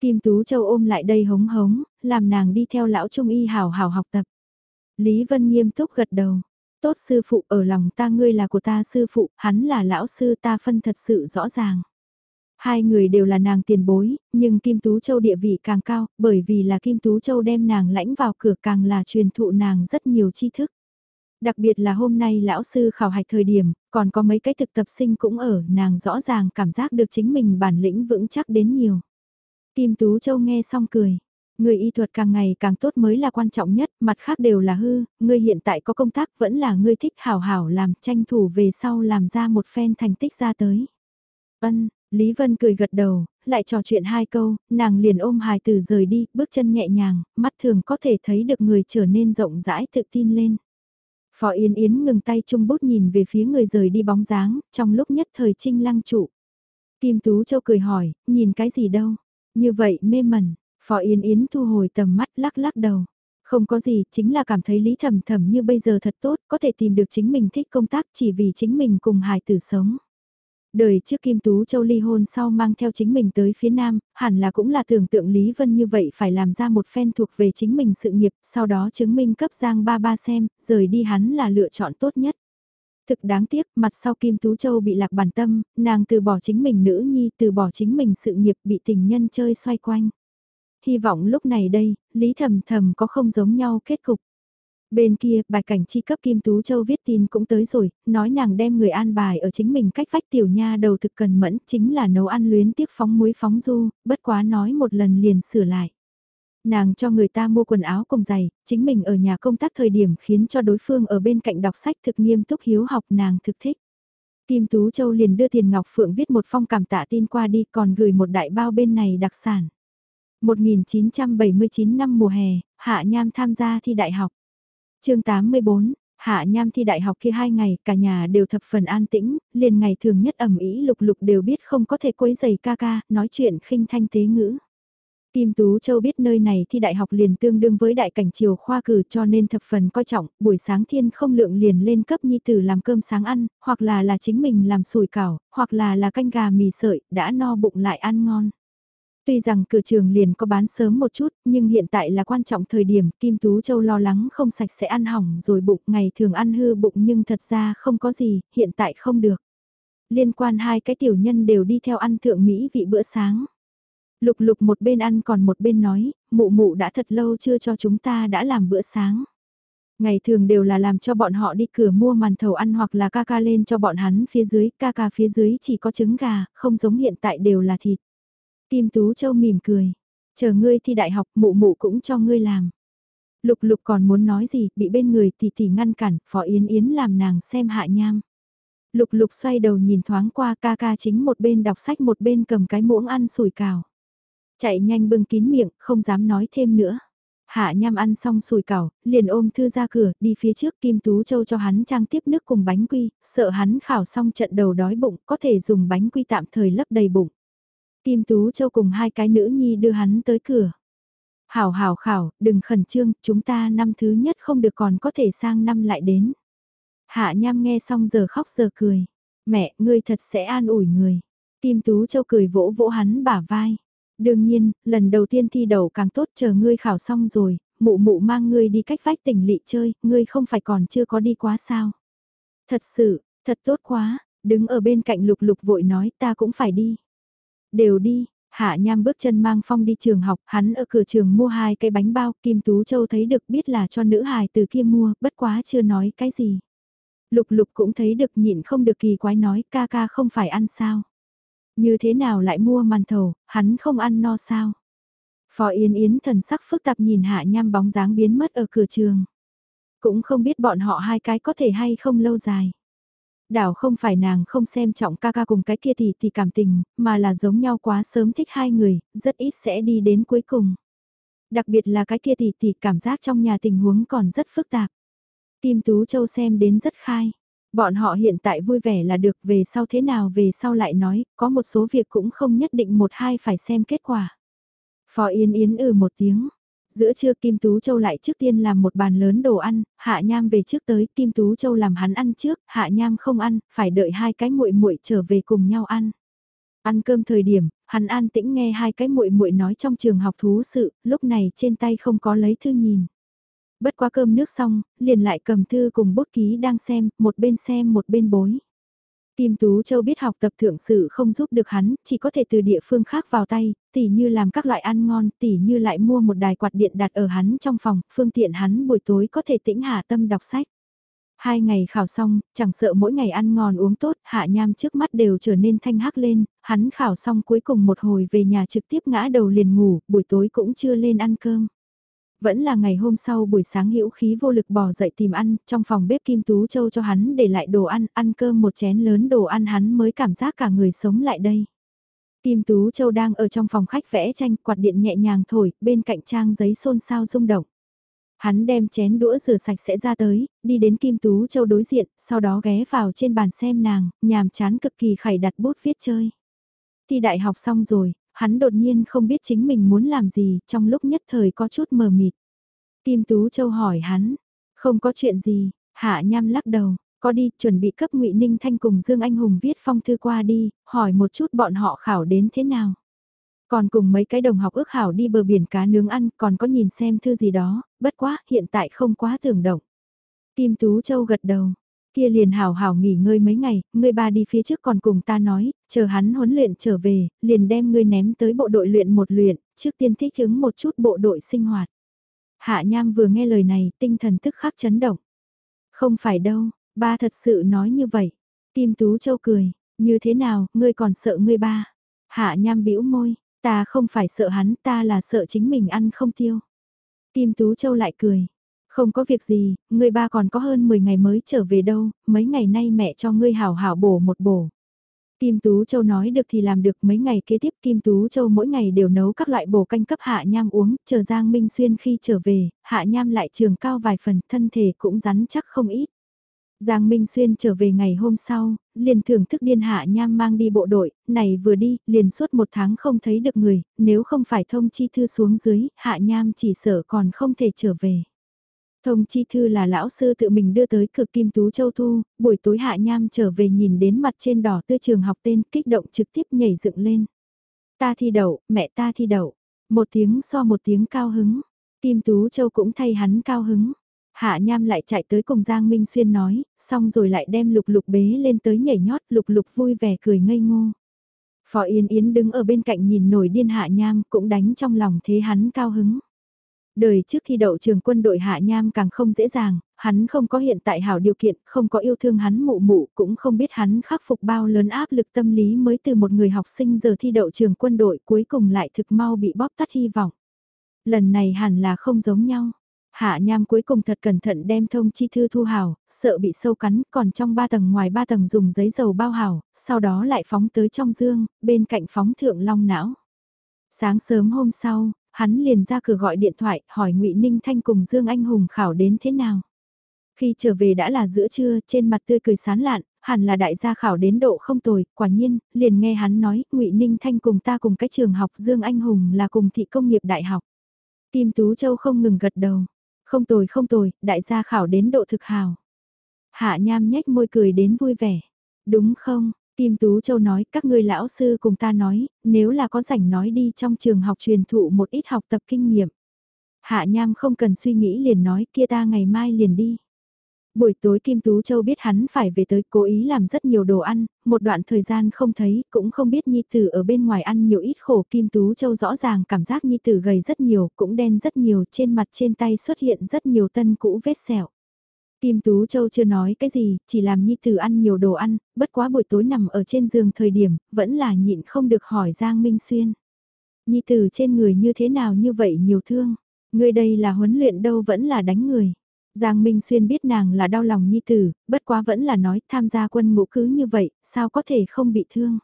Kim Tú Châu ôm lại đây hống hống, làm nàng đi theo lão trung y hảo hảo học tập. Lý Vân nghiêm túc gật đầu. Tốt sư phụ ở lòng ta ngươi là của ta sư phụ, hắn là lão sư ta phân thật sự rõ ràng. Hai người đều là nàng tiền bối, nhưng Kim Tú Châu địa vị càng cao, bởi vì là Kim Tú Châu đem nàng lãnh vào cửa càng là truyền thụ nàng rất nhiều tri thức. Đặc biệt là hôm nay lão sư khảo hạch thời điểm, còn có mấy cái thực tập sinh cũng ở, nàng rõ ràng cảm giác được chính mình bản lĩnh vững chắc đến nhiều. Kim Tú Châu nghe xong cười. Người y thuật càng ngày càng tốt mới là quan trọng nhất, mặt khác đều là hư, người hiện tại có công tác vẫn là người thích hảo hảo làm tranh thủ về sau làm ra một phen thành tích ra tới. Ân, Lý Vân cười gật đầu, lại trò chuyện hai câu, nàng liền ôm hài từ rời đi, bước chân nhẹ nhàng, mắt thường có thể thấy được người trở nên rộng rãi tự tin lên. Phó Yến Yến ngừng tay chung bút nhìn về phía người rời đi bóng dáng, trong lúc nhất thời trinh lăng trụ. Kim Tú Châu cười hỏi, nhìn cái gì đâu? Như vậy mê mẩn, Phó Yến Yến thu hồi tầm mắt lắc lắc đầu. Không có gì, chính là cảm thấy lý thầm thầm như bây giờ thật tốt, có thể tìm được chính mình thích công tác chỉ vì chính mình cùng hài tử sống. Đời trước Kim Tú Châu ly hôn sau mang theo chính mình tới phía Nam, hẳn là cũng là tưởng tượng Lý Vân như vậy phải làm ra một phen thuộc về chính mình sự nghiệp, sau đó chứng minh cấp Giang ba ba xem, rời đi hắn là lựa chọn tốt nhất. Thực đáng tiếc, mặt sau Kim Tú Châu bị lạc bản tâm, nàng từ bỏ chính mình nữ nhi, từ bỏ chính mình sự nghiệp bị tình nhân chơi xoay quanh. Hy vọng lúc này đây, Lý Thầm Thầm có không giống nhau kết cục. Bên kia, bài cảnh chi cấp Kim Tú Châu viết tin cũng tới rồi, nói nàng đem người an bài ở chính mình cách vách tiểu nha đầu thực cần mẫn, chính là nấu ăn luyến tiếc phóng muối phóng du, bất quá nói một lần liền sửa lại. Nàng cho người ta mua quần áo cùng giày, chính mình ở nhà công tác thời điểm khiến cho đối phương ở bên cạnh đọc sách thực nghiêm túc hiếu học nàng thực thích. Kim Tú Châu liền đưa Tiền Ngọc Phượng viết một phong cảm tạ tin qua đi còn gửi một đại bao bên này đặc sản. 1979 năm mùa hè, Hạ Nham tham gia thi đại học chương 84, Hạ Nham thi đại học kia hai ngày, cả nhà đều thập phần an tĩnh, liền ngày thường nhất ẩm ý lục lục đều biết không có thể quấy giày ca ca, nói chuyện khinh thanh tế ngữ. Kim Tú Châu biết nơi này thi đại học liền tương đương với đại cảnh chiều khoa cử cho nên thập phần coi trọng, buổi sáng thiên không lượng liền lên cấp nhi tử làm cơm sáng ăn, hoặc là là chính mình làm sủi cảo, hoặc là là canh gà mì sợi, đã no bụng lại ăn ngon. Tuy rằng cửa trường liền có bán sớm một chút, nhưng hiện tại là quan trọng thời điểm Kim Tú Châu lo lắng không sạch sẽ ăn hỏng rồi bụng ngày thường ăn hư bụng nhưng thật ra không có gì, hiện tại không được. Liên quan hai cái tiểu nhân đều đi theo ăn thượng Mỹ vị bữa sáng. Lục lục một bên ăn còn một bên nói, mụ mụ đã thật lâu chưa cho chúng ta đã làm bữa sáng. Ngày thường đều là làm cho bọn họ đi cửa mua màn thầu ăn hoặc là ca ca lên cho bọn hắn phía dưới, ca ca phía dưới chỉ có trứng gà, không giống hiện tại đều là thịt. Kim Tú Châu mỉm cười. Chờ ngươi thi đại học mụ mụ cũng cho ngươi làm. Lục lục còn muốn nói gì, bị bên người tỷ tỷ ngăn cản, Phó Yến Yến làm nàng xem hạ nham. Lục lục xoay đầu nhìn thoáng qua ca ca chính một bên đọc sách một bên cầm cái muỗng ăn sủi cào. Chạy nhanh bưng kín miệng, không dám nói thêm nữa. Hạ nham ăn xong sùi cảo, liền ôm thư ra cửa, đi phía trước Kim Tú Châu cho hắn trang tiếp nước cùng bánh quy, sợ hắn khảo xong trận đầu đói bụng, có thể dùng bánh quy tạm thời lấp đầy bụng. Kim Tú Châu cùng hai cái nữ nhi đưa hắn tới cửa. Hảo hảo khảo, đừng khẩn trương, chúng ta năm thứ nhất không được còn có thể sang năm lại đến. Hạ Nham nghe xong giờ khóc giờ cười. Mẹ, ngươi thật sẽ an ủi người. Kim Tú Châu cười vỗ vỗ hắn bả vai. Đương nhiên, lần đầu tiên thi đầu càng tốt chờ ngươi khảo xong rồi, mụ mụ mang ngươi đi cách vách tỉnh lỵ chơi, ngươi không phải còn chưa có đi quá sao. Thật sự, thật tốt quá, đứng ở bên cạnh lục lục vội nói ta cũng phải đi. Đều đi, Hạ Nham bước chân mang Phong đi trường học, hắn ở cửa trường mua hai cái bánh bao, Kim Tú Châu thấy được biết là cho nữ hài từ kia mua, bất quá chưa nói cái gì. Lục lục cũng thấy được nhịn không được kỳ quái nói ca ca không phải ăn sao. Như thế nào lại mua màn thầu, hắn không ăn no sao. Phó Yến Yến thần sắc phức tạp nhìn Hạ Nham bóng dáng biến mất ở cửa trường. Cũng không biết bọn họ hai cái có thể hay không lâu dài. Đảo không phải nàng không xem trọng ca ca cùng cái kia thì thì cảm tình, mà là giống nhau quá sớm thích hai người, rất ít sẽ đi đến cuối cùng. Đặc biệt là cái kia thì thì cảm giác trong nhà tình huống còn rất phức tạp. Kim Tú Châu xem đến rất khai. Bọn họ hiện tại vui vẻ là được về sau thế nào về sau lại nói, có một số việc cũng không nhất định một hai phải xem kết quả. Phó Yên Yến ừ một tiếng, Giữa trưa Kim Tú Châu lại trước tiên làm một bàn lớn đồ ăn, Hạ Nham về trước tới, Kim Tú Châu làm hắn ăn trước, Hạ Nham không ăn, phải đợi hai cái muội muội trở về cùng nhau ăn. Ăn cơm thời điểm, hắn an tĩnh nghe hai cái muội muội nói trong trường học thú sự, lúc này trên tay không có lấy thư nhìn. Bất quá cơm nước xong, liền lại cầm thư cùng bút ký đang xem, một bên xem một bên bối. Kim Tú Châu biết học tập thượng sự không giúp được hắn, chỉ có thể từ địa phương khác vào tay, tỉ như làm các loại ăn ngon, tỉ như lại mua một đài quạt điện đặt ở hắn trong phòng, phương tiện hắn buổi tối có thể tĩnh hạ tâm đọc sách. Hai ngày khảo xong, chẳng sợ mỗi ngày ăn ngon uống tốt, hạ nham trước mắt đều trở nên thanh hắc lên, hắn khảo xong cuối cùng một hồi về nhà trực tiếp ngã đầu liền ngủ, buổi tối cũng chưa lên ăn cơm. Vẫn là ngày hôm sau buổi sáng hữu khí vô lực bò dậy tìm ăn, trong phòng bếp Kim Tú Châu cho hắn để lại đồ ăn, ăn cơm một chén lớn đồ ăn hắn mới cảm giác cả người sống lại đây. Kim Tú Châu đang ở trong phòng khách vẽ tranh, quạt điện nhẹ nhàng thổi, bên cạnh trang giấy xôn xao rung động. Hắn đem chén đũa rửa sạch sẽ ra tới, đi đến Kim Tú Châu đối diện, sau đó ghé vào trên bàn xem nàng, nhàm chán cực kỳ khải đặt bút viết chơi. Thi đại học xong rồi, hắn đột nhiên không biết chính mình muốn làm gì, trong lúc nhất thời có chút mờ mịt. Kim Tú Châu hỏi hắn, không có chuyện gì, Hạ Nham lắc đầu, có đi chuẩn bị cấp ngụy Ninh Thanh cùng Dương Anh Hùng viết phong thư qua đi, hỏi một chút bọn họ khảo đến thế nào. Còn cùng mấy cái đồng học ước hảo đi bờ biển cá nướng ăn, còn có nhìn xem thư gì đó, bất quá, hiện tại không quá tưởng động. Kim Tú Châu gật đầu, Kia liền hảo hảo nghỉ ngơi mấy ngày, ngươi ba đi phía trước còn cùng ta nói, chờ hắn huấn luyện trở về, liền đem ngươi ném tới bộ đội luyện một luyện, trước tiên thích ứng một chút bộ đội sinh hoạt. Hạ Nham vừa nghe lời này, tinh thần tức khắc chấn động. Không phải đâu, ba thật sự nói như vậy. Kim Tú Châu cười, như thế nào, ngươi còn sợ ngươi ba. Hạ Nham bĩu môi, ta không phải sợ hắn, ta là sợ chính mình ăn không tiêu. Kim Tú Châu lại cười, không có việc gì, ngươi ba còn có hơn 10 ngày mới trở về đâu, mấy ngày nay mẹ cho ngươi hảo hảo bổ một bổ. Kim Tú Châu nói được thì làm được mấy ngày kế tiếp Kim Tú Châu mỗi ngày đều nấu các loại bổ canh cấp Hạ Nham uống, chờ Giang Minh Xuyên khi trở về, Hạ Nham lại trường cao vài phần, thân thể cũng rắn chắc không ít. Giang Minh Xuyên trở về ngày hôm sau, liền thưởng thức điên Hạ Nham mang đi bộ đội, này vừa đi, liền suốt một tháng không thấy được người, nếu không phải thông chi thư xuống dưới, Hạ Nham chỉ sợ còn không thể trở về. Thông chi thư là lão sư tự mình đưa tới cực kim tú châu thu, buổi tối hạ nham trở về nhìn đến mặt trên đỏ tươi trường học tên kích động trực tiếp nhảy dựng lên. Ta thi đậu, mẹ ta thi đậu. Một tiếng so một tiếng cao hứng. Kim Tú Châu cũng thay hắn cao hứng. Hạ Nham lại chạy tới cùng Giang Minh Xuyên nói, xong rồi lại đem lục lục bế lên tới nhảy nhót, lục lục vui vẻ cười ngây ngô. Phó Yên Yến đứng ở bên cạnh nhìn nổi điên Hạ Nham cũng đánh trong lòng thế hắn cao hứng. Đời trước thi đậu trường quân đội Hạ Nham càng không dễ dàng, hắn không có hiện tại hảo điều kiện, không có yêu thương hắn mụ mụ, cũng không biết hắn khắc phục bao lớn áp lực tâm lý mới từ một người học sinh giờ thi đậu trường quân đội cuối cùng lại thực mau bị bóp tắt hy vọng. Lần này hẳn là không giống nhau. Hạ Nham cuối cùng thật cẩn thận đem thông chi thư thu hào sợ bị sâu cắn, còn trong ba tầng ngoài ba tầng dùng giấy dầu bao hào sau đó lại phóng tới trong dương, bên cạnh phóng thượng long não. Sáng sớm hôm sau, hắn liền ra cửa gọi điện thoại hỏi ngụy Ninh Thanh cùng Dương Anh Hùng khảo đến thế nào. Khi trở về đã là giữa trưa, trên mặt tươi cười sán lạn, hẳn là đại gia khảo đến độ không tồi, quả nhiên, liền nghe hắn nói, ngụy Ninh Thanh cùng ta cùng cái trường học Dương Anh Hùng là cùng thị công nghiệp đại học. Kim Tú Châu không ngừng gật đầu, không tồi không tồi, đại gia khảo đến độ thực hào. Hạ Nham nhếch môi cười đến vui vẻ, đúng không, Kim Tú Châu nói, các ngươi lão sư cùng ta nói, nếu là có rảnh nói đi trong trường học truyền thụ một ít học tập kinh nghiệm. Hạ Nham không cần suy nghĩ liền nói, kia ta ngày mai liền đi. Buổi tối Kim Tú Châu biết hắn phải về tới cố ý làm rất nhiều đồ ăn, một đoạn thời gian không thấy, cũng không biết Nhi Tử ở bên ngoài ăn nhiều ít khổ. Kim Tú Châu rõ ràng cảm giác Nhi Tử gầy rất nhiều, cũng đen rất nhiều, trên mặt trên tay xuất hiện rất nhiều tân cũ vết sẹo. Kim Tú Châu chưa nói cái gì, chỉ làm Nhi Tử ăn nhiều đồ ăn, bất quá buổi tối nằm ở trên giường thời điểm, vẫn là nhịn không được hỏi Giang Minh Xuyên. Nhi Tử trên người như thế nào như vậy nhiều thương, người đây là huấn luyện đâu vẫn là đánh người. Giang Minh Xuyên biết nàng là đau lòng Nhi Tử, bất quá vẫn là nói tham gia quân ngũ cứ như vậy, sao có thể không bị thương.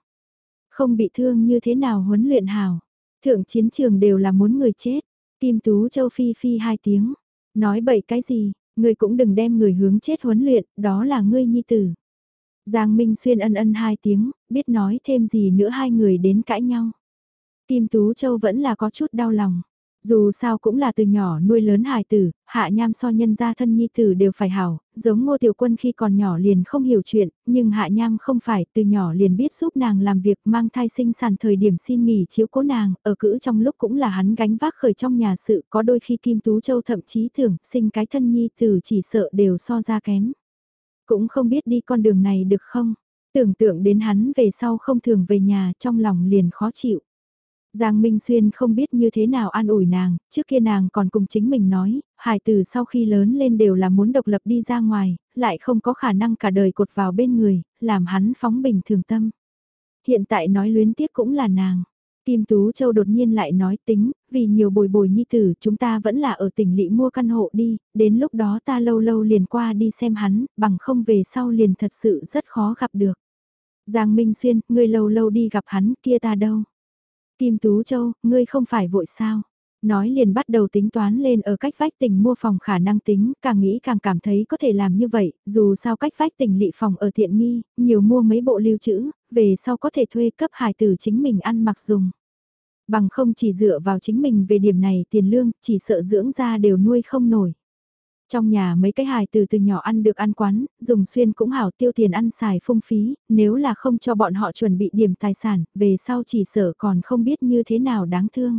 Không bị thương như thế nào huấn luyện hào. Thượng chiến trường đều là muốn người chết. Kim Tú Châu Phi Phi hai tiếng. Nói bậy cái gì, Ngươi cũng đừng đem người hướng chết huấn luyện, đó là ngươi nhi tử. Giang Minh Xuyên ân ân hai tiếng, biết nói thêm gì nữa hai người đến cãi nhau. Kim Tú Châu vẫn là có chút đau lòng. Dù sao cũng là từ nhỏ nuôi lớn hài tử, hạ nham so nhân gia thân nhi tử đều phải hảo, giống ngô tiểu quân khi còn nhỏ liền không hiểu chuyện, nhưng hạ nham không phải từ nhỏ liền biết giúp nàng làm việc mang thai sinh sản thời điểm xin nghỉ chiếu cố nàng, ở cữ trong lúc cũng là hắn gánh vác khởi trong nhà sự có đôi khi Kim Tú Châu thậm chí tưởng sinh cái thân nhi tử chỉ sợ đều so ra kém. Cũng không biết đi con đường này được không, tưởng tượng đến hắn về sau không thường về nhà trong lòng liền khó chịu. Giang Minh Xuyên không biết như thế nào an ủi nàng, trước kia nàng còn cùng chính mình nói, hài tử sau khi lớn lên đều là muốn độc lập đi ra ngoài, lại không có khả năng cả đời cột vào bên người, làm hắn phóng bình thường tâm. Hiện tại nói luyến tiếc cũng là nàng. Kim Tú Châu đột nhiên lại nói tính, vì nhiều bồi bồi nhi tử chúng ta vẫn là ở tỉnh lỵ mua căn hộ đi, đến lúc đó ta lâu lâu liền qua đi xem hắn, bằng không về sau liền thật sự rất khó gặp được. Giang Minh Xuyên, ngươi lâu lâu đi gặp hắn kia ta đâu. Kim Tú Châu, ngươi không phải vội sao? Nói liền bắt đầu tính toán lên ở cách vách tỉnh mua phòng khả năng tính, càng nghĩ càng cảm thấy có thể làm như vậy, dù sao cách vách tỉnh lị phòng ở thiện nghi, nhiều mua mấy bộ lưu trữ, về sau có thể thuê cấp hài tử chính mình ăn mặc dùng. Bằng không chỉ dựa vào chính mình về điểm này tiền lương, chỉ sợ dưỡng ra đều nuôi không nổi. Trong nhà mấy cái hài từ từ nhỏ ăn được ăn quán, dùng xuyên cũng hảo tiêu tiền ăn xài phung phí, nếu là không cho bọn họ chuẩn bị điểm tài sản, về sau chỉ sợ còn không biết như thế nào đáng thương.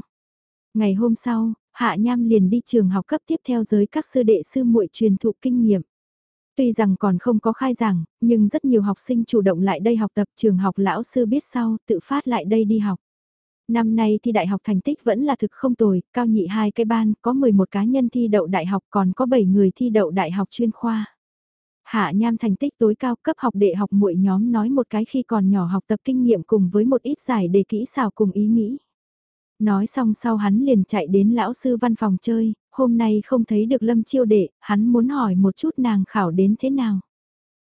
Ngày hôm sau, Hạ Nham liền đi trường học cấp tiếp theo giới các sư đệ sư muội truyền thụ kinh nghiệm. Tuy rằng còn không có khai giảng, nhưng rất nhiều học sinh chủ động lại đây học tập trường học lão sư biết sau, tự phát lại đây đi học. Năm nay thi đại học thành tích vẫn là thực không tồi, cao nhị hai cái ban, có 11 cá nhân thi đậu đại học còn có 7 người thi đậu đại học chuyên khoa. Hạ Nham thành tích tối cao cấp học đệ học muội nhóm nói một cái khi còn nhỏ học tập kinh nghiệm cùng với một ít giải đề kỹ xảo cùng ý nghĩ. Nói xong sau hắn liền chạy đến lão sư văn phòng chơi, hôm nay không thấy được lâm chiêu đệ, hắn muốn hỏi một chút nàng khảo đến thế nào.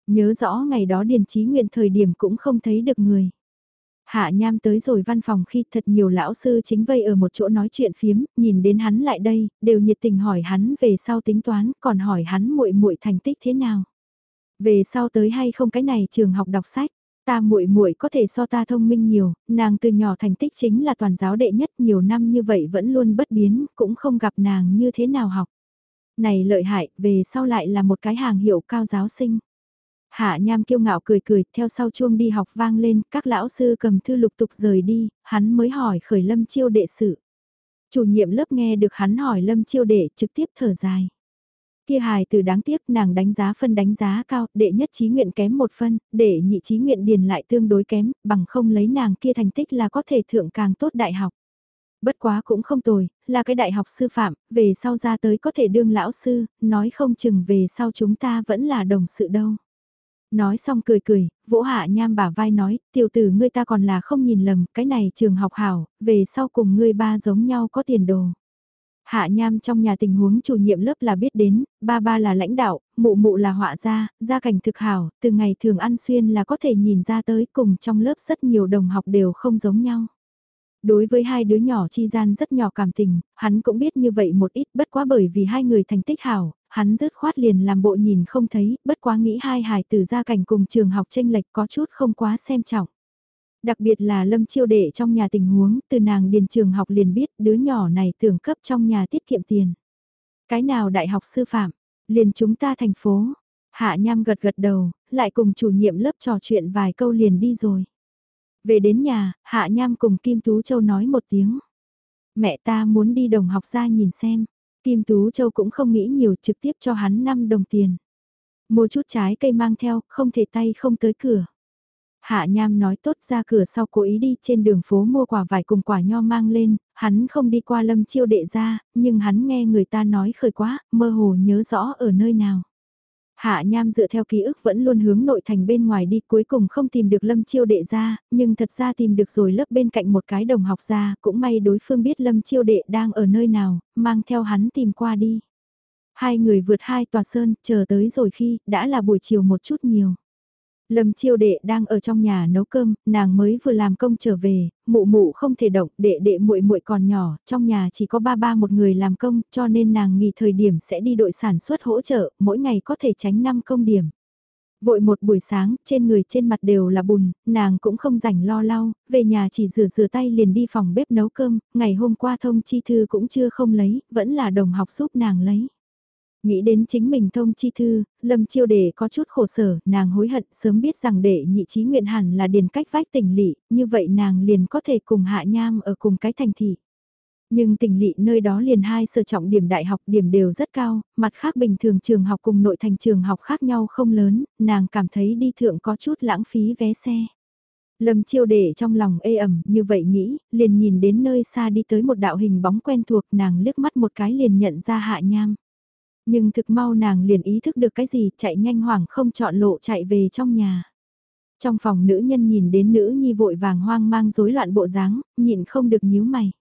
Nhớ rõ ngày đó điền trí nguyện thời điểm cũng không thấy được người. Hạ Nham tới rồi văn phòng khi thật nhiều lão sư chính vây ở một chỗ nói chuyện phiếm, nhìn đến hắn lại đây, đều nhiệt tình hỏi hắn về sau tính toán, còn hỏi hắn muội muội thành tích thế nào. Về sau tới hay không cái này trường học đọc sách, ta muội muội có thể so ta thông minh nhiều, nàng từ nhỏ thành tích chính là toàn giáo đệ nhất nhiều năm như vậy vẫn luôn bất biến, cũng không gặp nàng như thế nào học. Này lợi hại, về sau lại là một cái hàng hiệu cao giáo sinh. Hạ Nham kiêu ngạo cười cười, theo sau chuông đi học vang lên, các lão sư cầm thư lục tục rời đi, hắn mới hỏi khởi lâm chiêu đệ sự. Chủ nhiệm lớp nghe được hắn hỏi lâm chiêu đệ trực tiếp thở dài. Kia hài từ đáng tiếc nàng đánh giá phân đánh giá cao, đệ nhất trí nguyện kém một phân, đệ nhị trí nguyện điền lại tương đối kém, bằng không lấy nàng kia thành tích là có thể thượng càng tốt đại học. Bất quá cũng không tồi, là cái đại học sư phạm, về sau ra tới có thể đương lão sư, nói không chừng về sau chúng ta vẫn là đồng sự đâu. Nói xong cười cười, vỗ hạ nham bả vai nói, tiểu tử ngươi ta còn là không nhìn lầm, cái này trường học hảo, về sau cùng ngươi ba giống nhau có tiền đồ. Hạ Nham trong nhà tình huống chủ nhiệm lớp là biết đến, ba ba là lãnh đạo, mụ mụ là họa gia, gia cảnh thực hảo, từ ngày thường ăn xuyên là có thể nhìn ra tới cùng trong lớp rất nhiều đồng học đều không giống nhau. Đối với hai đứa nhỏ chi gian rất nhỏ cảm tình, hắn cũng biết như vậy một ít bất quá bởi vì hai người thành tích hảo, hắn dứt khoát liền làm bộ nhìn không thấy, bất quá nghĩ hai hài từ gia cảnh cùng trường học tranh lệch có chút không quá xem trọng. Đặc biệt là lâm chiêu đệ trong nhà tình huống, từ nàng điền trường học liền biết đứa nhỏ này tưởng cấp trong nhà tiết kiệm tiền. Cái nào đại học sư phạm, liền chúng ta thành phố. Hạ Nham gật gật đầu, lại cùng chủ nhiệm lớp trò chuyện vài câu liền đi rồi. Về đến nhà, Hạ Nham cùng Kim Tú Châu nói một tiếng. Mẹ ta muốn đi đồng học ra nhìn xem. Kim Tú Châu cũng không nghĩ nhiều trực tiếp cho hắn 5 đồng tiền. Mua chút trái cây mang theo, không thể tay không tới cửa. Hạ Nham nói tốt ra cửa sau cố ý đi trên đường phố mua quả vải cùng quả nho mang lên, hắn không đi qua lâm chiêu đệ ra, nhưng hắn nghe người ta nói khởi quá, mơ hồ nhớ rõ ở nơi nào. Hạ Nham dựa theo ký ức vẫn luôn hướng nội thành bên ngoài đi cuối cùng không tìm được Lâm Chiêu đệ ra, nhưng thật ra tìm được rồi lớp bên cạnh một cái đồng học ra, cũng may đối phương biết Lâm Chiêu đệ đang ở nơi nào, mang theo hắn tìm qua đi. Hai người vượt hai tòa sơn, chờ tới rồi khi, đã là buổi chiều một chút nhiều. Lâm chiêu đệ đang ở trong nhà nấu cơm, nàng mới vừa làm công trở về, mụ mụ không thể động, đệ đệ muội muội còn nhỏ, trong nhà chỉ có ba ba một người làm công, cho nên nàng nghỉ thời điểm sẽ đi đội sản xuất hỗ trợ, mỗi ngày có thể tránh 5 công điểm. Vội một buổi sáng, trên người trên mặt đều là bùn, nàng cũng không rảnh lo lau, về nhà chỉ rửa rửa tay liền đi phòng bếp nấu cơm, ngày hôm qua thông chi thư cũng chưa không lấy, vẫn là đồng học giúp nàng lấy. Nghĩ đến chính mình thông chi thư, lâm chiêu đề có chút khổ sở, nàng hối hận sớm biết rằng đệ nhị trí nguyện hẳn là điền cách vách tỉnh lỵ, như vậy nàng liền có thể cùng hạ nham ở cùng cái thành thị. Nhưng tỉnh lỵ nơi đó liền hai sở trọng điểm đại học điểm đều rất cao, mặt khác bình thường trường học cùng nội thành trường học khác nhau không lớn, nàng cảm thấy đi thượng có chút lãng phí vé xe. Lâm chiêu để trong lòng ê ẩm như vậy nghĩ, liền nhìn đến nơi xa đi tới một đạo hình bóng quen thuộc nàng liếc mắt một cái liền nhận ra hạ nham. Nhưng thực mau nàng liền ý thức được cái gì chạy nhanh hoảng không chọn lộ chạy về trong nhà. Trong phòng nữ nhân nhìn đến nữ nhi vội vàng hoang mang rối loạn bộ dáng, nhịn không được nhíu mày.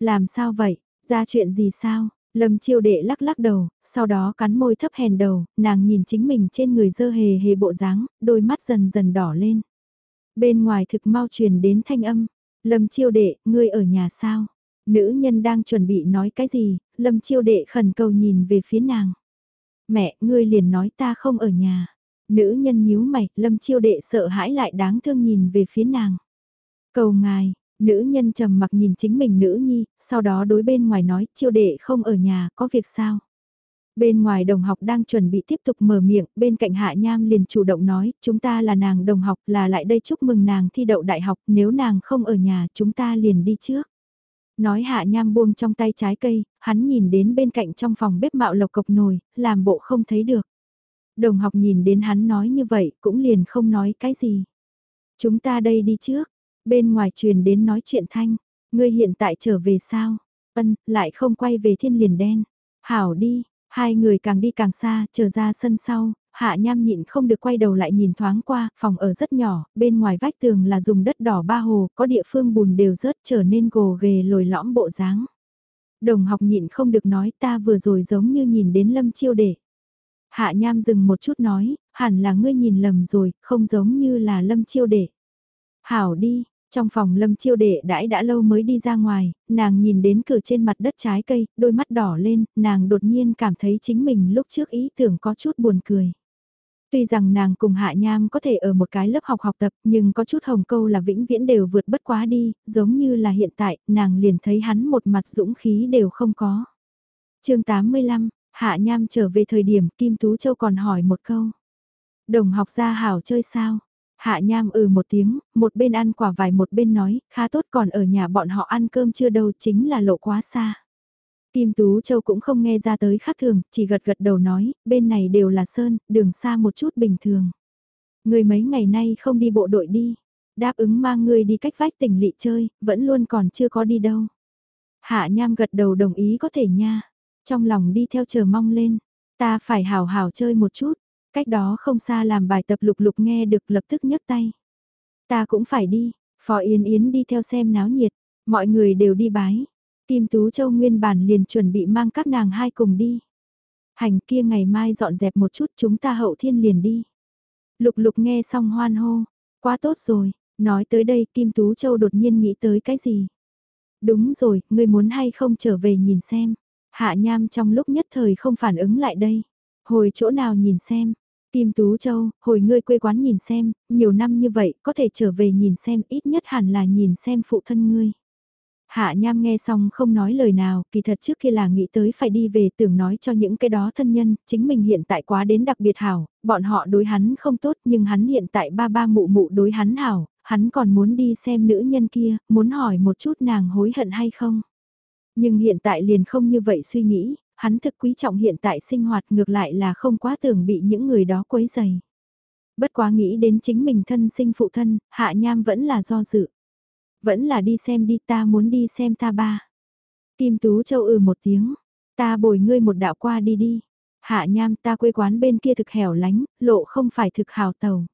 Làm sao vậy, ra chuyện gì sao? Lâm chiêu đệ lắc lắc đầu, sau đó cắn môi thấp hèn đầu, nàng nhìn chính mình trên người dơ hề hề bộ dáng, đôi mắt dần dần đỏ lên. Bên ngoài thực mau truyền đến thanh âm, Lâm chiêu đệ, ngươi ở nhà sao? Nữ nhân đang chuẩn bị nói cái gì, lâm chiêu đệ khẩn cầu nhìn về phía nàng. Mẹ, ngươi liền nói ta không ở nhà. Nữ nhân nhíu mày, lâm chiêu đệ sợ hãi lại đáng thương nhìn về phía nàng. Cầu ngài, nữ nhân trầm mặc nhìn chính mình nữ nhi, sau đó đối bên ngoài nói chiêu đệ không ở nhà, có việc sao? Bên ngoài đồng học đang chuẩn bị tiếp tục mở miệng, bên cạnh Hạ Nham liền chủ động nói, chúng ta là nàng đồng học là lại đây chúc mừng nàng thi đậu đại học, nếu nàng không ở nhà chúng ta liền đi trước. Nói hạ nham buông trong tay trái cây, hắn nhìn đến bên cạnh trong phòng bếp mạo lộc cộc nồi, làm bộ không thấy được. Đồng học nhìn đến hắn nói như vậy cũng liền không nói cái gì. Chúng ta đây đi trước, bên ngoài truyền đến nói chuyện thanh, ngươi hiện tại trở về sao? Ân, lại không quay về thiên liền đen. Hảo đi, hai người càng đi càng xa, trở ra sân sau, hạ nham nhịn không được quay đầu lại nhìn thoáng qua, phòng ở rất nhỏ, bên ngoài vách tường là dùng đất đỏ ba hồ, có địa phương bùn đều rớt trở nên gồ ghề lồi lõm bộ dáng. Đồng học nhịn không được nói ta vừa rồi giống như nhìn đến lâm chiêu đệ Hạ nham dừng một chút nói, hẳn là ngươi nhìn lầm rồi, không giống như là lâm chiêu đệ Hảo đi, trong phòng lâm chiêu đệ đãi đã lâu mới đi ra ngoài, nàng nhìn đến cửa trên mặt đất trái cây, đôi mắt đỏ lên, nàng đột nhiên cảm thấy chính mình lúc trước ý tưởng có chút buồn cười. Tuy rằng nàng cùng Hạ Nham có thể ở một cái lớp học học tập nhưng có chút hồng câu là vĩnh viễn đều vượt bất quá đi, giống như là hiện tại, nàng liền thấy hắn một mặt dũng khí đều không có. chương 85, Hạ Nham trở về thời điểm Kim Tú Châu còn hỏi một câu. Đồng học gia hảo chơi sao? Hạ Nham ừ một tiếng, một bên ăn quả vài một bên nói, khá tốt còn ở nhà bọn họ ăn cơm chưa đâu chính là lộ quá xa. Kim Tú Châu cũng không nghe ra tới khác thường, chỉ gật gật đầu nói, bên này đều là sơn, đường xa một chút bình thường. Người mấy ngày nay không đi bộ đội đi, đáp ứng mang người đi cách vách tỉnh lỵ chơi, vẫn luôn còn chưa có đi đâu. Hạ Nham gật đầu đồng ý có thể nha, trong lòng đi theo chờ mong lên, ta phải hào hào chơi một chút, cách đó không xa làm bài tập lục lục nghe được lập tức nhấc tay. Ta cũng phải đi, Phò Yên Yến đi theo xem náo nhiệt, mọi người đều đi bái. Kim Tú Châu nguyên bản liền chuẩn bị mang các nàng hai cùng đi. Hành kia ngày mai dọn dẹp một chút chúng ta hậu thiên liền đi. Lục lục nghe xong hoan hô, quá tốt rồi, nói tới đây Kim Tú Châu đột nhiên nghĩ tới cái gì. Đúng rồi, ngươi muốn hay không trở về nhìn xem. Hạ Nham trong lúc nhất thời không phản ứng lại đây. Hồi chỗ nào nhìn xem. Kim Tú Châu, hồi ngươi quê quán nhìn xem, nhiều năm như vậy, có thể trở về nhìn xem, ít nhất hẳn là nhìn xem phụ thân ngươi. Hạ Nham nghe xong không nói lời nào, kỳ thật trước kia là nghĩ tới phải đi về tưởng nói cho những cái đó thân nhân, chính mình hiện tại quá đến đặc biệt hảo, bọn họ đối hắn không tốt nhưng hắn hiện tại ba ba mụ mụ đối hắn hảo, hắn còn muốn đi xem nữ nhân kia, muốn hỏi một chút nàng hối hận hay không. Nhưng hiện tại liền không như vậy suy nghĩ, hắn thực quý trọng hiện tại sinh hoạt ngược lại là không quá tưởng bị những người đó quấy dày. Bất quá nghĩ đến chính mình thân sinh phụ thân, hạ nham vẫn là do dự. Vẫn là đi xem đi ta muốn đi xem ta ba. Kim Tú Châu ừ một tiếng, ta bồi ngươi một đạo qua đi đi. Hạ nham ta quê quán bên kia thực hẻo lánh, lộ không phải thực hào tàu.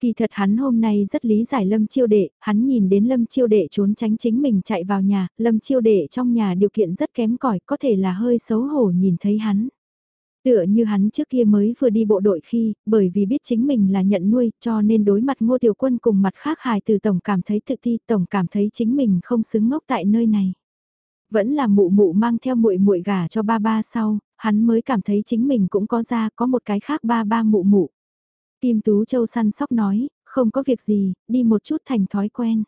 Kỳ thật hắn hôm nay rất lý giải Lâm Chiêu Đệ, hắn nhìn đến Lâm Chiêu Đệ trốn tránh chính mình chạy vào nhà, Lâm Chiêu Đệ trong nhà điều kiện rất kém cỏi có thể là hơi xấu hổ nhìn thấy hắn. Tựa như hắn trước kia mới vừa đi bộ đội khi, bởi vì biết chính mình là nhận nuôi, cho nên đối mặt ngô tiểu quân cùng mặt khác hài từ tổng cảm thấy thực thi tổng cảm thấy chính mình không xứng ngốc tại nơi này. Vẫn là mụ mụ mang theo muội muội gà cho ba ba sau, hắn mới cảm thấy chính mình cũng có ra có một cái khác ba ba mụ mụ. Kim Tú Châu săn sóc nói, không có việc gì, đi một chút thành thói quen.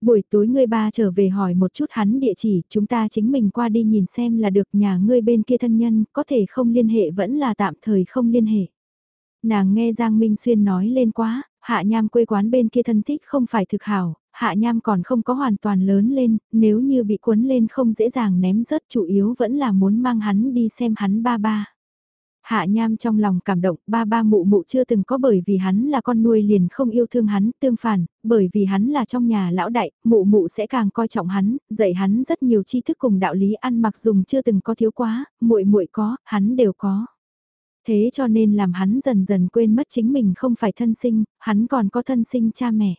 Buổi tối ngươi ba trở về hỏi một chút hắn địa chỉ, chúng ta chính mình qua đi nhìn xem là được nhà ngươi bên kia thân nhân, có thể không liên hệ vẫn là tạm thời không liên hệ. Nàng nghe Giang Minh Xuyên nói lên quá, hạ nham quê quán bên kia thân thích không phải thực hảo, hạ nham còn không có hoàn toàn lớn lên, nếu như bị cuốn lên không dễ dàng ném rớt chủ yếu vẫn là muốn mang hắn đi xem hắn ba ba. Hạ Nham trong lòng cảm động, ba ba mụ mụ chưa từng có bởi vì hắn là con nuôi liền không yêu thương hắn, tương phản, bởi vì hắn là trong nhà lão đại, mụ mụ sẽ càng coi trọng hắn, dạy hắn rất nhiều tri thức cùng đạo lý ăn mặc dùng chưa từng có thiếu quá, muội muội có, hắn đều có. Thế cho nên làm hắn dần dần quên mất chính mình không phải thân sinh, hắn còn có thân sinh cha mẹ.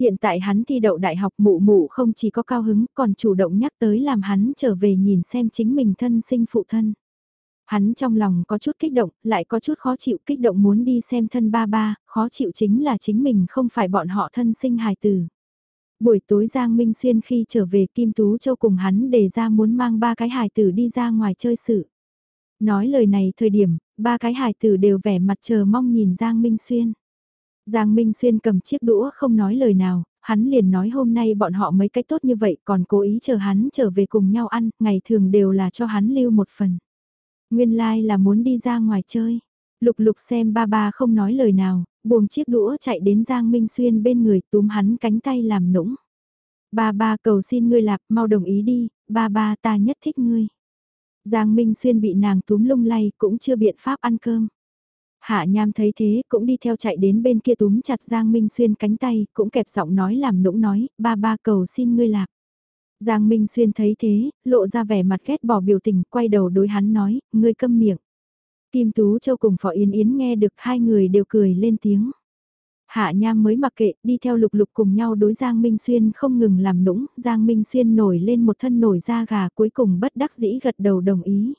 Hiện tại hắn thi đậu đại học mụ mụ không chỉ có cao hứng còn chủ động nhắc tới làm hắn trở về nhìn xem chính mình thân sinh phụ thân. Hắn trong lòng có chút kích động, lại có chút khó chịu kích động muốn đi xem thân ba ba, khó chịu chính là chính mình không phải bọn họ thân sinh hài tử. Buổi tối Giang Minh Xuyên khi trở về Kim Tú Châu cùng hắn đề ra muốn mang ba cái hài tử đi ra ngoài chơi sự. Nói lời này thời điểm, ba cái hài tử đều vẻ mặt chờ mong nhìn Giang Minh Xuyên. Giang Minh Xuyên cầm chiếc đũa không nói lời nào, hắn liền nói hôm nay bọn họ mấy cái tốt như vậy còn cố ý chờ hắn trở về cùng nhau ăn, ngày thường đều là cho hắn lưu một phần. Nguyên lai like là muốn đi ra ngoài chơi. Lục lục xem ba ba không nói lời nào, buông chiếc đũa chạy đến Giang Minh Xuyên bên người túm hắn cánh tay làm nũng. Ba ba cầu xin ngươi lạp mau đồng ý đi, ba ba ta nhất thích ngươi. Giang Minh Xuyên bị nàng túm lung lay cũng chưa biện pháp ăn cơm. Hạ Nham thấy thế cũng đi theo chạy đến bên kia túm chặt Giang Minh Xuyên cánh tay, cũng kẹp giọng nói làm nũng nói, ba ba cầu xin ngươi lạc. Giang Minh Xuyên thấy thế, lộ ra vẻ mặt ghét bỏ biểu tình, quay đầu đối hắn nói, ngươi câm miệng. Kim Tú Châu cùng Phỏ Yến Yến nghe được hai người đều cười lên tiếng. Hạ Nham mới mặc kệ, đi theo lục lục cùng nhau đối Giang Minh Xuyên không ngừng làm nũng, Giang Minh Xuyên nổi lên một thân nổi da gà cuối cùng bất đắc dĩ gật đầu đồng ý.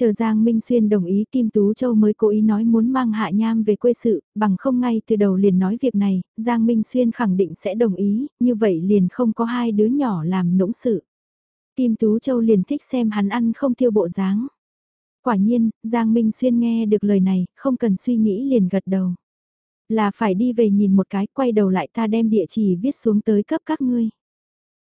Chờ Giang Minh Xuyên đồng ý Kim Tú Châu mới cố ý nói muốn mang Hạ Nham về quê sự, bằng không ngay từ đầu liền nói việc này, Giang Minh Xuyên khẳng định sẽ đồng ý, như vậy liền không có hai đứa nhỏ làm nũng sự. Kim Tú Châu liền thích xem hắn ăn không tiêu bộ dáng. Quả nhiên, Giang Minh Xuyên nghe được lời này, không cần suy nghĩ liền gật đầu. Là phải đi về nhìn một cái, quay đầu lại ta đem địa chỉ viết xuống tới cấp các ngươi.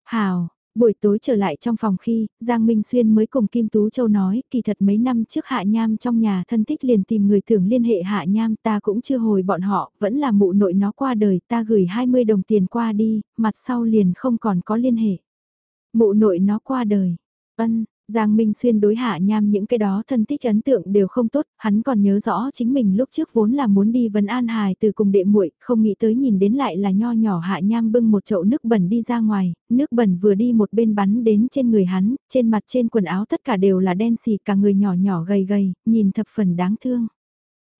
Hào, Buổi tối trở lại trong phòng khi, Giang Minh Xuyên mới cùng Kim Tú Châu nói, kỳ thật mấy năm trước Hạ Nham trong nhà thân thích liền tìm người thường liên hệ Hạ Nham ta cũng chưa hồi bọn họ, vẫn là mụ nội nó qua đời, ta gửi 20 đồng tiền qua đi, mặt sau liền không còn có liên hệ. Mụ nội nó qua đời. Ân, Giang Minh Xuyên đối hạ nham những cái đó thân tích ấn tượng đều không tốt, hắn còn nhớ rõ chính mình lúc trước vốn là muốn đi Vân an hài từ cùng đệ muội, không nghĩ tới nhìn đến lại là nho nhỏ hạ nham bưng một chậu nước bẩn đi ra ngoài, nước bẩn vừa đi một bên bắn đến trên người hắn, trên mặt trên quần áo tất cả đều là đen xì cả người nhỏ nhỏ gầy gầy, nhìn thập phần đáng thương.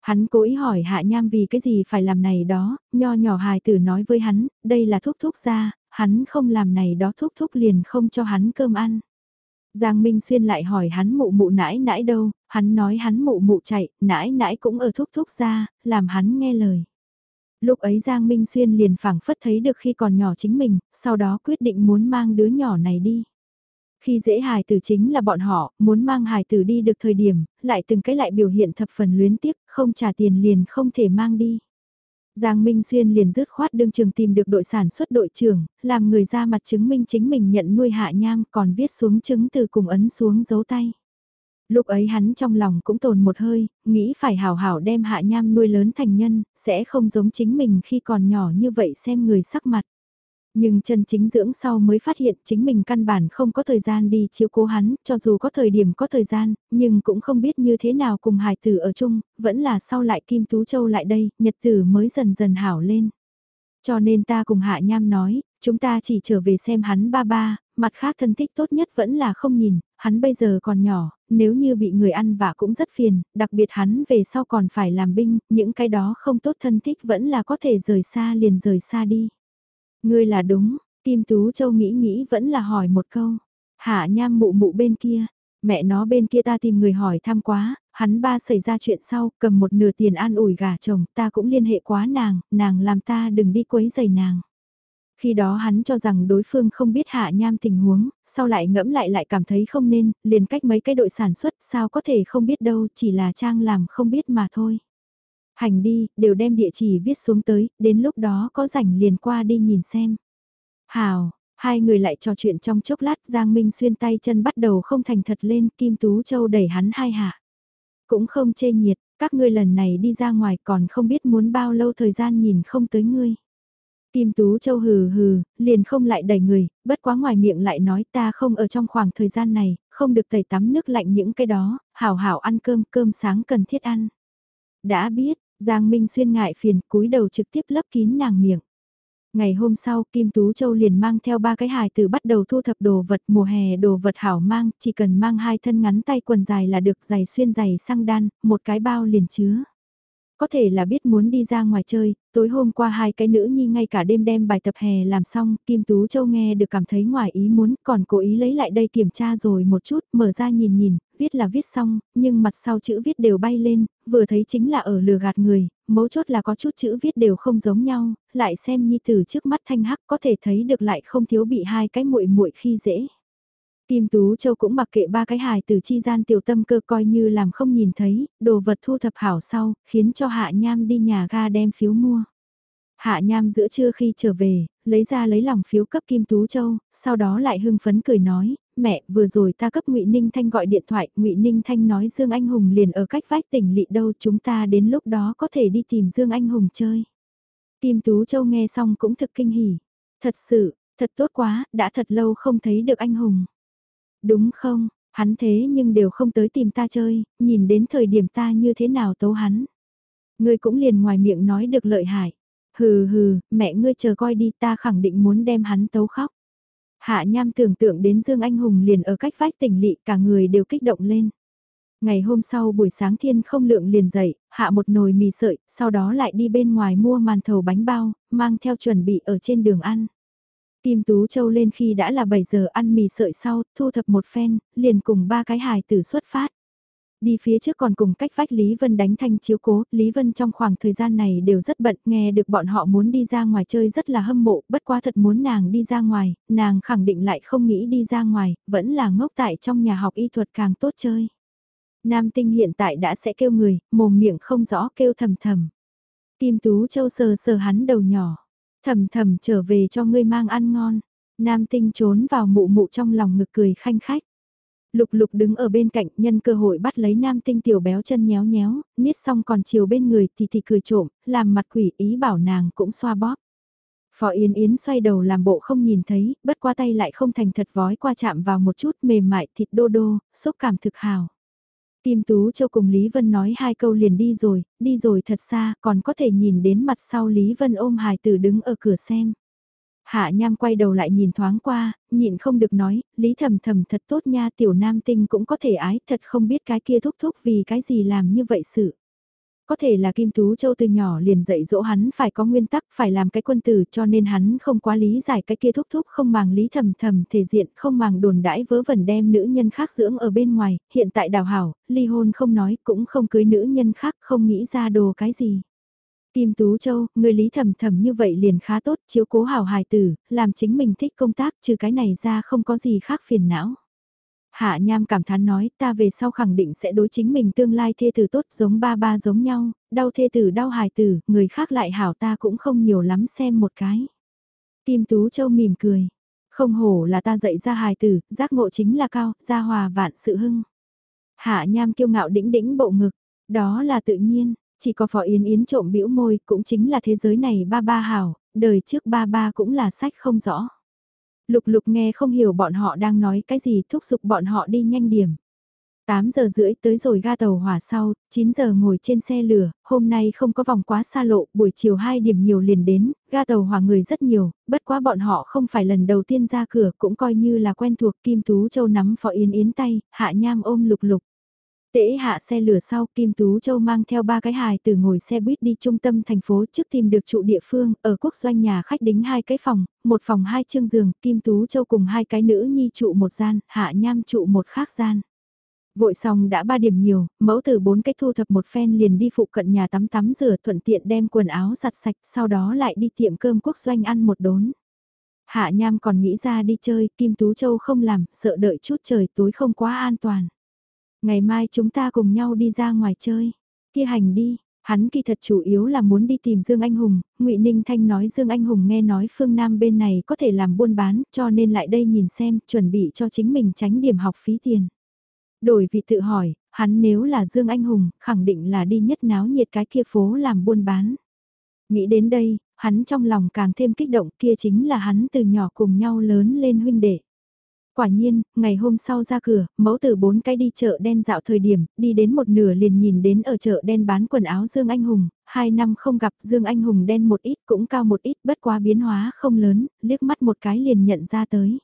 Hắn cố ý hỏi hạ nham vì cái gì phải làm này đó, nho nhỏ hài tử nói với hắn, đây là thúc thúc ra, hắn không làm này đó thúc thúc liền không cho hắn cơm ăn. Giang Minh Xuyên lại hỏi hắn mụ mụ nãi nãi đâu, hắn nói hắn mụ mụ chạy, nãi nãi cũng ở thúc thúc ra, làm hắn nghe lời. Lúc ấy Giang Minh Xuyên liền phảng phất thấy được khi còn nhỏ chính mình, sau đó quyết định muốn mang đứa nhỏ này đi. Khi dễ hài tử chính là bọn họ, muốn mang hài tử đi được thời điểm, lại từng cái lại biểu hiện thập phần luyến tiếc, không trả tiền liền không thể mang đi. Giang Minh Xuyên liền dứt khoát đương trường tìm được đội sản xuất đội trưởng, làm người ra mặt chứng minh chính mình nhận nuôi hạ nham còn viết xuống chứng từ cùng ấn xuống dấu tay. Lúc ấy hắn trong lòng cũng tồn một hơi, nghĩ phải hào hảo đem hạ nham nuôi lớn thành nhân, sẽ không giống chính mình khi còn nhỏ như vậy xem người sắc mặt. Nhưng chân chính dưỡng sau mới phát hiện chính mình căn bản không có thời gian đi chiếu cố hắn, cho dù có thời điểm có thời gian, nhưng cũng không biết như thế nào cùng hải tử ở chung, vẫn là sau lại Kim Tú Châu lại đây, nhật tử mới dần dần hảo lên. Cho nên ta cùng Hạ Nham nói, chúng ta chỉ trở về xem hắn ba ba, mặt khác thân thích tốt nhất vẫn là không nhìn, hắn bây giờ còn nhỏ, nếu như bị người ăn vạ cũng rất phiền, đặc biệt hắn về sau còn phải làm binh, những cái đó không tốt thân thích vẫn là có thể rời xa liền rời xa đi. Ngươi là đúng, Kim Tú Châu nghĩ nghĩ vẫn là hỏi một câu. Hạ nham mụ mụ bên kia, mẹ nó bên kia ta tìm người hỏi thăm quá, hắn ba xảy ra chuyện sau, cầm một nửa tiền an ủi gà chồng, ta cũng liên hệ quá nàng, nàng làm ta đừng đi quấy giày nàng. Khi đó hắn cho rằng đối phương không biết hạ nham tình huống, sau lại ngẫm lại lại cảm thấy không nên, liền cách mấy cái đội sản xuất sao có thể không biết đâu, chỉ là trang làm không biết mà thôi. Hành đi, đều đem địa chỉ viết xuống tới, đến lúc đó có rảnh liền qua đi nhìn xem. Hào, hai người lại trò chuyện trong chốc lát Giang Minh xuyên tay chân bắt đầu không thành thật lên, Kim Tú Châu đẩy hắn hai hạ. Cũng không chê nhiệt, các ngươi lần này đi ra ngoài còn không biết muốn bao lâu thời gian nhìn không tới ngươi. Kim Tú Châu hừ hừ, liền không lại đẩy người, bất quá ngoài miệng lại nói ta không ở trong khoảng thời gian này, không được tẩy tắm nước lạnh những cái đó, hảo hảo ăn cơm, cơm sáng cần thiết ăn. Đã biết, Giang Minh Xuyên ngại phiền cúi đầu trực tiếp lấp kín nàng miệng. Ngày hôm sau Kim Tú Châu liền mang theo ba cái hài từ bắt đầu thu thập đồ vật mùa hè đồ vật hảo mang, chỉ cần mang hai thân ngắn tay quần dài là được giày xuyên giày sang đan, một cái bao liền chứa. Có thể là biết muốn đi ra ngoài chơi, tối hôm qua hai cái nữ nhi ngay cả đêm đem bài tập hè làm xong, Kim Tú Châu nghe được cảm thấy ngoài ý muốn, còn cố ý lấy lại đây kiểm tra rồi một chút, mở ra nhìn nhìn, viết là viết xong, nhưng mặt sau chữ viết đều bay lên, vừa thấy chính là ở lừa gạt người, mấu chốt là có chút chữ viết đều không giống nhau, lại xem nhi tử trước mắt thanh hắc có thể thấy được lại không thiếu bị hai cái muội muội khi dễ. Kim Tú Châu cũng mặc kệ ba cái hài từ chi gian tiểu tâm cơ coi như làm không nhìn thấy, đồ vật thu thập hảo sau, khiến cho Hạ Nham đi nhà ga đem phiếu mua. Hạ Nham giữa trưa khi trở về, lấy ra lấy lòng phiếu cấp Kim Tú Châu, sau đó lại hưng phấn cười nói, mẹ, vừa rồi ta cấp Ngụy Ninh Thanh gọi điện thoại, Ngụy Ninh Thanh nói Dương Anh Hùng liền ở cách vách tỉnh lỵ đâu, chúng ta đến lúc đó có thể đi tìm Dương Anh Hùng chơi. Kim Tú Châu nghe xong cũng thực kinh hỉ. Thật sự, thật tốt quá, đã thật lâu không thấy được anh Hùng. Đúng không, hắn thế nhưng đều không tới tìm ta chơi, nhìn đến thời điểm ta như thế nào tấu hắn. Ngươi cũng liền ngoài miệng nói được lợi hại. Hừ hừ, mẹ ngươi chờ coi đi ta khẳng định muốn đem hắn tấu khóc. Hạ Nham tưởng tượng đến Dương Anh Hùng liền ở cách vách tỉnh lỵ cả người đều kích động lên. Ngày hôm sau buổi sáng thiên không lượng liền dậy, hạ một nồi mì sợi, sau đó lại đi bên ngoài mua màn thầu bánh bao, mang theo chuẩn bị ở trên đường ăn. Kim Tú Châu lên khi đã là 7 giờ ăn mì sợi sau, thu thập một phen, liền cùng ba cái hài tử xuất phát. Đi phía trước còn cùng cách vách Lý Vân đánh thanh chiếu cố, Lý Vân trong khoảng thời gian này đều rất bận, nghe được bọn họ muốn đi ra ngoài chơi rất là hâm mộ, bất quá thật muốn nàng đi ra ngoài, nàng khẳng định lại không nghĩ đi ra ngoài, vẫn là ngốc tại trong nhà học y thuật càng tốt chơi. Nam tinh hiện tại đã sẽ kêu người, mồm miệng không rõ kêu thầm thầm. Kim Tú Châu sờ sờ hắn đầu nhỏ, thầm thầm trở về cho ngươi mang ăn ngon. Nam tinh trốn vào mụ mụ trong lòng ngực cười khanh khách. Lục lục đứng ở bên cạnh nhân cơ hội bắt lấy nam tinh tiểu béo chân nhéo nhéo, niết xong còn chiều bên người thì thì cười trộm, làm mặt quỷ ý bảo nàng cũng xoa bóp. Phó Yên Yến xoay đầu làm bộ không nhìn thấy, bất qua tay lại không thành thật vói qua chạm vào một chút mềm mại thịt đô đô, xúc cảm thực hào. Kim Tú Châu cùng Lý Vân nói hai câu liền đi rồi, đi rồi thật xa, còn có thể nhìn đến mặt sau Lý Vân ôm hài tử đứng ở cửa xem. Hạ Nham quay đầu lại nhìn thoáng qua, nhịn không được nói, Lý Thầm Thầm thật tốt nha tiểu nam tinh cũng có thể ái, thật không biết cái kia thúc thúc vì cái gì làm như vậy sự. Có thể là Kim Tú Châu từ nhỏ liền dạy dỗ hắn phải có nguyên tắc, phải làm cái quân tử cho nên hắn không quá lý giải cái kia thúc thúc không màng lý thầm thầm thể diện, không màng đồn đãi vớ vẩn đem nữ nhân khác dưỡng ở bên ngoài, hiện tại đào hảo, ly hôn không nói, cũng không cưới nữ nhân khác, không nghĩ ra đồ cái gì. Kim Tú Châu, người lý thầm thầm như vậy liền khá tốt, chiếu cố hảo hài tử, làm chính mình thích công tác, trừ cái này ra không có gì khác phiền não. Hạ Nham cảm thán nói, ta về sau khẳng định sẽ đối chính mình tương lai thê tử tốt giống ba ba giống nhau, đau thê tử đau hài tử, người khác lại hảo ta cũng không nhiều lắm xem một cái. Kim Tú Châu mỉm cười, không hổ là ta dạy ra hài tử, giác ngộ chính là cao, gia hòa vạn sự hưng. Hạ Nham kiêu ngạo đĩnh đĩnh bộ ngực, đó là tự nhiên, chỉ có Phó Yến Yến trộm bĩu môi, cũng chính là thế giới này ba ba hảo, đời trước ba ba cũng là sách không rõ. Lục lục nghe không hiểu bọn họ đang nói cái gì thúc giục bọn họ đi nhanh điểm. 8 giờ rưỡi tới rồi ga tàu hỏa sau, 9 giờ ngồi trên xe lửa, hôm nay không có vòng quá xa lộ, buổi chiều 2 điểm nhiều liền đến, ga tàu hỏa người rất nhiều, bất quá bọn họ không phải lần đầu tiên ra cửa cũng coi như là quen thuộc Kim Tú Châu nắm Phó Yến Yến tay, hạ nham ôm lục lục. Tễ hạ xe lửa sau Kim Tú Châu mang theo ba cái hài từ ngồi xe buýt đi trung tâm thành phố trước tìm được trụ địa phương, ở quốc doanh nhà khách đính hai cái phòng, một phòng hai chương giường, Kim Tú Châu cùng hai cái nữ nhi trụ một gian, hạ nham trụ một khác gian. Vội xong đã ba điểm nhiều, mẫu từ bốn cách thu thập một phen liền đi phụ cận nhà tắm tắm rửa thuận tiện đem quần áo giặt sạch, sau đó lại đi tiệm cơm quốc doanh ăn một đốn. Hạ Nham còn nghĩ ra đi chơi, Kim Tú Châu không làm, sợ đợi chút trời tối không quá an toàn. Ngày mai chúng ta cùng nhau đi ra ngoài chơi. Kia hành đi, hắn kỳ thật chủ yếu là muốn đi tìm Dương Anh Hùng, Ngụy Ninh Thanh nói Dương Anh Hùng nghe nói phương Nam bên này có thể làm buôn bán, cho nên lại đây nhìn xem, chuẩn bị cho chính mình tránh điểm học phí tiền. Đổi vị tự hỏi, hắn nếu là Dương Anh Hùng, khẳng định là đi nhất náo nhiệt cái kia phố làm buôn bán. Nghĩ đến đây, hắn trong lòng càng thêm kích động kia chính là hắn từ nhỏ cùng nhau lớn lên huynh đệ. Quả nhiên, ngày hôm sau ra cửa, mẫu tử bốn cái đi chợ đen dạo thời điểm, đi đến một nửa liền nhìn đến ở chợ đen bán quần áo Dương Anh Hùng, hai năm không gặp Dương Anh Hùng đen một ít cũng cao một ít bất quá biến hóa không lớn, liếc mắt một cái liền nhận ra tới.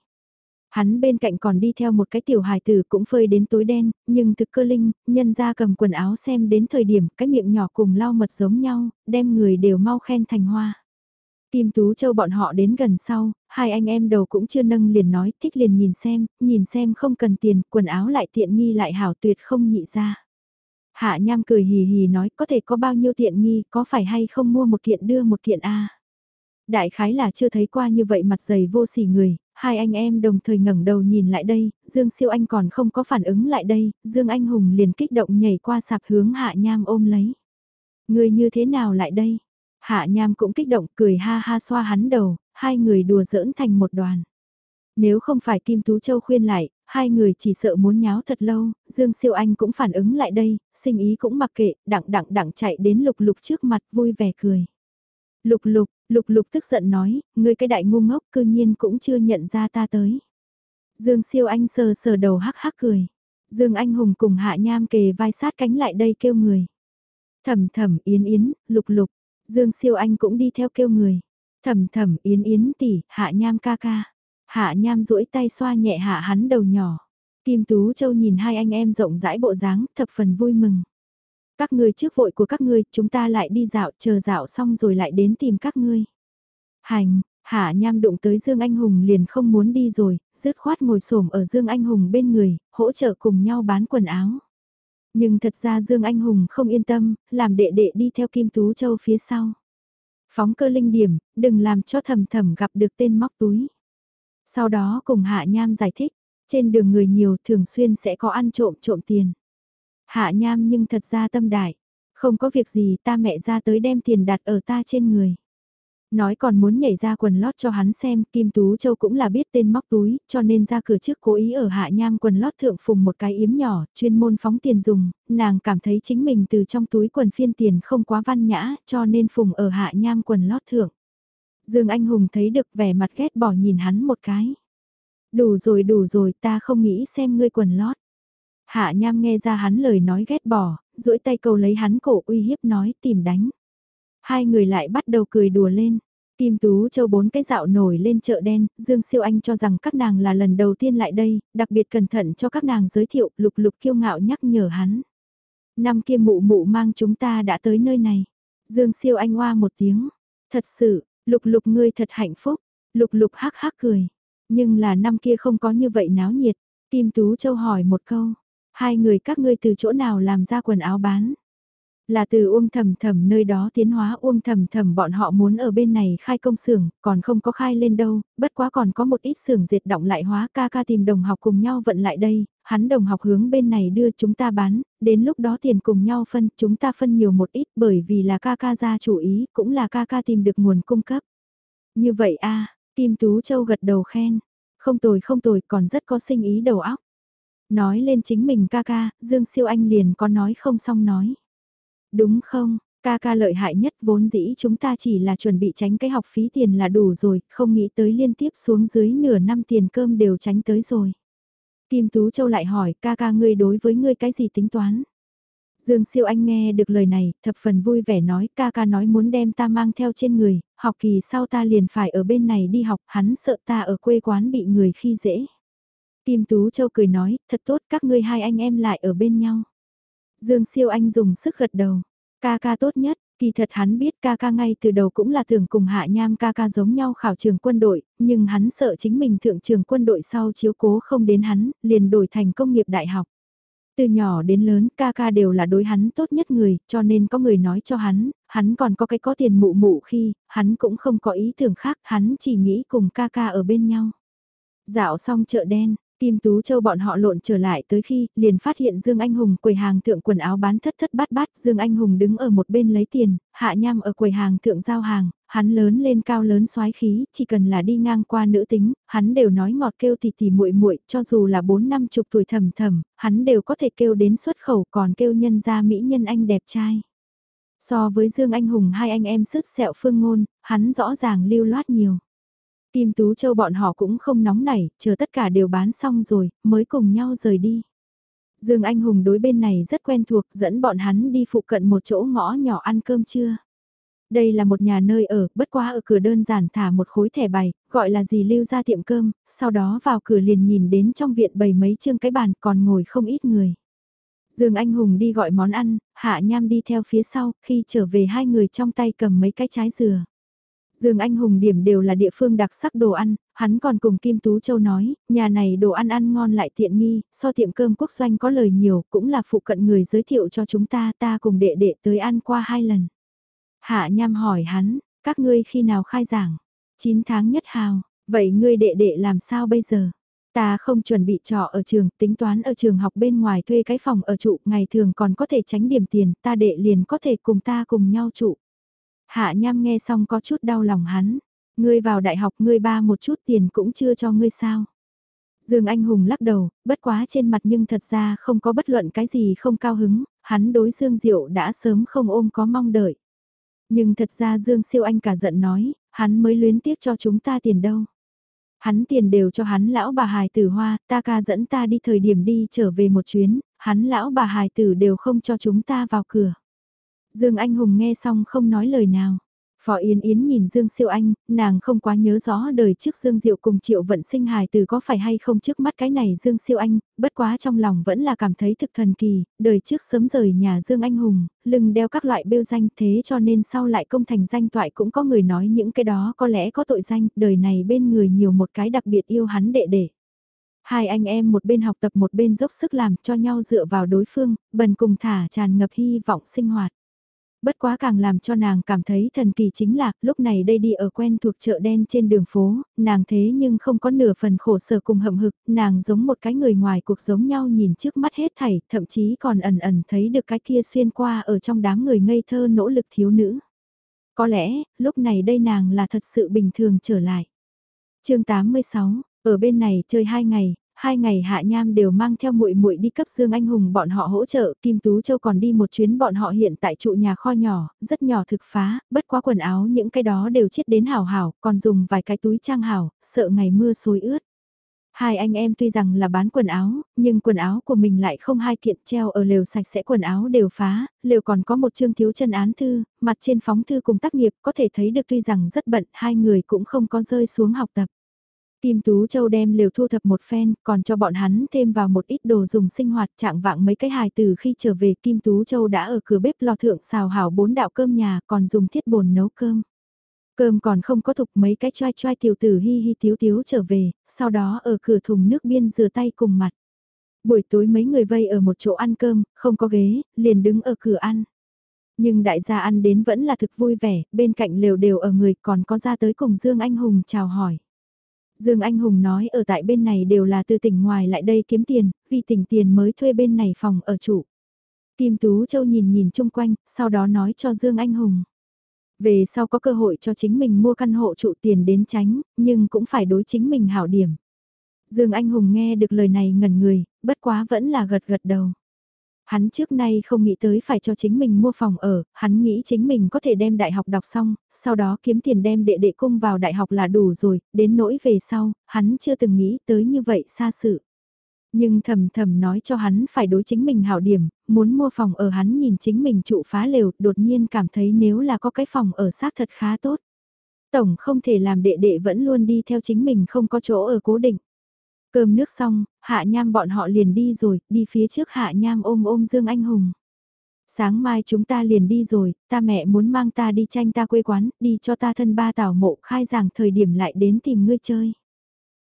Hắn bên cạnh còn đi theo một cái tiểu hài tử cũng phơi đến tối đen, nhưng thực cơ linh, nhân ra cầm quần áo xem đến thời điểm cái miệng nhỏ cùng lau mật giống nhau, đem người đều mau khen thành hoa. Kim Tú Châu bọn họ đến gần sau, hai anh em đầu cũng chưa nâng liền nói thích liền nhìn xem, nhìn xem không cần tiền, quần áo lại tiện nghi lại hảo tuyệt không nhị ra. Hạ Nham cười hì hì nói có thể có bao nhiêu tiện nghi, có phải hay không mua một kiện đưa một kiện a Đại khái là chưa thấy qua như vậy mặt dày vô sỉ người, hai anh em đồng thời ngẩng đầu nhìn lại đây, Dương Siêu Anh còn không có phản ứng lại đây, Dương Anh Hùng liền kích động nhảy qua sạp hướng Hạ Nham ôm lấy. Người như thế nào lại đây? Hạ Nham cũng kích động cười ha ha xoa hắn đầu, hai người đùa giỡn thành một đoàn. Nếu không phải Kim Tú Châu khuyên lại, hai người chỉ sợ muốn nháo thật lâu, Dương Siêu Anh cũng phản ứng lại đây, sinh ý cũng mặc kệ, đặng đặng đặng chạy đến lục lục trước mặt vui vẻ cười. Lục lục, lục lục tức giận nói, ngươi cái đại ngu ngốc cư nhiên cũng chưa nhận ra ta tới. Dương Siêu Anh sờ sờ đầu hắc hắc cười. Dương Anh Hùng cùng Hạ Nham kề vai sát cánh lại đây kêu người. Thầm thầm Yến Yến, Lục Lục, Dương Siêu Anh cũng đi theo kêu người. Thầm thầm Yến Yến tỷ, Hạ Nham ca ca. Hạ Nham duỗi tay xoa nhẹ hạ hắn đầu nhỏ. Kim Tú Châu nhìn hai anh em rộng rãi bộ dáng, thập phần vui mừng. Các ngươi trước vội của các ngươi, chúng ta lại đi dạo, chờ dạo xong rồi lại đến tìm các ngươi. Hành, Hạ Nham đụng tới Dương Anh Hùng liền không muốn đi rồi, dứt khoát ngồi xổm ở Dương Anh Hùng bên người, hỗ trợ cùng nhau bán quần áo. Nhưng thật ra Dương Anh Hùng không yên tâm, làm đệ đệ đi theo Kim Tú Châu phía sau. Phóng cơ linh điểm, đừng làm cho thầm thầm gặp được tên móc túi. Sau đó cùng Hạ Nham giải thích, trên đường người nhiều thường xuyên sẽ có ăn trộm trộm tiền. Hạ Nham nhưng thật ra tâm đại, không có việc gì ta mẹ ra tới đem tiền đặt ở ta trên người. Nói còn muốn nhảy ra quần lót cho hắn xem, Kim Tú Châu cũng là biết tên móc túi, cho nên ra cửa trước cố ý ở hạ nham quần lót thượng phùng một cái yếm nhỏ, chuyên môn phóng tiền dùng, nàng cảm thấy chính mình từ trong túi quần phiên tiền không quá văn nhã, cho nên phùng ở hạ nham quần lót thượng. Dương Anh Hùng thấy được vẻ mặt ghét bỏ nhìn hắn một cái. Đủ rồi đủ rồi ta không nghĩ xem ngươi quần lót. Hạ nham nghe ra hắn lời nói ghét bỏ, duỗi tay cầu lấy hắn cổ uy hiếp nói tìm đánh. Hai người lại bắt đầu cười đùa lên. Kim Tú Châu bốn cái dạo nổi lên chợ đen, Dương Siêu Anh cho rằng các nàng là lần đầu tiên lại đây, đặc biệt cẩn thận cho các nàng giới thiệu, lục lục kiêu ngạo nhắc nhở hắn. Năm kia mụ mụ mang chúng ta đã tới nơi này. Dương Siêu Anh hoa một tiếng. Thật sự, lục lục ngươi thật hạnh phúc. Lục lục hắc hắc cười. Nhưng là năm kia không có như vậy náo nhiệt. Kim Tú Châu hỏi một câu. Hai người các ngươi từ chỗ nào làm ra quần áo bán? Là từ Uông Thầm Thầm nơi đó tiến hóa Uông Thầm Thầm bọn họ muốn ở bên này khai công xưởng, còn không có khai lên đâu, bất quá còn có một ít xưởng diệt động lại hóa ca ca tìm đồng học cùng nhau vận lại đây, hắn đồng học hướng bên này đưa chúng ta bán, đến lúc đó tiền cùng nhau phân, chúng ta phân nhiều một ít bởi vì là ca ca ra chủ ý, cũng là ca ca tìm được nguồn cung cấp. Như vậy a Kim Tú Châu gật đầu khen, không tồi không tồi còn rất có sinh ý đầu óc. Nói lên chính mình ca ca, Dương Siêu Anh liền có nói không xong nói. Đúng không, ca ca lợi hại nhất vốn dĩ chúng ta chỉ là chuẩn bị tránh cái học phí tiền là đủ rồi, không nghĩ tới liên tiếp xuống dưới nửa năm tiền cơm đều tránh tới rồi. Kim Tú Châu lại hỏi ca ca ngươi đối với ngươi cái gì tính toán? Dương Siêu Anh nghe được lời này, thập phần vui vẻ nói ca ca nói muốn đem ta mang theo trên người, học kỳ sau ta liền phải ở bên này đi học, hắn sợ ta ở quê quán bị người khi dễ. Kim Tú Châu cười nói, thật tốt các ngươi hai anh em lại ở bên nhau. Dương siêu anh dùng sức gật đầu. Ca ca tốt nhất, kỳ thật hắn biết ca ca ngay từ đầu cũng là tưởng cùng hạ nham ca ca giống nhau khảo trường quân đội, nhưng hắn sợ chính mình thượng trường quân đội sau chiếu cố không đến hắn, liền đổi thành công nghiệp đại học. Từ nhỏ đến lớn ca ca đều là đối hắn tốt nhất người, cho nên có người nói cho hắn, hắn còn có cái có tiền mụ mụ khi, hắn cũng không có ý tưởng khác, hắn chỉ nghĩ cùng ca ca ở bên nhau. Dạo xong chợ đen, Kim Tú Châu bọn họ lộn trở lại tới khi, liền phát hiện Dương Anh Hùng quầy hàng thượng quần áo bán thất thất bát bát, Dương Anh Hùng đứng ở một bên lấy tiền, Hạ Nham ở quầy hàng thượng giao hàng, hắn lớn lên cao lớn xoái khí, chỉ cần là đi ngang qua nữ tính, hắn đều nói ngọt kêu thì tì muội muội, cho dù là bốn năm chục tuổi thầm thầm, hắn đều có thể kêu đến xuất khẩu còn kêu nhân ra mỹ nhân anh đẹp trai. So với Dương Anh Hùng hai anh em sứt sẹo phương ngôn, hắn rõ ràng lưu loát nhiều. Kim Tú Châu bọn họ cũng không nóng nảy, chờ tất cả đều bán xong rồi, mới cùng nhau rời đi. Dương Anh Hùng đối bên này rất quen thuộc dẫn bọn hắn đi phụ cận một chỗ ngõ nhỏ ăn cơm trưa. Đây là một nhà nơi ở, bất quá ở cửa đơn giản thả một khối thẻ bài, gọi là gì lưu ra tiệm cơm, sau đó vào cửa liền nhìn đến trong viện bầy mấy chương cái bàn còn ngồi không ít người. Dương Anh Hùng đi gọi món ăn, Hạ Nham đi theo phía sau, khi trở về hai người trong tay cầm mấy cái trái dừa. Dương Anh Hùng điểm đều là địa phương đặc sắc đồ ăn, hắn còn cùng Kim Tú Châu nói, nhà này đồ ăn ăn ngon lại tiện nghi, so tiệm cơm quốc doanh có lời nhiều, cũng là phụ cận người giới thiệu cho chúng ta, ta cùng đệ đệ tới ăn qua hai lần. Hạ Nham hỏi hắn, các ngươi khi nào khai giảng? 9 tháng nhất hào, vậy ngươi đệ đệ làm sao bây giờ? Ta không chuẩn bị trọ ở trường, tính toán ở trường học bên ngoài thuê cái phòng ở trụ, ngày thường còn có thể tránh điểm tiền, ta đệ liền có thể cùng ta cùng nhau trụ. Hạ Nham nghe xong có chút đau lòng hắn. Ngươi vào đại học ngươi ba một chút tiền cũng chưa cho ngươi sao. Dương Anh Hùng lắc đầu, bất quá trên mặt nhưng thật ra không có bất luận cái gì không cao hứng, hắn đối Dương Diệu đã sớm không ôm có mong đợi. Nhưng thật ra Dương Siêu Anh cả giận nói, hắn mới luyến tiếc cho chúng ta tiền đâu. Hắn tiền đều cho hắn lão bà hài tử hoa, ta ca dẫn ta đi thời điểm đi trở về một chuyến, hắn lão bà hài tử đều không cho chúng ta vào cửa. Dương Anh Hùng nghe xong không nói lời nào. Phó Yến Yến nhìn Dương Siêu Anh, nàng không quá nhớ rõ đời trước Dương Diệu cùng Triệu Vận sinh hài từ có phải hay không trước mắt cái này Dương Siêu Anh, bất quá trong lòng vẫn là cảm thấy thực thần kỳ, đời trước sớm rời nhà Dương Anh Hùng, lưng đeo các loại bêu danh thế cho nên sau lại công thành danh toại cũng có người nói những cái đó có lẽ có tội danh, đời này bên người nhiều một cái đặc biệt yêu hắn đệ đệ. Hai anh em một bên học tập một bên dốc sức làm cho nhau dựa vào đối phương, bần cùng thả tràn ngập hy vọng sinh hoạt. Bất quá càng làm cho nàng cảm thấy thần kỳ chính là, lúc này đây đi ở quen thuộc chợ đen trên đường phố, nàng thế nhưng không có nửa phần khổ sở cùng hậm hực, nàng giống một cái người ngoài cuộc giống nhau nhìn trước mắt hết thảy, thậm chí còn ẩn ẩn thấy được cái kia xuyên qua ở trong đám người ngây thơ nỗ lực thiếu nữ. Có lẽ, lúc này đây nàng là thật sự bình thường trở lại. chương 86, ở bên này chơi hai ngày, hai ngày Hạ Nham đều mang theo muội muội đi cấp Dương Anh Hùng bọn họ hỗ trợ, Kim Tú Châu còn đi một chuyến bọn họ hiện tại trụ nhà kho nhỏ, rất nhỏ thực phá, bất quá quần áo những cái đó đều chết đến hảo hảo, còn dùng vài cái túi trang hảo, sợ ngày mưa xối ướt. Hai anh em tuy rằng là bán quần áo, nhưng quần áo của mình lại không hai kiện treo ở lều sạch sẽ quần áo đều phá, lều còn có một chương thiếu chân án thư, mặt trên phóng thư cùng tác nghiệp có thể thấy được tuy rằng rất bận, hai người cũng không có rơi xuống học tập. Kim Tú Châu đem liều thu thập một phen, còn cho bọn hắn thêm vào một ít đồ dùng sinh hoạt trạng vạng mấy cái hài từ khi trở về Kim Tú Châu đã ở cửa bếp lò thượng xào hảo bốn đạo cơm nhà còn dùng thiết bồn nấu cơm. Cơm còn không có thục mấy cái choai choai tiểu tử hi hi tiếu tiếu trở về, sau đó ở cửa thùng nước biên rửa tay cùng mặt. Buổi tối mấy người vây ở một chỗ ăn cơm, không có ghế, liền đứng ở cửa ăn. Nhưng đại gia ăn đến vẫn là thực vui vẻ, bên cạnh lều đều ở người còn có ra tới cùng Dương Anh Hùng chào hỏi. Dương Anh Hùng nói ở tại bên này đều là từ tỉnh ngoài lại đây kiếm tiền, vì tỉnh tiền mới thuê bên này phòng ở trụ. Kim Tú Châu nhìn nhìn chung quanh, sau đó nói cho Dương Anh Hùng. Về sau có cơ hội cho chính mình mua căn hộ trụ tiền đến tránh, nhưng cũng phải đối chính mình hảo điểm. Dương Anh Hùng nghe được lời này ngẩn người, bất quá vẫn là gật gật đầu. Hắn trước nay không nghĩ tới phải cho chính mình mua phòng ở, hắn nghĩ chính mình có thể đem đại học đọc xong, sau đó kiếm tiền đem đệ đệ cung vào đại học là đủ rồi, đến nỗi về sau, hắn chưa từng nghĩ tới như vậy xa sự. Nhưng thầm thầm nói cho hắn phải đối chính mình hảo điểm, muốn mua phòng ở hắn nhìn chính mình trụ phá lều, đột nhiên cảm thấy nếu là có cái phòng ở xác thật khá tốt. Tổng không thể làm đệ đệ vẫn luôn đi theo chính mình không có chỗ ở cố định. Cơm nước xong, Hạ Nham bọn họ liền đi rồi, đi phía trước Hạ Nham ôm ôm Dương Anh Hùng. Sáng mai chúng ta liền đi rồi, ta mẹ muốn mang ta đi tranh ta quê quán, đi cho ta thân ba tảo mộ khai giảng thời điểm lại đến tìm ngươi chơi.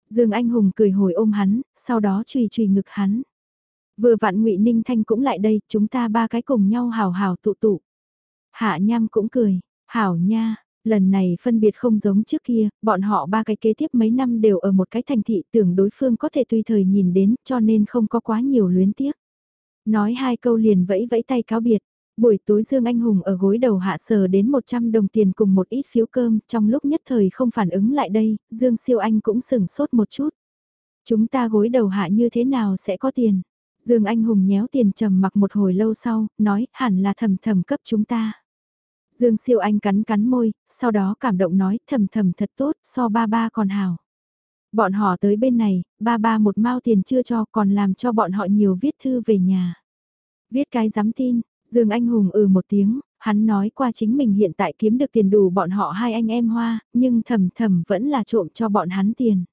Dương Anh Hùng cười hồi ôm hắn, sau đó chùy chùy ngực hắn. Vừa vặn ngụy Ninh Thanh cũng lại đây, chúng ta ba cái cùng nhau hào hào tụ tụ. Hạ Nham cũng cười, hảo nha, Lần này phân biệt không giống trước kia, bọn họ ba cái kế tiếp mấy năm đều ở một cái thành thị tưởng đối phương có thể tùy thời nhìn đến cho nên không có quá nhiều luyến tiếc. Nói hai câu liền vẫy vẫy tay cáo biệt. Buổi tối Dương Anh Hùng ở gối đầu hạ sờ đến 100 đồng tiền cùng một ít phiếu cơm, trong lúc nhất thời không phản ứng lại đây, Dương Siêu Anh cũng sừng sốt một chút. Chúng ta gối đầu hạ như thế nào sẽ có tiền? Dương Anh Hùng nhéo tiền trầm mặc một hồi lâu sau, nói hẳn là thầm thầm cấp chúng ta. Dương siêu anh cắn cắn môi, sau đó cảm động nói thầm thầm thật tốt, so ba ba còn hào. Bọn họ tới bên này, ba ba một mao tiền chưa cho còn làm cho bọn họ nhiều viết thư về nhà. Viết cái dám tin, Dương Anh Hùng ừ một tiếng, hắn nói qua chính mình hiện tại kiếm được tiền đủ bọn họ hai anh em hoa, nhưng thầm thầm vẫn là trộm cho bọn hắn tiền.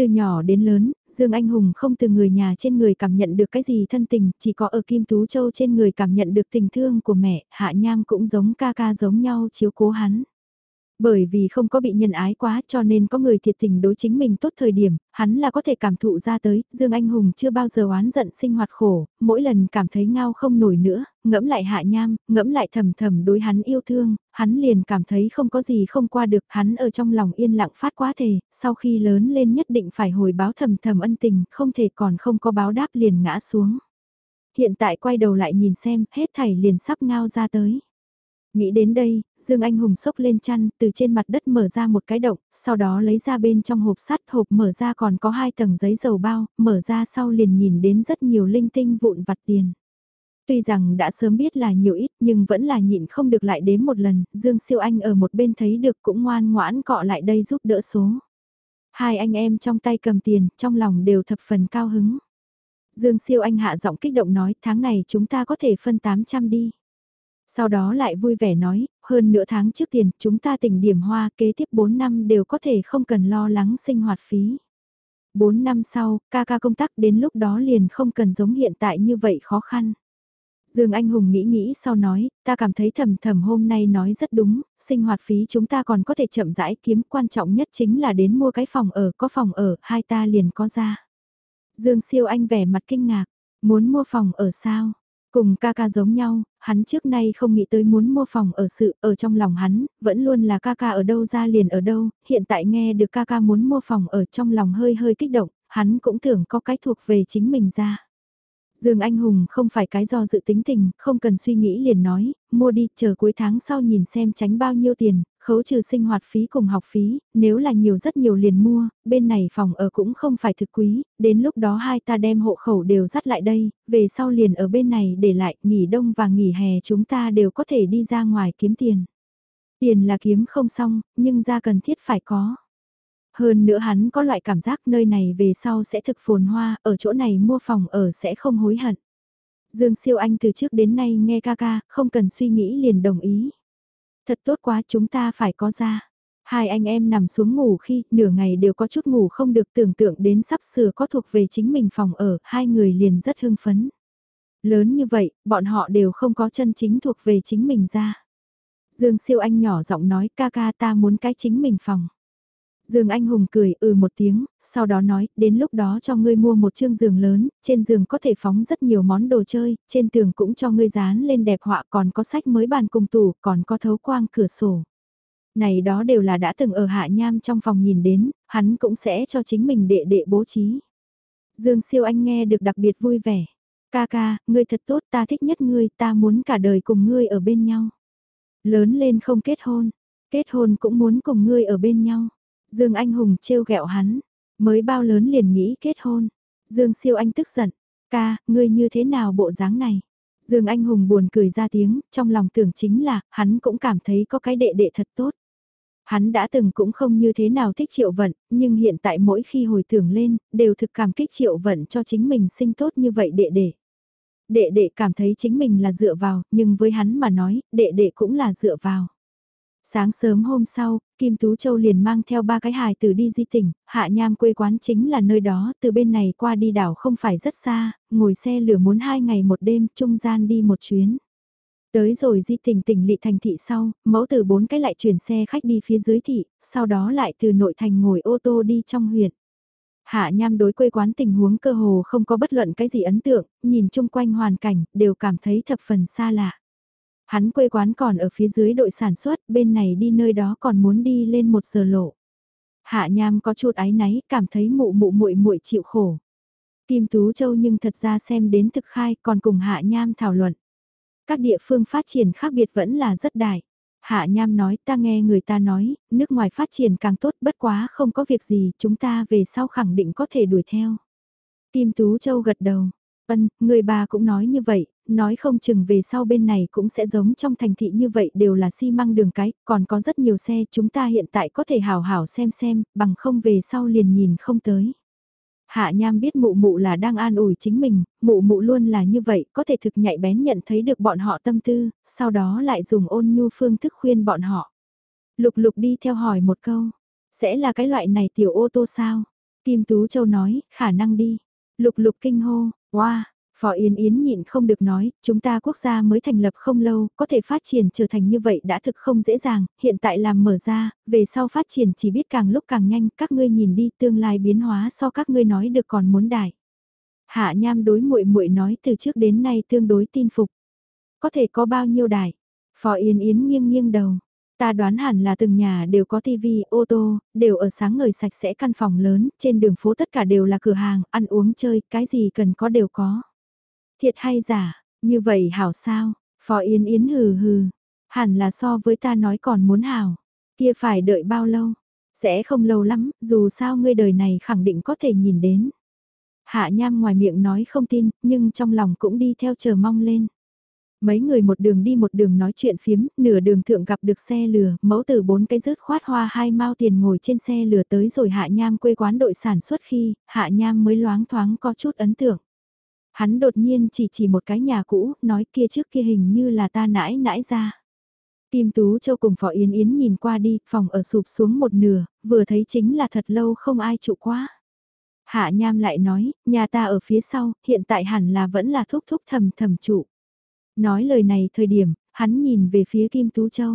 Từ nhỏ đến lớn, Dương Anh Hùng không từ người nhà trên người cảm nhận được cái gì thân tình, chỉ có ở Kim Tú Châu trên người cảm nhận được tình thương của mẹ, Hạ Nham cũng giống ca ca giống nhau chiếu cố hắn. Bởi vì không có bị nhân ái quá cho nên có người thiệt tình đối chính mình tốt thời điểm, hắn là có thể cảm thụ ra tới, Dương Anh Hùng chưa bao giờ oán giận sinh hoạt khổ, mỗi lần cảm thấy ngao không nổi nữa, ngẫm lại hạ nham, ngẫm lại thầm thầm đối hắn yêu thương, hắn liền cảm thấy không có gì không qua được, hắn ở trong lòng yên lặng phát quá thề, sau khi lớn lên nhất định phải hồi báo thầm thầm ân tình, không thể còn không có báo đáp liền ngã xuống. Hiện tại quay đầu lại nhìn xem, hết thảy liền sắp ngao ra tới. Nghĩ đến đây, Dương Anh Hùng sốc lên chăn, từ trên mặt đất mở ra một cái động, sau đó lấy ra bên trong hộp sắt, hộp mở ra còn có hai tầng giấy dầu bao, mở ra sau liền nhìn đến rất nhiều linh tinh vụn vặt tiền. Tuy rằng đã sớm biết là nhiều ít nhưng vẫn là nhịn không được lại đếm một lần, Dương Siêu Anh ở một bên thấy được cũng ngoan ngoãn cọ lại đây giúp đỡ số. Hai anh em trong tay cầm tiền, trong lòng đều thập phần cao hứng. Dương Siêu Anh hạ giọng kích động nói tháng này chúng ta có thể phân 800 đi. Sau đó lại vui vẻ nói, hơn nửa tháng trước tiền chúng ta tỉnh điểm hoa kế tiếp 4 năm đều có thể không cần lo lắng sinh hoạt phí. 4 năm sau, ca ca công tác đến lúc đó liền không cần giống hiện tại như vậy khó khăn. Dương Anh Hùng nghĩ nghĩ sau nói, ta cảm thấy thầm thầm hôm nay nói rất đúng, sinh hoạt phí chúng ta còn có thể chậm rãi kiếm quan trọng nhất chính là đến mua cái phòng ở, có phòng ở, hai ta liền có ra. Dương Siêu Anh vẻ mặt kinh ngạc, muốn mua phòng ở sao? Cùng ca ca giống nhau, hắn trước nay không nghĩ tới muốn mua phòng ở sự, ở trong lòng hắn, vẫn luôn là ca ca ở đâu ra liền ở đâu, hiện tại nghe được ca ca muốn mua phòng ở trong lòng hơi hơi kích động, hắn cũng tưởng có cái thuộc về chính mình ra. Dương Anh Hùng không phải cái do dự tính tình, không cần suy nghĩ liền nói, mua đi, chờ cuối tháng sau nhìn xem tránh bao nhiêu tiền, khấu trừ sinh hoạt phí cùng học phí, nếu là nhiều rất nhiều liền mua, bên này phòng ở cũng không phải thực quý, đến lúc đó hai ta đem hộ khẩu đều dắt lại đây, về sau liền ở bên này để lại, nghỉ đông và nghỉ hè chúng ta đều có thể đi ra ngoài kiếm tiền. Tiền là kiếm không xong, nhưng ra cần thiết phải có. Hơn nữa hắn có loại cảm giác nơi này về sau sẽ thực phồn hoa, ở chỗ này mua phòng ở sẽ không hối hận. Dương Siêu Anh từ trước đến nay nghe ca ca, không cần suy nghĩ liền đồng ý. Thật tốt quá chúng ta phải có ra. Hai anh em nằm xuống ngủ khi nửa ngày đều có chút ngủ không được tưởng tượng đến sắp sửa có thuộc về chính mình phòng ở, hai người liền rất hưng phấn. Lớn như vậy, bọn họ đều không có chân chính thuộc về chính mình ra. Dương siêu anh nhỏ giọng nói ca ca ta muốn cái chính mình phòng. Dương Anh Hùng cười ừ một tiếng, sau đó nói, đến lúc đó cho ngươi mua một chương giường lớn, trên giường có thể phóng rất nhiều món đồ chơi, trên tường cũng cho ngươi dán lên đẹp họa còn có sách mới bàn cùng tủ, còn có thấu quang cửa sổ. Này đó đều là đã từng ở hạ nham trong phòng nhìn đến, hắn cũng sẽ cho chính mình đệ đệ bố trí. Dương siêu anh nghe được đặc biệt vui vẻ. Ca ca, ngươi thật tốt ta thích nhất ngươi, ta muốn cả đời cùng ngươi ở bên nhau. Lớn lên không kết hôn, kết hôn cũng muốn cùng ngươi ở bên nhau. Dương Anh Hùng trêu ghẹo hắn, mới bao lớn liền nghĩ kết hôn. Dương Siêu Anh tức giận, ca, ngươi như thế nào bộ dáng này? Dương Anh Hùng buồn cười ra tiếng, trong lòng tưởng chính là, hắn cũng cảm thấy có cái đệ đệ thật tốt. Hắn đã từng cũng không như thế nào thích triệu vận, nhưng hiện tại mỗi khi hồi tưởng lên, đều thực cảm kích triệu vận cho chính mình sinh tốt như vậy đệ đệ. Đệ đệ cảm thấy chính mình là dựa vào, nhưng với hắn mà nói, đệ đệ cũng là dựa vào. Sáng sớm hôm sau, Kim Tú Châu liền mang theo ba cái hài tử đi di tỉnh, hạ nham quê quán chính là nơi đó, từ bên này qua đi đảo không phải rất xa, ngồi xe lửa muốn hai ngày một đêm, trung gian đi một chuyến. Tới rồi di tỉnh tỉnh lị thành thị sau, mẫu từ bốn cái lại chuyển xe khách đi phía dưới thị, sau đó lại từ nội thành ngồi ô tô đi trong huyện. Hạ nham đối quê quán tình huống cơ hồ không có bất luận cái gì ấn tượng, nhìn chung quanh hoàn cảnh, đều cảm thấy thập phần xa lạ. Hắn quê quán còn ở phía dưới đội sản xuất, bên này đi nơi đó còn muốn đi lên một giờ lộ. Hạ Nham có chút áy náy, cảm thấy mụ mụ muội muội chịu khổ. Kim Tú Châu nhưng thật ra xem đến thực khai còn cùng Hạ Nham thảo luận. Các địa phương phát triển khác biệt vẫn là rất đại. Hạ Nham nói ta nghe người ta nói, nước ngoài phát triển càng tốt bất quá không có việc gì chúng ta về sau khẳng định có thể đuổi theo. Kim Tú Châu gật đầu, vân người bà cũng nói như vậy, nói không chừng về sau bên này cũng sẽ giống trong thành thị như vậy đều là xi măng đường cái, còn có rất nhiều xe chúng ta hiện tại có thể hào hảo xem xem, bằng không về sau liền nhìn không tới. Hạ Nham biết mụ mụ là đang an ủi chính mình, mụ mụ luôn là như vậy, có thể thực nhạy bén nhận thấy được bọn họ tâm tư, sau đó lại dùng ôn nhu phương thức khuyên bọn họ. Lục lục đi theo hỏi một câu, sẽ là cái loại này tiểu ô tô sao? Kim Tú Châu nói, khả năng đi. Lục lục kinh hô, Wow, Phó Yến Yến nhịn không được nói, chúng ta quốc gia mới thành lập không lâu, có thể phát triển trở thành như vậy đã thực không dễ dàng, hiện tại làm mở ra, về sau phát triển chỉ biết càng lúc càng nhanh, các ngươi nhìn đi tương lai biến hóa so các ngươi nói được còn muốn đại. Hạ Nham đối muội muội nói từ trước đến nay tương đối tin phục. Có thể có bao nhiêu đại? Phó Yến Yến nghiêng nghiêng đầu. Ta đoán hẳn là từng nhà đều có tivi, ô tô, đều ở sáng ngời sạch sẽ căn phòng lớn, trên đường phố tất cả đều là cửa hàng, ăn uống chơi, cái gì cần có đều có. Thiệt hay giả, như vậy hảo sao, Phó Yến Yến hừ hừ, hẳn là so với ta nói còn muốn hảo, kia phải đợi bao lâu, sẽ không lâu lắm, dù sao ngươi đời này khẳng định có thể nhìn đến. Hạ Nham ngoài miệng nói không tin, nhưng trong lòng cũng đi theo chờ mong lên. Mấy người một đường đi một đường nói chuyện phiếm, nửa đường thượng gặp được xe lừa, mẫu từ bốn cái rớt khoát hoa hai mao tiền ngồi trên xe lừa tới rồi hạ nham quê quán đội sản xuất khi, hạ nham mới loáng thoáng có chút ấn tượng. Hắn đột nhiên chỉ chỉ một cái nhà cũ, nói kia trước kia hình như là ta nãi nãi ra. Kim Tú Châu cùng Phó Yến Yến nhìn qua đi, phòng ở sụp xuống một nửa, vừa thấy chính là thật lâu không ai trụ quá. Hạ Nham lại nói, nhà ta ở phía sau, hiện tại hẳn là vẫn là thúc thúc thầm thầm trụ. Nói lời này thời điểm, hắn nhìn về phía Kim Tú Châu.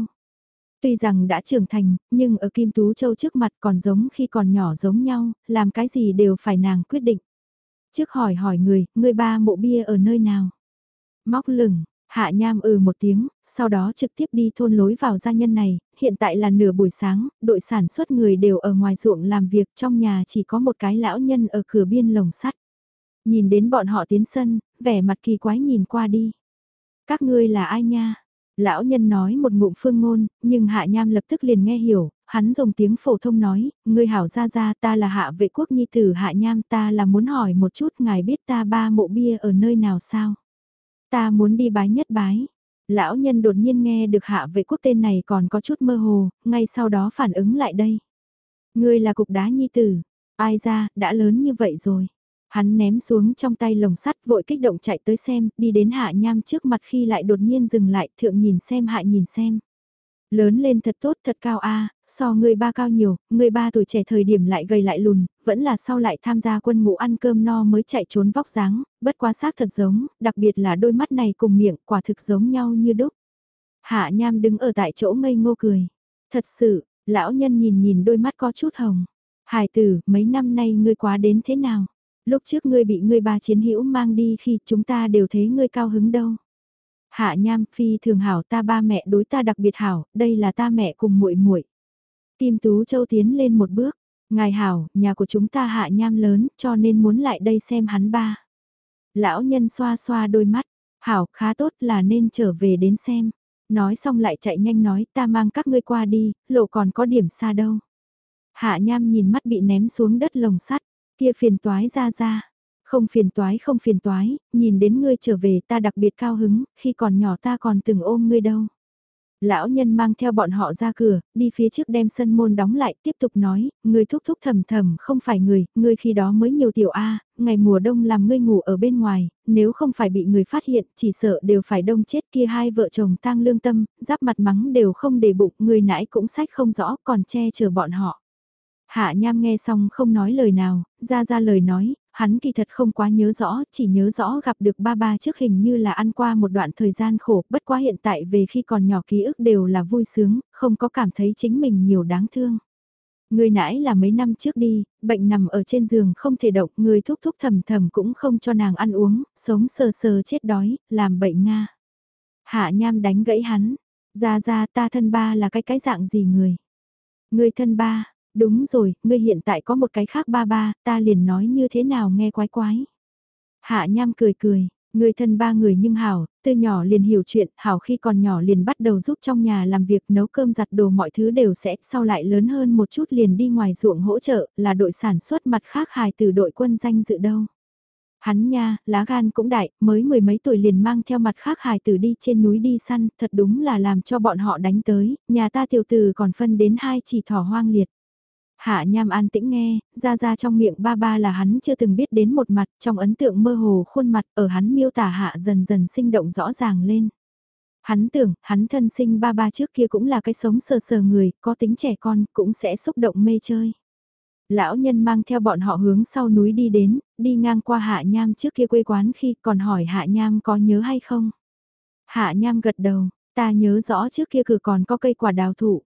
Tuy rằng đã trưởng thành, nhưng ở Kim Tú Châu trước mặt còn giống khi còn nhỏ giống nhau, làm cái gì đều phải nàng quyết định. Trước hỏi hỏi người, người ba mộ bia ở nơi nào? Móc lửng, Hạ Nham ừ một tiếng, sau đó trực tiếp đi thôn lối vào gia nhân này, hiện tại là nửa buổi sáng, đội sản xuất người đều ở ngoài ruộng làm việc trong nhà chỉ có một cái lão nhân ở cửa biên lồng sắt. Nhìn đến bọn họ tiến sân, vẻ mặt kỳ quái nhìn qua đi. Các ngươi là ai nha? Lão nhân nói một ngụm phương ngôn, nhưng Hạ Nham lập tức liền nghe hiểu, hắn dùng tiếng phổ thông nói, ngươi hảo ra ra ta là hạ vệ quốc nhi tử Hạ Nham ta là muốn hỏi một chút ngài biết ta ba mộ bia ở nơi nào sao? Ta muốn đi bái nhất bái. Lão nhân đột nhiên nghe được hạ vệ quốc tên này còn có chút mơ hồ, ngay sau đó phản ứng lại đây. Ngươi là cục đá nhi tử, ai ra, đã lớn như vậy rồi. Hắn ném xuống trong tay lồng sắt vội kích động chạy tới xem, đi đến hạ nham trước mặt khi lại đột nhiên dừng lại thượng nhìn xem hạ nhìn xem. Lớn lên thật tốt thật cao a so người ba cao nhiều, người ba tuổi trẻ thời điểm lại gầy lại lùn, vẫn là sau lại tham gia quân ngũ ăn cơm no mới chạy trốn vóc dáng, bất quá xác thật giống, đặc biệt là đôi mắt này cùng miệng quả thực giống nhau như đúc. Hạ nham đứng ở tại chỗ ngây ngô cười. Thật sự, lão nhân nhìn nhìn đôi mắt có chút hồng. Hải tử, mấy năm nay ngươi quá đến thế nào? Lúc trước ngươi bị ngươi ba chiến hữu mang đi khi chúng ta đều thấy ngươi cao hứng đâu. Hạ Nham, phi thường hảo ta ba mẹ đối ta đặc biệt hảo, đây là ta mẹ cùng muội muội. Kim Tú Châu tiến lên một bước, ngài hảo, nhà của chúng ta Hạ Nham lớn, cho nên muốn lại đây xem hắn ba. Lão nhân xoa xoa đôi mắt, hảo, khá tốt là nên trở về đến xem. Nói xong lại chạy nhanh nói ta mang các ngươi qua đi, lộ còn có điểm xa đâu. Hạ Nham nhìn mắt bị ném xuống đất lồng sắt, kia phiền toái ra ra. Không phiền toái không phiền toái, nhìn đến ngươi trở về ta đặc biệt cao hứng, khi còn nhỏ ta còn từng ôm ngươi đâu. Lão nhân mang theo bọn họ ra cửa, đi phía trước đem sân môn đóng lại, tiếp tục nói, ngươi thúc thúc thầm thầm không phải người, ngươi khi đó mới nhiều tiểu A, ngày mùa đông làm ngươi ngủ ở bên ngoài, nếu không phải bị người phát hiện, chỉ sợ đều phải đông chết kia hai vợ chồng tang lương tâm, giáp mặt mắng đều không để bụng, người nãy cũng sách không rõ, còn che chở bọn họ. Hạ Nham nghe xong không nói lời nào, ra ra lời nói, hắn kỳ thật không quá nhớ rõ, chỉ nhớ rõ gặp được ba ba trước hình như là ăn qua một đoạn thời gian khổ, bất quá hiện tại về khi còn nhỏ ký ức đều là vui sướng, không có cảm thấy chính mình nhiều đáng thương. Người nãy là mấy năm trước đi, bệnh nằm ở trên giường không thể động, người thúc thúc thầm thầm cũng không cho nàng ăn uống, sống sờ sờ chết đói, làm bệnh Nga. Hạ nham đánh gãy hắn, ra ra ta thân ba là cái cái dạng gì người. Người thân ba, Đúng rồi, ngươi hiện tại có một cái khác ba ba, ta liền nói như thế nào nghe quái quái. Hạ Nham cười cười, người thân ba người nhưng Hảo, từ nhỏ liền hiểu chuyện, Hảo khi còn nhỏ liền bắt đầu giúp trong nhà làm việc nấu cơm giặt đồ mọi thứ đều sẽ, sau lại lớn hơn một chút liền đi ngoài ruộng hỗ trợ, là đội sản xuất mặt khác hài từ đội quân danh dự đâu. Hắn nha, lá gan cũng đại, mới mười mấy tuổi liền mang theo mặt khác hài tử đi trên núi đi săn, thật đúng là làm cho bọn họ đánh tới, nhà ta tiểu tử còn phân đến hai chỉ thỏ hoang liệt. Hạ Nham an tĩnh nghe, ra ra trong miệng ba ba là hắn chưa từng biết đến một mặt, trong ấn tượng mơ hồ khuôn mặt ở hắn miêu tả hạ dần dần sinh động rõ ràng lên. Hắn tưởng, hắn thân sinh ba ba trước kia cũng là cái sống sờ sờ người, có tính trẻ con, cũng sẽ xúc động mê chơi. Lão nhân mang theo bọn họ hướng sau núi đi đến, đi ngang qua Hạ Nham trước kia quê quán khi còn hỏi Hạ Nham có nhớ hay không. Hạ Nham gật đầu, ta nhớ rõ trước kia cửa còn có cây quả đào thụ.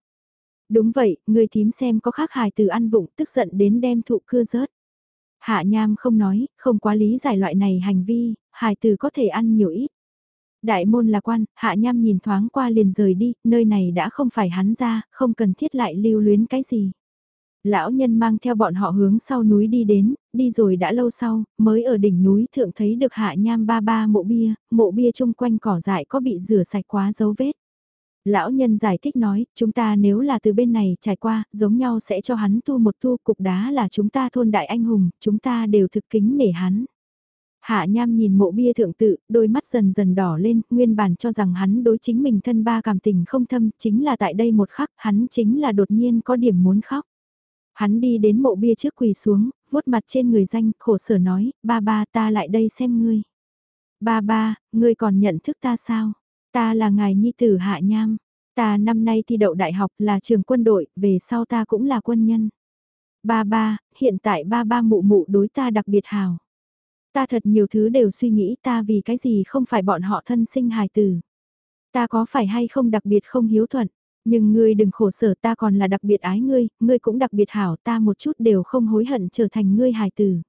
Đúng vậy, người thím xem có khác hài từ ăn vụng tức giận đến đem thụ cưa rớt. Hạ Nham không nói, không quá lý giải loại này hành vi, hài từ có thể ăn nhiều ít. Đại môn là quan, Hạ Nham nhìn thoáng qua liền rời đi, nơi này đã không phải hắn ra, không cần thiết lại lưu luyến cái gì. Lão nhân mang theo bọn họ hướng sau núi đi đến, đi rồi đã lâu sau, mới ở đỉnh núi thượng thấy được Hạ Nham ba ba mộ bia, mộ bia chung quanh cỏ dại có bị rửa sạch quá dấu vết. Lão nhân giải thích nói, chúng ta nếu là từ bên này trải qua, giống nhau sẽ cho hắn tu một tu cục đá là chúng ta thôn đại anh hùng, chúng ta đều thực kính nể hắn. Hạ Nham nhìn mộ bia thượng tự, đôi mắt dần dần đỏ lên, nguyên bản cho rằng hắn đối chính mình thân ba cảm tình không thâm, chính là tại đây một khắc, hắn chính là đột nhiên có điểm muốn khóc. Hắn đi đến mộ bia trước quỳ xuống, vuốt mặt trên người danh, khổ sở nói, ba ba ta lại đây xem ngươi. Ba ba, ngươi còn nhận thức ta sao? Ta là ngài nhi tử Hạ Nham. Ta năm nay thi đậu đại học là trường quân đội, về sau ta cũng là quân nhân. Ba ba, hiện tại ba ba mụ mụ đối ta đặc biệt hào. Ta thật nhiều thứ đều suy nghĩ ta vì cái gì không phải bọn họ thân sinh hài tử. Ta có phải hay không đặc biệt không hiếu thuận, nhưng ngươi đừng khổ sở ta còn là đặc biệt ái ngươi, ngươi cũng đặc biệt hảo ta một chút đều không hối hận trở thành ngươi hài tử.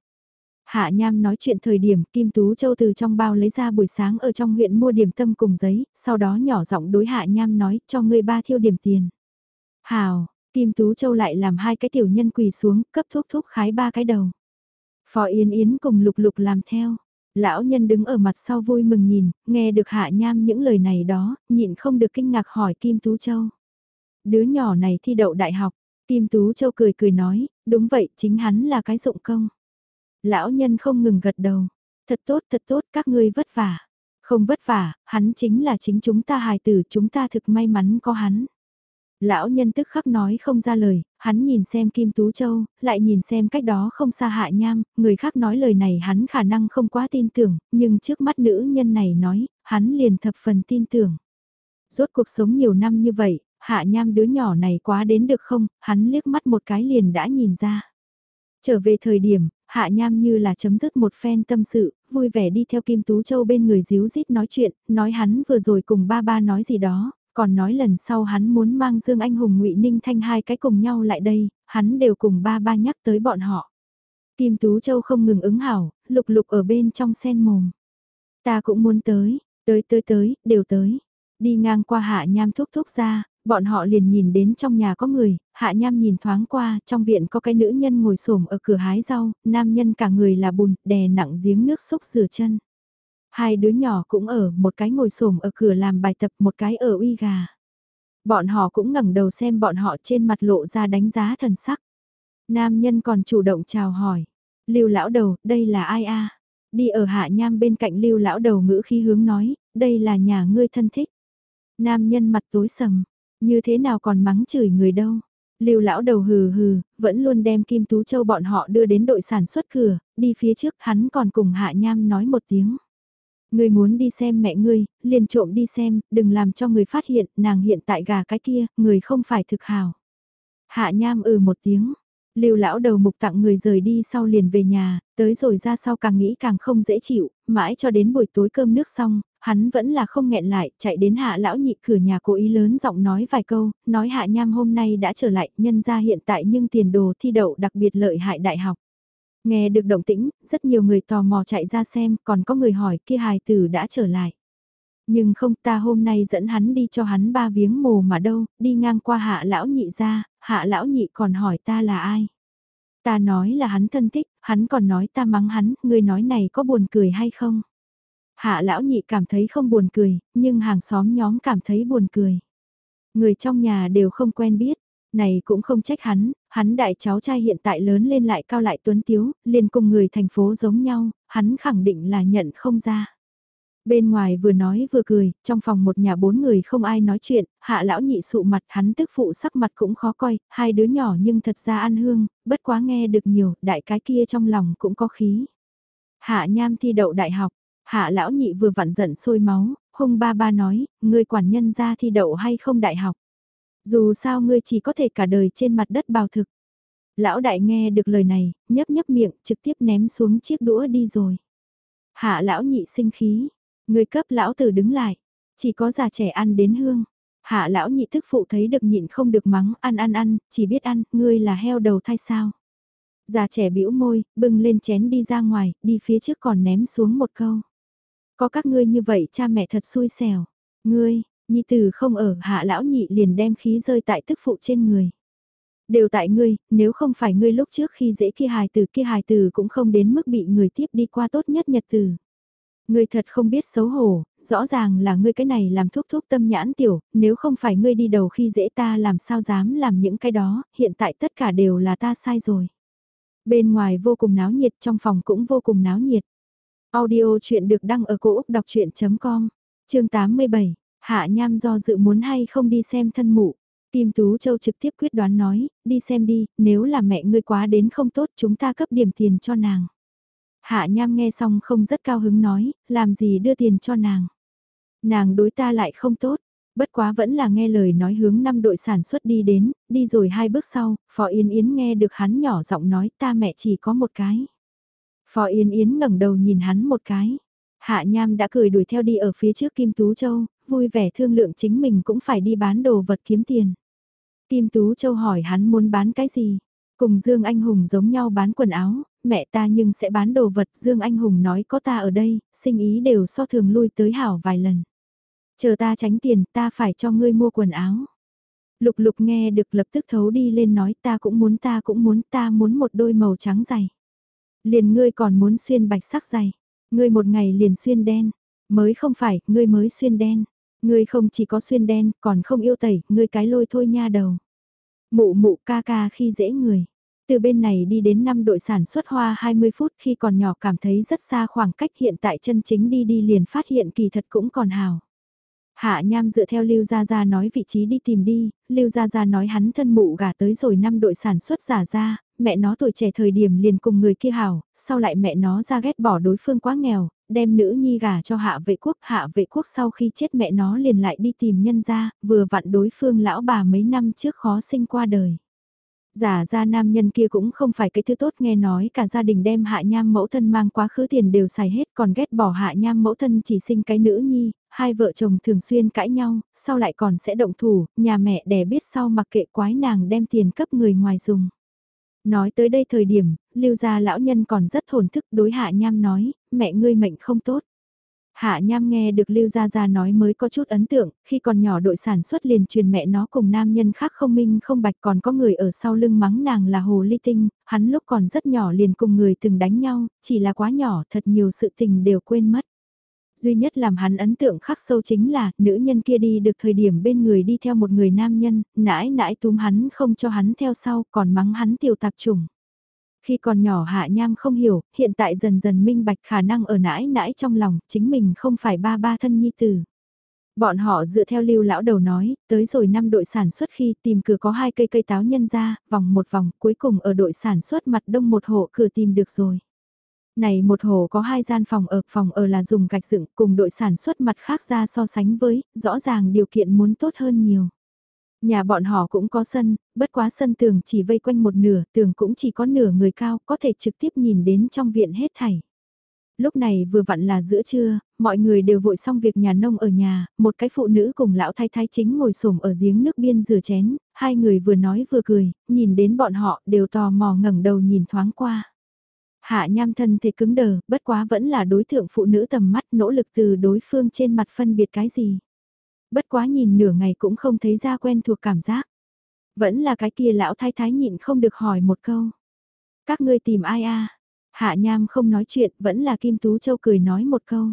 Hạ Nham nói chuyện thời điểm Kim Tú Châu từ trong bao lấy ra buổi sáng ở trong huyện mua điểm tâm cùng giấy, sau đó nhỏ giọng đối Hạ Nham nói cho ngươi ba thiêu điểm tiền. Hào, Kim Tú Châu lại làm hai cái tiểu nhân quỳ xuống, cấp thuốc thuốc khái ba cái đầu. Phó Yến Yến cùng Lục Lục làm theo. Lão nhân đứng ở mặt sau vui mừng nhìn, nghe được Hạ Nham những lời này đó, nhịn không được kinh ngạc hỏi Kim Tú Châu. Đứa nhỏ này thi đậu đại học, Kim Tú Châu cười cười nói, đúng vậy, chính hắn là cái dụng công. Lão nhân không ngừng gật đầu, thật tốt thật tốt các ngươi vất vả. Không vất vả, hắn chính là chính chúng ta hài tử, chúng ta thực may mắn có hắn. Lão nhân tức khắc nói không ra lời, hắn nhìn xem Kim Tú Châu, lại nhìn xem cách đó không xa hạ nham, người khác nói lời này hắn khả năng không quá tin tưởng, nhưng trước mắt nữ nhân này nói, hắn liền thập phần tin tưởng. Rốt cuộc sống nhiều năm như vậy, hạ nham đứa nhỏ này quá đến được không, hắn liếc mắt một cái liền đã nhìn ra. Trở về thời điểm, hạ nham như là chấm dứt một phen tâm sự, vui vẻ đi theo Kim Tú Châu bên người díu dít nói chuyện, nói hắn vừa rồi cùng ba ba nói gì đó, còn nói lần sau hắn muốn mang Dương Anh Hùng ngụy Ninh Thanh hai cái cùng nhau lại đây, hắn đều cùng ba ba nhắc tới bọn họ. Kim Tú Châu không ngừng ứng hảo, lục lục ở bên trong sen mồm. Ta cũng muốn tới, tới tới tới, đều tới. Đi ngang qua hạ nham thúc thúc ra, bọn họ liền nhìn đến trong nhà có người, hạ nham nhìn thoáng qua, trong viện có cái nữ nhân ngồi xổm ở cửa hái rau, nam nhân cả người là bùn, đè nặng giếng nước xúc rửa chân. Hai đứa nhỏ cũng ở, một cái ngồi xổm ở cửa làm bài tập, một cái ở uy gà. Bọn họ cũng ngẩng đầu xem bọn họ trên mặt lộ ra đánh giá thần sắc. Nam nhân còn chủ động chào hỏi. Lưu lão đầu, đây là ai a? Đi ở hạ nham bên cạnh lưu lão đầu ngữ khí hướng nói, đây là nhà ngươi thân thích. Nam nhân mặt tối sầm, như thế nào còn mắng chửi người đâu. Lưu lão đầu hừ hừ, vẫn luôn đem Kim Tú Châu bọn họ đưa đến đội sản xuất cửa, đi phía trước hắn còn cùng Hạ Nham nói một tiếng. Ngươi muốn đi xem mẹ ngươi, liền trộm đi xem, đừng làm cho người phát hiện, nàng hiện tại gà cái kia, người không phải thực hào. Hạ nham ừ một tiếng, lưu lão đầu mục tặng người rời đi sau liền về nhà, tới rồi ra sau càng nghĩ càng không dễ chịu, mãi cho đến buổi tối cơm nước xong, hắn vẫn là không nghẹn lại, chạy đến hạ lão nhị cửa nhà cố ý lớn giọng nói vài câu, nói hạ nham hôm nay đã trở lại, nhân ra hiện tại nhưng tiền đồ thi đậu đặc biệt lợi hại đại học. Nghe được động tĩnh, rất nhiều người tò mò chạy ra xem, còn có người hỏi kia hài tử đã trở lại. Nhưng không ta hôm nay dẫn hắn đi cho hắn ba viếng mồ mà đâu, đi ngang qua hạ lão nhị ra, hạ lão nhị còn hỏi ta là ai. Ta nói là hắn thân thích, hắn còn nói ta mắng hắn, người nói này có buồn cười hay không? Hạ lão nhị cảm thấy không buồn cười, nhưng hàng xóm nhóm cảm thấy buồn cười. Người trong nhà đều không quen biết, này cũng không trách hắn, hắn đại cháu trai hiện tại lớn lên lại cao lại tuấn tiếu, liền cùng người thành phố giống nhau, hắn khẳng định là nhận không ra. Bên ngoài vừa nói vừa cười, trong phòng một nhà bốn người không ai nói chuyện, hạ lão nhị sụ mặt hắn tức phụ sắc mặt cũng khó coi, hai đứa nhỏ nhưng thật ra ăn hương, bất quá nghe được nhiều, đại cái kia trong lòng cũng có khí. Hạ nham thi đậu đại học, hạ lão nhị vừa vặn giận sôi máu, hung ba ba nói, Ngươi quản nhân ra thi đậu hay không đại học. Dù sao ngươi chỉ có thể cả đời trên mặt đất bào thực. Lão đại nghe được lời này, nhấp nhấp miệng, trực tiếp ném xuống chiếc đũa đi rồi. Hạ lão nhị sinh khí, người cấp lão tử đứng lại, chỉ có già trẻ ăn đến hương. Hạ lão nhị thức phụ thấy được nhịn không được mắng, ăn ăn ăn, chỉ biết ăn, ngươi là heo đầu thai sao. Già trẻ bĩu môi, bưng lên chén đi ra ngoài, đi phía trước còn ném xuống một câu. Có các ngươi như vậy cha mẹ thật xui xẻo. Ngươi, Nhi tử không ở hạ lão nhị liền đem khí rơi tại tức phụ trên người. Đều tại ngươi, nếu không phải ngươi lúc trước khi dễ kia hài tử kia hài tử cũng không đến mức bị người tiếp đi qua tốt nhất nhật tử. Ngươi thật không biết xấu hổ, rõ ràng là ngươi cái này làm thúc thúc tâm nhãn tiểu, nếu không phải ngươi đi đầu khi dễ ta làm sao dám làm những cái đó, hiện tại tất cả đều là ta sai rồi. Bên ngoài vô cùng náo nhiệt, trong phòng cũng vô cùng náo nhiệt. Audio chuyện được đăng ở cổ Úc đọc chuyện.com, chương 87. Hạ Nham do dự muốn hay không đi xem thân mụ. Kim Tú Châu trực tiếp quyết đoán nói, đi xem đi, nếu là mẹ ngươi quá đến không tốt chúng ta cấp điểm tiền cho nàng. Hạ Nham nghe xong không rất cao hứng nói, làm gì đưa tiền cho nàng. Nàng đối ta lại không tốt, bất quá vẫn là nghe lời nói hướng năm đội sản xuất đi đến, đi rồi hai bước sau, Phó Yên Yến nghe được hắn nhỏ giọng nói ta mẹ chỉ có một cái. Phó Yên Yến ngẩng đầu nhìn hắn một cái. Hạ Nham đã cười đuổi theo đi ở phía trước Kim Tú Châu, vui vẻ thương lượng chính mình cũng phải đi bán đồ vật kiếm tiền. Kim Tú Châu hỏi hắn muốn bán cái gì? Cùng Dương Anh Hùng giống nhau bán quần áo, mẹ ta nhưng sẽ bán đồ vật. Dương Anh Hùng nói có ta ở đây, sinh ý đều so thường lui tới hảo vài lần. Chờ ta tránh tiền, ta phải cho ngươi mua quần áo. Lục lục nghe được lập tức thấu đi lên nói ta cũng muốn ta cũng muốn ta muốn một đôi màu trắng dày. Liền ngươi còn muốn xuyên bạch sắc dày. Ngươi một ngày liền xuyên đen. Mới không phải, ngươi mới xuyên đen. Ngươi không chỉ có xuyên đen, còn không yêu tẩy, ngươi cái lôi thôi nha đầu. Mụ mụ ca ca khi dễ người. Từ bên này đi đến năm đội sản xuất hoa 20 phút khi còn nhỏ cảm thấy rất xa khoảng cách hiện tại chân chính đi đi liền phát hiện kỳ thật cũng còn hào. Hạ Nham dựa theo Lưu Gia Gia nói vị trí đi tìm đi, Lưu Gia Gia nói hắn thân mụ gả tới rồi năm đội sản xuất giả ra, mẹ nó tuổi trẻ thời điểm liền cùng người kia hảo, sau lại mẹ nó ra ghét bỏ đối phương quá nghèo, đem nữ nhi gả cho hạ vệ quốc, hạ vệ quốc sau khi chết mẹ nó liền lại đi tìm nhân gia, vừa vặn đối phương lão bà mấy năm trước khó sinh qua đời. Giả ra nam nhân kia cũng không phải cái thứ tốt nghe nói cả gia đình đem hạ nham mẫu thân mang quá khứ tiền đều xài hết còn ghét bỏ hạ nham mẫu thân chỉ sinh cái nữ nhi, hai vợ chồng thường xuyên cãi nhau, sau lại còn sẽ động thủ, nhà mẹ đẻ biết sau mặc kệ quái nàng đem tiền cấp người ngoài dùng. Nói tới đây thời điểm, lưu gia lão nhân còn rất thổn thức đối hạ nham nói, mẹ ngươi mệnh không tốt. Hạ Nham nghe được Lưu Gia Gia nói mới có chút ấn tượng, khi còn nhỏ đội sản xuất liền truyền mẹ nó cùng nam nhân khác không minh không bạch còn có người ở sau lưng mắng nàng là hồ ly tinh, hắn lúc còn rất nhỏ liền cùng người từng đánh nhau, chỉ là quá nhỏ thật nhiều sự tình đều quên mất. Duy nhất làm hắn ấn tượng khắc sâu chính là, nữ nhân kia đi được thời điểm bên người đi theo một người nam nhân, nãi nãi túm hắn không cho hắn theo sau, còn mắng hắn tiểu tạp trùng. Khi còn nhỏ hạ nham không hiểu, hiện tại dần dần minh bạch khả năng ở nãi nãi trong lòng, chính mình không phải ba ba thân nhi tử. Bọn họ dựa theo lưu lão đầu nói, tới rồi năm đội sản xuất khi tìm cửa có hai cây cây táo nhân ra, vòng một vòng, cuối cùng ở đội sản xuất mặt đông một hộ cửa tìm được rồi. Này một hồ có hai gian phòng ở, phòng ở là dùng gạch dựng cùng đội sản xuất mặt khác ra so sánh với, rõ ràng điều kiện muốn tốt hơn nhiều. Nhà bọn họ cũng có sân, bất quá sân tường chỉ vây quanh một nửa, tường cũng chỉ có nửa người cao, có thể trực tiếp nhìn đến trong viện hết thảy. Lúc này vừa vặn là giữa trưa, mọi người đều vội xong việc nhà nông ở nhà, một cái phụ nữ cùng lão thái thái chính ngồi xổm ở giếng nước biên rửa chén, hai người vừa nói vừa cười, nhìn đến bọn họ đều tò mò ngẩng đầu nhìn thoáng qua. Hạ nham thân thể cứng đờ, bất quá vẫn là đối tượng phụ nữ tầm mắt nỗ lực từ đối phương trên mặt phân biệt cái gì. Bất quá nhìn nửa ngày cũng không thấy ra quen thuộc cảm giác. Vẫn là cái kia lão thái thái nhịn không được hỏi một câu. Các ngươi tìm ai a? Hạ nham không nói chuyện, vẫn là Kim Tú Châu cười nói một câu.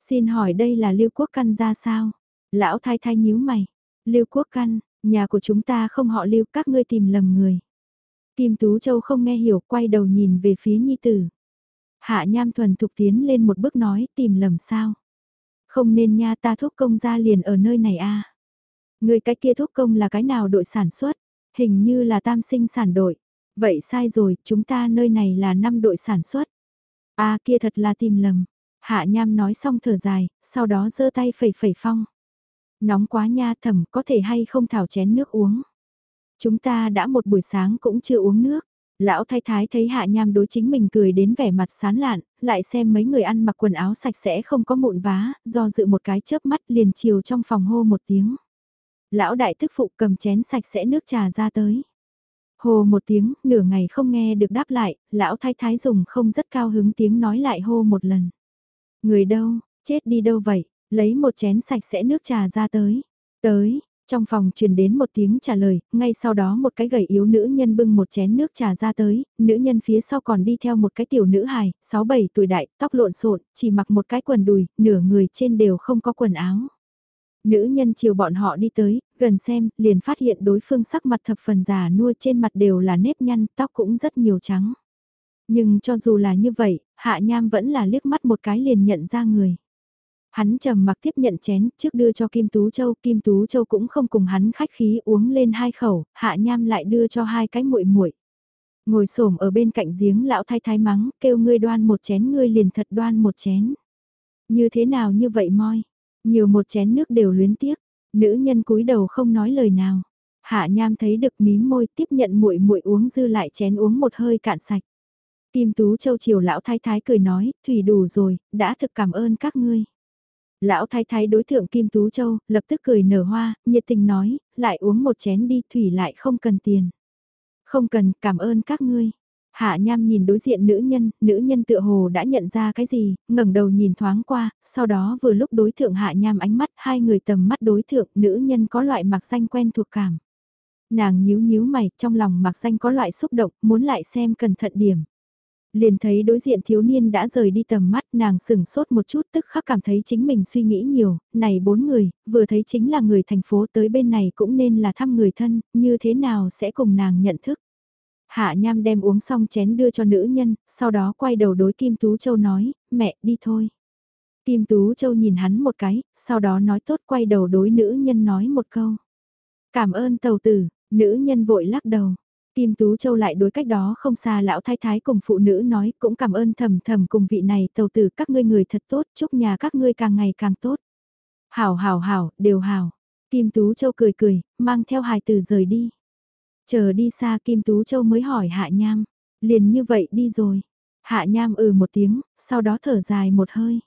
Xin hỏi đây là Lưu Quốc Căn ra sao? Lão thái thái nhíu mày. Lưu Quốc Căn, nhà của chúng ta không họ Lưu, các ngươi tìm lầm người. Kim Tú Châu không nghe hiểu, quay đầu nhìn về phía Nhi Tử. Hạ Nham thuần thục tiến lên một bước nói, tìm lầm sao. Không nên nha ta thúc công ra liền ở nơi này a à. Người cái kia thúc công là cái nào đội sản xuất, hình như là tam sinh sản đội. Vậy sai rồi, chúng ta nơi này là năm đội sản xuất. a kia thật là tìm lầm. Hạ Nham nói xong thở dài, sau đó giơ tay phẩy phẩy phong. Nóng quá nha thầm có thể hay không thảo chén nước uống. Chúng ta đã một buổi sáng cũng chưa uống nước. Lão thái thái thấy hạ nham đối chính mình cười đến vẻ mặt sán lạn, lại xem mấy người ăn mặc quần áo sạch sẽ không có mụn vá, do dự một cái chớp mắt liền chiều trong phòng hô một tiếng. Lão đại thức phụ cầm chén sạch sẽ nước trà ra tới. hô một tiếng, nửa ngày không nghe được đáp lại, lão thái thái dùng không rất cao hứng tiếng nói lại hô một lần. Người đâu, chết đi đâu vậy, lấy một chén sạch sẽ nước trà ra tới. Tới, trong phòng truyền đến một tiếng trả lời, ngay sau đó một cái gầy yếu nữ nhân bưng một chén nước trà ra tới, nữ nhân phía sau còn đi theo một cái tiểu nữ hài, 6-7 tuổi đại, tóc lộn xộn, chỉ mặc một cái quần đùi, nửa người trên đều không có quần áo. Nữ nhân chiều bọn họ đi tới, gần xem, liền phát hiện đối phương sắc mặt thập phần già nua trên mặt đều là nếp nhăn, tóc cũng rất nhiều trắng. Nhưng cho dù là như vậy, hạ nham vẫn là liếc mắt một cái liền nhận ra người. Hắn trầm mặc tiếp nhận chén trước đưa cho Kim Tú Châu, Kim Tú Châu cũng không cùng hắn khách khí uống lên hai khẩu, hạ nham lại đưa cho hai cái muội muội. Ngồi xổm ở bên cạnh giếng lão thái thái mắng, kêu ngươi đoan một chén ngươi liền thật đoan một chén. Như thế nào như vậy moi, nhiều một chén nước đều luyến tiếc, nữ nhân cúi đầu không nói lời nào. Hạ Nham thấy được mí môi tiếp nhận muội muội uống dư lại chén uống một hơi cạn sạch. Kim Tú Châu chiều lão thái thái cười nói, thủy đủ rồi, đã thực cảm ơn các ngươi. Lão thái thái đối tượng Kim Tú Châu, lập tức cười nở hoa, nhiệt tình nói, lại uống một chén đi, thủy lại không cần tiền. Không cần, cảm ơn các ngươi. Hạ Nham nhìn đối diện nữ nhân, nữ nhân tựa hồ đã nhận ra cái gì, ngẩng đầu nhìn thoáng qua, sau đó vừa lúc đối thượng Hạ Nham ánh mắt, hai người tầm mắt đối thượng, nữ nhân có loại mặc danh quen thuộc cảm. Nàng nhíu nhíu mày, trong lòng mặc danh có loại xúc động, muốn lại xem cẩn thận điểm liền thấy đối diện thiếu niên đã rời đi tầm mắt nàng sừng sốt một chút tức khắc cảm thấy chính mình suy nghĩ nhiều, này bốn người, vừa thấy chính là người thành phố tới bên này cũng nên là thăm người thân, như thế nào sẽ cùng nàng nhận thức. Hạ Nham đem uống xong chén đưa cho nữ nhân, sau đó quay đầu đối Kim Tú Châu nói, mẹ đi thôi. Kim Tú Châu nhìn hắn một cái, sau đó nói tốt quay đầu đối nữ nhân nói một câu. Cảm ơn tàu tử, nữ nhân vội lắc đầu. Kim Tú Châu lại đối cách đó không xa lão thái thái cùng phụ nữ nói cũng cảm ơn thầm thầm cùng vị này tàu tử các ngươi người thật tốt, chúc nhà các ngươi càng ngày càng tốt. Hảo hảo hảo, đều hảo. Kim Tú Châu cười cười, mang theo hài tử rời đi. Chờ đi xa Kim Tú Châu mới hỏi Hạ Nham, liền như vậy đi rồi. Hạ Nham ừ một tiếng, sau đó thở dài một hơi.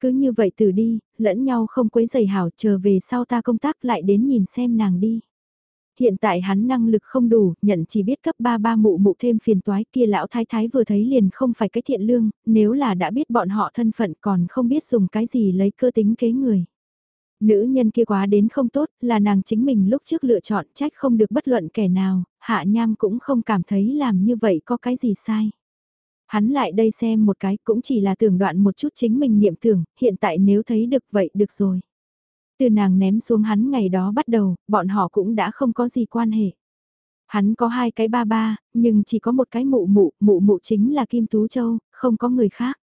Cứ như vậy từ đi, lẫn nhau không quấy giày hảo chờ về sau ta công tác lại đến nhìn xem nàng đi hiện tại hắn năng lực không đủ, nhận chỉ biết cấp ba ba mụ mụ thêm phiền toái kia lão thái thái vừa thấy liền không phải cái thiện lương, nếu là đã biết bọn họ thân phận còn không biết dùng cái gì lấy cơ tính kế người. Nữ nhân kia quá đến không tốt, là nàng chính mình lúc trước lựa chọn trách không được bất luận kẻ nào, hạ nham cũng không cảm thấy làm như vậy có cái gì sai. Hắn lại đây xem một cái cũng chỉ là tưởng đoạn một chút chính mình niệm tưởng, hiện tại nếu thấy được vậy được rồi. Từ nàng ném xuống hắn ngày đó bắt đầu, bọn họ cũng đã không có gì quan hệ. Hắn có hai cái ba ba, nhưng chỉ có một cái mụ mụ, mụ mụ chính là Kim Tú Châu, không có người khác.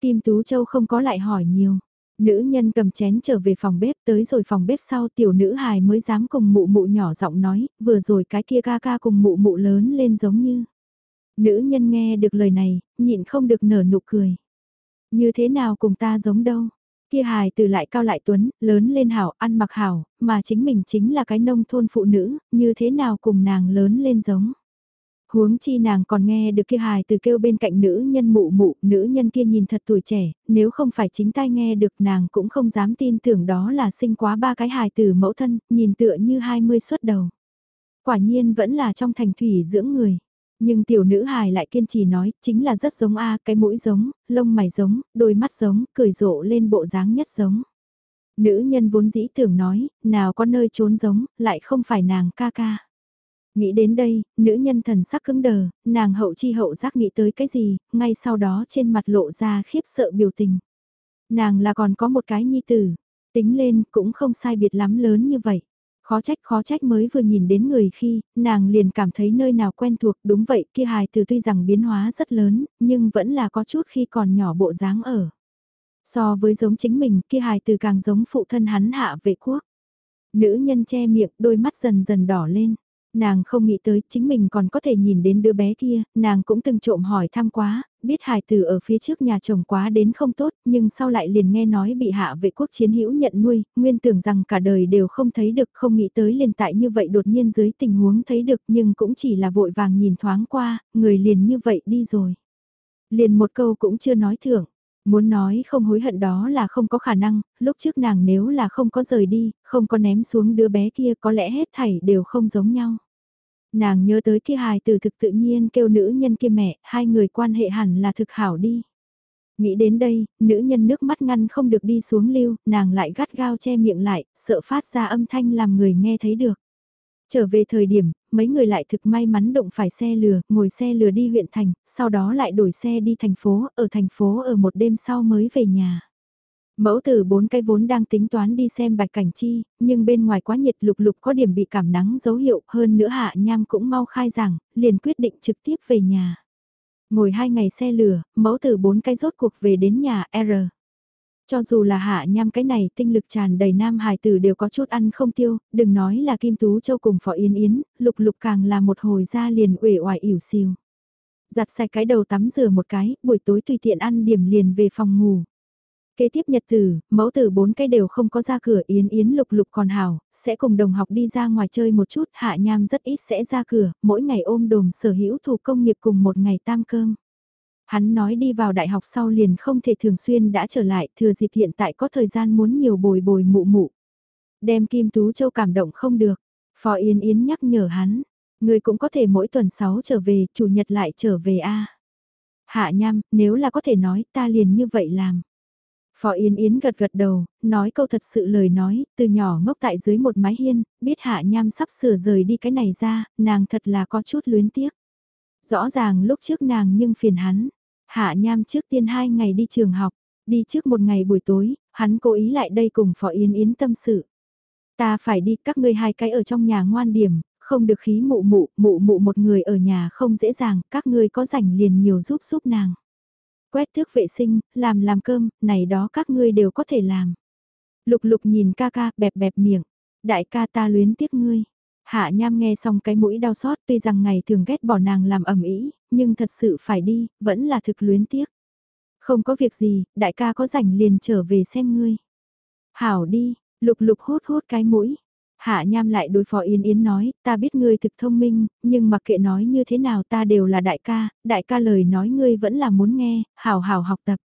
Kim Tú Châu không có lại hỏi nhiều. Nữ nhân cầm chén trở về phòng bếp tới rồi phòng bếp sau tiểu nữ hài mới dám cùng mụ mụ nhỏ giọng nói, vừa rồi cái kia ca ca cùng mụ mụ lớn lên giống như. Nữ nhân nghe được lời này, nhịn không được nở nụ cười. Như thế nào cùng ta giống đâu, Kia hài từ lại cao lại tuấn, lớn lên hảo, ăn mặc hảo, mà chính mình chính là cái nông thôn phụ nữ, như thế nào cùng nàng lớn lên giống. Huống chi nàng còn nghe được kia hài từ kêu bên cạnh nữ nhân mụ mụ, nữ nhân kia nhìn thật tuổi trẻ, nếu không phải chính tai nghe được nàng cũng không dám tin tưởng đó là sinh quá ba cái hài từ mẫu thân, nhìn tựa như 20 xuất đầu. Quả nhiên vẫn là trong thành thủy dưỡng người. Nhưng tiểu nữ hài lại kiên trì nói, chính là rất giống A, cái mũi giống, lông mày giống, đôi mắt giống, cười rộ lên bộ dáng nhất giống. Nữ nhân vốn dĩ tưởng nói, nào có nơi trốn giống, lại không phải nàng ca ca. Nghĩ đến đây, nữ nhân thần sắc cứng đờ, nàng hậu chi hậu giác nghĩ tới cái gì, ngay sau đó trên mặt lộ ra khiếp sợ biểu tình. Nàng là còn có một cái nhi tử, tính lên cũng không sai biệt lắm lớn như vậy. Khó trách khó trách mới vừa nhìn đến người khi, nàng liền cảm thấy nơi nào quen thuộc đúng vậy kia hài từ tuy rằng biến hóa rất lớn, nhưng vẫn là có chút khi còn nhỏ bộ dáng ở. So với giống chính mình kia hài từ càng giống phụ thân hắn hạ vệ quốc. Nữ nhân che miệng đôi mắt dần dần đỏ lên. Nàng không nghĩ tới chính mình còn có thể nhìn đến đứa bé kia, nàng cũng từng trộm hỏi thăm quá, biết hài tử ở phía trước nhà chồng quá đến không tốt, nhưng sau lại liền nghe nói bị hạ vệ quốc chiến hữu nhận nuôi, nguyên tưởng rằng cả đời đều không thấy được, không nghĩ tới liền tại như vậy đột nhiên dưới tình huống thấy được nhưng cũng chỉ là vội vàng nhìn thoáng qua, người liền như vậy đi rồi. Liền một câu cũng chưa nói thưởng. Muốn nói không hối hận đó là không có khả năng, lúc trước nàng nếu là không có rời đi, không có ném xuống đứa bé kia có lẽ hết thảy đều không giống nhau. Nàng nhớ tới kia hài từ thực tự nhiên kêu nữ nhân kia mẹ, hai người quan hệ hẳn là thực hảo đi. Nghĩ đến đây, nữ nhân nước mắt ngăn không được đi xuống lưu, nàng lại gắt gao che miệng lại, sợ phát ra âm thanh làm người nghe thấy được. Trở về thời điểm, mấy người lại thực may mắn đụng phải xe lừa, ngồi xe lừa đi huyện thành, sau đó lại đổi xe đi thành phố, ở thành phố ở một đêm sau mới về nhà. Mẫu tử bốn cái vốn đang tính toán đi xem bạch cảnh chi, nhưng bên ngoài quá nhiệt lục lục có điểm bị cảm nắng dấu hiệu hơn nữa hạ nham cũng mau khai rằng, liền quyết định trực tiếp về nhà. Ngồi hai ngày xe lửa, mẫu tử bốn cái rốt cuộc về đến nhà R. Cho dù là hạ nham cái này tinh lực tràn đầy nam hài tử đều có chút ăn không tiêu, đừng nói là Kim Tú Châu cùng Phó Yến Yến, lục lục càng là một hồi ra liền uể oải ỉu xìu. Giặt sạch cái đầu tắm rửa một cái, buổi tối tùy tiện ăn điểm liền về phòng ngủ. Kế tiếp nhật tử, mẫu tử bốn cái đều không có ra cửa Yến Yến lục lục còn hảo, sẽ cùng đồng học đi ra ngoài chơi một chút, hạ nham rất ít sẽ ra cửa, mỗi ngày ôm đồm sở hữu thủ công nghiệp cùng một ngày tam cơm. Hắn nói đi vào đại học sau liền không thể thường xuyên đã trở lại, thừa dịp hiện tại có thời gian muốn nhiều bồi bồi mụ mụ. Đem Kim Tú Châu cảm động không được, Phó Yến Yến nhắc nhở hắn, người cũng có thể mỗi tuần 6 trở về, chủ nhật lại trở về a. Hạ nham, nếu là có thể nói ta liền như vậy làm. Phó Yến Yến gật gật đầu, nói câu thật sự lời nói, từ nhỏ ngốc tại dưới một mái hiên, biết hạ nham sắp sửa rời đi cái này ra, nàng thật là có chút luyến tiếc. Rõ ràng lúc trước nàng nhưng phiền hắn, hạ nham trước tiên hai ngày đi trường học, đi trước một ngày buổi tối, hắn cố ý lại đây cùng Phó Yến Yến tâm sự. Ta phải đi các ngươi hai cái ở trong nhà ngoan điểm, không được khí mụ mụ, mụ mụ một người ở nhà không dễ dàng, các ngươi có rảnh liền nhiều giúp giúp nàng. Quét thước vệ sinh, làm làm cơm, này đó các ngươi đều có thể làm. Lục lục nhìn ca ca, bẹp bẹp miệng. Đại ca ta luyến tiếc ngươi. Hạ nham nghe xong cái mũi đau xót tuy rằng ngày thường ghét bỏ nàng làm ẩm ý, nhưng thật sự phải đi, vẫn là thực luyến tiếc. Không có việc gì, đại ca có rảnh liền trở về xem ngươi. Hảo đi, lục lục hút hút cái mũi. Hạ Nham lại đối phó Yến Yến nói, ta biết ngươi thực thông minh, nhưng mặc kệ nói như thế nào ta đều là đại ca, đại ca lời nói ngươi vẫn là muốn nghe, hảo hảo học tập.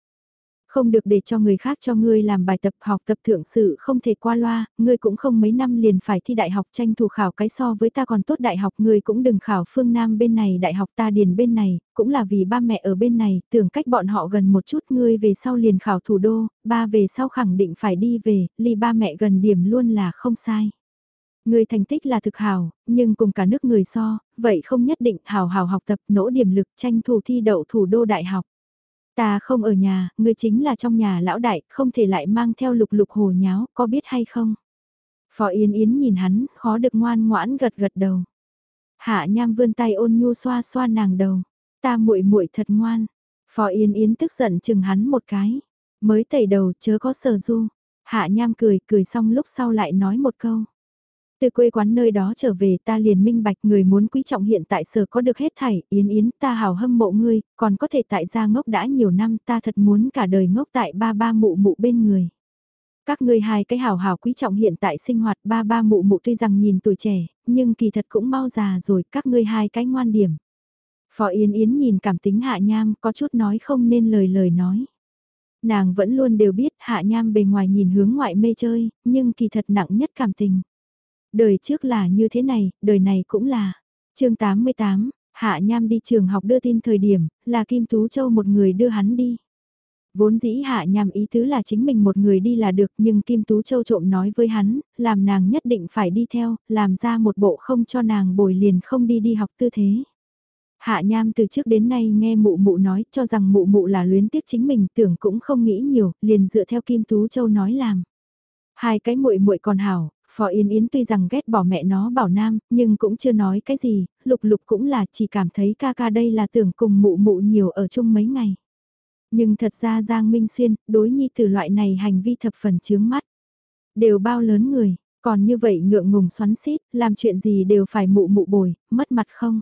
Không được để cho người khác cho ngươi làm bài tập học tập thượng sự không thể qua loa, ngươi cũng không mấy năm liền phải thi đại học tranh thủ khảo cái so với ta còn tốt đại học ngươi cũng đừng khảo phương Nam bên này đại học ta điền bên này, cũng là vì ba mẹ ở bên này, tưởng cách bọn họ gần một chút ngươi về sau liền khảo thủ đô, ba về sau khẳng định phải đi về, ly ba mẹ gần điểm luôn là không sai. Người thành tích là thực hào, nhưng cùng cả nước người so, vậy không nhất định hào hào học tập nỗ điểm lực tranh thủ thi đậu thủ đô đại học. Ta không ở nhà, người chính là trong nhà lão đại, không thể lại mang theo lục lục hồ nháo, có biết hay không? Phó Yến Yến nhìn hắn, khó được ngoan ngoãn gật gật đầu. Hạ Nham vươn tay ôn nhu xoa xoa nàng đầu. Ta muội muội thật ngoan. Phó Yến Yến tức giận chừng hắn một cái. Mới tẩy đầu chớ có sờ du. Hạ Nham cười, cười xong lúc sau lại nói một câu. Từ quê quán nơi đó trở về ta liền minh bạch người muốn quý trọng hiện tại sở có được hết thảy, yến yến ta hào hâm mộ ngươi, còn có thể tại gia ngốc đã nhiều năm ta thật muốn cả đời ngốc tại ba ba mụ mụ bên người. Các ngươi hai cái hào hào quý trọng hiện tại sinh hoạt ba ba mụ mụ tuy rằng nhìn tuổi trẻ, nhưng kỳ thật cũng mau già rồi, các ngươi hai cái ngoan điểm. Phó Yến Yến nhìn cảm tính Hạ Nham có chút nói không nên lời lời nói. Nàng vẫn luôn đều biết Hạ Nham bề ngoài nhìn hướng ngoại mê chơi, nhưng kỳ thật nặng nhất cảm tình. Đời trước là như thế này, đời này cũng là. chương 88, Hạ Nham đi trường học đưa tin thời điểm, là Kim Tú Châu một người đưa hắn đi. Vốn dĩ Hạ Nham ý tứ là chính mình một người đi là được nhưng Kim Tú Châu trộm nói với hắn, làm nàng nhất định phải đi theo, làm ra một bộ không cho nàng bồi liền không đi đi học tư thế. Hạ Nham từ trước đến nay nghe mụ mụ nói cho rằng mụ mụ là luyến tiếc chính mình tưởng cũng không nghĩ nhiều, liền dựa theo Kim Tú Châu nói làm. Hai cái muội muội còn hảo, Phó Yên Yến tuy rằng ghét bỏ mẹ nó bảo nam, nhưng cũng chưa nói cái gì, lục lục cũng là chỉ cảm thấy ca ca đây là tưởng cùng mụ mụ nhiều ở chung mấy ngày. Nhưng thật ra Giang Minh Xuyên, đối nhi từ loại này hành vi thập phần chướng mắt. Đều bao lớn người, còn như vậy ngượng ngùng xoắn xít, làm chuyện gì đều phải mụ mụ bồi, mất mặt không?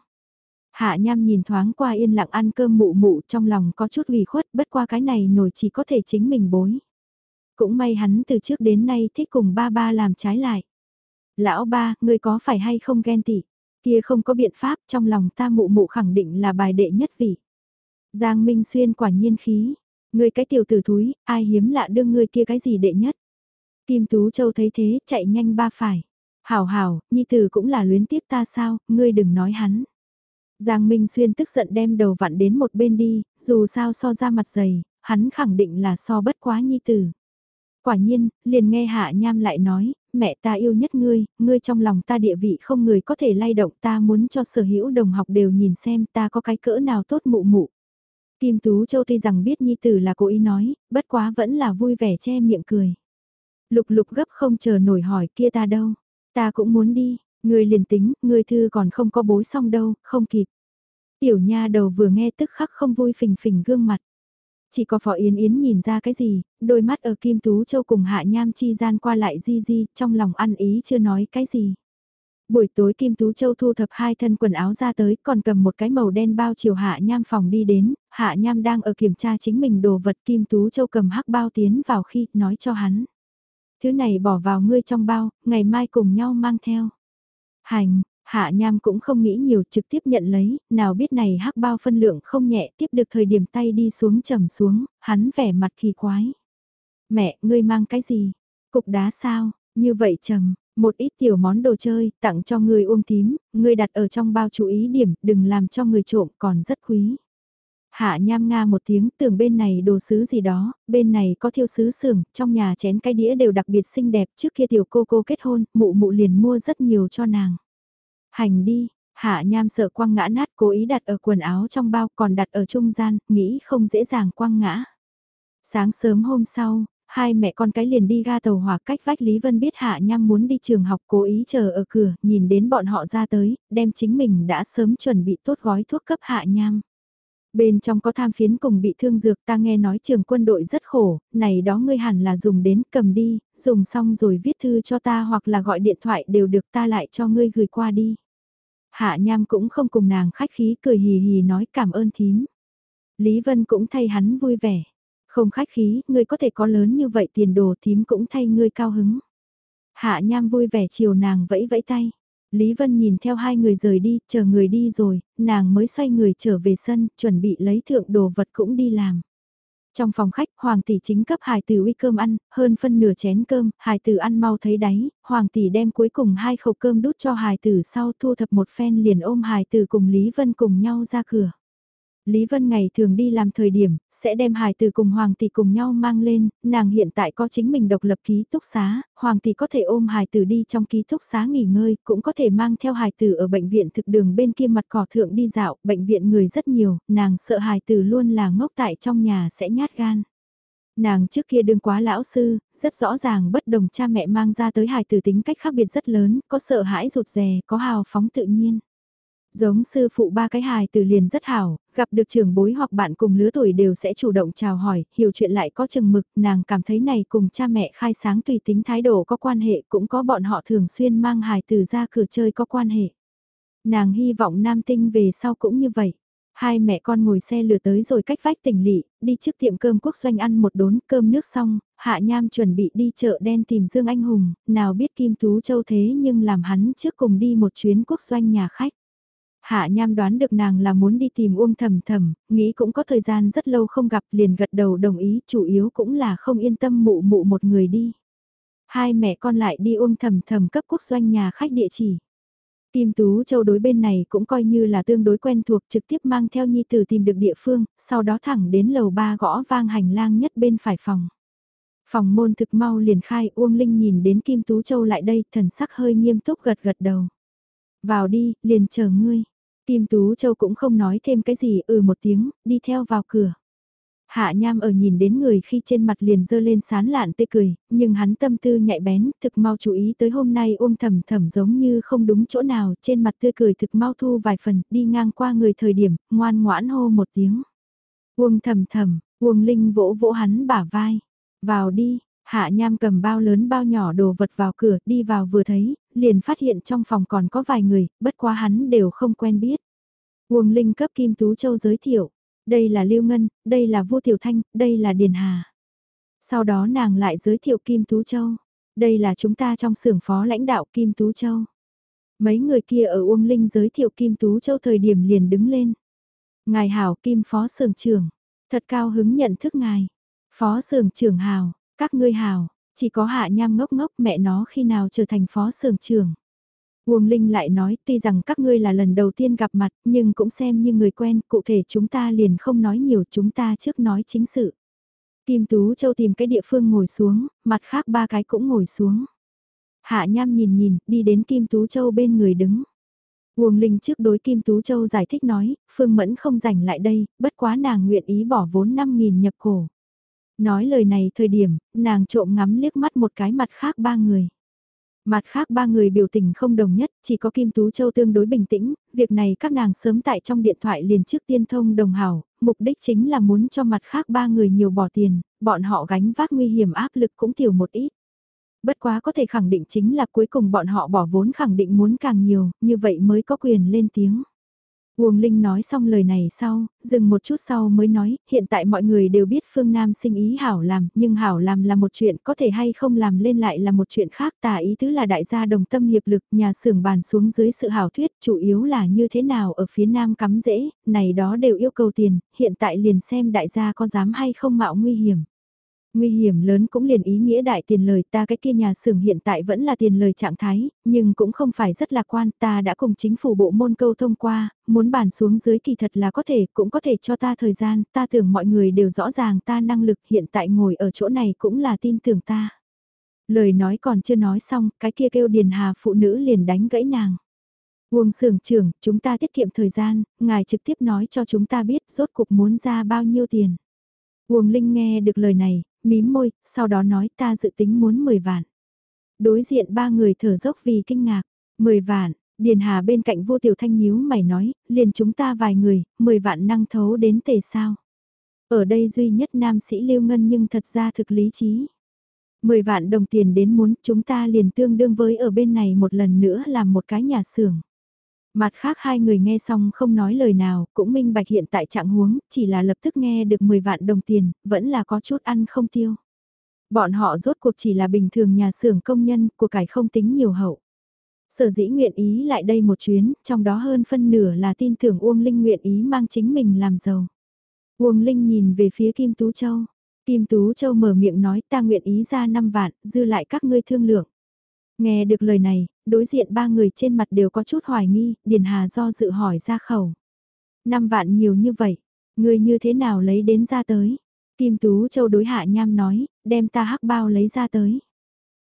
Hạ Nham nhìn thoáng qua yên lặng ăn cơm mụ mụ trong lòng có chút ủy khuất bất qua cái này nổi chỉ có thể chính mình bối. Cũng may hắn từ trước đến nay thích cùng ba ba làm trái lại. Lão ba, người có phải hay không ghen tị? Kia không có biện pháp trong lòng ta mụ mụ khẳng định là bài đệ nhất vị. Giang Minh Xuyên quả nhiên khí. Người cái tiểu tử thúi, ai hiếm lạ đương người kia cái gì đệ nhất. Kim Tú Châu thấy thế, chạy nhanh ba phải. Hảo hảo, nhi tử cũng là luyến tiếc ta sao, ngươi đừng nói hắn. Giang Minh Xuyên tức giận đem đầu vặn đến một bên đi, dù sao so ra mặt dày, hắn khẳng định là so bất quá nhi tử. Quả nhiên, liền nghe Hạ Nham lại nói, mẹ ta yêu nhất ngươi, ngươi trong lòng ta địa vị không người có thể lay động ta muốn cho sở hữu đồng học đều nhìn xem ta có cái cỡ nào tốt mụ mụ. Kim Tú Châu tuy rằng biết Nhi Tử là cố ý nói, bất quá vẫn là vui vẻ che miệng cười. Lục lục gấp không chờ nổi hỏi kia ta đâu, ta cũng muốn đi, ngươi liền tính, ngươi thư còn không có bối xong đâu, không kịp. Tiểu nha đầu vừa nghe tức khắc không vui phình phình gương mặt. Chỉ có Phó Yến Yến nhìn ra cái gì, đôi mắt ở Kim Tú Châu cùng Hạ Nham chi gian qua lại di di, trong lòng ăn ý chưa nói cái gì. Buổi tối Kim Tú Châu thu thập hai thân quần áo ra tới, còn cầm một cái màu đen bao chiều Hạ Nham phòng đi đến, Hạ Nham đang ở kiểm tra chính mình đồ vật Kim Tú Châu cầm hắc bao tiến vào khi, nói cho hắn. Thứ này bỏ vào ngươi trong bao, ngày mai cùng nhau mang theo. Hành, Hạ Nham cũng không nghĩ nhiều trực tiếp nhận lấy, nào biết này hắc bao phân lượng không nhẹ tiếp được thời điểm tay đi xuống trầm xuống, hắn vẻ mặt kỳ quái. Mẹ, ngươi mang cái gì? Cục đá sao? Như vậy trầm, một ít tiểu món đồ chơi, tặng cho người ôm tím, ngươi đặt ở trong bao chú ý điểm, đừng làm cho người trộm còn rất quý. Hạ nham nga một tiếng tưởng bên này đồ sứ gì đó, bên này có thiêu sứ sưởng, trong nhà chén cái đĩa đều đặc biệt xinh đẹp trước kia tiểu cô cô kết hôn, mụ mụ liền mua rất nhiều cho nàng. Hành đi, hạ nham sợ quăng ngã nát cố ý đặt ở quần áo trong bao còn đặt ở trung gian, nghĩ không dễ dàng quăng ngã. Sáng sớm hôm sau, hai mẹ con cái liền đi ga tàu hỏa cách vách Lý Vân biết Hạ Nham muốn đi trường học cố ý chờ ở cửa, nhìn đến bọn họ ra tới, đem chính mình đã sớm chuẩn bị tốt gói thuốc cấp Hạ Nham. Bên trong có tham phiến cùng bị thương dược ta nghe nói trường quân đội rất khổ, này đó ngươi hẳn là dùng đến cầm đi, dùng xong rồi viết thư cho ta hoặc là gọi điện thoại đều được ta lại cho ngươi gửi qua đi. Hạ Nham cũng không cùng nàng khách khí cười hì hì nói cảm ơn thím. Lý Vân cũng thay hắn vui vẻ. Không khách khí, ngươi có thể có lớn như vậy tiền đồ thím cũng thay ngươi cao hứng. Hạ Nham vui vẻ chiều nàng vẫy vẫy tay. Lý Vân nhìn theo hai người rời đi, chờ người đi rồi, nàng mới xoay người trở về sân, chuẩn bị lấy thượng đồ vật cũng đi làm. Trong phòng khách, Hoàng tỷ chính cấp hài tử uy cơm ăn, hơn phân nửa chén cơm, hài tử ăn mau thấy đáy, Hoàng tỷ đem cuối cùng hai khẩu cơm đút cho hài tử sau thu thập một phen liền ôm hài tử cùng Lý Vân cùng nhau ra cửa. Lý Vân ngày thường đi làm thời điểm, sẽ đem hài từ cùng Hoàng tỷ cùng nhau mang lên, nàng hiện tại có chính mình độc lập ký túc xá, Hoàng tỷ có thể ôm hài tử đi trong ký túc xá nghỉ ngơi, cũng có thể mang theo hài tử ở bệnh viện thực đường bên kia mặt cỏ thượng đi dạo, bệnh viện người rất nhiều, nàng sợ hài tử luôn là ngốc tại trong nhà sẽ nhát gan. Nàng trước kia đương quá lão sư, rất rõ ràng bất đồng cha mẹ mang ra tới hài tử tính cách khác biệt rất lớn, có sợ hãi rụt rè, có hào phóng tự nhiên. Giống sư phụ ba cái hài từ liền rất hảo, gặp được trưởng bối hoặc bạn cùng lứa tuổi đều sẽ chủ động chào hỏi, hiểu chuyện lại có chừng mực, nàng cảm thấy này cùng cha mẹ khai sáng tùy tính thái độ có quan hệ cũng có bọn họ thường xuyên mang hài từ ra cửa chơi có quan hệ. Nàng hy vọng nam tinh về sau cũng như vậy. Hai mẹ con ngồi xe lửa tới rồi cách vách tỉnh lỵ, đi trước tiệm cơm quốc doanh ăn một đốn cơm nước xong, Hạ Nham chuẩn bị đi chợ đen tìm Dương Anh Hùng, nào biết Kim Tú Châu thế nhưng làm hắn trước cùng đi một chuyến quốc doanh nhà khách. Hạ Nham đoán được nàng là muốn đi tìm Uông Thầm Thầm, nghĩ cũng có thời gian rất lâu không gặp liền gật đầu đồng ý, chủ yếu cũng là không yên tâm mụ mụ một người đi. Hai mẹ con lại đi Uông Thầm Thầm cấp quốc doanh nhà khách địa chỉ. Kim Tú Châu đối bên này cũng coi như là tương đối quen thuộc trực tiếp mang theo Nhi Tử tìm được địa phương, sau đó thẳng đến lầu ba gõ vang hành lang nhất bên phải phòng. Phòng môn thực mau liền khai Uông Linh nhìn đến Kim Tú Châu lại đây thần sắc hơi nghiêm túc gật gật đầu. Vào đi, liền chờ ngươi. Kim Tú Châu cũng không nói thêm cái gì ừ một tiếng, đi theo vào cửa. Hạ Nham ở nhìn đến người khi trên mặt liền dơ lên sán lạn tê cười, nhưng hắn tâm tư nhạy bén, thực mau chú ý tới hôm nay ôm thầm thầm giống như không đúng chỗ nào, trên mặt tươi cười thực mau thu vài phần, đi ngang qua người thời điểm, ngoan ngoãn hô một tiếng. Uông thầm thầm, Uông Linh vỗ vỗ hắn bả vai, vào đi, Hạ Nham cầm bao lớn bao nhỏ đồ vật vào cửa, đi vào vừa thấy, liền phát hiện trong phòng còn có vài người, bất quá hắn đều không quen biết. Uông Linh cấp Kim Tú Châu giới thiệu, đây là Lưu Ngân, đây là Vu Tiểu Thanh, đây là Điền Hà. Sau đó nàng lại giới thiệu Kim Tú Châu, đây là chúng ta trong xưởng phó lãnh đạo Kim Tú Châu. Mấy người kia ở Uông Linh giới thiệu Kim Tú Châu thời điểm liền đứng lên. Ngài Hảo Kim Phó Sưởng trưởng, thật cao hứng nhận thức ngài. Phó Sưởng trưởng Hảo, các ngươi hào chỉ có hạ nham ngốc ngốc mẹ nó khi nào trở thành phó sưởng trưởng. Uông Linh lại nói tuy rằng các ngươi là lần đầu tiên gặp mặt nhưng cũng xem như người quen, cụ thể chúng ta liền không nói nhiều chúng ta trước nói chính sự. Kim Tú Châu tìm cái địa phương ngồi xuống, mặt khác ba cái cũng ngồi xuống. Hạ Nham nhìn nhìn, đi đến Kim Tú Châu bên người đứng. Uông Linh trước đối Kim Tú Châu giải thích nói, Phương Mẫn không rảnh lại đây, bất quá nàng nguyện ý bỏ vốn 5.000 nhập cổ. Nói lời này thời điểm, nàng trộm ngắm liếc mắt một cái mặt khác ba người. Mặt khác ba người biểu tình không đồng nhất, chỉ có Kim Tú Châu tương đối bình tĩnh, việc này các nàng sớm tại trong điện thoại liền trước tiên thông đồng hảo, mục đích chính là muốn cho mặt khác ba người nhiều bỏ tiền, bọn họ gánh vác nguy hiểm áp lực cũng tiểu một ít. Bất quá có thể khẳng định chính là cuối cùng bọn họ bỏ vốn khẳng định muốn càng nhiều, như vậy mới có quyền lên tiếng. Uông Linh nói xong lời này sau, dừng một chút sau mới nói, hiện tại mọi người đều biết Phương Nam sinh ý hảo làm, nhưng hảo làm là một chuyện, có thể hay không làm lên lại là một chuyện khác. Tà ý tứ là đại gia đồng tâm hiệp lực, nhà xưởng bàn xuống dưới sự hảo thuyết, chủ yếu là như thế nào ở phía Nam cắm dễ, này đó đều yêu cầu tiền, hiện tại liền xem đại gia có dám hay không mạo nguy hiểm. Nguy hiểm lớn cũng liền ý nghĩa đại tiền lời ta cái kia nhà xưởng hiện tại vẫn là tiền lời trạng thái, nhưng cũng không phải rất lạc quan ta đã cùng chính phủ bộ môn câu thông qua, muốn bàn xuống dưới kỳ thật là có thể, cũng có thể cho ta thời gian, ta tưởng mọi người đều rõ ràng ta năng lực hiện tại ngồi ở chỗ này cũng là tin tưởng ta. Lời nói còn chưa nói xong, cái kia kêu điền hà phụ nữ liền đánh gãy nàng. Uông sưởng trưởng, chúng ta tiết kiệm thời gian, ngài trực tiếp nói cho chúng ta biết rốt cuộc muốn ra bao nhiêu tiền. Uông Linh nghe được lời này, mím môi, sau đó nói ta dự tính muốn 10 vạn. Đối diện ba người thở dốc vì kinh ngạc, 10 vạn, Điền Hà bên cạnh vô tiểu thanh nhíu mày nói, liền chúng ta vài người, 10 vạn năng thấu đến tề sao. Ở đây duy nhất nam sĩ Lưu Ngân nhưng thật ra thực lý trí. 10 vạn đồng tiền đến muốn chúng ta liền tương đương với ở bên này một lần nữa làm một cái nhà xưởng. Mặt khác hai người nghe xong không nói lời nào, cũng minh bạch hiện tại trạng huống, chỉ là lập tức nghe được 10 vạn đồng tiền, vẫn là có chút ăn không tiêu. Bọn họ rốt cuộc chỉ là bình thường nhà xưởng công nhân, của cải không tính nhiều hậu. Sở dĩ nguyện ý lại đây một chuyến, trong đó hơn phân nửa là tin tưởng Uông Linh nguyện ý mang chính mình làm giàu. Uông Linh nhìn về phía Kim Tú Châu. Kim Tú Châu mở miệng nói ta nguyện ý ra 5 vạn, dư lại các ngươi thương lượng. Nghe được lời này, đối diện ba người trên mặt đều có chút hoài nghi, Điền Hà do dự hỏi ra khẩu. Năm vạn nhiều như vậy, người như thế nào lấy đến ra tới? Kim Tú Châu đối Hạ Nham nói, đem ta hắc bao lấy ra tới.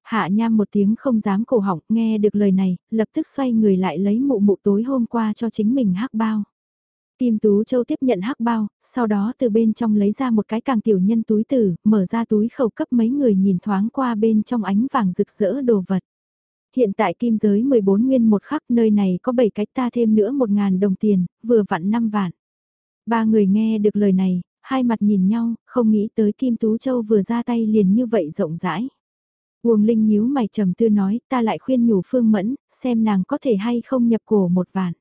Hạ Nham một tiếng không dám cổ họng, nghe được lời này, lập tức xoay người lại lấy mụ mụ tối hôm qua cho chính mình hắc bao. Kim Tú Châu tiếp nhận hắc bao, sau đó từ bên trong lấy ra một cái càng tiểu nhân túi tử, mở ra túi khẩu cấp mấy người nhìn thoáng qua bên trong ánh vàng rực rỡ đồ vật. Hiện tại kim giới 14 nguyên một khắc nơi này có 7 cách ta thêm nữa 1.000 đồng tiền, vừa vặn 5 vạn. Ba người nghe được lời này, hai mặt nhìn nhau, không nghĩ tới Kim Tú Châu vừa ra tay liền như vậy rộng rãi. Uông Linh nhíu mày trầm tư nói, ta lại khuyên nhủ Phương Mẫn, xem nàng có thể hay không nhập cổ một vạn.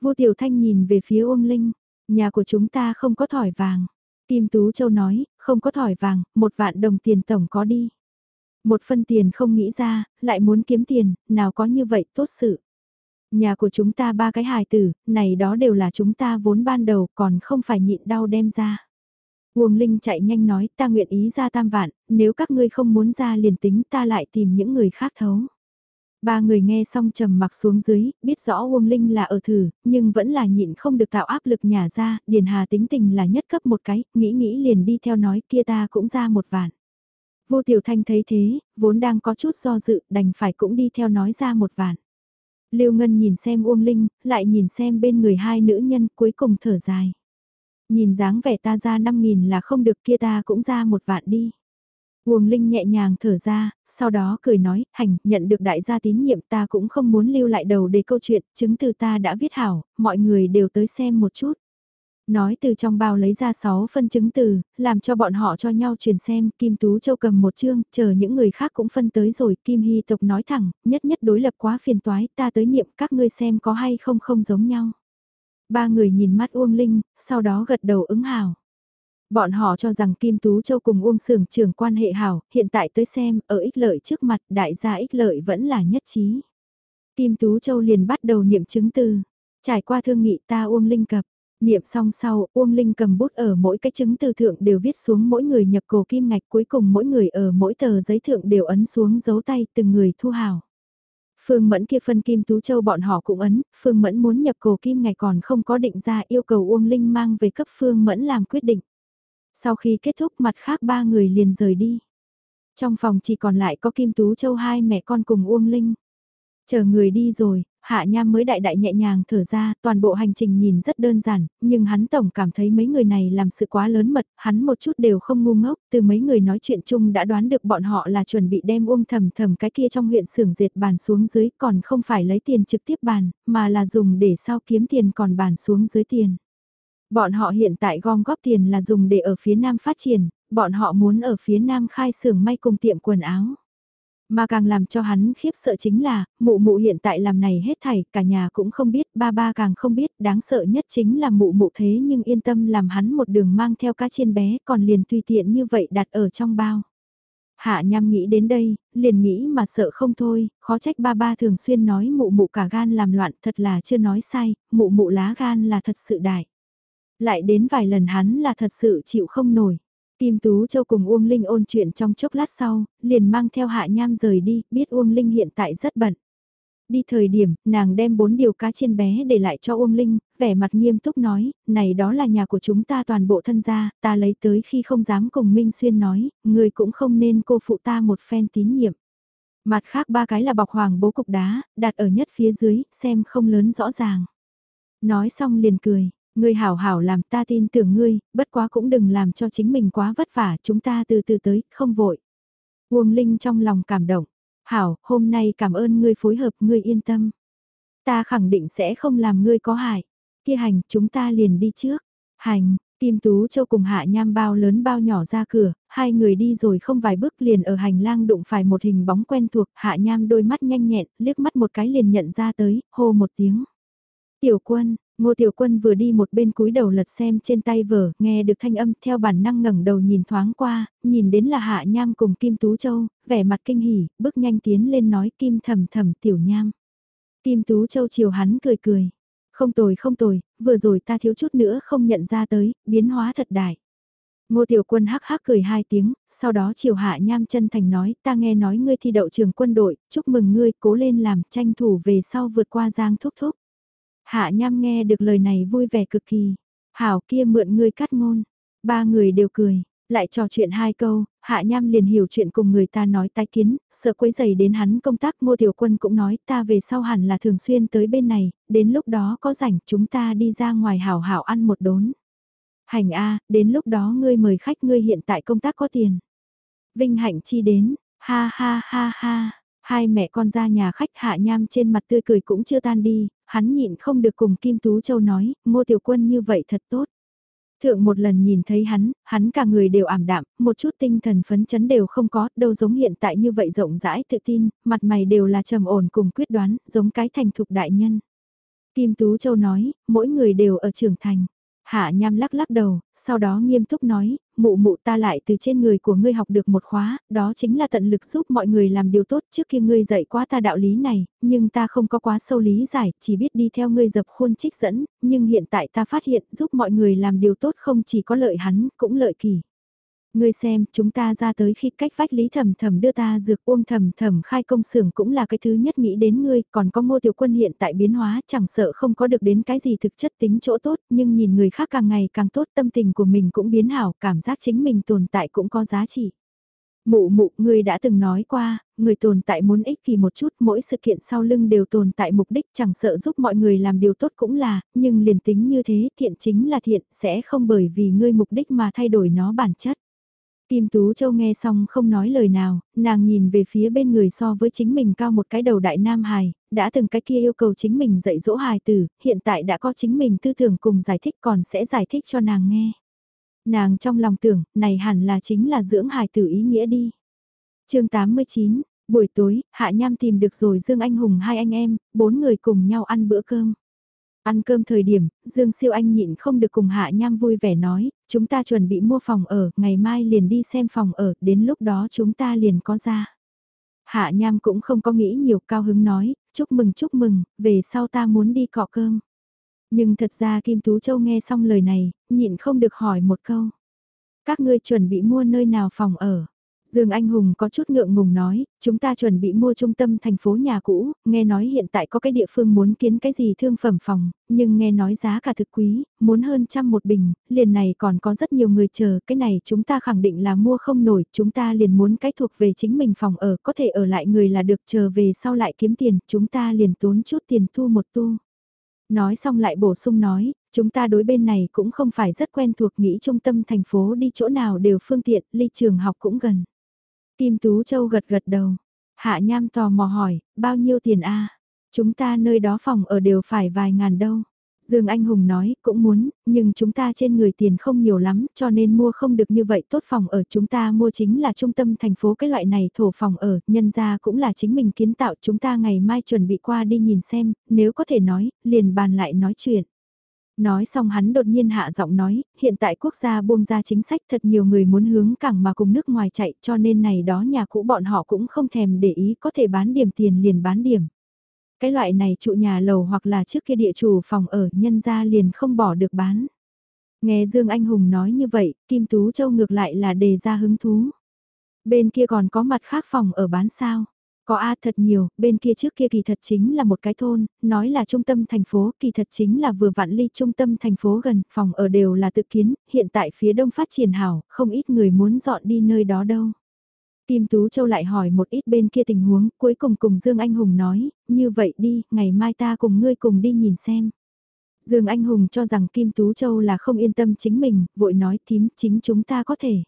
Vô Tiểu Thanh nhìn về phía Uông Linh, nhà của chúng ta không có thỏi vàng. Kim Tú Châu nói, không có thỏi vàng, một vạn đồng tiền tổng có đi. Một phân tiền không nghĩ ra, lại muốn kiếm tiền, nào có như vậy tốt sự. Nhà của chúng ta ba cái hài tử, này đó đều là chúng ta vốn ban đầu còn không phải nhịn đau đem ra. Uông Linh chạy nhanh nói ta nguyện ý ra tam vạn, nếu các ngươi không muốn ra liền tính ta lại tìm những người khác thấu. Ba người nghe xong trầm mặc xuống dưới, biết rõ Uông Linh là ở thử, nhưng vẫn là nhịn không được tạo áp lực nhà ra, Điền Hà tính tình là nhất cấp một cái, nghĩ nghĩ liền đi theo nói kia ta cũng ra một vạn. Vô Tiểu Thanh thấy thế, vốn đang có chút do dự, đành phải cũng đi theo nói ra một vạn. Lưu Ngân nhìn xem Uông Linh, lại nhìn xem bên người hai nữ nhân cuối cùng thở dài. Nhìn dáng vẻ ta ra 5.000 là không được kia ta cũng ra một vạn đi. Uông Linh nhẹ nhàng thở ra, sau đó cười nói, hành, nhận được đại gia tín nhiệm ta cũng không muốn lưu lại đầu để câu chuyện, chứng từ ta đã viết hảo, mọi người đều tới xem một chút. Nói từ trong bao lấy ra 6 phân chứng từ, làm cho bọn họ cho nhau truyền xem, Kim Tú Châu cầm một chương, chờ những người khác cũng phân tới rồi, Kim Hy tộc nói thẳng, nhất nhất đối lập quá phiền toái, ta tới niệm các ngươi xem có hay không không giống nhau. Ba người nhìn mắt Uông Linh, sau đó gật đầu ứng hào. Bọn họ cho rằng Kim Tú Châu cùng Uông Sưởng trưởng quan hệ hảo, hiện tại tới xem, ở ích lợi trước mặt, đại gia ích lợi vẫn là nhất trí. Kim Tú Châu liền bắt đầu niệm chứng từ. Trải qua thương nghị ta Uông Linh cập, Niệm xong sau, Uông Linh cầm bút ở mỗi cái chứng từ thượng đều viết xuống mỗi người nhập cổ kim ngạch cuối cùng mỗi người ở mỗi tờ giấy thượng đều ấn xuống dấu tay từng người thu hào. Phương Mẫn kia phân kim tú châu bọn họ cũng ấn, Phương Mẫn muốn nhập cổ kim ngạch còn không có định ra yêu cầu Uông Linh mang về cấp Phương Mẫn làm quyết định. Sau khi kết thúc mặt khác ba người liền rời đi. Trong phòng chỉ còn lại có Kim Tú Châu hai mẹ con cùng Uông Linh. Chờ người đi rồi, Hạ Nham mới đại đại nhẹ nhàng thở ra, toàn bộ hành trình nhìn rất đơn giản, nhưng hắn tổng cảm thấy mấy người này làm sự quá lớn mật, hắn một chút đều không ngu ngốc, từ mấy người nói chuyện chung đã đoán được bọn họ là chuẩn bị đem uông thầm thầm cái kia trong huyện xưởng dệt bàn xuống dưới còn không phải lấy tiền trực tiếp bàn, mà là dùng để sau kiếm tiền còn bàn xuống dưới tiền. Bọn họ hiện tại gom góp tiền là dùng để ở phía Nam phát triển, bọn họ muốn ở phía Nam khai xưởng may cùng tiệm quần áo. Mà càng làm cho hắn khiếp sợ chính là, mụ mụ hiện tại làm này hết thảy, cả nhà cũng không biết, ba ba càng không biết, đáng sợ nhất chính là mụ mụ thế nhưng yên tâm làm hắn một đường mang theo cá chiên bé còn liền tùy tiện như vậy đặt ở trong bao. Hạ nham nghĩ đến đây, liền nghĩ mà sợ không thôi, khó trách ba ba thường xuyên nói mụ mụ cả gan làm loạn thật là chưa nói sai, mụ mụ lá gan là thật sự đại. Lại đến vài lần hắn là thật sự chịu không nổi. Kim Tú Châu cùng Uông Linh ôn chuyện trong chốc lát sau, liền mang theo Hạ Nham rời đi, biết Uông Linh hiện tại rất bận. Đi thời điểm, nàng đem bốn điều cá chiên bé để lại cho Uông Linh, vẻ mặt nghiêm túc nói, này đó là nhà của chúng ta toàn bộ thân gia, ta lấy tới khi không dám cùng Minh Xuyên nói, người cũng không nên cô phụ ta một phen tín nhiệm. Mặt khác ba cái là bọc hoàng bố cục đá, đặt ở nhất phía dưới, xem không lớn rõ ràng. Nói xong liền cười, Ngươi hảo hảo làm ta tin tưởng ngươi, bất quá cũng đừng làm cho chính mình quá vất vả, chúng ta từ từ tới, không vội. Uông Linh trong lòng cảm động. Hảo, hôm nay cảm ơn ngươi phối hợp, ngươi yên tâm. Ta khẳng định sẽ không làm ngươi có hại. Kia hành, chúng ta liền đi trước. Hành, Kim Tú Châu cùng Hạ Nham bao lớn bao nhỏ ra cửa, hai người đi rồi không vài bước liền ở hành lang đụng phải một hình bóng quen thuộc, Hạ Nham đôi mắt nhanh nhẹn, liếc mắt một cái liền nhận ra tới, hô một tiếng. Tiểu quân, Ngô Tiểu Quân vừa đi một bên cúi đầu lật xem trên tay vở, nghe được thanh âm theo bản năng ngẩng đầu nhìn thoáng qua, nhìn đến là Hạ Nham cùng Kim Tú Châu, vẻ mặt kinh hỉ, bước nhanh tiến lên nói Kim thầm thầm Tiểu Nham. Kim Tú Châu chiều hắn cười cười. Không tồi không tồi, vừa rồi ta thiếu chút nữa không nhận ra tới, biến hóa thật đại. Ngô Tiểu Quân hắc hắc cười hai tiếng, sau đó chiều Hạ Nham chân thành nói, ta nghe nói ngươi thi đậu trường quân đội, chúc mừng ngươi, cố lên làm, tranh thủ về sau vượt qua giang thúc thúc. Hạ nham nghe được lời này vui vẻ cực kỳ. Hảo kia mượn ngươi cắt ngôn. Ba người đều cười, lại trò chuyện hai câu, Hạ Nham liền hiểu chuyện cùng người ta nói tái kiến, sợ quấy giày đến hắn công tác Ngô Tiểu Quân cũng nói ta về sau hẳn là thường xuyên tới bên này, đến lúc đó có rảnh chúng ta đi ra ngoài hảo hảo ăn một đốn. Hành A, đến lúc đó ngươi mời khách ngươi hiện tại công tác có tiền. Vinh Hạnh chi đến, ha ha ha ha, hai mẹ con ra nhà khách Hạ Nham trên mặt tươi cười cũng chưa tan đi, hắn nhịn không được cùng Kim Tú Châu nói, ngô tiểu quân như vậy thật tốt. Thượng một lần nhìn thấy hắn, hắn cả người đều ảm đạm, một chút tinh thần phấn chấn đều không có, đâu giống hiện tại như vậy rộng rãi tự tin, mặt mày đều là trầm ổn cùng quyết đoán, giống cái thành thục đại nhân. Kim Tú Châu nói, mỗi người đều ở trưởng thành. Hạ nham lắc lắc đầu, sau đó nghiêm túc nói, mụ mụ ta lại từ trên người của ngươi học được một khóa, đó chính là tận lực giúp mọi người làm điều tốt trước khi ngươi dạy quá ta đạo lý này, nhưng ta không có quá sâu lý giải, chỉ biết đi theo ngươi dập khuôn trích dẫn, nhưng hiện tại ta phát hiện giúp mọi người làm điều tốt không chỉ có lợi hắn, cũng lợi kỳ. Ngươi xem, chúng ta ra tới khi cách vách lý thẩm thẩm đưa ta dược uông thầm thầm khai công xưởng cũng là cái thứ nhất nghĩ đến ngươi, còn có ngô tiểu quân hiện tại biến hóa chẳng sợ không có được đến cái gì thực chất tính chỗ tốt, nhưng nhìn người khác càng ngày càng tốt tâm tình của mình cũng biến hảo, cảm giác chính mình tồn tại cũng có giá trị. Mụ mụ, ngươi đã từng nói qua, người tồn tại muốn ích kỳ một chút, mỗi sự kiện sau lưng đều tồn tại mục đích chẳng sợ giúp mọi người làm điều tốt cũng là, nhưng liền tính như thế, thiện chính là thiện, sẽ không bởi vì ngươi mục đích mà thay đổi nó bản chất. Kim Tú Châu nghe xong không nói lời nào, nàng nhìn về phía bên người so với chính mình cao một cái đầu đại nam hài, đã từng cái kia yêu cầu chính mình dạy dỗ hài tử, hiện tại đã có chính mình tư tưởng cùng giải thích còn sẽ giải thích cho nàng nghe. Nàng trong lòng tưởng, này hẳn là chính là dưỡng hài tử ý nghĩa đi. chương 89, buổi tối, Hạ Nham tìm được rồi Dương Anh Hùng hai anh em, bốn người cùng nhau ăn bữa cơm. Ăn cơm thời điểm, Dương Siêu Anh nhịn không được cùng Hạ Nham vui vẻ nói, chúng ta chuẩn bị mua phòng ở, ngày mai liền đi xem phòng ở, đến lúc đó chúng ta liền có ra. Hạ Nham cũng không có nghĩ nhiều cao hứng nói, chúc mừng chúc mừng, về sau ta muốn đi cọ cơm. Nhưng thật ra Kim Tú Châu nghe xong lời này, nhịn không được hỏi một câu. Các ngươi chuẩn bị mua nơi nào phòng ở? Dương Anh Hùng có chút ngượng ngùng nói, chúng ta chuẩn bị mua trung tâm thành phố nhà cũ, nghe nói hiện tại có cái địa phương muốn kiến cái gì thương phẩm phòng, nhưng nghe nói giá cả thực quý, muốn hơn trăm một bình, liền này còn có rất nhiều người chờ, cái này chúng ta khẳng định là mua không nổi, chúng ta liền muốn cái thuộc về chính mình phòng ở, có thể ở lại người là được chờ về sau lại kiếm tiền, chúng ta liền tốn chút tiền thu một tu. Nói xong lại bổ sung nói, chúng ta đối bên này cũng không phải rất quen thuộc nghĩ trung tâm thành phố đi chỗ nào đều phương tiện, ly trường học cũng gần. Kim Tú Châu gật gật đầu. Hạ Nham tò mò hỏi, bao nhiêu tiền a? Chúng ta nơi đó phòng ở đều phải vài ngàn đâu. Dương Anh Hùng nói, cũng muốn, nhưng chúng ta trên người tiền không nhiều lắm, cho nên mua không được như vậy tốt phòng ở. Chúng ta mua chính là trung tâm thành phố cái loại này thổ phòng ở, nhân ra cũng là chính mình kiến tạo. Chúng ta ngày mai chuẩn bị qua đi nhìn xem, nếu có thể nói, liền bàn lại nói chuyện. Nói xong hắn đột nhiên hạ giọng nói, hiện tại quốc gia buông ra chính sách thật nhiều người muốn hướng cảng mà cùng nước ngoài chạy cho nên này đó nhà cũ bọn họ cũng không thèm để ý có thể bán điểm tiền liền bán điểm. Cái loại này trụ nhà lầu hoặc là trước kia địa chủ phòng ở nhân ra liền không bỏ được bán. Nghe Dương Anh Hùng nói như vậy, Kim Tú Châu ngược lại là đề ra hứng thú. Bên kia còn có mặt khác phòng ở bán sao? Có A thật nhiều, bên kia trước kia kỳ thật chính là một cái thôn, nói là trung tâm thành phố, kỳ thật chính là vừa vạn ly trung tâm thành phố gần, phòng ở đều là tự kiến, hiện tại phía đông phát triển hảo, không ít người muốn dọn đi nơi đó đâu. Kim Tú Châu lại hỏi một ít bên kia tình huống, cuối cùng cùng Dương Anh Hùng nói, như vậy đi, ngày mai ta cùng ngươi cùng đi nhìn xem. Dương Anh Hùng cho rằng Kim Tú Châu là không yên tâm chính mình, vội nói thím chính chúng ta có thể.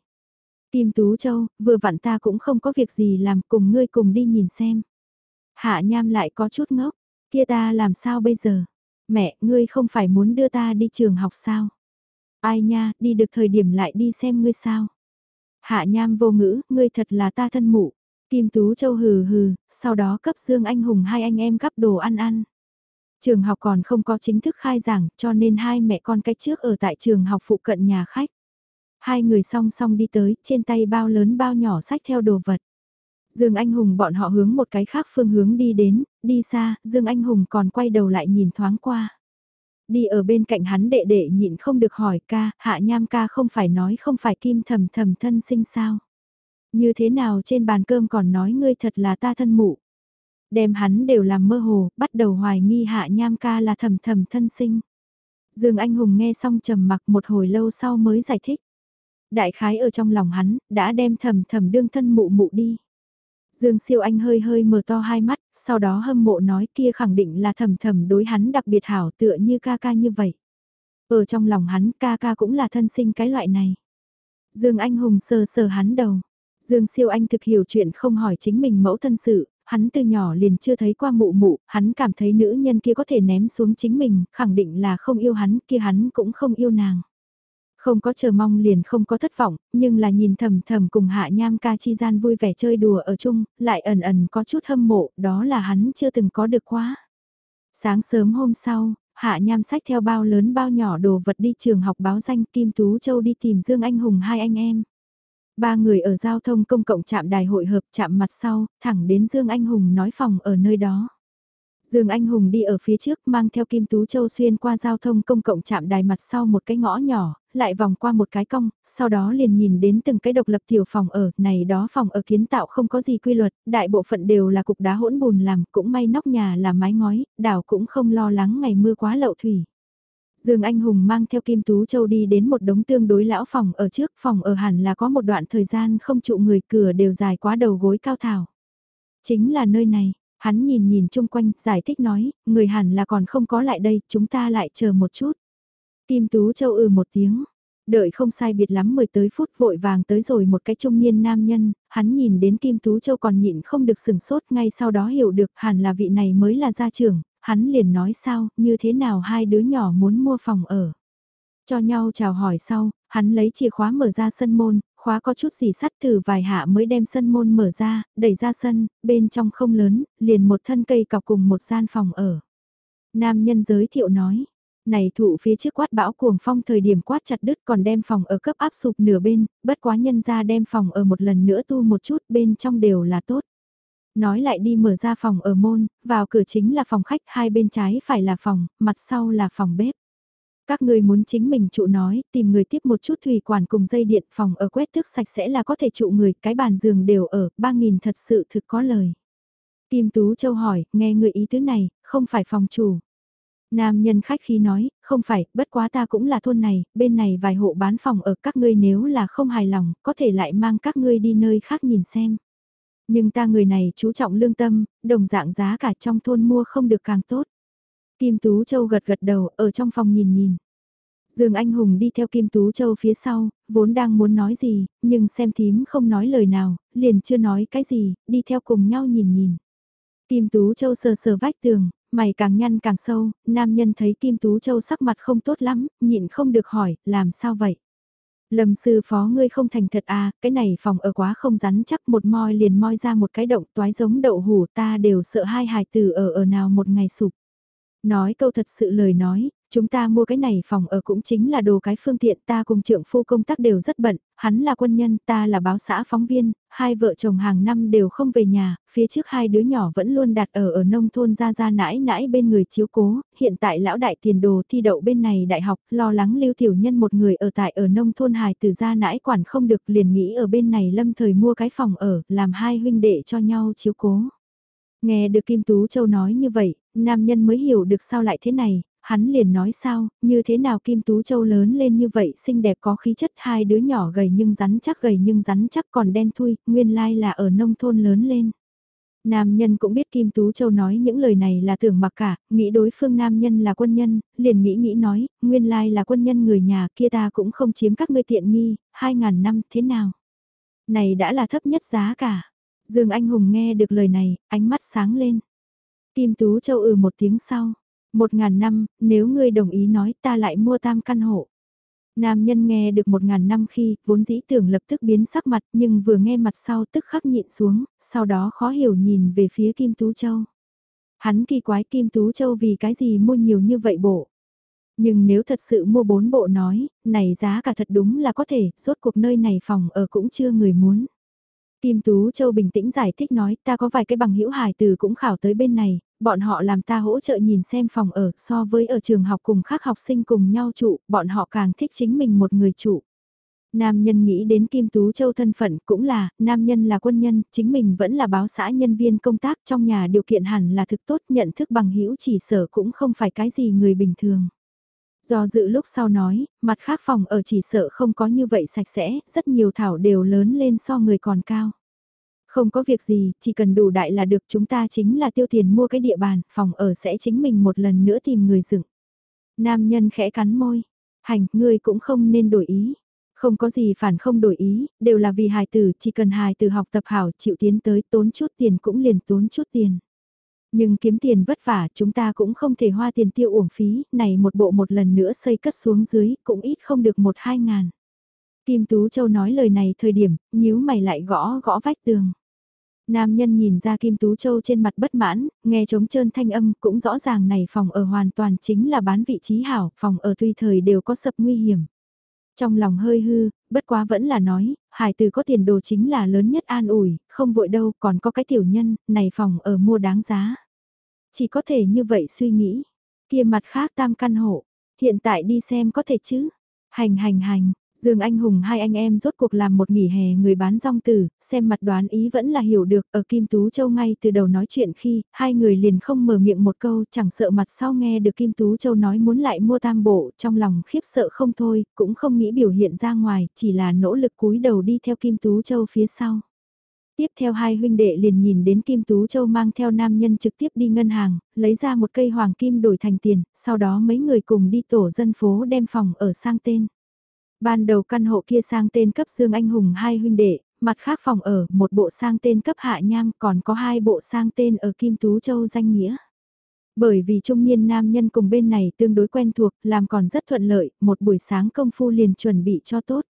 Kim Tú Châu, vừa vặn ta cũng không có việc gì làm cùng ngươi cùng đi nhìn xem. Hạ Nham lại có chút ngốc, kia ta làm sao bây giờ? Mẹ, ngươi không phải muốn đưa ta đi trường học sao? Ai nha, đi được thời điểm lại đi xem ngươi sao? Hạ Nham vô ngữ, ngươi thật là ta thân mụ. Kim Tú Châu hừ hừ, sau đó cấp Dương Anh Hùng hai anh em gắp đồ ăn ăn. Trường học còn không có chính thức khai giảng cho nên hai mẹ con cách trước ở tại trường học phụ cận nhà khách. Hai người song song đi tới, trên tay bao lớn bao nhỏ sách theo đồ vật. Dương Anh Hùng bọn họ hướng một cái khác phương hướng đi đến, đi xa, Dương Anh Hùng còn quay đầu lại nhìn thoáng qua. Đi ở bên cạnh hắn đệ đệ nhịn không được hỏi ca, hạ nham ca không phải nói không phải kim thầm thầm thân sinh sao. Như thế nào trên bàn cơm còn nói ngươi thật là ta thân mụ. Đem hắn đều làm mơ hồ, bắt đầu hoài nghi hạ nham ca là thầm thầm thân sinh. Dương Anh Hùng nghe xong trầm mặc một hồi lâu sau mới giải thích. Đại khái ở trong lòng hắn, đã đem thầm thầm đương thân mụ mụ đi. Dương siêu anh hơi hơi mở to hai mắt, sau đó hâm mộ nói kia khẳng định là thầm thầm đối hắn đặc biệt hảo tựa như ca ca như vậy. Ở trong lòng hắn ca ca cũng là thân sinh cái loại này. Dương anh hùng sờ sờ hắn đầu. Dương siêu anh thực hiểu chuyện không hỏi chính mình mẫu thân sự, hắn từ nhỏ liền chưa thấy qua mụ mụ, hắn cảm thấy nữ nhân kia có thể ném xuống chính mình, khẳng định là không yêu hắn, kia hắn cũng không yêu nàng. Không có chờ mong liền không có thất vọng, nhưng là nhìn thầm thầm cùng hạ nham ca chi gian vui vẻ chơi đùa ở chung, lại ẩn ẩn có chút hâm mộ, đó là hắn chưa từng có được quá. Sáng sớm hôm sau, hạ nham sách theo bao lớn bao nhỏ đồ vật đi trường học báo danh Kim Tú Châu đi tìm Dương Anh Hùng hai anh em. Ba người ở giao thông công cộng chạm đài hội hợp chạm mặt sau, thẳng đến Dương Anh Hùng nói phòng ở nơi đó. Dương Anh Hùng đi ở phía trước mang theo Kim Tú Châu xuyên qua giao thông công cộng chạm đài mặt sau một cái ngõ nhỏ, lại vòng qua một cái cong, sau đó liền nhìn đến từng cái độc lập tiểu phòng ở, này đó phòng ở kiến tạo không có gì quy luật, đại bộ phận đều là cục đá hỗn bùn làm, cũng may nóc nhà là mái ngói, đảo cũng không lo lắng ngày mưa quá lậu thủy. Dương Anh Hùng mang theo Kim Tú Châu đi đến một đống tương đối lão phòng ở trước, phòng ở hẳn là có một đoạn thời gian không trụ người cửa đều dài quá đầu gối cao thảo. Chính là nơi này, Hắn nhìn nhìn chung quanh, giải thích nói, người hẳn là còn không có lại đây, chúng ta lại chờ một chút. Kim Tú Châu ừ một tiếng, đợi không sai biệt lắm mười tới phút vội vàng tới rồi một cái trung niên nam nhân, hắn nhìn đến Kim Tú Châu còn nhịn không được sừng sốt ngay sau đó hiểu được hẳn là vị này mới là gia trưởng, hắn liền nói sao, như thế nào hai đứa nhỏ muốn mua phòng ở. Cho nhau chào hỏi sau, hắn lấy chìa khóa mở ra sân môn, khóa có chút gì sắt từ vài hạ mới đem sân môn mở ra, đẩy ra sân, bên trong không lớn, liền một thân cây cọc cùng một gian phòng ở. Nam nhân giới thiệu nói, này thụ phía trước quát bão cuồng phong thời điểm quát chặt đứt còn đem phòng ở cấp áp sụp nửa bên, bất quá nhân ra đem phòng ở một lần nữa tu một chút bên trong đều là tốt. Nói lại đi mở ra phòng ở môn, vào cửa chính là phòng khách, hai bên trái phải là phòng, mặt sau là phòng bếp. Các người muốn chính mình trụ nói, tìm người tiếp một chút thủy quản cùng dây điện phòng ở quét tước sạch sẽ là có thể trụ người, cái bàn giường đều ở, ba nghìn thật sự thực có lời. Kim Tú Châu hỏi, nghe người ý tứ này, không phải phòng chủ. Nam nhân khách khí nói, không phải, bất quá ta cũng là thôn này, bên này vài hộ bán phòng ở các ngươi nếu là không hài lòng, có thể lại mang các ngươi đi nơi khác nhìn xem. Nhưng ta người này chú trọng lương tâm, đồng dạng giá cả trong thôn mua không được càng tốt. Kim Tú Châu gật gật đầu, ở trong phòng nhìn nhìn. Dương Anh Hùng đi theo Kim Tú Châu phía sau, vốn đang muốn nói gì, nhưng xem thím không nói lời nào, liền chưa nói cái gì, đi theo cùng nhau nhìn nhìn. Kim Tú Châu sờ sờ vách tường, mày càng nhăn càng sâu, nam nhân thấy Kim Tú Châu sắc mặt không tốt lắm, nhịn không được hỏi, làm sao vậy? Lâm sư phó ngươi không thành thật à, cái này phòng ở quá không rắn chắc một moi liền moi ra một cái động toái giống đậu hủ ta đều sợ hai hài tử ở ở nào một ngày sụp. Nói câu thật sự lời nói, chúng ta mua cái này phòng ở cũng chính là đồ cái phương tiện ta cùng trưởng phu công tác đều rất bận, hắn là quân nhân, ta là báo xã phóng viên, hai vợ chồng hàng năm đều không về nhà, phía trước hai đứa nhỏ vẫn luôn đặt ở ở nông thôn ra ra nãi nãi bên người chiếu cố, hiện tại lão đại tiền đồ thi đậu bên này đại học, lo lắng lưu tiểu nhân một người ở tại ở nông thôn hài từ ra nãi quản không được liền nghĩ ở bên này lâm thời mua cái phòng ở, làm hai huynh đệ cho nhau chiếu cố. Nghe được Kim Tú Châu nói như vậy, nam nhân mới hiểu được sao lại thế này, hắn liền nói sao, như thế nào Kim Tú Châu lớn lên như vậy xinh đẹp có khí chất hai đứa nhỏ gầy nhưng rắn chắc gầy nhưng rắn chắc còn đen thui, nguyên lai là ở nông thôn lớn lên. Nam nhân cũng biết Kim Tú Châu nói những lời này là tưởng mặc cả, nghĩ đối phương nam nhân là quân nhân, liền nghĩ nghĩ nói, nguyên lai là quân nhân người nhà kia ta cũng không chiếm các ngươi tiện nghi, hai ngàn năm thế nào. Này đã là thấp nhất giá cả. Dương Anh Hùng nghe được lời này, ánh mắt sáng lên. Kim Tú Châu ừ một tiếng sau. Một ngàn năm, nếu ngươi đồng ý nói ta lại mua tam căn hộ. Nam nhân nghe được một ngàn năm khi, vốn dĩ tưởng lập tức biến sắc mặt nhưng vừa nghe mặt sau tức khắc nhịn xuống, sau đó khó hiểu nhìn về phía Kim Tú Châu. Hắn kỳ quái Kim Tú Châu vì cái gì mua nhiều như vậy bộ. Nhưng nếu thật sự mua bốn bộ nói, này giá cả thật đúng là có thể, rốt cuộc nơi này phòng ở cũng chưa người muốn. Kim Tú Châu bình tĩnh giải thích nói ta có vài cái bằng hữu hài từ cũng khảo tới bên này, bọn họ làm ta hỗ trợ nhìn xem phòng ở so với ở trường học cùng khác học sinh cùng nhau trụ, bọn họ càng thích chính mình một người trụ. Nam nhân nghĩ đến Kim Tú Châu thân phận cũng là, nam nhân là quân nhân, chính mình vẫn là báo xã nhân viên công tác trong nhà điều kiện hẳn là thực tốt nhận thức bằng hữu chỉ sở cũng không phải cái gì người bình thường. Do dự lúc sau nói, mặt khác phòng ở chỉ sợ không có như vậy sạch sẽ, rất nhiều thảo đều lớn lên so người còn cao. Không có việc gì, chỉ cần đủ đại là được chúng ta chính là tiêu tiền mua cái địa bàn, phòng ở sẽ chính mình một lần nữa tìm người dựng. Nam nhân khẽ cắn môi, hành, ngươi cũng không nên đổi ý. Không có gì phản không đổi ý, đều là vì hài tử, chỉ cần hài tử học tập hảo chịu tiến tới tốn chút tiền cũng liền tốn chút tiền. Nhưng kiếm tiền vất vả chúng ta cũng không thể hoa tiền tiêu uổng phí, này một bộ một lần nữa xây cất xuống dưới cũng ít không được một hai ngàn. Kim Tú Châu nói lời này thời điểm, nhíu mày lại gõ gõ vách tường. Nam nhân nhìn ra Kim Tú Châu trên mặt bất mãn, nghe trống trơn thanh âm cũng rõ ràng này phòng ở hoàn toàn chính là bán vị trí hảo, phòng ở tùy thời đều có sập nguy hiểm. Trong lòng hơi hư, bất quá vẫn là nói, hải từ có tiền đồ chính là lớn nhất an ủi, không vội đâu còn có cái tiểu nhân, này phòng ở mua đáng giá. Chỉ có thể như vậy suy nghĩ, kia mặt khác tam căn hộ, hiện tại đi xem có thể chứ. Hành hành hành, Dương Anh Hùng hai anh em rốt cuộc làm một nghỉ hè người bán rong tử, xem mặt đoán ý vẫn là hiểu được, ở Kim Tú Châu ngay từ đầu nói chuyện khi, hai người liền không mở miệng một câu, chẳng sợ mặt sau nghe được Kim Tú Châu nói muốn lại mua tam bộ, trong lòng khiếp sợ không thôi, cũng không nghĩ biểu hiện ra ngoài, chỉ là nỗ lực cúi đầu đi theo Kim Tú Châu phía sau. Tiếp theo hai huynh đệ liền nhìn đến Kim Tú Châu mang theo nam nhân trực tiếp đi ngân hàng, lấy ra một cây hoàng kim đổi thành tiền, sau đó mấy người cùng đi tổ dân phố đem phòng ở sang tên. Ban đầu căn hộ kia sang tên cấp Dương Anh Hùng hai huynh đệ, mặt khác phòng ở, một bộ sang tên cấp Hạ Nham còn có hai bộ sang tên ở Kim Tú Châu danh nghĩa. Bởi vì trung niên nam nhân cùng bên này tương đối quen thuộc, làm còn rất thuận lợi, một buổi sáng công phu liền chuẩn bị cho tốt.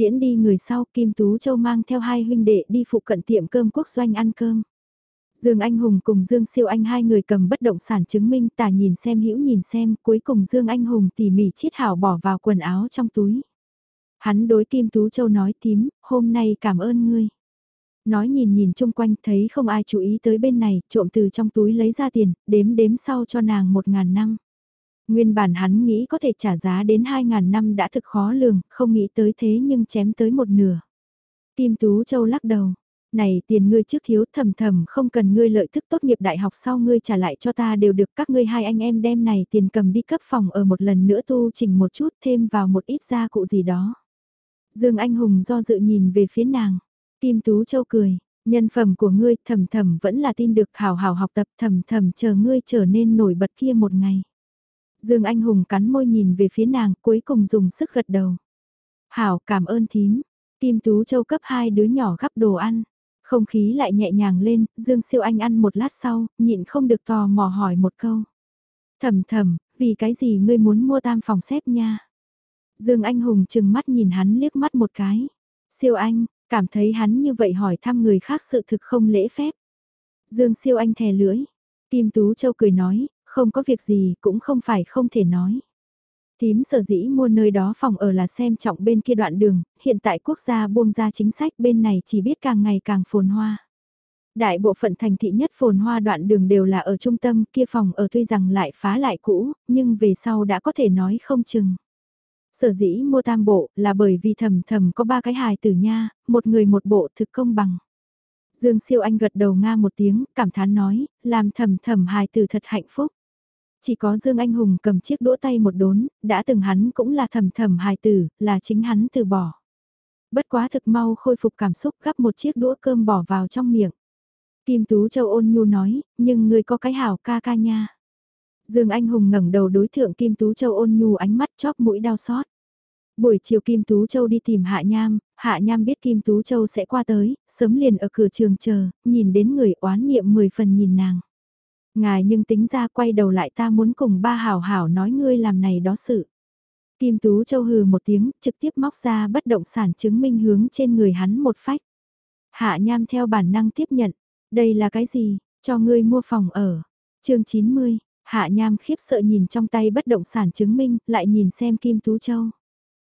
Tiễn đi người sau, Kim Tú Châu mang theo hai huynh đệ đi phụ cận tiệm cơm quốc doanh ăn cơm. Dương Anh Hùng cùng Dương Siêu Anh hai người cầm bất động sản chứng minh tả nhìn xem hữu nhìn xem, cuối cùng Dương Anh Hùng tỉ mỉ chiết hảo bỏ vào quần áo trong túi. Hắn đối Kim Tú Châu nói tím, hôm nay cảm ơn ngươi. Nói nhìn nhìn chung quanh thấy không ai chú ý tới bên này, trộm từ trong túi lấy ra tiền, đếm đếm sau cho nàng một ngàn năm. Nguyên bản hắn nghĩ có thể trả giá đến hai ngàn năm đã thực khó lường, không nghĩ tới thế nhưng chém tới một nửa. Kim Tú Châu lắc đầu, này tiền ngươi trước thiếu thầm thầm không cần ngươi lợi thức tốt nghiệp đại học sau ngươi trả lại cho ta đều được các ngươi hai anh em đem này tiền cầm đi cấp phòng ở một lần nữa tu chỉnh một chút thêm vào một ít gia cụ gì đó. Dương Anh Hùng do dự nhìn về phía nàng. Kim Tú Châu cười, nhân phẩm của ngươi thầm thầm vẫn là tin được hào hào học tập thầm thầm chờ ngươi trở nên nổi bật kia một ngày. Dương Anh Hùng cắn môi nhìn về phía nàng cuối cùng dùng sức gật đầu. Hảo cảm ơn thím. Kim Tú Châu cấp hai đứa nhỏ gắp đồ ăn. Không khí lại nhẹ nhàng lên, Dương Siêu Anh ăn một lát sau, nhịn không được tò mò hỏi một câu. Thầm thầm, vì cái gì ngươi muốn mua tam phòng xếp nha? Dương Anh Hùng chừng mắt nhìn hắn liếc mắt một cái. Siêu Anh, cảm thấy hắn như vậy hỏi thăm người khác sự thực không lễ phép. Dương Siêu Anh thè lưỡi. Kim Tú Châu cười nói, không có việc gì cũng không phải không thể nói. Tím sở dĩ mua nơi đó phòng ở là xem trọng bên kia đoạn đường, hiện tại quốc gia buông ra chính sách bên này chỉ biết càng ngày càng phồn hoa. Đại bộ phận thành thị nhất phồn hoa đoạn đường đều là ở trung tâm kia phòng ở tuy rằng lại phá lại cũ, nhưng về sau đã có thể nói không chừng. Sở dĩ mua tam bộ là bởi vì thầm thầm có ba cái hài tử nha, một người một bộ thực công bằng. Dương siêu anh gật đầu nga một tiếng, cảm thán nói, làm thầm thầm hài tử thật hạnh phúc. Chỉ có Dương Anh Hùng cầm chiếc đũa tay một đốn, đã từng hắn cũng là thầm thầm hài tử, là chính hắn từ bỏ. Bất quá thực mau khôi phục cảm xúc gắp một chiếc đũa cơm bỏ vào trong miệng. Kim Tú Châu ôn nhu nói, nhưng người có cái hảo ca ca nha. Dương Anh Hùng ngẩng đầu đối thượng Kim Tú Châu ôn nhu ánh mắt chóp mũi đau xót. Buổi chiều Kim Tú Châu đi tìm Hạ Nham, Hạ Nham biết Kim Tú Châu sẽ qua tới, sớm liền ở cửa trường chờ, nhìn đến người oán niệm mười phần nhìn nàng. Ngài nhưng tính ra quay đầu lại ta muốn cùng ba hảo hảo nói ngươi làm này đó sự. Kim Tú Châu hừ một tiếng, trực tiếp móc ra bất động sản chứng minh hướng trên người hắn một phách. Hạ Nham theo bản năng tiếp nhận, đây là cái gì, cho ngươi mua phòng ở. chương 90, Hạ Nham khiếp sợ nhìn trong tay bất động sản chứng minh, lại nhìn xem Kim Tú Châu.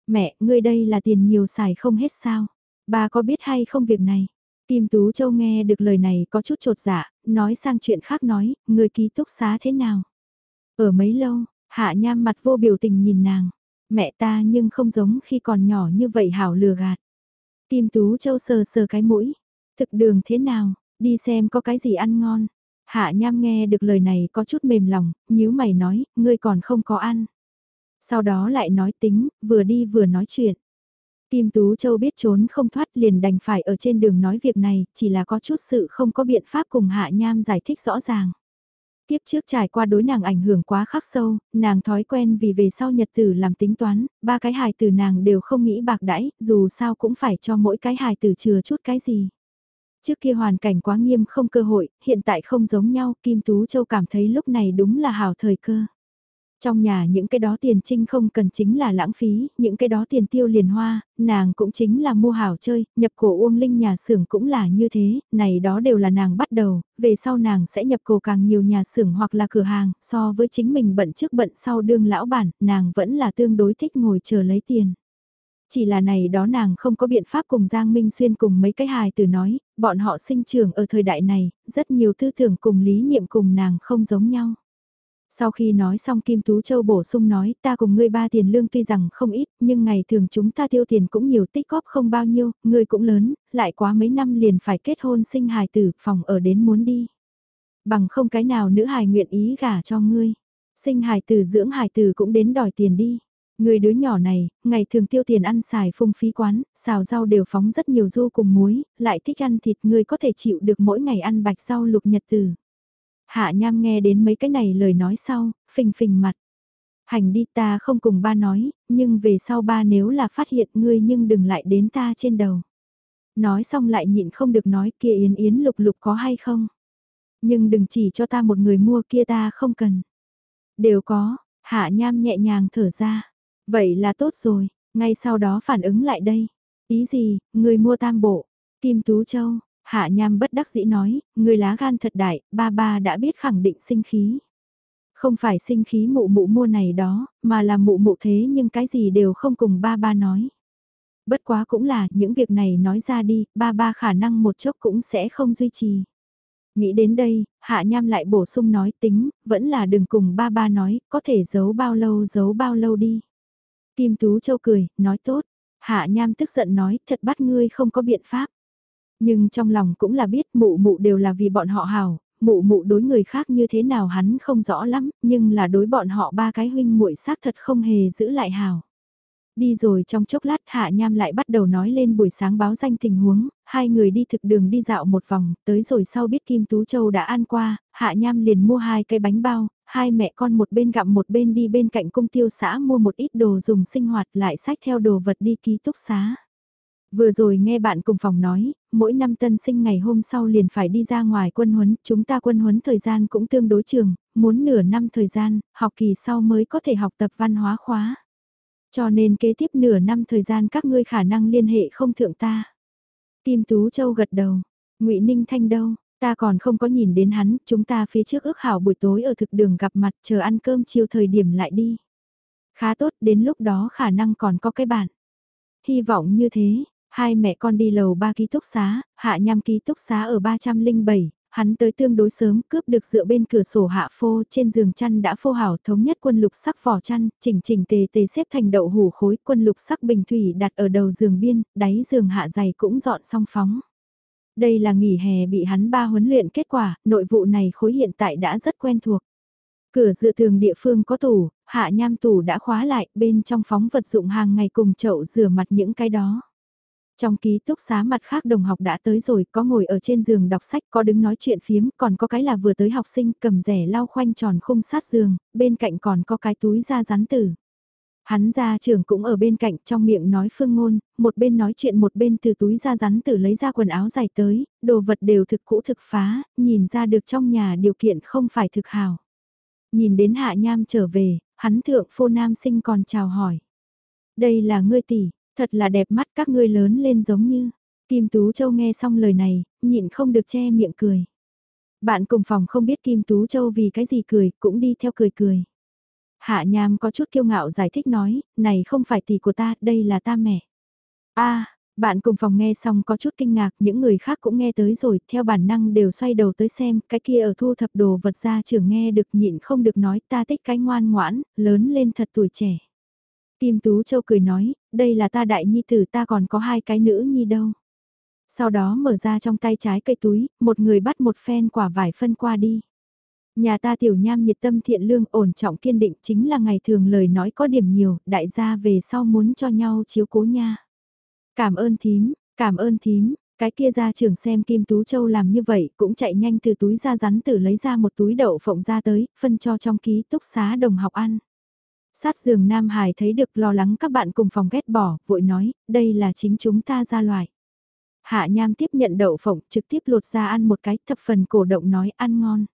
Mẹ, ngươi đây là tiền nhiều xài không hết sao? Bà có biết hay không việc này? Kim Tú Châu nghe được lời này có chút trột dạ, nói sang chuyện khác nói, người ký túc xá thế nào? Ở mấy lâu, Hạ Nham mặt vô biểu tình nhìn nàng. Mẹ ta nhưng không giống khi còn nhỏ như vậy hảo lừa gạt. Kim Tú Châu sờ sờ cái mũi. Thực đường thế nào? Đi xem có cái gì ăn ngon. Hạ Nham nghe được lời này có chút mềm lòng, nhíu mày nói, ngươi còn không có ăn. Sau đó lại nói tính, vừa đi vừa nói chuyện. Kim Tú Châu biết trốn không thoát liền đành phải ở trên đường nói việc này, chỉ là có chút sự không có biện pháp cùng Hạ Nham giải thích rõ ràng. Tiếp trước trải qua đối nàng ảnh hưởng quá khắc sâu, nàng thói quen vì về sau nhật tử làm tính toán, ba cái hài tử nàng đều không nghĩ bạc đãi, dù sao cũng phải cho mỗi cái hài tử chừa chút cái gì. Trước kia hoàn cảnh quá nghiêm không cơ hội, hiện tại không giống nhau, Kim Tú Châu cảm thấy lúc này đúng là hào thời cơ. Trong nhà những cái đó tiền trinh không cần chính là lãng phí, những cái đó tiền tiêu liền hoa, nàng cũng chính là mua hảo chơi, nhập cổ Uông Linh nhà xưởng cũng là như thế, này đó đều là nàng bắt đầu, về sau nàng sẽ nhập cổ càng nhiều nhà xưởng hoặc là cửa hàng, so với chính mình bận trước bận sau đương lão bản, nàng vẫn là tương đối thích ngồi chờ lấy tiền. Chỉ là này đó nàng không có biện pháp cùng Giang Minh Xuyên cùng mấy cái hài từ nói, bọn họ sinh trưởng ở thời đại này, rất nhiều tư tưởng cùng lý niệm cùng nàng không giống nhau. Sau khi nói xong Kim Tú Châu bổ sung nói ta cùng ngươi ba tiền lương tuy rằng không ít nhưng ngày thường chúng ta tiêu tiền cũng nhiều tích góp không bao nhiêu, ngươi cũng lớn, lại quá mấy năm liền phải kết hôn sinh hài tử, phòng ở đến muốn đi. Bằng không cái nào nữ hài nguyện ý gả cho ngươi. Sinh hài tử dưỡng hài tử cũng đến đòi tiền đi. Người đứa nhỏ này, ngày thường tiêu tiền ăn xài phung phí quán, xào rau đều phóng rất nhiều du cùng muối, lại thích ăn thịt người có thể chịu được mỗi ngày ăn bạch rau lục nhật tử. Hạ nham nghe đến mấy cái này lời nói sau, phình phình mặt. Hành đi ta không cùng ba nói, nhưng về sau ba nếu là phát hiện ngươi nhưng đừng lại đến ta trên đầu. Nói xong lại nhịn không được nói kia yến yến lục lục có hay không. Nhưng đừng chỉ cho ta một người mua kia ta không cần. Đều có, hạ nham nhẹ nhàng thở ra. Vậy là tốt rồi, ngay sau đó phản ứng lại đây. Ý gì, người mua tam bộ. Kim Tú Châu, Hạ Nham bất đắc dĩ nói, người lá gan thật đại, ba ba đã biết khẳng định sinh khí. Không phải sinh khí mụ mụ mua này đó, mà là mụ mụ thế nhưng cái gì đều không cùng ba ba nói. Bất quá cũng là, những việc này nói ra đi, ba ba khả năng một chốc cũng sẽ không duy trì. Nghĩ đến đây, Hạ Nham lại bổ sung nói tính, vẫn là đừng cùng ba ba nói, có thể giấu bao lâu giấu bao lâu đi. Kim Tú Châu cười, nói tốt. Hạ Nham tức giận nói, thật bắt ngươi không có biện pháp. Nhưng trong lòng cũng là biết mụ mụ đều là vì bọn họ hào, mụ mụ đối người khác như thế nào hắn không rõ lắm, nhưng là đối bọn họ ba cái huynh muội xác thật không hề giữ lại hào. Đi rồi trong chốc lát Hạ Nham lại bắt đầu nói lên buổi sáng báo danh tình huống, hai người đi thực đường đi dạo một vòng, tới rồi sau biết Kim Tú Châu đã ăn qua, Hạ Nham liền mua hai cái bánh bao, hai mẹ con một bên gặm một bên đi bên cạnh cung tiêu xã mua một ít đồ dùng sinh hoạt lại sách theo đồ vật đi ký túc xá. Vừa rồi nghe bạn cùng phòng nói, mỗi năm tân sinh ngày hôm sau liền phải đi ra ngoài quân huấn, chúng ta quân huấn thời gian cũng tương đối trường, muốn nửa năm thời gian, học kỳ sau mới có thể học tập văn hóa khóa. Cho nên kế tiếp nửa năm thời gian các ngươi khả năng liên hệ không thượng ta. Kim Tú Châu gật đầu, ngụy Ninh Thanh đâu, ta còn không có nhìn đến hắn, chúng ta phía trước ước hảo buổi tối ở thực đường gặp mặt chờ ăn cơm chiều thời điểm lại đi. Khá tốt, đến lúc đó khả năng còn có cái bạn Hy vọng như thế, hai mẹ con đi lầu ba ký túc xá, hạ nham ký túc xá ở 307, hắn tới tương đối sớm cướp được dựa bên cửa sổ hạ phô trên giường chăn đã phô hảo thống nhất quân lục sắc vỏ chăn, chỉnh chỉnh tề tề xếp thành đậu hủ khối quân lục sắc bình thủy đặt ở đầu giường biên, đáy giường hạ dày cũng dọn xong phóng. Đây là nghỉ hè bị hắn ba huấn luyện kết quả, nội vụ này khối hiện tại đã rất quen thuộc. Cửa dựa tường địa phương có tủ, hạ nham tủ đã khóa lại, bên trong phóng vật dụng hàng ngày cùng chậu rửa mặt những cái đó. Trong ký túc xá mặt khác đồng học đã tới rồi, có ngồi ở trên giường đọc sách, có đứng nói chuyện phiếm, còn có cái là vừa tới học sinh cầm rẻ lau khoanh tròn khung sát giường, bên cạnh còn có cái túi da rắn tử. Hắn ra trường cũng ở bên cạnh trong miệng nói phương ngôn, một bên nói chuyện một bên từ túi da rắn tử lấy ra quần áo dài tới, đồ vật đều thực cũ thực phá, nhìn ra được trong nhà điều kiện không phải thực hào. Nhìn đến hạ nham trở về, hắn thượng phô nam sinh còn chào hỏi. Đây là ngươi tỷ, thật là đẹp mắt các ngươi lớn lên giống như. Kim Tú Châu nghe xong lời này, nhịn không được che miệng cười. Bạn cùng phòng không biết Kim Tú Châu vì cái gì cười, cũng đi theo cười cười. Hạ Nham có chút kiêu ngạo giải thích nói, này không phải tỷ của ta, đây là ta mẹ. a bạn cùng phòng nghe xong có chút kinh ngạc, những người khác cũng nghe tới rồi, theo bản năng đều xoay đầu tới xem, cái kia ở thu thập đồ vật ra trường nghe được nhịn không được nói ta thích cái ngoan ngoãn, lớn lên thật tuổi trẻ. Kim Tú Châu cười nói, đây là ta đại nhi tử ta còn có hai cái nữ nhi đâu. Sau đó mở ra trong tay trái cây túi, một người bắt một phen quả vải phân qua đi. Nhà ta tiểu nham nhiệt tâm thiện lương ổn trọng kiên định chính là ngày thường lời nói có điểm nhiều, đại gia về sau muốn cho nhau chiếu cố nha. Cảm ơn thím, cảm ơn thím, cái kia ra trưởng xem Kim Tú Châu làm như vậy cũng chạy nhanh từ túi ra rắn tử lấy ra một túi đậu phộng ra tới, phân cho trong ký túc xá đồng học ăn. Sát giường Nam Hải thấy được lo lắng các bạn cùng phòng ghét bỏ, vội nói, đây là chính chúng ta ra loại. Hạ Nham tiếp nhận đậu phộng trực tiếp lột ra ăn một cái thập phần cổ động nói ăn ngon.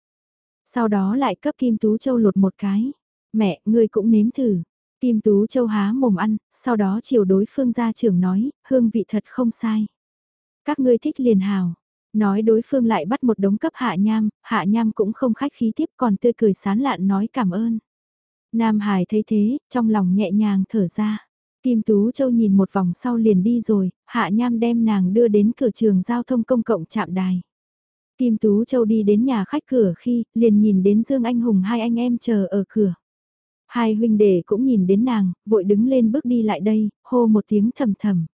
Sau đó lại cấp Kim Tú Châu lột một cái. Mẹ, ngươi cũng nếm thử. Kim Tú Châu há mồm ăn, sau đó chiều đối phương gia trưởng nói, hương vị thật không sai. Các ngươi thích liền hào. Nói đối phương lại bắt một đống cấp hạ nham, hạ nham cũng không khách khí tiếp còn tươi cười sán lạn nói cảm ơn. Nam Hải thấy thế, trong lòng nhẹ nhàng thở ra. Kim Tú Châu nhìn một vòng sau liền đi rồi, hạ nham đem nàng đưa đến cửa trường giao thông công cộng trạm đài. Kim Tú Châu đi đến nhà khách cửa khi, liền nhìn đến Dương Anh Hùng hai anh em chờ ở cửa. Hai huynh đệ cũng nhìn đến nàng, vội đứng lên bước đi lại đây, hô một tiếng thầm thầm.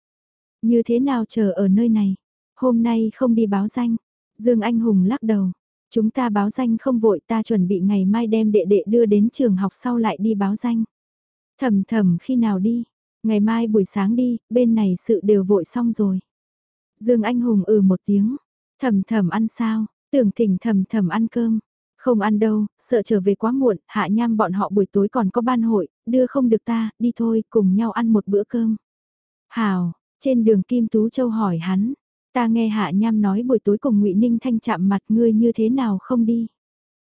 Như thế nào chờ ở nơi này? Hôm nay không đi báo danh. Dương Anh Hùng lắc đầu. Chúng ta báo danh không vội ta chuẩn bị ngày mai đem đệ đệ đưa đến trường học sau lại đi báo danh. Thầm thầm khi nào đi? Ngày mai buổi sáng đi, bên này sự đều vội xong rồi. Dương Anh Hùng ừ một tiếng. Thầm thầm ăn sao? Tưởng thỉnh thầm thầm ăn cơm. Không ăn đâu, sợ trở về quá muộn, hạ nham bọn họ buổi tối còn có ban hội, đưa không được ta, đi thôi, cùng nhau ăn một bữa cơm. Hào, trên đường Kim Tú Châu hỏi hắn, ta nghe hạ nham nói buổi tối cùng ngụy Ninh Thanh chạm mặt ngươi như thế nào không đi.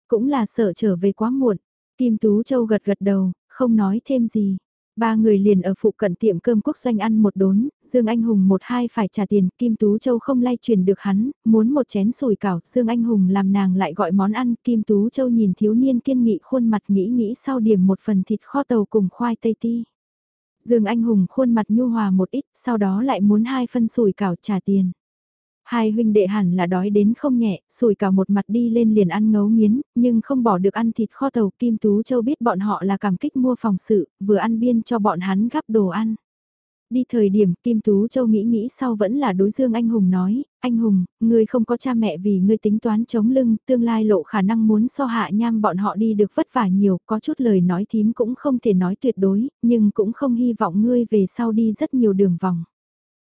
Cũng là sợ trở về quá muộn, Kim Tú Châu gật gật đầu, không nói thêm gì. Ba người liền ở phụ cận tiệm cơm quốc doanh ăn một đốn, Dương Anh Hùng một hai phải trả tiền, Kim Tú Châu không lay truyền được hắn, muốn một chén sùi cảo, Dương Anh Hùng làm nàng lại gọi món ăn, Kim Tú Châu nhìn thiếu niên kiên nghị khuôn mặt nghĩ nghĩ sau điểm một phần thịt kho tàu cùng khoai tây ti. Dương Anh Hùng khuôn mặt nhu hòa một ít, sau đó lại muốn hai phân sùi cảo trả tiền. Hai huynh đệ hẳn là đói đến không nhẹ, sủi cả một mặt đi lên liền ăn ngấu nghiến, nhưng không bỏ được ăn thịt kho tàu Kim Tú Châu biết bọn họ là cảm kích mua phòng sự, vừa ăn biên cho bọn hắn gắp đồ ăn. Đi thời điểm Kim Tú Châu nghĩ nghĩ sau vẫn là đối dương anh Hùng nói, anh Hùng, ngươi không có cha mẹ vì ngươi tính toán chống lưng, tương lai lộ khả năng muốn so hạ nham bọn họ đi được vất vả nhiều, có chút lời nói thím cũng không thể nói tuyệt đối, nhưng cũng không hy vọng ngươi về sau đi rất nhiều đường vòng.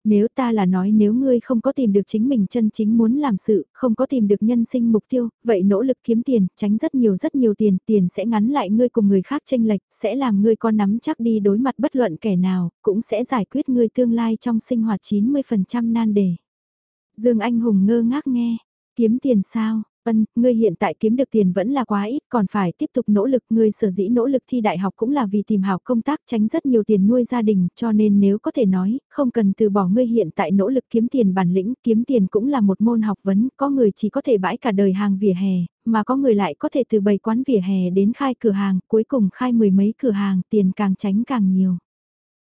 Nếu ta là nói nếu ngươi không có tìm được chính mình chân chính muốn làm sự, không có tìm được nhân sinh mục tiêu, vậy nỗ lực kiếm tiền, tránh rất nhiều rất nhiều tiền, tiền sẽ ngắn lại ngươi cùng người khác tranh lệch, sẽ làm ngươi con nắm chắc đi đối mặt bất luận kẻ nào, cũng sẽ giải quyết ngươi tương lai trong sinh hoạt 90% nan đề. Dương Anh Hùng ngơ ngác nghe, kiếm tiền sao, Ân, ngươi hiện tại kiếm được tiền vẫn là quá ít, còn phải tiếp tục nỗ lực. Ngươi sở dĩ nỗ lực thi đại học cũng là vì tìm hảo công tác tránh rất nhiều tiền nuôi gia đình, cho nên nếu có thể nói, không cần từ bỏ ngươi hiện tại nỗ lực kiếm tiền bản lĩnh, kiếm tiền cũng là một môn học vấn, có người chỉ có thể bãi cả đời hàng vỉa hè, mà có người lại có thể từ bày quán vỉa hè đến khai cửa hàng, cuối cùng khai mười mấy cửa hàng, tiền càng tránh càng nhiều.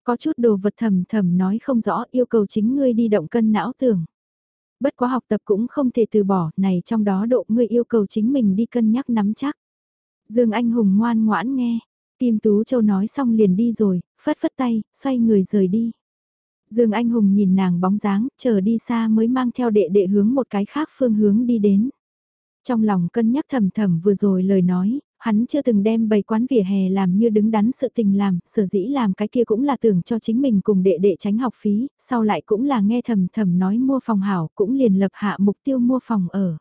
Có chút đồ vật thầm thầm nói không rõ, yêu cầu chính ngươi đi động cân não tưởng bất quá học tập cũng không thể từ bỏ, này trong đó độ ngươi yêu cầu chính mình đi cân nhắc nắm chắc. Dương Anh Hùng ngoan ngoãn nghe, Kim Tú Châu nói xong liền đi rồi, phất phất tay, xoay người rời đi. Dương Anh Hùng nhìn nàng bóng dáng, chờ đi xa mới mang theo đệ đệ hướng một cái khác phương hướng đi đến. Trong lòng cân nhắc thầm thầm vừa rồi lời nói, hắn chưa từng đem bày quán vỉa hè làm như đứng đắn sự tình làm, sở dĩ làm cái kia cũng là tưởng cho chính mình cùng đệ đệ tránh học phí, sau lại cũng là nghe thầm thầm nói mua phòng hảo, cũng liền lập hạ mục tiêu mua phòng ở.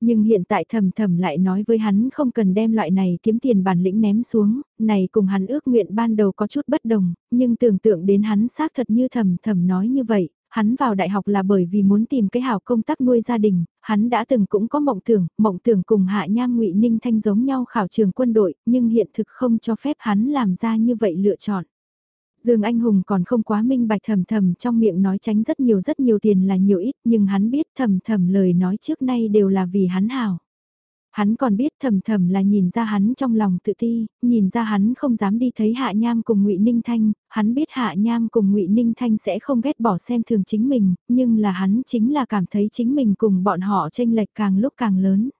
Nhưng hiện tại thầm thầm lại nói với hắn không cần đem loại này kiếm tiền bản lĩnh ném xuống, này cùng hắn ước nguyện ban đầu có chút bất đồng, nhưng tưởng tượng đến hắn xác thật như thầm thầm nói như vậy, hắn vào đại học là bởi vì muốn tìm cái hảo công tác nuôi gia đình, hắn đã từng cũng có mộng tưởng, mộng tưởng cùng Hạ Nham Ngụy Ninh Thanh giống nhau khảo trường quân đội, nhưng hiện thực không cho phép hắn làm ra như vậy lựa chọn. Dương Anh Hùng còn không quá minh bạch thầm thầm trong miệng nói tránh rất nhiều rất nhiều tiền là nhiều ít, nhưng hắn biết thầm thầm lời nói trước nay đều là vì hắn hảo. Hắn còn biết thầm thầm là nhìn ra hắn trong lòng tự ti, nhìn ra hắn không dám đi thấy Hạ Nham cùng ngụy Ninh Thanh, hắn biết Hạ Nham cùng ngụy Ninh Thanh sẽ không ghét bỏ xem thường chính mình, nhưng là hắn chính là cảm thấy chính mình cùng bọn họ tranh lệch càng lúc càng lớn.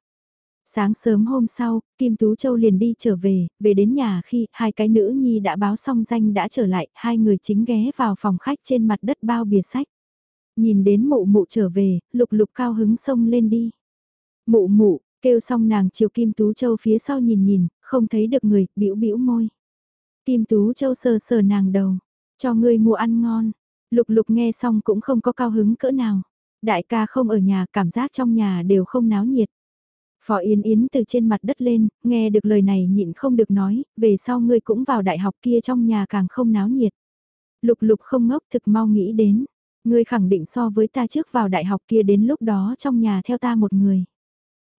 Sáng sớm hôm sau, Kim Tú Châu liền đi trở về, về đến nhà khi hai cái nữ nhi đã báo xong danh đã trở lại, hai người chính ghé vào phòng khách trên mặt đất bao bìa sách. Nhìn đến mụ mụ trở về, lục lục cao hứng sông lên đi. Mụ mụ, Kêu xong nàng chiều Kim Tú Châu phía sau nhìn nhìn, không thấy được người, bĩu bĩu môi. Kim Tú Châu sờ sờ nàng đầu, cho ngươi mua ăn ngon. Lục lục nghe xong cũng không có cao hứng cỡ nào. Đại ca không ở nhà, cảm giác trong nhà đều không náo nhiệt. Phó Yến Yến từ trên mặt đất lên, nghe được lời này nhịn không được nói, về sau ngươi cũng vào đại học kia trong nhà càng không náo nhiệt. Lục lục không ngốc thực mau nghĩ đến, ngươi khẳng định so với ta trước vào đại học kia đến lúc đó trong nhà theo ta một người.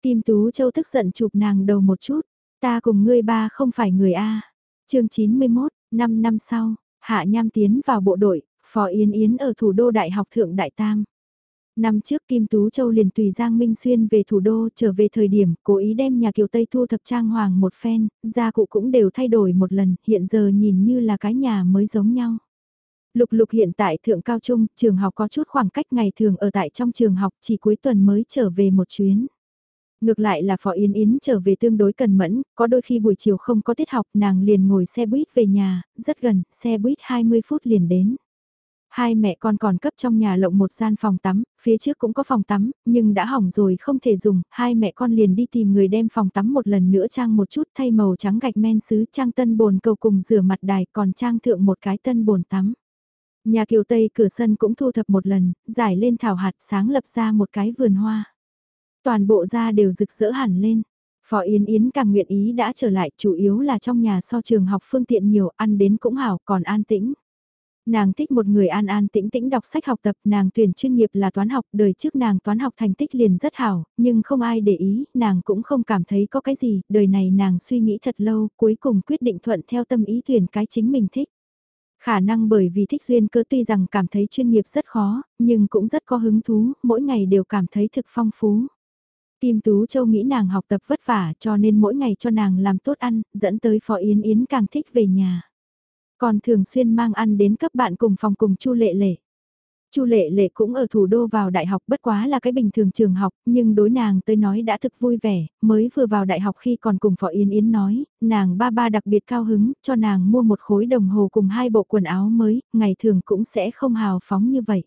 Kim Tú Châu tức giận chụp nàng đầu một chút, ta cùng ngươi ba không phải người A. chương 91, 5 năm sau, Hạ Nham tiến vào bộ đội, Phó Yến Yến ở thủ đô Đại học Thượng Đại Tam. Năm trước Kim Tú Châu liền tùy Giang Minh Xuyên về thủ đô trở về thời điểm cố ý đem nhà kiều Tây thu thập trang hoàng một phen, gia cụ cũng đều thay đổi một lần, hiện giờ nhìn như là cái nhà mới giống nhau. Lục lục hiện tại thượng cao trung, trường học có chút khoảng cách ngày thường ở tại trong trường học chỉ cuối tuần mới trở về một chuyến. Ngược lại là Phó Yến Yến trở về tương đối cần mẫn, có đôi khi buổi chiều không có tiết học nàng liền ngồi xe buýt về nhà, rất gần, xe buýt 20 phút liền đến. Hai mẹ con còn cấp trong nhà lộng một gian phòng tắm, phía trước cũng có phòng tắm, nhưng đã hỏng rồi không thể dùng, hai mẹ con liền đi tìm người đem phòng tắm một lần nữa trang một chút thay màu trắng gạch men sứ trang tân bồn cầu cùng rửa mặt đài còn trang thượng một cái tân bồn tắm. Nhà kiều Tây cửa sân cũng thu thập một lần, giải lên thảo hạt sáng lập ra một cái vườn hoa. Toàn bộ da đều rực rỡ hẳn lên. Phó Yến Yến càng nguyện ý đã trở lại chủ yếu là trong nhà so trường học phương tiện nhiều ăn đến cũng hảo còn an tĩnh. Nàng thích một người an an tĩnh tĩnh đọc sách học tập, nàng tuyển chuyên nghiệp là toán học, đời trước nàng toán học thành tích liền rất hảo, nhưng không ai để ý, nàng cũng không cảm thấy có cái gì, đời này nàng suy nghĩ thật lâu, cuối cùng quyết định thuận theo tâm ý tuyển cái chính mình thích. Khả năng bởi vì thích duyên cơ tuy rằng cảm thấy chuyên nghiệp rất khó, nhưng cũng rất có hứng thú, mỗi ngày đều cảm thấy thực phong phú. Kim Tú Châu nghĩ nàng học tập vất vả cho nên mỗi ngày cho nàng làm tốt ăn, dẫn tới Phó Yến Yến càng thích về nhà. Còn thường xuyên mang ăn đến cấp bạn cùng phòng cùng Chu Lệ Lệ. Chu Lệ Lệ cũng ở thủ đô vào đại học bất quá là cái bình thường trường học, nhưng đối nàng tới nói đã thực vui vẻ, mới vừa vào đại học khi còn cùng Phó Yến Yến nói, nàng ba ba đặc biệt cao hứng, cho nàng mua một khối đồng hồ cùng hai bộ quần áo mới, ngày thường cũng sẽ không hào phóng như vậy.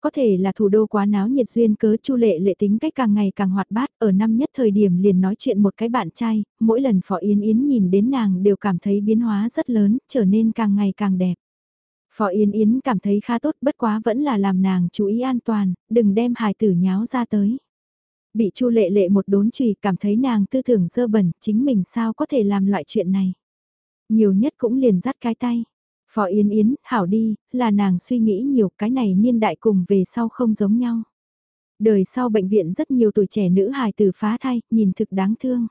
Có thể là thủ đô quá náo nhiệt duyên cớ Chu Lệ lệ tính cách càng ngày càng hoạt bát, ở năm nhất thời điểm liền nói chuyện một cái bạn trai, mỗi lần Phó Yến Yến nhìn đến nàng đều cảm thấy biến hóa rất lớn, trở nên càng ngày càng đẹp. Phó Yến Yến cảm thấy khá tốt bất quá vẫn là làm nàng chú ý an toàn, đừng đem hài tử nháo ra tới. Bị Chu lệ lệ một đốn chùy cảm thấy nàng tư tưởng dơ bẩn, chính mình sao có thể làm loại chuyện này. Nhiều nhất cũng liền dắt cái tay. Phó Yến Yến, hảo đi, là nàng suy nghĩ nhiều cái này niên đại cùng về sau không giống nhau. Đời sau bệnh viện rất nhiều tuổi trẻ nữ hài tử phá thai, nhìn thực đáng thương.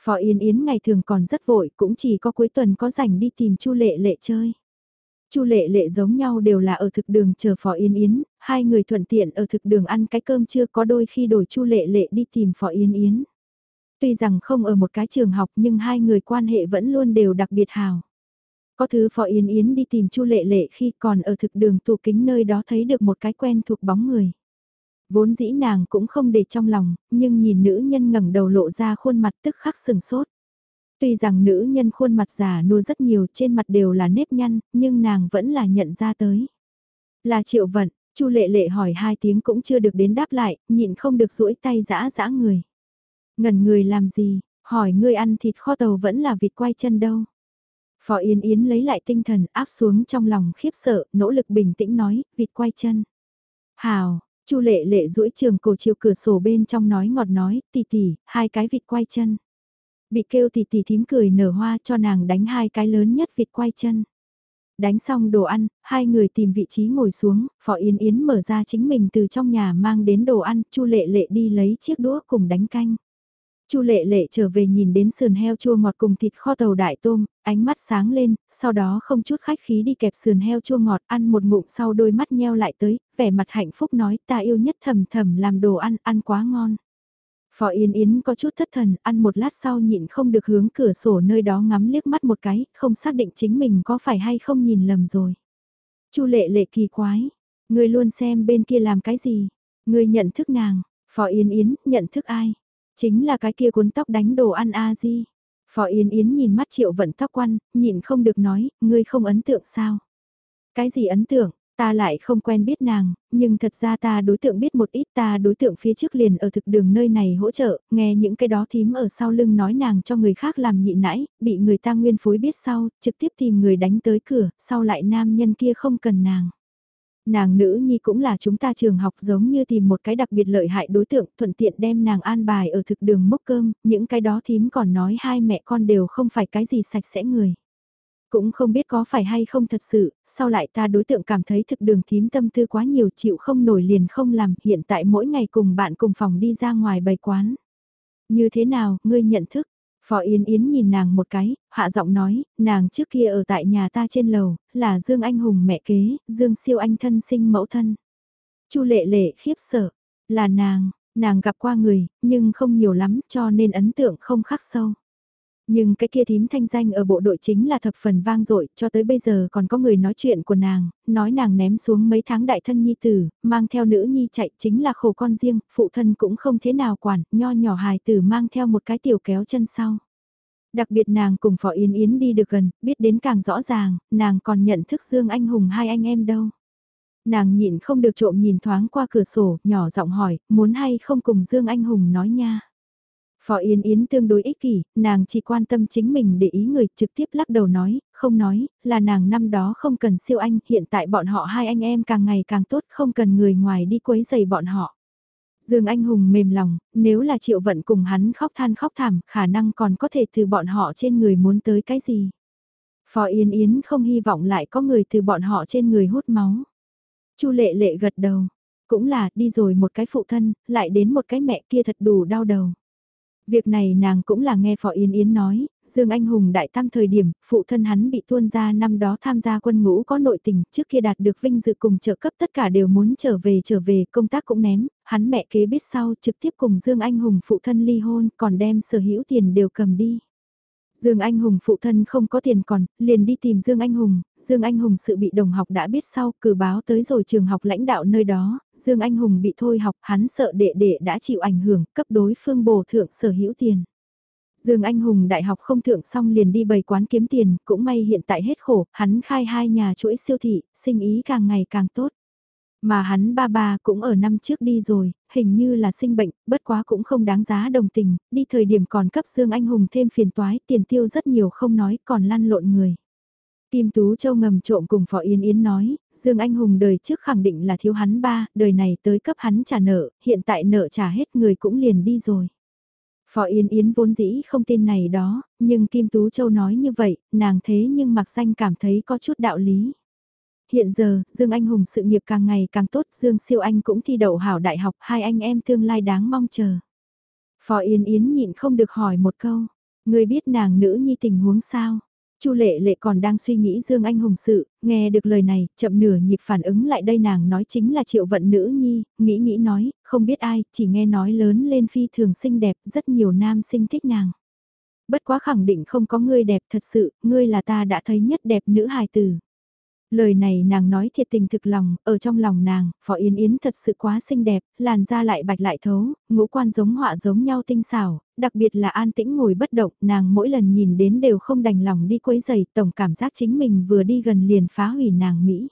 Phó Yến Yến ngày thường còn rất vội, cũng chỉ có cuối tuần có rảnh đi tìm Chu Lệ Lệ chơi. Chu Lệ Lệ giống nhau đều là ở thực đường chờ Phó Yến Yến, hai người thuận tiện ở thực đường ăn cái cơm chưa có đôi khi đổi Chu Lệ Lệ đi tìm Phó Yến Yến. Tuy rằng không ở một cái trường học nhưng hai người quan hệ vẫn luôn đều đặc biệt hào. Có thứ Phó Yến Yến đi tìm Chu Lệ Lệ khi còn ở thực đường tủ kính nơi đó thấy được một cái quen thuộc bóng người. Vốn dĩ nàng cũng không để trong lòng, nhưng nhìn nữ nhân ngẩng đầu lộ ra khuôn mặt tức khắc sừng sốt. Tuy rằng nữ nhân khuôn mặt già nua rất nhiều trên mặt đều là nếp nhăn, nhưng nàng vẫn là nhận ra tới. Là triệu vận, Chu lệ lệ hỏi hai tiếng cũng chưa được đến đáp lại, nhịn không được duỗi tay giã giã người. ngần người làm gì, hỏi ngươi ăn thịt kho tàu vẫn là vịt quay chân đâu. Phó Yên Yến lấy lại tinh thần áp xuống trong lòng khiếp sợ, nỗ lực bình tĩnh nói, vịt quay chân. Hào, Chu lệ lệ duỗi trường cổ chiều cửa sổ bên trong nói ngọt nói, tì tì, hai cái vịt quay chân. Bị kêu tì tì thím cười nở hoa cho nàng đánh hai cái lớn nhất vịt quay chân. Đánh xong đồ ăn, hai người tìm vị trí ngồi xuống, Phó Yến Yến mở ra chính mình từ trong nhà mang đến đồ ăn, Chu Lệ Lệ đi lấy chiếc đũa cùng đánh canh. Chu Lệ Lệ trở về nhìn đến sườn heo chua ngọt cùng thịt kho tàu đại tôm, ánh mắt sáng lên, sau đó không chút khách khí đi kẹp sườn heo chua ngọt ăn một ngụm sau đôi mắt nheo lại tới, vẻ mặt hạnh phúc nói ta yêu nhất thầm thầm làm đồ ăn, ăn quá ngon. Phó Yên Yến có chút thất thần, ăn một lát sau nhịn không được hướng cửa sổ nơi đó ngắm liếc mắt một cái, không xác định chính mình có phải hay không nhìn lầm rồi. Chu lệ lệ kỳ quái, người luôn xem bên kia làm cái gì, người nhận thức nàng, Phó Yên Yến, nhận thức ai? Chính là cái kia cuốn tóc đánh đồ ăn a di. Phó Yên Yến nhìn mắt triệu vận tóc quăn, nhịn không được nói, ngươi không ấn tượng sao? Cái gì ấn tượng? Ta lại không quen biết nàng, nhưng thật ra ta đối tượng biết một ít ta đối tượng phía trước liền ở thực đường nơi này hỗ trợ, nghe những cái đó thím ở sau lưng nói nàng cho người khác làm nhị nãi, bị người ta nguyên phối biết sau, trực tiếp tìm người đánh tới cửa, sau lại nam nhân kia không cần nàng. Nàng nữ nhi cũng là chúng ta trường học giống như tìm một cái đặc biệt lợi hại đối tượng thuận tiện đem nàng an bài ở thực đường mốc cơm, những cái đó thím còn nói hai mẹ con đều không phải cái gì sạch sẽ người. Cũng không biết có phải hay không thật sự, sau lại ta đối tượng cảm thấy thực đường thím tâm tư quá nhiều chịu không nổi liền không làm, hiện tại mỗi ngày cùng bạn cùng phòng đi ra ngoài bày quán. Như thế nào, ngươi nhận thức? Phó Yến Yến nhìn nàng một cái, hạ giọng nói, nàng trước kia ở tại nhà ta trên lầu, là Dương Anh Hùng mẹ kế, Dương Siêu Anh thân sinh mẫu thân. Chu lệ lệ khiếp sợ, là nàng, nàng gặp qua người, nhưng không nhiều lắm cho nên ấn tượng không khắc sâu. Nhưng cái kia thím thanh danh ở bộ đội chính là thập phần vang dội cho tới bây giờ còn có người nói chuyện của nàng, nói nàng ném xuống mấy tháng đại thân nhi tử, mang theo nữ nhi chạy chính là khổ con riêng, phụ thân cũng không thế nào quản, nho nhỏ hài tử mang theo một cái tiểu kéo chân sau. Đặc biệt nàng cùng Phó Yến Yến đi được gần, biết đến càng rõ ràng, nàng còn nhận thức Dương Anh Hùng hai anh em đâu. Nàng nhịn không được trộm nhìn thoáng qua cửa sổ, nhỏ giọng hỏi, muốn hay không cùng Dương Anh Hùng nói nha. Phó Yên Yến tương đối ích kỷ, nàng chỉ quan tâm chính mình để ý người trực tiếp lắc đầu nói, không nói, là nàng năm đó không cần siêu anh, hiện tại bọn họ hai anh em càng ngày càng tốt, không cần người ngoài đi quấy giày bọn họ. Dương Anh Hùng mềm lòng, nếu là triệu vận cùng hắn khóc than khóc thảm, khả năng còn có thể từ bọn họ trên người muốn tới cái gì. Phó Yên Yến không hy vọng lại có người từ bọn họ trên người hút máu. Chu lệ lệ gật đầu, cũng là đi rồi một cái phụ thân, lại đến một cái mẹ kia thật đủ đau đầu. Việc này nàng cũng là nghe Phó Yến Yến nói, Dương Anh Hùng đại tam thời điểm, phụ thân hắn bị tuôn ra năm đó tham gia quân ngũ có nội tình, trước kia đạt được vinh dự cùng trợ cấp tất cả đều muốn trở về trở về, công tác cũng ném, hắn mẹ kế biết sau trực tiếp cùng Dương Anh Hùng phụ thân ly hôn, còn đem sở hữu tiền đều cầm đi. Dương Anh Hùng phụ thân không có tiền còn, liền đi tìm Dương Anh Hùng, Dương Anh Hùng sự bị đồng học đã biết sau, cử báo tới rồi trường học lãnh đạo nơi đó, Dương Anh Hùng bị thôi học, hắn sợ đệ đệ đã chịu ảnh hưởng, cấp đối phương bổ thượng sở hữu tiền. Dương Anh Hùng đại học không thượng xong liền đi bày quán kiếm tiền, cũng may hiện tại hết khổ, hắn khai hai nhà chuỗi siêu thị, sinh ý càng ngày càng tốt. Mà hắn ba ba cũng ở năm trước đi rồi, hình như là sinh bệnh, bất quá cũng không đáng giá đồng tình, đi thời điểm còn cấp Dương Anh Hùng thêm phiền toái, tiền tiêu rất nhiều không nói, còn lăn lộn người. Kim Tú Châu ngầm trộm cùng Phó Yến Yến nói, Dương Anh Hùng đời trước khẳng định là thiếu hắn ba, đời này tới cấp hắn trả nợ, hiện tại nợ trả hết người cũng liền đi rồi. Phó Yến Yến vốn dĩ không tin này đó, nhưng Kim Tú Châu nói như vậy, nàng thế nhưng mặc danh cảm thấy có chút đạo lý. Hiện giờ, Dương Anh Hùng sự nghiệp càng ngày càng tốt, Dương Siêu Anh cũng thi đậu hảo đại học, hai anh em tương lai đáng mong chờ. Phó Yến Yến nhịn không được hỏi một câu, người biết nàng nữ nhi tình huống sao? Chu lệ lệ còn đang suy nghĩ Dương Anh Hùng sự, nghe được lời này, chậm nửa nhịp phản ứng lại đây nàng nói chính là triệu vận nữ nhi, nghĩ nghĩ nói, không biết ai, chỉ nghe nói lớn lên phi thường xinh đẹp, rất nhiều nam sinh thích nàng. Bất quá khẳng định không có ngươi đẹp thật sự, ngươi là ta đã thấy nhất đẹp nữ hài tử. Lời này nàng nói thiệt tình thực lòng, ở trong lòng nàng, Phó Yến Yến thật sự quá xinh đẹp, làn da lại bạch lại thấu, ngũ quan giống họa giống nhau tinh xảo, đặc biệt là an tĩnh ngồi bất động, nàng mỗi lần nhìn đến đều không đành lòng đi quấy giày, tổng cảm giác chính mình vừa đi gần liền phá hủy nàng Mỹ.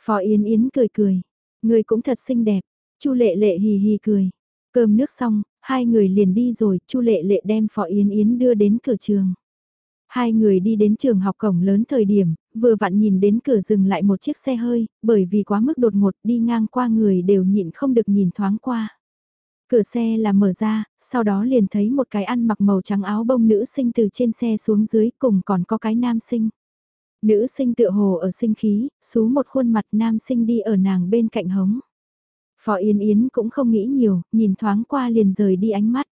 Phó Yến Yến cười cười, người cũng thật xinh đẹp, Chu Lệ Lệ hì hì cười. Cơm nước xong, hai người liền đi rồi, Chu Lệ Lệ đem Phó Yến Yến đưa đến cửa trường. Hai người đi đến trường học cổng lớn thời điểm, vừa vặn nhìn đến cửa dừng lại một chiếc xe hơi, bởi vì quá mức đột ngột đi ngang qua người đều nhịn không được nhìn thoáng qua. Cửa xe là mở ra, sau đó liền thấy một cái ăn mặc màu trắng áo bông nữ sinh từ trên xe xuống dưới cùng còn có cái nam sinh. Nữ sinh tựa hồ ở sinh khí, xú một khuôn mặt nam sinh đi ở nàng bên cạnh hống. Phó Yên Yến cũng không nghĩ nhiều, nhìn thoáng qua liền rời đi ánh mắt.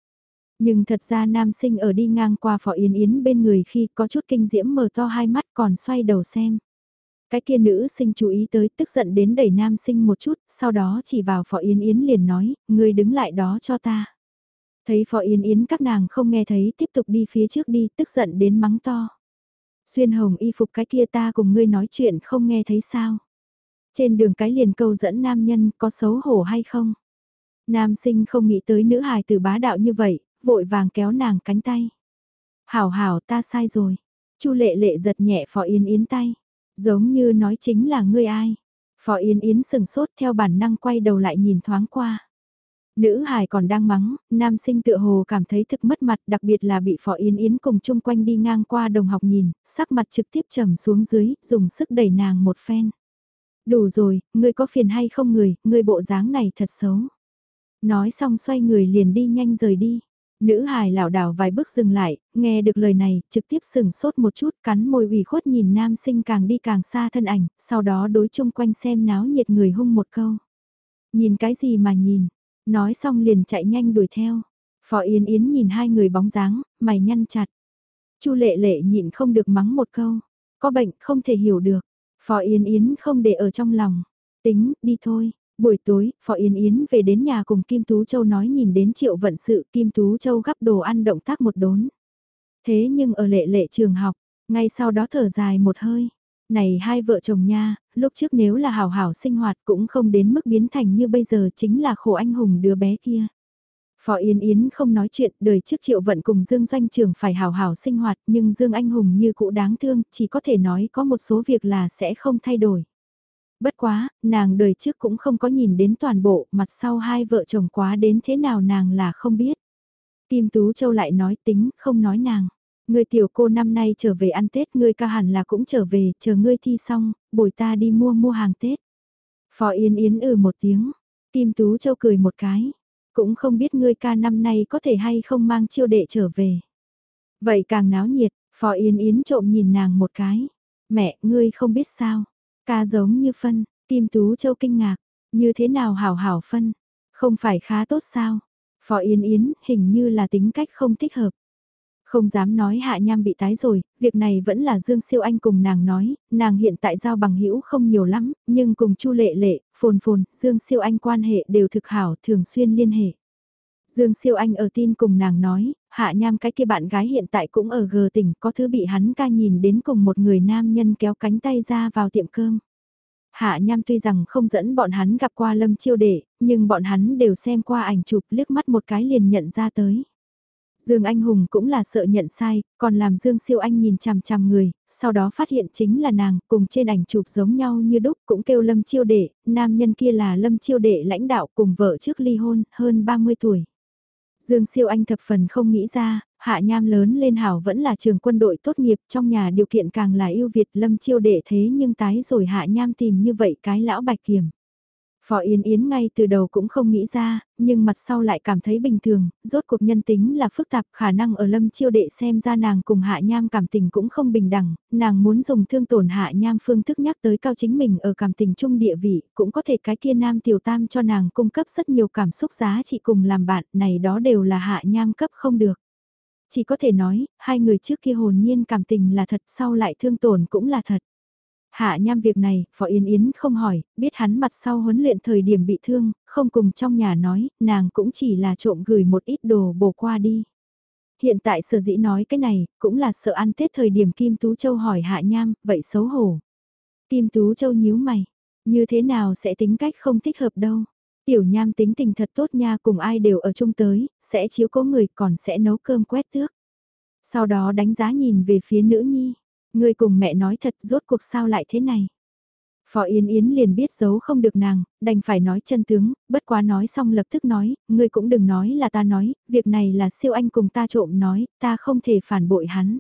Nhưng thật ra nam sinh ở đi ngang qua Phó Yến Yến bên người khi có chút kinh diễm mở to hai mắt còn xoay đầu xem. Cái kia nữ sinh chú ý tới tức giận đến đẩy nam sinh một chút, sau đó chỉ vào Phó Yến Yến liền nói, người đứng lại đó cho ta. Thấy Phó Yến Yến các nàng không nghe thấy tiếp tục đi phía trước đi tức giận đến mắng to. Xuyên hồng y phục cái kia ta cùng ngươi nói chuyện không nghe thấy sao. Trên đường cái liền câu dẫn nam nhân có xấu hổ hay không? Nam sinh không nghĩ tới nữ hài từ bá đạo như vậy, vội vàng kéo nàng cánh tay. Hảo hảo ta sai rồi. Chu lệ lệ giật nhẹ Phó Yến Yến tay. Giống như nói chính là ngươi ai. Phó Yến Yến sừng sốt theo bản năng quay đầu lại nhìn thoáng qua. Nữ hài còn đang mắng, nam sinh tựa hồ cảm thấy thực mất mặt đặc biệt là bị Phó Yến Yến cùng chung quanh đi ngang qua đồng học nhìn, sắc mặt trực tiếp trầm xuống dưới, dùng sức đẩy nàng một phen. Đủ rồi, ngươi có phiền hay không người, ngươi bộ dáng này thật xấu. Nói xong xoay người liền đi nhanh rời đi. Nữ hài lảo đảo vài bước dừng lại, nghe được lời này, trực tiếp sừng sốt một chút, cắn môi ủy khuất nhìn nam sinh càng đi càng xa thân ảnh, sau đó đối chung quanh xem náo nhiệt người hung một câu. Nhìn cái gì mà nhìn, nói xong liền chạy nhanh đuổi theo. Phó Yến Yến nhìn hai người bóng dáng, mày nhăn chặt. Chu lệ lệ nhịn không được mắng một câu, có bệnh không thể hiểu được. Phó Yến Yến không để ở trong lòng, tính, đi thôi, Buổi tối, Phó Yến Yến về đến nhà cùng Kim Tú Châu nói nhìn đến triệu vận sự Kim Tú Châu gắp đồ ăn động tác một đốn. Thế nhưng ở lệ lệ trường học, ngay sau đó thở dài một hơi. Này hai vợ chồng nha, lúc trước nếu là hào hảo sinh hoạt cũng không đến mức biến thành như bây giờ chính là khổ anh hùng đứa bé kia. Phó Yến Yến không nói chuyện, đời trước triệu vận cùng Dương Doanh Trường phải hào hảo sinh hoạt nhưng Dương Anh Hùng như cũ đáng thương, chỉ có thể nói có một số việc là sẽ không thay đổi. Bất quá, nàng đời trước cũng không có nhìn đến toàn bộ, mặt sau hai vợ chồng quá đến thế nào nàng là không biết. Kim Tú Châu lại nói tính, không nói nàng. Người tiểu cô năm nay trở về ăn Tết, ngươi ca hẳn là cũng trở về, chờ ngươi thi xong, bồi ta đi mua mua hàng Tết. Phó Yên Yến ừ một tiếng, Kim Tú Châu cười một cái, cũng không biết ngươi ca năm nay có thể hay không mang chiêu đệ trở về. Vậy càng náo nhiệt, Phó Yên Yến trộm nhìn nàng một cái, mẹ, ngươi không biết sao, Ca giống như phân, Kim Tú Châu kinh ngạc, như thế nào hảo hảo phân, không phải khá tốt sao? Phó Yên Yến hình như là tính cách không thích hợp. Không dám nói hạ nham bị tái rồi, việc này vẫn là Dương Siêu Anh cùng nàng nói, nàng hiện tại giao bằng hữu không nhiều lắm, nhưng cùng Chu Lệ Lệ, Phồn Phồn, Dương Siêu Anh quan hệ đều thực hảo thường xuyên liên hệ. Dương Siêu Anh ở tin cùng nàng nói, hạ nham cái kia bạn gái hiện tại cũng ở gờ tỉnh có thứ bị hắn ca nhìn đến cùng một người nam nhân kéo cánh tay ra vào tiệm cơm. Hạ nham tuy rằng không dẫn bọn hắn gặp qua lâm chiêu đệ, nhưng bọn hắn đều xem qua ảnh chụp liếc mắt một cái liền nhận ra tới. Dương Anh Hùng cũng là sợ nhận sai, còn làm Dương Siêu Anh nhìn chằm chằm người, sau đó phát hiện chính là nàng, cùng trên ảnh chụp giống nhau như đúc cũng kêu Lâm Chiêu Đệ, nam nhân kia là Lâm Chiêu Đệ lãnh đạo cùng vợ trước ly hôn, hơn 30 tuổi. Dương Siêu Anh thập phần không nghĩ ra, Hạ Nham lớn lên hảo vẫn là trường quân đội tốt nghiệp trong nhà điều kiện càng là yêu Việt lâm chiêu đệ thế nhưng tái rồi Hạ Nham tìm như vậy cái lão bạch kiểm. Phó Yến Yến ngay từ đầu cũng không nghĩ ra, nhưng mặt sau lại cảm thấy bình thường, rốt cuộc nhân tính là phức tạp khả năng ở lâm chiêu đệ xem ra nàng cùng hạ nham cảm tình cũng không bình đẳng, nàng muốn dùng thương tổn hạ nham phương thức nhắc tới cao chính mình ở cảm tình chung địa vị, cũng có thể cái kia nam tiểu tam cho nàng cung cấp rất nhiều cảm xúc giá trị cùng làm bạn, này đó đều là hạ nham cấp không được. Chỉ có thể nói, hai người trước kia hồn nhiên cảm tình là thật sau lại thương tổn cũng là thật. Hạ nham việc này, Phó Yến Yến không hỏi, biết hắn mặt sau huấn luyện thời điểm bị thương, không cùng trong nhà nói, nàng cũng chỉ là trộm gửi một ít đồ bổ qua đi. Hiện tại sở dĩ nói cái này, cũng là sợ ăn Tết thời điểm Kim Tú Châu hỏi Hạ Nham, vậy xấu hổ. Kim Tú Châu nhíu mày, như thế nào sẽ tính cách không thích hợp đâu. Tiểu Nham tính tình thật tốt nha cùng ai đều ở chung tới, sẽ chiếu cố người còn sẽ nấu cơm quét tước. Sau đó đánh giá nhìn về phía nữ nhi, Ngươi cùng mẹ nói thật rốt cuộc sao lại thế này. Phó Yến Yến liền biết giấu không được nàng, đành phải nói chân tướng, bất quá nói xong lập tức nói, ngươi cũng đừng nói là ta nói, việc này là siêu anh cùng ta trộm nói, ta không thể phản bội hắn.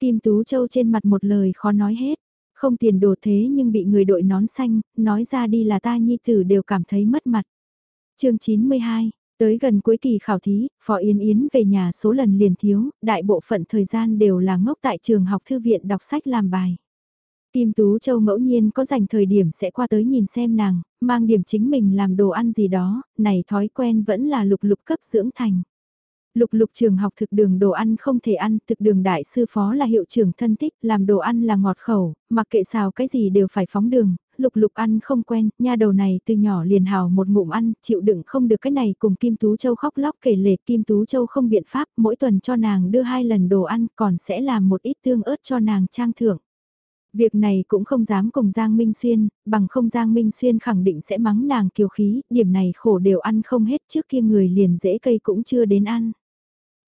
Kim Tú Châu trên mặt một lời khó nói hết, không tiền đồ thế nhưng bị người đội nón xanh, nói ra đi là ta nhi tử đều cảm thấy mất mặt. chương 92, Tới gần cuối kỳ khảo thí, Phó Yến Yến về nhà số lần liền thiếu, đại bộ phận thời gian đều là ngốc tại trường học thư viện đọc sách làm bài. Kim Tú Châu ngẫu nhiên có dành thời điểm sẽ qua tới nhìn xem nàng, mang điểm chính mình làm đồ ăn gì đó, này thói quen vẫn là lục lục cấp dưỡng thành. Lục lục trường học thực đường đồ ăn không thể ăn, thực đường đại sư phó là hiệu trưởng thân tích, làm đồ ăn là ngọt khẩu, mặc kệ xào cái gì đều phải phóng đường, lục lục ăn không quen, nha đầu này từ nhỏ liền hào một ngụm ăn, chịu đựng không được cái này cùng Kim Tú Châu khóc lóc kể lể Kim Tú Châu không biện pháp, mỗi tuần cho nàng đưa hai lần đồ ăn còn sẽ làm một ít tương ớt cho nàng trang thưởng. Việc này cũng không dám cùng Giang Minh Xuyên, bằng không Giang Minh Xuyên khẳng định sẽ mắng nàng kiều khí, điểm này khổ đều ăn không hết trước kia người liền dễ cây cũng chưa đến ăn.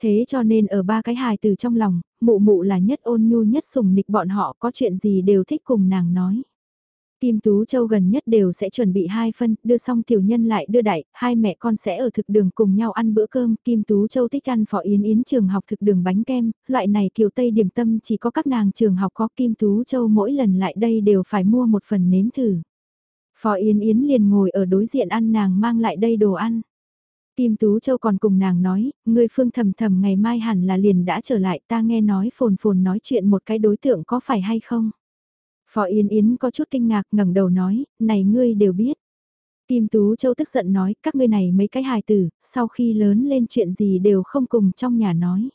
Thế cho nên ở ba cái hài từ trong lòng, mụ mụ là nhất ôn nhu nhất sùng nịch bọn họ có chuyện gì đều thích cùng nàng nói. Kim Tú Châu gần nhất đều sẽ chuẩn bị hai phân, đưa xong tiểu nhân lại đưa đại, hai mẹ con sẽ ở thực đường cùng nhau ăn bữa cơm. Kim Tú Châu thích ăn phỏ yến yến trường học thực đường bánh kem, loại này kiều Tây điểm tâm chỉ có các nàng trường học có Kim Tú Châu mỗi lần lại đây đều phải mua một phần nếm thử. Phò Yến Yến liền ngồi ở đối diện ăn nàng mang lại đây đồ ăn. Kim Tú Châu còn cùng nàng nói, người phương thầm thầm ngày mai hẳn là liền đã trở lại ta nghe nói phồn phồn nói chuyện một cái đối tượng có phải hay không. Phó Yên Yến có chút kinh ngạc ngẩng đầu nói, này ngươi đều biết. Kim Tú Châu tức giận nói, các ngươi này mấy cái hài tử, sau khi lớn lên chuyện gì đều không cùng trong nhà nói.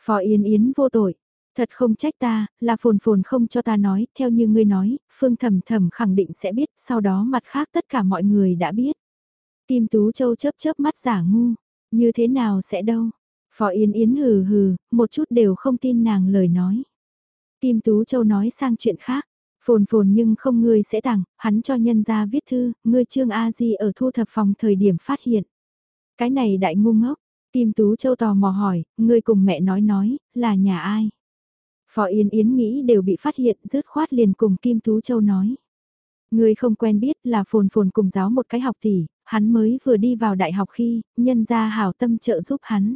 Phó Yên Yến vô tội, thật không trách ta, là phồn phồn không cho ta nói, theo như ngươi nói, Phương Thầm Thầm khẳng định sẽ biết, sau đó mặt khác tất cả mọi người đã biết. Kim Tú Châu chớp chớp mắt giả ngu, như thế nào sẽ đâu. Phó Yên Yến hừ hừ, một chút đều không tin nàng lời nói. Kim Tú Châu nói sang chuyện khác, Phồn phồn nhưng không ngươi sẽ tặng, hắn cho nhân ra viết thư, ngươi Trương A Di ở thu thập phòng thời điểm phát hiện. Cái này đại ngu ngốc, Kim Tú Châu tò mò hỏi, ngươi cùng mẹ nói nói, là nhà ai? Phó Yên Yến nghĩ đều bị phát hiện, rứt khoát liền cùng Kim Tú Châu nói. Ngươi không quen biết là phồn phồn cùng giáo một cái học tỷ, hắn mới vừa đi vào đại học khi, nhân ra hảo tâm trợ giúp hắn.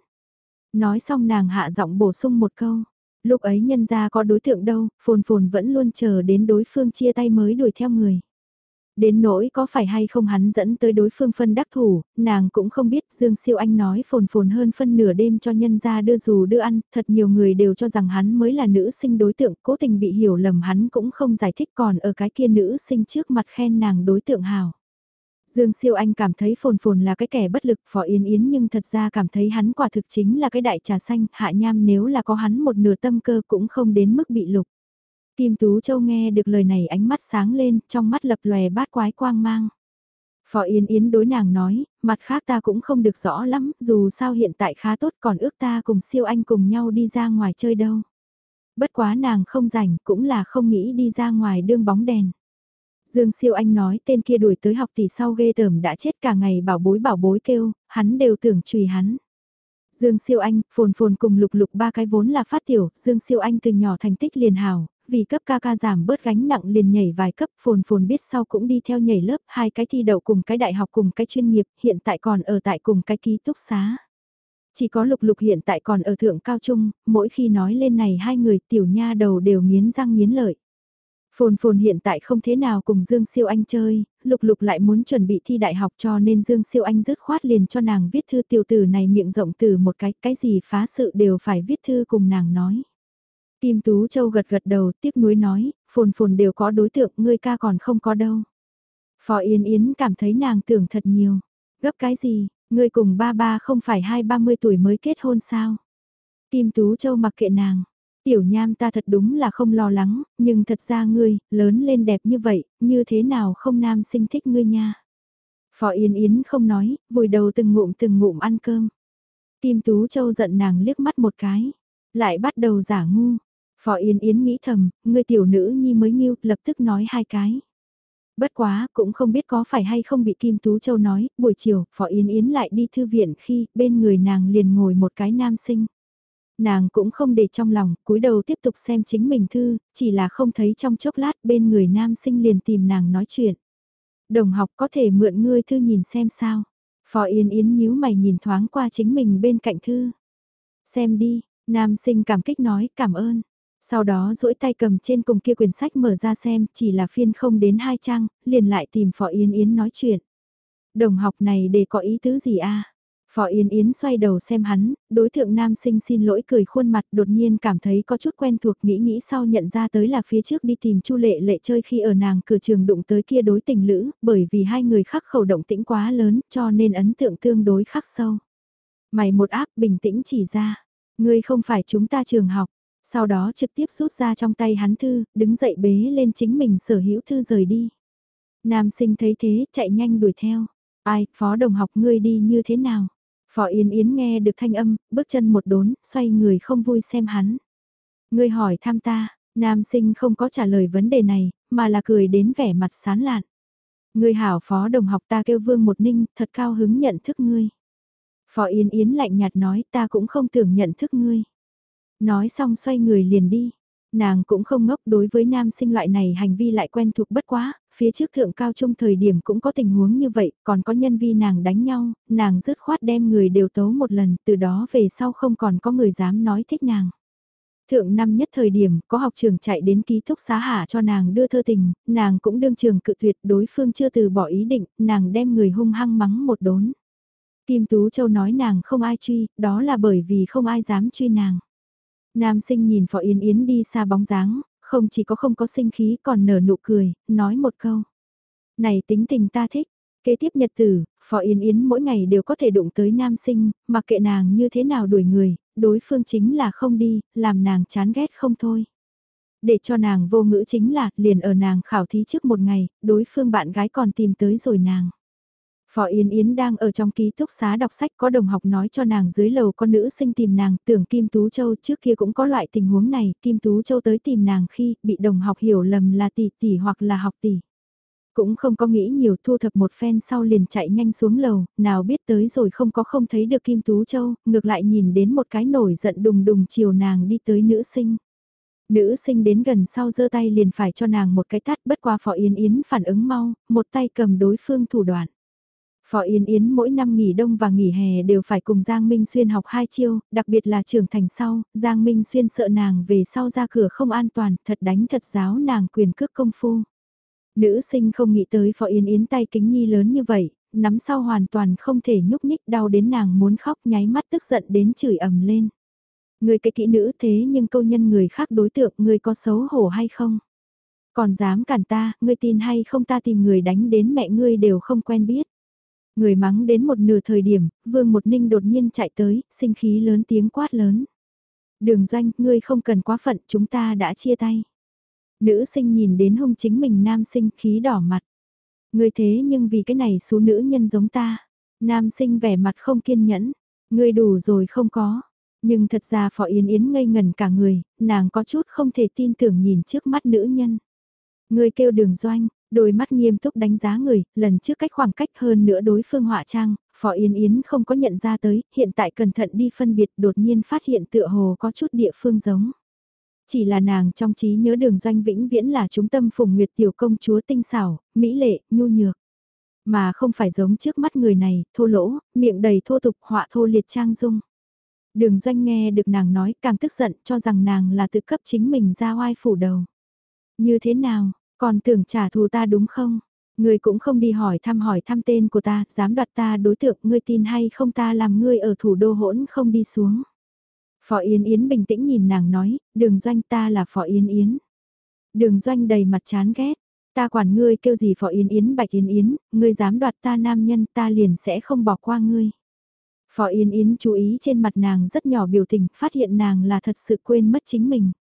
Nói xong nàng hạ giọng bổ sung một câu, Lúc ấy nhân ra có đối tượng đâu, phồn phồn vẫn luôn chờ đến đối phương chia tay mới đuổi theo người. Đến nỗi có phải hay không hắn dẫn tới đối phương phân đắc thủ, nàng cũng không biết Dương Siêu Anh nói phồn phồn hơn phân nửa đêm cho nhân ra đưa dù đưa ăn, thật nhiều người đều cho rằng hắn mới là nữ sinh đối tượng, cố tình bị hiểu lầm hắn cũng không giải thích còn ở cái kia nữ sinh trước mặt khen nàng đối tượng hào. Dương Siêu Anh cảm thấy phồn phồn là cái kẻ bất lực phò yến yến nhưng thật ra cảm thấy hắn quả thực chính là cái đại trà xanh, hạ nham nếu là có hắn một nửa tâm cơ cũng không đến mức bị lục. Kim Tú Châu nghe được lời này ánh mắt sáng lên, trong mắt lập lòe bát quái quang mang. Phò Yến Yến đối nàng nói, mặt khác ta cũng không được rõ lắm, dù sao hiện tại khá tốt còn ước ta cùng siêu anh cùng nhau đi ra ngoài chơi đâu. Bất quá nàng không rảnh cũng là không nghĩ đi ra ngoài đương bóng đèn. Dương Siêu Anh nói tên kia đuổi tới học tỷ sau ghê tởm đã chết cả ngày bảo bối bảo bối kêu, hắn đều tưởng chùy hắn. Dương Siêu Anh, phồn phồn cùng lục lục ba cái vốn là phát tiểu, Dương Siêu Anh từ nhỏ thành tích liền hào, vì cấp ca ca giảm bớt gánh nặng liền nhảy vài cấp phồn phồn biết sau cũng đi theo nhảy lớp, hai cái thi đậu cùng cái đại học cùng cái chuyên nghiệp, hiện tại còn ở tại cùng cái ký túc xá. Chỉ có lục lục hiện tại còn ở thượng cao trung, mỗi khi nói lên này hai người tiểu nha đầu đều nghiến răng nghiến lợi. Phồn Phồn hiện tại không thế nào cùng Dương Siêu Anh chơi, Lục Lục lại muốn chuẩn bị thi đại học cho nên Dương Siêu Anh dứt khoát liền cho nàng viết thư tiểu tử này miệng rộng từ một cái, cái gì phá sự đều phải viết thư cùng nàng nói. Kim Tú Châu gật gật đầu tiếc nuối nói, Phồn Phồn đều có đối tượng, ngươi ca còn không có đâu. Phó Yên Yến cảm thấy nàng tưởng thật nhiều. Gấp cái gì, ngươi cùng ba ba không phải hai ba mươi tuổi mới kết hôn sao? Kim Tú Châu mặc kệ nàng, Tiểu nham ta thật đúng là không lo lắng, nhưng thật ra ngươi, lớn lên đẹp như vậy, như thế nào không nam sinh thích ngươi nha. Phó Yên Yến không nói, vùi đầu từng ngụm từng ngụm ăn cơm. Kim Tú Châu giận nàng liếc mắt một cái, lại bắt đầu giả ngu. Phó Yên Yến nghĩ thầm, ngươi tiểu nữ nhi mới nghiêu, lập tức nói hai cái. Bất quá, cũng không biết có phải hay không bị Kim Tú Châu nói, buổi chiều, Phó Yến Yến lại đi thư viện khi bên người nàng liền ngồi một cái nam sinh. Nàng cũng không để trong lòng, cúi đầu tiếp tục xem chính mình thư, chỉ là không thấy trong chốc lát bên người nam sinh liền tìm nàng nói chuyện. Đồng học có thể mượn ngươi thư nhìn xem sao. Phó Yên Yến nhíu mày nhìn thoáng qua chính mình bên cạnh thư. Xem đi, nam sinh cảm kích nói cảm ơn. Sau đó duỗi tay cầm trên cùng kia quyển sách mở ra xem, chỉ là phiên không đến hai trang, liền lại tìm Phó Yên Yến nói chuyện. Đồng học này để có ý tứ gì a Phò Yên Yến xoay đầu xem hắn, đối tượng nam sinh xin lỗi cười khuôn mặt đột nhiên cảm thấy có chút quen thuộc nghĩ nghĩ sau nhận ra tới là phía trước đi tìm Chu Lệ Lệ chơi khi ở nàng cửa trường đụng tới kia đối tình lữ, bởi vì hai người khắc khẩu động tĩnh quá lớn cho nên ấn tượng tương đối khắc sâu. Mày một áp bình tĩnh chỉ ra, ngươi không phải chúng ta trường học, sau đó trực tiếp rút ra trong tay hắn thư, đứng dậy bế lên chính mình sở hữu thư rời đi. Nam sinh thấy thế chạy nhanh đuổi theo. Ai, phó đồng học ngươi đi như thế nào? Phó Yến Yến nghe được thanh âm, bước chân một đốn, xoay người không vui xem hắn. Ngươi hỏi thăm ta, nam sinh không có trả lời vấn đề này, mà là cười đến vẻ mặt sán lạn. Ngươi hảo phó đồng học ta kêu Vương Một Ninh, thật cao hứng nhận thức ngươi. Phó Yến Yến lạnh nhạt nói ta cũng không tưởng nhận thức ngươi. Nói xong xoay người liền đi. Nàng cũng không ngốc đối với nam sinh loại này hành vi lại quen thuộc bất quá, phía trước thượng cao trung thời điểm cũng có tình huống như vậy, còn có nhân vi nàng đánh nhau, nàng dứt khoát đem người đều tấu một lần, từ đó về sau không còn có người dám nói thích nàng. Thượng năm nhất thời điểm, có học trường chạy đến ký thúc xá hạ cho nàng đưa thơ tình, nàng cũng đương trường cự tuyệt đối phương chưa từ bỏ ý định, nàng đem người hung hăng mắng một đốn. Kim Tú Châu nói nàng không ai truy, đó là bởi vì không ai dám truy nàng. Nam sinh nhìn Phó Yến Yến đi xa bóng dáng, không chỉ có không có sinh khí còn nở nụ cười, nói một câu. Này tính tình ta thích. Kế tiếp nhật tử, Phó Yến Yến mỗi ngày đều có thể đụng tới nam sinh, mặc kệ nàng như thế nào đuổi người, đối phương chính là không đi, làm nàng chán ghét không thôi. Để cho nàng vô ngữ chính là, liền ở nàng khảo thí trước một ngày, đối phương bạn gái còn tìm tới rồi nàng. Phó Yến Yến đang ở trong ký túc xá đọc sách có đồng học nói cho nàng dưới lầu con nữ sinh tìm nàng tưởng Kim Tú Châu trước kia cũng có loại tình huống này, Kim Tú Châu tới tìm nàng khi bị đồng học hiểu lầm là tỷ tỷ hoặc là học tỷ. Cũng không có nghĩ nhiều thu thập một phen sau liền chạy nhanh xuống lầu, nào biết tới rồi không có không thấy được Kim Tú Châu, ngược lại nhìn đến một cái nổi giận đùng đùng chiều nàng đi tới nữ sinh. Nữ sinh đến gần sau giơ tay liền phải cho nàng một cái tát bất qua Phó Yến Yến phản ứng mau, một tay cầm đối phương thủ đoạn. Phó Yên Yến mỗi năm nghỉ đông và nghỉ hè đều phải cùng Giang Minh Xuyên học hai chiêu, đặc biệt là trưởng thành sau, Giang Minh Xuyên sợ nàng về sau ra cửa không an toàn, thật đánh thật giáo nàng quyền cước công phu. Nữ sinh không nghĩ tới Phó Yên Yến tay kính nhi lớn như vậy, nắm sau hoàn toàn không thể nhúc nhích đau đến nàng muốn khóc nháy mắt tức giận đến chửi ầm lên. Người cái kỹ nữ thế nhưng câu nhân người khác đối tượng người có xấu hổ hay không? Còn dám cản ta, ngươi tin hay không ta tìm người đánh đến mẹ ngươi đều không quen biết. Người mắng đến một nửa thời điểm, Vương Một Ninh đột nhiên chạy tới, sinh khí lớn tiếng quát lớn. Đường doanh, ngươi không cần quá phận, chúng ta đã chia tay. Nữ sinh nhìn đến hung chính mình nam sinh khí đỏ mặt. Ngươi thế nhưng vì cái này số nữ nhân giống ta. Nam sinh vẻ mặt không kiên nhẫn. Ngươi đủ rồi không có. Nhưng thật ra Phó Yến Yến ngây ngần cả người, nàng có chút không thể tin tưởng nhìn trước mắt nữ nhân. Ngươi kêu đường doanh, Đôi mắt nghiêm túc đánh giá người, lần trước cách khoảng cách hơn nữa đối phương họa trang, Phó Yên Yến không có nhận ra tới, hiện tại cẩn thận đi phân biệt đột nhiên phát hiện tựa hồ có chút địa phương giống. Chỉ là nàng trong trí nhớ đường doanh vĩnh viễn là trung tâm phùng nguyệt tiểu công chúa tinh xảo, mỹ lệ, nhu nhược. Mà không phải giống trước mắt người này, thô lỗ, miệng đầy thô tục họa thô liệt trang dung. Đường doanh nghe được nàng nói càng tức giận cho rằng nàng là tự cấp chính mình ra oai phủ đầu. Như thế nào, còn tưởng trả thù ta đúng không? Ngươi cũng không đi hỏi thăm hỏi thăm tên của ta, dám đoạt ta đối tượng, ngươi tin hay không ta làm ngươi ở thủ đô hỗn không đi xuống. Phó Yến Yến bình tĩnh nhìn nàng nói, đường doanh ta là Phó Yến Yến. Đường doanh đầy mặt chán ghét, ta quản ngươi kêu gì Phó Yến Yến bạch Yến Yến, ngươi dám đoạt ta nam nhân ta liền sẽ không bỏ qua ngươi. Phó Yến Yến chú ý trên mặt nàng rất nhỏ biểu tình, phát hiện nàng là thật sự quên mất chính mình.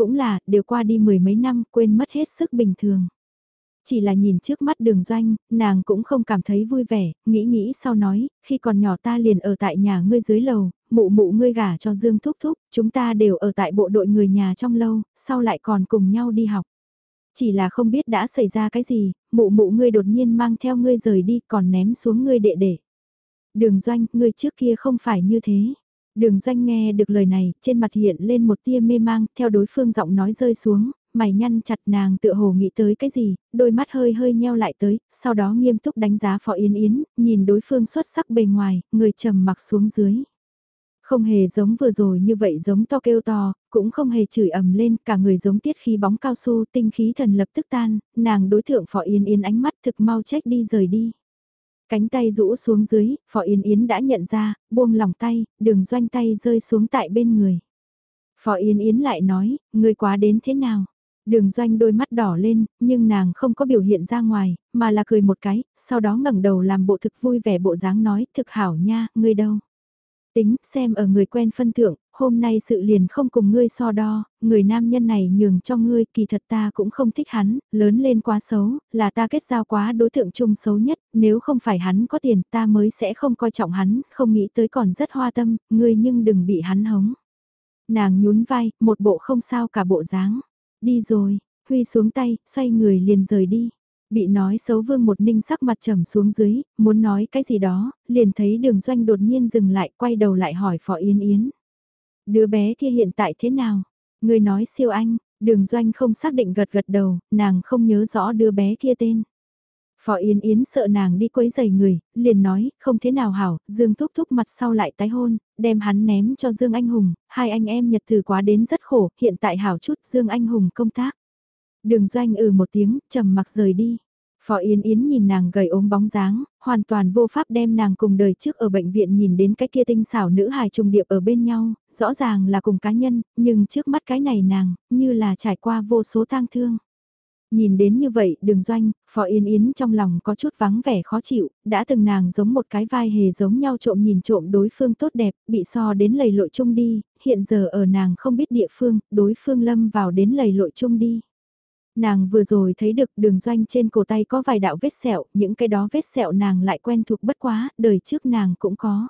Cũng là, đều qua đi mười mấy năm, quên mất hết sức bình thường. Chỉ là nhìn trước mắt đường doanh, nàng cũng không cảm thấy vui vẻ, nghĩ nghĩ sau nói, khi còn nhỏ ta liền ở tại nhà ngươi dưới lầu, mụ mụ ngươi gả cho Dương Thúc Thúc, chúng ta đều ở tại bộ đội người nhà trong lâu, sau lại còn cùng nhau đi học. Chỉ là không biết đã xảy ra cái gì, mụ mụ ngươi đột nhiên mang theo ngươi rời đi còn ném xuống ngươi đệ đệ. Đường doanh, ngươi trước kia không phải như thế. Đường doanh nghe được lời này, trên mặt hiện lên một tia mê mang, theo đối phương giọng nói rơi xuống, mày nhăn chặt nàng tựa hồ nghĩ tới cái gì, đôi mắt hơi hơi nheo lại tới, sau đó nghiêm túc đánh giá Phó Yến Yến, nhìn đối phương xuất sắc bề ngoài, người trầm mặc xuống dưới. Không hề giống vừa rồi như vậy giống to kêu to, cũng không hề chửi ầm lên, cả người giống tiết khí bóng cao su tinh khí thần lập tức tan, nàng đối thượng Phó Yến Yến ánh mắt thực mau trách đi rời đi. Cánh tay rũ xuống dưới, Phó Yến Yến đã nhận ra, buông lòng tay, đường doanh tay rơi xuống tại bên người. Phó Yến Yến lại nói, người quá đến thế nào? Đường doanh đôi mắt đỏ lên, nhưng nàng không có biểu hiện ra ngoài, mà là cười một cái, sau đó ngẩng đầu làm bộ thực vui vẻ bộ dáng nói, thực hảo nha, ngươi đâu? Tính, xem ở người quen phân thượng, hôm nay sự liền không cùng ngươi so đo, người nam nhân này nhường cho ngươi, kỳ thật ta cũng không thích hắn, lớn lên quá xấu, là ta kết giao quá đối tượng chung xấu nhất, nếu không phải hắn có tiền ta mới sẽ không coi trọng hắn, không nghĩ tới còn rất hoa tâm, ngươi nhưng đừng bị hắn hống. Nàng nhún vai, một bộ không sao cả bộ dáng. Đi rồi, Huy xuống tay, xoay người liền rời đi. Bị nói xấu vương một ninh sắc mặt trầm xuống dưới, muốn nói cái gì đó, liền thấy đường doanh đột nhiên dừng lại quay đầu lại hỏi Phó Yến Yến. Đứa bé kia hiện tại thế nào? Người nói siêu anh, đường doanh không xác định gật gật đầu, nàng không nhớ rõ đứa bé kia tên. Phó Yến Yến sợ nàng đi quấy giày người, liền nói, không thế nào hảo, Dương thúc thúc mặt sau lại tái hôn, đem hắn ném cho Dương Anh Hùng, hai anh em nhật từ quá đến rất khổ, hiện tại hảo chút Dương Anh Hùng công tác. Đường doanh ừ một tiếng, trầm mặc rời đi. Phó Yến Yến nhìn nàng gầy ốm bóng dáng, hoàn toàn vô pháp đem nàng cùng đời trước ở bệnh viện nhìn đến cái kia tinh xảo nữ hài trùng điệp ở bên nhau, rõ ràng là cùng cá nhân, nhưng trước mắt cái này nàng, như là trải qua vô số tang thương. Nhìn đến như vậy đường doanh, Phó Yên Yến trong lòng có chút vắng vẻ khó chịu, đã từng nàng giống một cái vai hề giống nhau trộm nhìn trộm đối phương tốt đẹp, bị so đến lầy lội chung đi, hiện giờ ở nàng không biết địa phương, đối phương lâm vào đến lầy lội chung đi. Nàng vừa rồi thấy được đường doanh trên cổ tay có vài đạo vết sẹo, những cái đó vết sẹo nàng lại quen thuộc bất quá, đời trước nàng cũng có.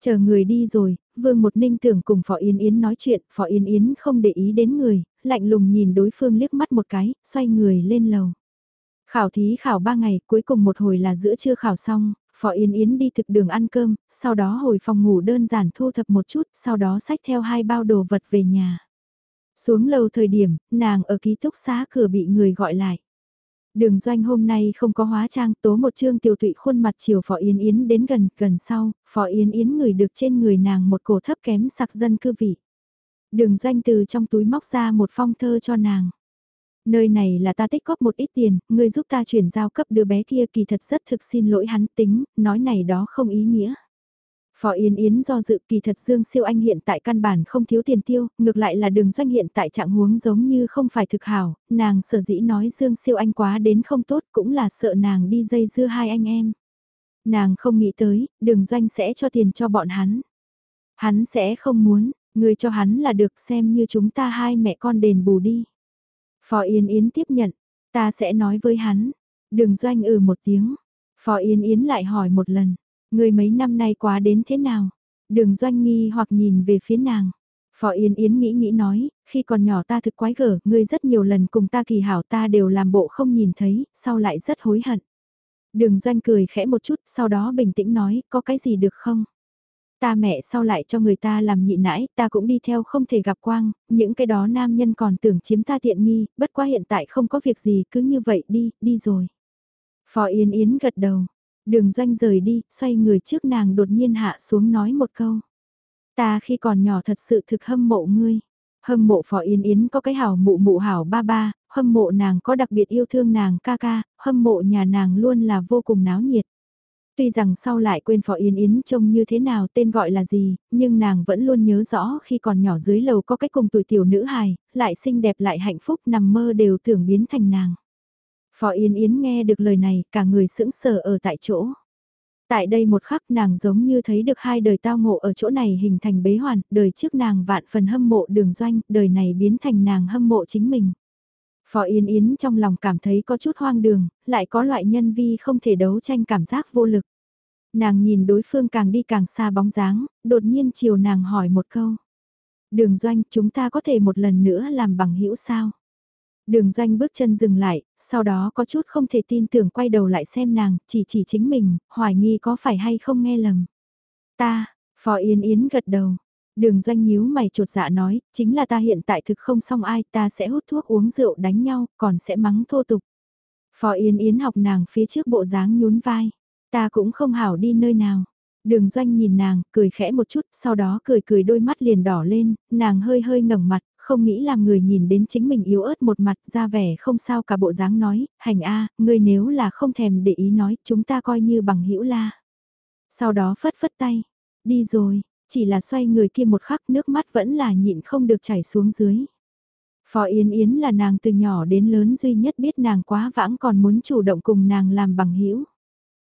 Chờ người đi rồi, Vương Một Ninh tưởng cùng Phó Yến Yến nói chuyện, Phó Yến Yến không để ý đến người, lạnh lùng nhìn đối phương liếc mắt một cái, xoay người lên lầu. Khảo thí khảo ba ngày, cuối cùng một hồi là giữa trưa khảo xong, Phó Yến Yến đi thực đường ăn cơm, sau đó hồi phòng ngủ đơn giản thu thập một chút, sau đó xách theo hai bao đồ vật về nhà. Xuống lầu thời điểm, nàng ở ký túc xá cửa bị người gọi lại. Đường doanh hôm nay không có hóa trang tố một chương tiểu tụy khuôn mặt chiều Phó Yến Yến đến gần, gần sau, Phó Yến Yến người được trên người nàng một cổ thấp kém sặc dân cư vị. Đường doanh từ trong túi móc ra một phong thơ cho nàng. Nơi này là ta tích góp một ít tiền, người giúp ta chuyển giao cấp đứa bé kia kỳ thật rất thực xin lỗi hắn tính, nói này đó không ý nghĩa. Phó Yến Yến do dự kỳ thật Dương Siêu Anh hiện tại căn bản không thiếu tiền tiêu, ngược lại là đường doanh hiện tại trạng huống giống như không phải thực hảo, nàng sở dĩ nói Dương Siêu Anh quá đến không tốt cũng là sợ nàng đi dây dưa hai anh em. Nàng không nghĩ tới, đường doanh sẽ cho tiền cho bọn hắn. Hắn sẽ không muốn, người cho hắn là được xem như chúng ta hai mẹ con đền bù đi. Phó Yến Yến tiếp nhận, ta sẽ nói với hắn, đường doanh ừ một tiếng. Phó Yến Yến lại hỏi một lần, Người mấy năm nay quá đến thế nào? Đường doanh nghi hoặc nhìn về phía nàng. Phó Yến Yến nghĩ nghĩ nói, khi còn nhỏ ta thực quái gở, ngươi rất nhiều lần cùng ta kỳ hảo ta đều làm bộ không nhìn thấy, sau lại rất hối hận. Đường doanh cười khẽ một chút, sau đó bình tĩnh nói, có cái gì được không? Ta mẹ sau lại cho người ta làm nhị nãi, ta cũng đi theo không thể gặp quang, những cái đó nam nhân còn tưởng chiếm ta tiện nghi, bất quá hiện tại không có việc gì, cứ như vậy đi, đi rồi. Phó Yến Yến gật đầu, Đường doanh rời đi, xoay người trước nàng đột nhiên hạ xuống nói một câu. Ta khi còn nhỏ thật sự thực hâm mộ ngươi. Hâm mộ Phó Yến Yến có cái hảo mụ mụ hảo ba ba, hâm mộ nàng có đặc biệt yêu thương nàng ca ca, hâm mộ nhà nàng luôn là vô cùng náo nhiệt. Tuy rằng sau lại quên Phó Yến Yến trông như thế nào tên gọi là gì, nhưng nàng vẫn luôn nhớ rõ khi còn nhỏ dưới lầu có cách cùng tuổi tiểu nữ hài, lại xinh đẹp lại hạnh phúc nằm mơ đều tưởng biến thành nàng. Phó Yến Yến nghe được lời này cả người sững sờ ở tại chỗ. Tại đây một khắc nàng giống như thấy được hai đời tao ngộ ở chỗ này hình thành bế hoàn, đời trước nàng vạn phần hâm mộ đường doanh, đời này biến thành nàng hâm mộ chính mình. Phó Yến Yến trong lòng cảm thấy có chút hoang đường, lại có loại nhân vi không thể đấu tranh cảm giác vô lực. Nàng nhìn đối phương càng đi càng xa bóng dáng, đột nhiên chiều nàng hỏi một câu. Đường doanh chúng ta có thể một lần nữa làm bằng hữu sao? Đường doanh bước chân dừng lại, sau đó có chút không thể tin tưởng quay đầu lại xem nàng, chỉ chỉ chính mình, hoài nghi có phải hay không nghe lầm. Ta, Phó Yến Yến gật đầu. Đường doanh nhíu mày trột dạ nói, chính là ta hiện tại thực không xong ai, ta sẽ hút thuốc uống rượu đánh nhau, còn sẽ mắng thô tục. Phó Yến Yến học nàng phía trước bộ dáng nhún vai, ta cũng không hảo đi nơi nào. Đường doanh nhìn nàng, cười khẽ một chút, sau đó cười cười đôi mắt liền đỏ lên, nàng hơi hơi ngẩng mặt, không nghĩ làm người nhìn đến chính mình yếu ớt một mặt ra vẻ không sao cả bộ dáng nói, hành a, ngươi nếu là không thèm để ý nói, chúng ta coi như bằng hữu la. Sau đó phất phất tay, đi rồi, chỉ là xoay người kia một khắc nước mắt vẫn là nhịn không được chảy xuống dưới. Phó Yến Yến là nàng từ nhỏ đến lớn duy nhất biết nàng quá vãng còn muốn chủ động cùng nàng làm bằng hữu.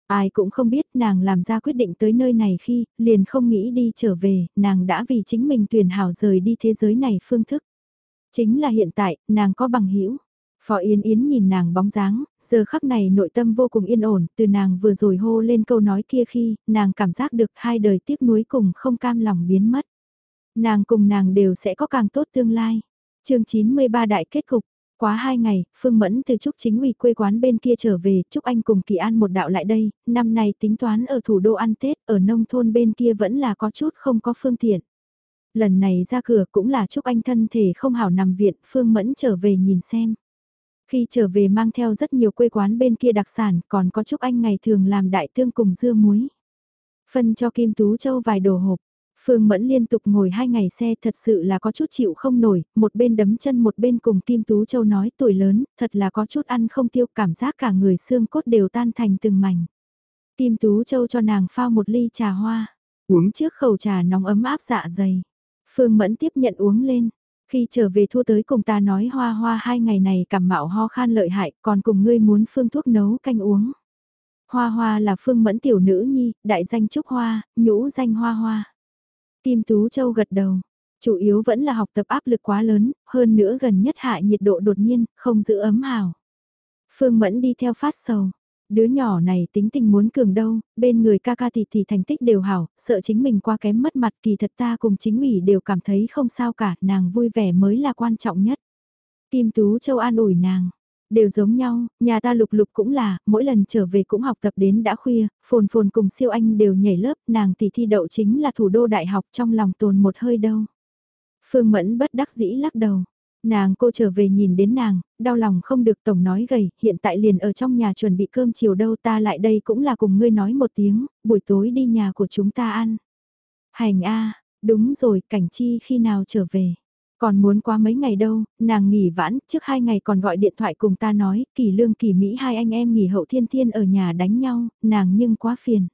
Ai cũng không biết nàng làm ra quyết định tới nơi này khi, liền không nghĩ đi trở về, nàng đã vì chính mình tuyển hảo rời đi thế giới này phương thức. Chính là hiện tại, nàng có bằng hữu Phó Yến Yến nhìn nàng bóng dáng, giờ khắc này nội tâm vô cùng yên ổn, từ nàng vừa rồi hô lên câu nói kia khi, nàng cảm giác được hai đời tiếc nuối cùng không cam lòng biến mất. Nàng cùng nàng đều sẽ có càng tốt tương lai. chương 93 đại kết cục, Quá hai ngày, Phương Mẫn từ Trúc chính ủy quê quán bên kia trở về, Trúc Anh cùng Kỳ An một đạo lại đây, năm nay tính toán ở thủ đô ăn Tết, ở nông thôn bên kia vẫn là có chút không có phương tiện. Lần này ra cửa cũng là Trúc Anh thân thể không hảo nằm viện, Phương Mẫn trở về nhìn xem. Khi trở về mang theo rất nhiều quê quán bên kia đặc sản, còn có Trúc Anh ngày thường làm đại tương cùng dưa muối. Phân cho Kim Tú Châu vài đồ hộp, Phương Mẫn liên tục ngồi hai ngày xe thật sự là có chút chịu không nổi, một bên đấm chân một bên cùng Kim Tú Châu nói tuổi lớn, thật là có chút ăn không tiêu cảm giác cả người xương cốt đều tan thành từng mảnh. Kim Tú Châu cho nàng phao một ly trà hoa, uống trước khẩu trà nóng ấm áp dạ dày. Phương Mẫn tiếp nhận uống lên, khi trở về thua tới cùng ta nói hoa hoa hai ngày này cảm mạo ho khan lợi hại còn cùng ngươi muốn phương thuốc nấu canh uống. Hoa hoa là phương mẫn tiểu nữ nhi, đại danh trúc hoa, nhũ danh hoa hoa. Kim Tú Châu gật đầu. Chủ yếu vẫn là học tập áp lực quá lớn, hơn nữa gần nhất hạ nhiệt độ đột nhiên, không giữ ấm hào. Phương Mẫn đi theo phát sầu. Đứa nhỏ này tính tình muốn cường đâu, bên người ca ca thì thì thành tích đều hảo, sợ chính mình qua kém mất mặt kỳ thật ta cùng chính ủy đều cảm thấy không sao cả, nàng vui vẻ mới là quan trọng nhất. Kim Tú Châu an ủi nàng, Đều giống nhau, nhà ta lục lục cũng là, mỗi lần trở về cũng học tập đến đã khuya, phồn phồn cùng siêu anh đều nhảy lớp, nàng tỷ thi đậu chính là thủ đô đại học trong lòng tồn một hơi đâu. Phương Mẫn bất đắc dĩ lắc đầu. Nàng cô trở về nhìn đến nàng, đau lòng không được tổng nói gầy, hiện tại liền ở trong nhà chuẩn bị cơm chiều đâu ta lại đây cũng là cùng ngươi nói một tiếng, buổi tối đi nhà của chúng ta ăn. Hành a đúng rồi, cảnh chi khi nào trở về. Còn muốn qua mấy ngày đâu, nàng nghỉ vãn, trước hai ngày còn gọi điện thoại cùng ta nói, kỳ lương kỳ Mỹ hai anh em nghỉ hậu thiên thiên ở nhà đánh nhau, nàng nhưng quá phiền.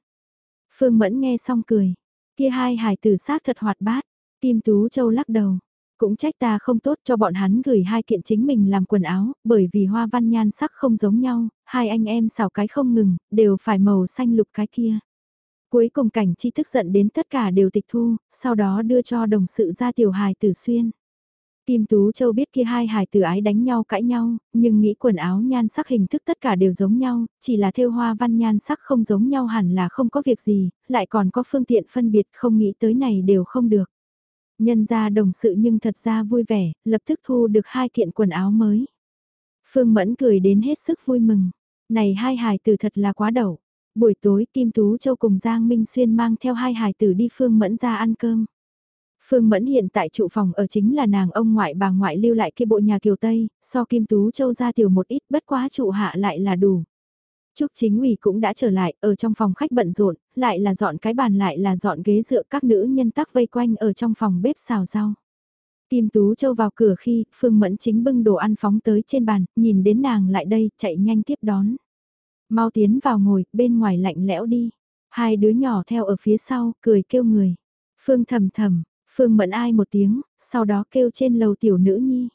Phương Mẫn nghe xong cười, kia hai hài tử sát thật hoạt bát, Kim Tú Châu lắc đầu. Cũng trách ta không tốt cho bọn hắn gửi hai kiện chính mình làm quần áo, bởi vì hoa văn nhan sắc không giống nhau, hai anh em xào cái không ngừng, đều phải màu xanh lục cái kia. Cuối cùng cảnh chi tức giận đến tất cả đều tịch thu, sau đó đưa cho đồng sự ra tiểu hài tử xuyên. Kim Tú Châu biết kia hai hài tử ái đánh nhau cãi nhau, nhưng nghĩ quần áo nhan sắc hình thức tất cả đều giống nhau, chỉ là thêu hoa văn nhan sắc không giống nhau hẳn là không có việc gì, lại còn có phương tiện phân biệt không nghĩ tới này đều không được. Nhân ra đồng sự nhưng thật ra vui vẻ, lập tức thu được hai kiện quần áo mới. Phương Mẫn cười đến hết sức vui mừng. Này hai hài tử thật là quá đậu. Buổi tối Kim Tú Châu cùng Giang Minh Xuyên mang theo hai hài tử đi Phương Mẫn ra ăn cơm. Phương Mẫn hiện tại trụ phòng ở chính là nàng ông ngoại bà ngoại lưu lại kia bộ nhà kiều Tây, so Kim Tú Châu ra tiểu một ít bất quá trụ hạ lại là đủ. Trúc chính ủy cũng đã trở lại, ở trong phòng khách bận rộn, lại là dọn cái bàn lại là dọn ghế dựa các nữ nhân tắc vây quanh ở trong phòng bếp xào rau. Kim Tú Châu vào cửa khi Phương Mẫn chính bưng đồ ăn phóng tới trên bàn, nhìn đến nàng lại đây, chạy nhanh tiếp đón. Mau tiến vào ngồi, bên ngoài lạnh lẽo đi. Hai đứa nhỏ theo ở phía sau, cười kêu người. Phương thầm thầm, Phương Mẫn ai một tiếng, sau đó kêu trên lầu tiểu nữ nhi.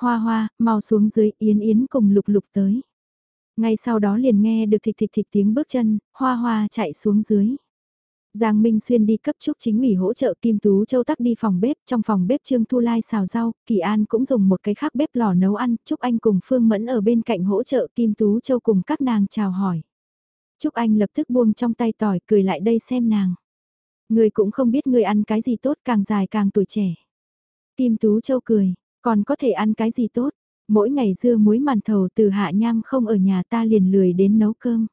Hoa hoa, mau xuống dưới, Yến Yến cùng lục lục tới. Ngay sau đó liền nghe được thịt thịt thịt tiếng bước chân, hoa hoa chạy xuống dưới. Giang Minh Xuyên đi cấp trúc chính ủy hỗ trợ Kim Tú Châu tắc đi phòng bếp, trong phòng bếp Trương Thu Lai xào rau, Kỳ An cũng dùng một cái khác bếp lò nấu ăn, Trúc Anh cùng Phương Mẫn ở bên cạnh hỗ trợ Kim Tú Châu cùng các nàng chào hỏi. Trúc Anh lập tức buông trong tay tỏi cười lại đây xem nàng. Người cũng không biết người ăn cái gì tốt càng dài càng tuổi trẻ. Kim Tú Châu cười, còn có thể ăn cái gì tốt, mỗi ngày dưa muối màn thầu từ hạ nham không ở nhà ta liền lười đến nấu cơm.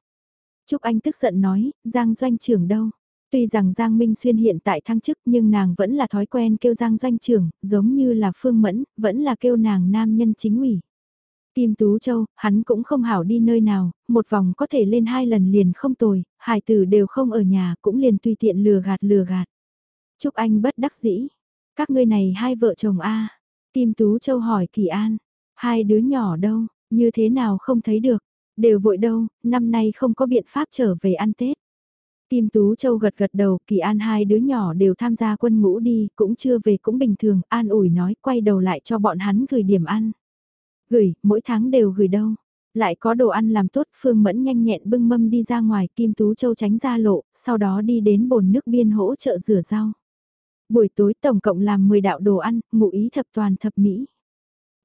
Trúc Anh tức giận nói, Giang doanh trưởng đâu? Tuy rằng Giang Minh Xuyên hiện tại thăng chức nhưng nàng vẫn là thói quen kêu Giang doanh trưởng, giống như là Phương Mẫn, vẫn là kêu nàng nam nhân chính ủy. Kim Tú Châu, hắn cũng không hảo đi nơi nào, một vòng có thể lên hai lần liền không tồi, hài tử đều không ở nhà cũng liền tùy tiện lừa gạt lừa gạt. Chúc anh bất đắc dĩ. Các ngươi này hai vợ chồng A. Kim Tú Châu hỏi Kỳ An. Hai đứa nhỏ đâu, như thế nào không thấy được. Đều vội đâu, năm nay không có biện pháp trở về ăn Tết. Kim Tú Châu gật gật đầu, Kỳ An hai đứa nhỏ đều tham gia quân ngũ đi, cũng chưa về cũng bình thường, an ủi nói quay đầu lại cho bọn hắn gửi điểm ăn. Gửi, mỗi tháng đều gửi đâu. Lại có đồ ăn làm tốt, Phương Mẫn nhanh nhẹn bưng mâm đi ra ngoài, Kim Tú Châu tránh ra lộ, sau đó đi đến bồn nước biên hỗ trợ rửa rau. Buổi tối tổng cộng làm 10 đạo đồ ăn, ngụ ý thập toàn thập mỹ.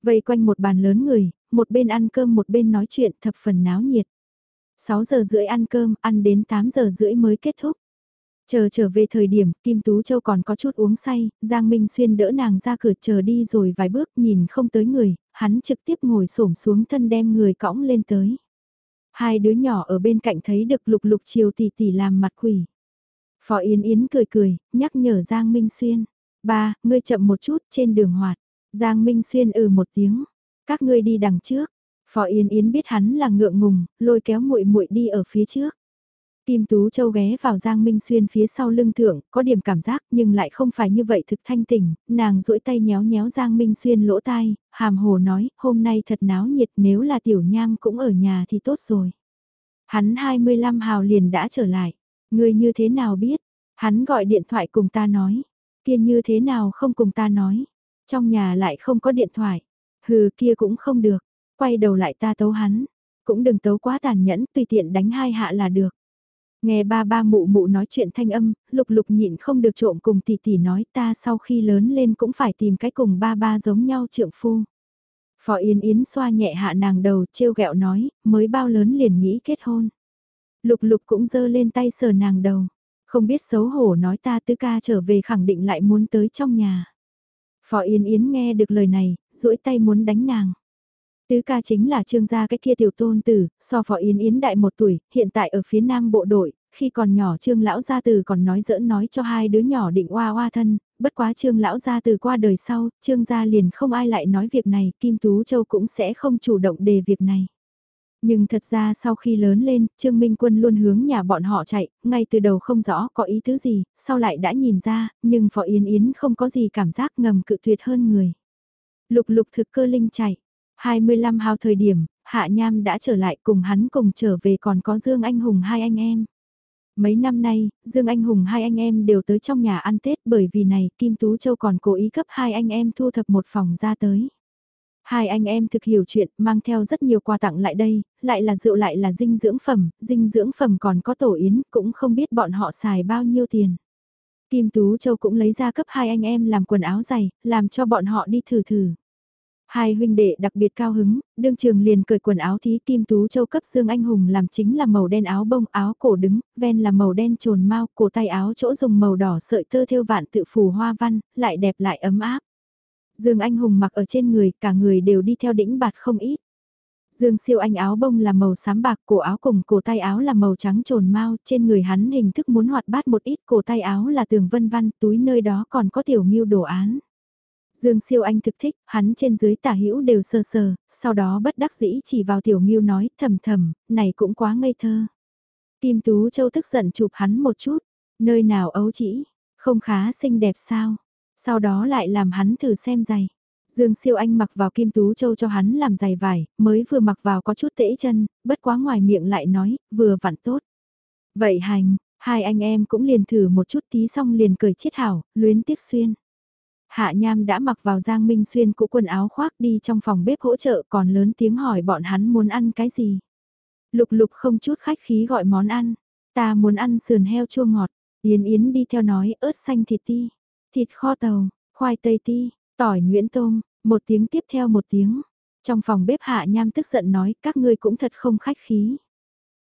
Vây quanh một bàn lớn người, một bên ăn cơm một bên nói chuyện thập phần náo nhiệt. 6 giờ rưỡi ăn cơm, ăn đến 8 giờ rưỡi mới kết thúc. Chờ trở về thời điểm, Kim Tú Châu còn có chút uống say, Giang Minh Xuyên đỡ nàng ra cửa chờ đi rồi vài bước nhìn không tới người, hắn trực tiếp ngồi xổm xuống thân đem người cõng lên tới. Hai đứa nhỏ ở bên cạnh thấy được lục lục chiều tỷ tỷ làm mặt quỷ. Phó Yến Yến cười cười, nhắc nhở Giang Minh Xuyên. Ba, ngươi chậm một chút trên đường hoạt. Giang Minh Xuyên ừ một tiếng. Các ngươi đi đằng trước. Phó Yến Yến biết hắn là ngượng ngùng, lôi kéo muội muội đi ở phía trước. Kim Tú Châu ghé vào Giang Minh Xuyên phía sau lưng thượng, có điểm cảm giác nhưng lại không phải như vậy thực thanh tỉnh, nàng duỗi tay nhéo nhéo Giang Minh Xuyên lỗ tai, hàm hồ nói, hôm nay thật náo nhiệt nếu là tiểu nham cũng ở nhà thì tốt rồi. Hắn 25 hào liền đã trở lại, người như thế nào biết, hắn gọi điện thoại cùng ta nói, kia như thế nào không cùng ta nói, trong nhà lại không có điện thoại, hừ kia cũng không được, quay đầu lại ta tấu hắn, cũng đừng tấu quá tàn nhẫn tùy tiện đánh hai hạ là được. Nghe ba ba mụ mụ nói chuyện thanh âm, lục lục nhịn không được trộm cùng tỷ tỷ nói ta sau khi lớn lên cũng phải tìm cái cùng ba ba giống nhau trượng phu. Phó Yến Yến xoa nhẹ hạ nàng đầu trêu ghẹo nói, mới bao lớn liền nghĩ kết hôn. Lục lục cũng giơ lên tay sờ nàng đầu, không biết xấu hổ nói ta tứ ca trở về khẳng định lại muốn tới trong nhà. Phó Yến Yến nghe được lời này, duỗi tay muốn đánh nàng. Tứ ca chính là trương gia cái kia tiểu tôn tử, so phó Yến Yến đại một tuổi, hiện tại ở phía nam bộ đội, khi còn nhỏ trương lão gia từ còn nói giỡn nói cho hai đứa nhỏ định oa oa thân, bất quá trương lão gia từ qua đời sau, trương gia liền không ai lại nói việc này, Kim Tú Châu cũng sẽ không chủ động đề việc này. Nhưng thật ra sau khi lớn lên, Trương Minh Quân luôn hướng nhà bọn họ chạy, ngay từ đầu không rõ có ý tứ gì, sau lại đã nhìn ra, nhưng Phó Yến Yến không có gì cảm giác ngầm cự tuyệt hơn người. Lục lục thực cơ linh chạy, 25 hào thời điểm, Hạ Nham đã trở lại cùng hắn cùng trở về còn có Dương Anh Hùng hai anh em. Mấy năm nay, Dương Anh Hùng hai anh em đều tới trong nhà ăn Tết bởi vì này Kim Tú Châu còn cố ý cấp hai anh em thu thập một phòng ra tới. Hai anh em thực hiểu chuyện, mang theo rất nhiều quà tặng lại đây, lại là rượu lại là dinh dưỡng phẩm, dinh dưỡng phẩm còn có tổ yến, cũng không biết bọn họ xài bao nhiêu tiền. Kim Tú Châu cũng lấy ra cấp hai anh em làm quần áo dày, làm cho bọn họ đi thử thử. Hai huynh đệ đặc biệt cao hứng, đương trường liền cởi quần áo thí kim tú châu cấp Dương Anh Hùng làm chính là màu đen áo bông áo cổ đứng, ven là màu đen trồn mau, cổ tay áo chỗ dùng màu đỏ sợi tơ thêu vạn tự phù hoa văn, lại đẹp lại ấm áp. Dương Anh Hùng mặc ở trên người, cả người đều đi theo đĩnh bạt không ít. Dương siêu anh áo bông là màu xám bạc, cổ áo cùng cổ tay áo là màu trắng trồn mau, trên người hắn hình thức muốn hoạt bát một ít, cổ tay áo là tường vân văn, túi nơi đó còn có tiểu miêu đồ án. Dương Siêu Anh thực thích, hắn trên dưới tả hữu đều sơ sờ, sau đó bất đắc dĩ chỉ vào Tiểu nghiêu nói thầm thầm, này cũng quá ngây thơ. Kim Tú Châu tức giận chụp hắn một chút, nơi nào ấu chỉ, không khá xinh đẹp sao, sau đó lại làm hắn thử xem giày. Dương Siêu Anh mặc vào Kim Tú Châu cho hắn làm giày vải, mới vừa mặc vào có chút tễ chân, bất quá ngoài miệng lại nói, vừa vặn tốt. Vậy hành, hai anh em cũng liền thử một chút tí xong liền cười chết hảo, luyến tiếc xuyên. Hạ Nham đã mặc vào Giang Minh Xuyên cũ quần áo khoác đi trong phòng bếp hỗ trợ còn lớn tiếng hỏi bọn hắn muốn ăn cái gì. Lục lục không chút khách khí gọi món ăn, ta muốn ăn sườn heo chua ngọt, Yến Yến đi theo nói ớt xanh thịt ti, thịt kho tàu, khoai tây ti, tỏi nguyễn tôm, một tiếng tiếp theo một tiếng. Trong phòng bếp Hạ Nham tức giận nói các ngươi cũng thật không khách khí.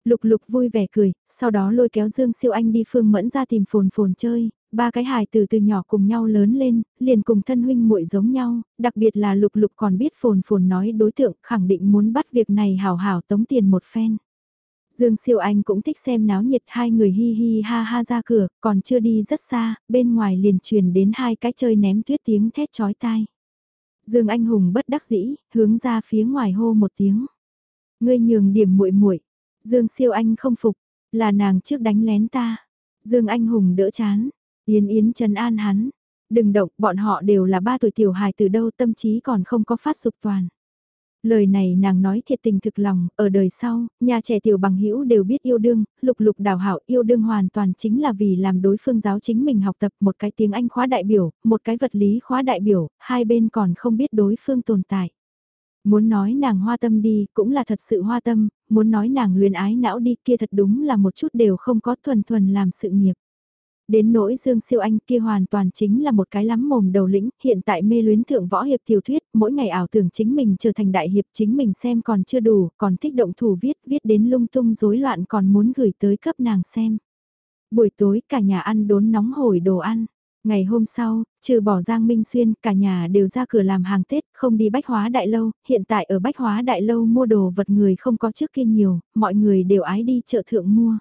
Lục lục vui vẻ cười, sau đó lôi kéo Dương Siêu Anh đi Phương Mẫn ra tìm phồn phồn chơi, ba cái hài từ từ nhỏ cùng nhau lớn lên, liền cùng thân huynh muội giống nhau, đặc biệt là lục lục còn biết phồn phồn nói đối tượng khẳng định muốn bắt việc này hào hảo tống tiền một phen. Dương Siêu Anh cũng thích xem náo nhiệt hai người hi hi ha ha ra cửa, còn chưa đi rất xa, bên ngoài liền truyền đến hai cái chơi ném tuyết tiếng thét chói tai. Dương Anh Hùng bất đắc dĩ, hướng ra phía ngoài hô một tiếng. Ngươi nhường điểm muội muội. Dương Siêu Anh không phục, là nàng trước đánh lén ta. Dương Anh Hùng đỡ chán, Yến Yến trần an hắn, đừng động, bọn họ đều là ba tuổi tiểu hài từ đâu tâm trí còn không có phát dục toàn. Lời này nàng nói thiệt tình thực lòng, ở đời sau, nhà trẻ tiểu bằng hữu đều biết yêu đương, lục lục đào hảo yêu đương hoàn toàn chính là vì làm đối phương giáo chính mình học tập một cái tiếng Anh khóa đại biểu, một cái vật lý khóa đại biểu, hai bên còn không biết đối phương tồn tại. Muốn nói nàng hoa tâm đi, cũng là thật sự hoa tâm, muốn nói nàng luyến ái não đi kia thật đúng là một chút đều không có thuần thuần làm sự nghiệp. Đến nỗi Dương Siêu Anh kia hoàn toàn chính là một cái lắm mồm đầu lĩnh, hiện tại mê luyến thượng võ hiệp tiểu thuyết, mỗi ngày ảo tưởng chính mình trở thành đại hiệp chính mình xem còn chưa đủ, còn thích động thủ viết, viết đến lung tung rối loạn còn muốn gửi tới cấp nàng xem. Buổi tối cả nhà ăn đốn nóng hổi đồ ăn. Ngày hôm sau, trừ bỏ Giang Minh Xuyên, cả nhà đều ra cửa làm hàng Tết, không đi bách hóa đại lâu, hiện tại ở bách hóa đại lâu mua đồ vật người không có trước kia nhiều, mọi người đều ái đi chợ thượng mua.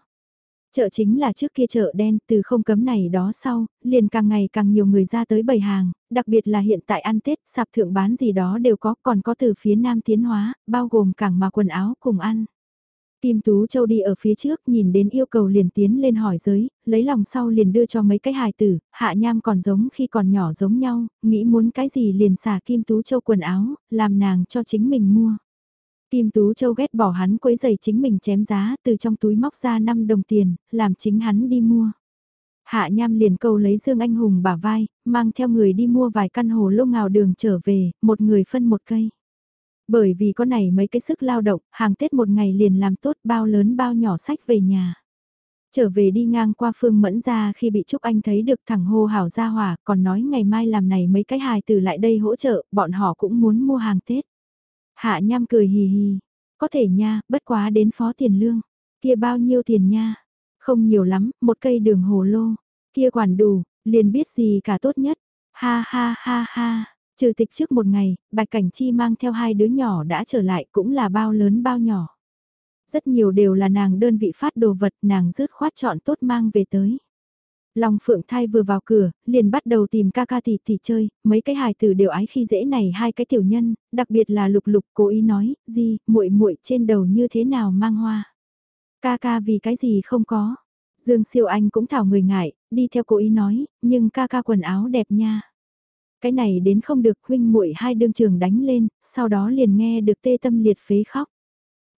Chợ chính là trước kia chợ đen, từ không cấm này đó sau, liền càng ngày càng nhiều người ra tới bày hàng, đặc biệt là hiện tại ăn Tết, sạp thượng bán gì đó đều có, còn có từ phía Nam tiến hóa, bao gồm cảng mà quần áo cùng ăn. Kim Tú Châu đi ở phía trước nhìn đến yêu cầu liền tiến lên hỏi giới, lấy lòng sau liền đưa cho mấy cái hài tử, hạ nham còn giống khi còn nhỏ giống nhau, nghĩ muốn cái gì liền xả Kim Tú Châu quần áo, làm nàng cho chính mình mua. Kim Tú Châu ghét bỏ hắn quấy giày chính mình chém giá từ trong túi móc ra 5 đồng tiền, làm chính hắn đi mua. Hạ Nham liền câu lấy Dương Anh Hùng bả vai, mang theo người đi mua vài căn hồ lô ngào đường trở về, một người phân một cây. Bởi vì có này mấy cái sức lao động, hàng Tết một ngày liền làm tốt bao lớn bao nhỏ sách về nhà. Trở về đi ngang qua phương mẫn ra khi bị Trúc Anh thấy được thẳng hô hảo ra hỏa, còn nói ngày mai làm này mấy cái hài từ lại đây hỗ trợ, bọn họ cũng muốn mua hàng Tết. Hạ nham cười hì hì, có thể nha, bất quá đến phó tiền lương, kia bao nhiêu tiền nha, không nhiều lắm, một cây đường hồ lô, kia quản đủ, liền biết gì cả tốt nhất, ha ha ha ha. Trừ tịch trước một ngày, Bạch Cảnh Chi mang theo hai đứa nhỏ đã trở lại cũng là bao lớn bao nhỏ. Rất nhiều đều là nàng đơn vị phát đồ vật nàng rước khoát chọn tốt mang về tới. Long Phượng Thai vừa vào cửa, liền bắt đầu tìm ca ca tỷ tỷ chơi, mấy cái hài tử đều ái khi dễ này hai cái tiểu nhân, đặc biệt là Lục Lục cố ý nói, gì, muội muội trên đầu như thế nào mang hoa. Ca ca vì cái gì không có. Dương Siêu Anh cũng thảo người ngại, đi theo cố ý nói, nhưng ca ca quần áo đẹp nha. Cái này đến không được huynh muội hai đương trường đánh lên, sau đó liền nghe được tê tâm liệt phế khóc.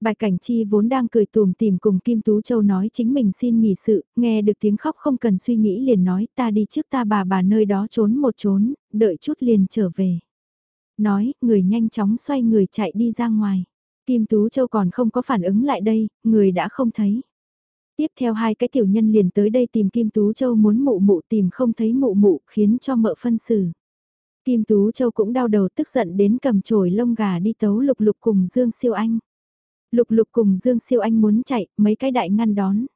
Bạch Cảnh Chi vốn đang cười tùm tìm cùng Kim Tú Châu nói chính mình xin nghỉ sự, nghe được tiếng khóc không cần suy nghĩ liền nói ta đi trước ta bà bà nơi đó trốn một trốn, đợi chút liền trở về. Nói, người nhanh chóng xoay người chạy đi ra ngoài. Kim Tú Châu còn không có phản ứng lại đây, người đã không thấy. Tiếp theo hai cái tiểu nhân liền tới đây tìm Kim Tú Châu muốn mụ mụ tìm không thấy mụ mụ khiến cho mợ phân xử. Kim Tú Châu cũng đau đầu tức giận đến cầm chổi lông gà đi tấu lục lục cùng Dương Siêu Anh. Lục lục cùng Dương Siêu Anh muốn chạy, mấy cái đại ngăn đón.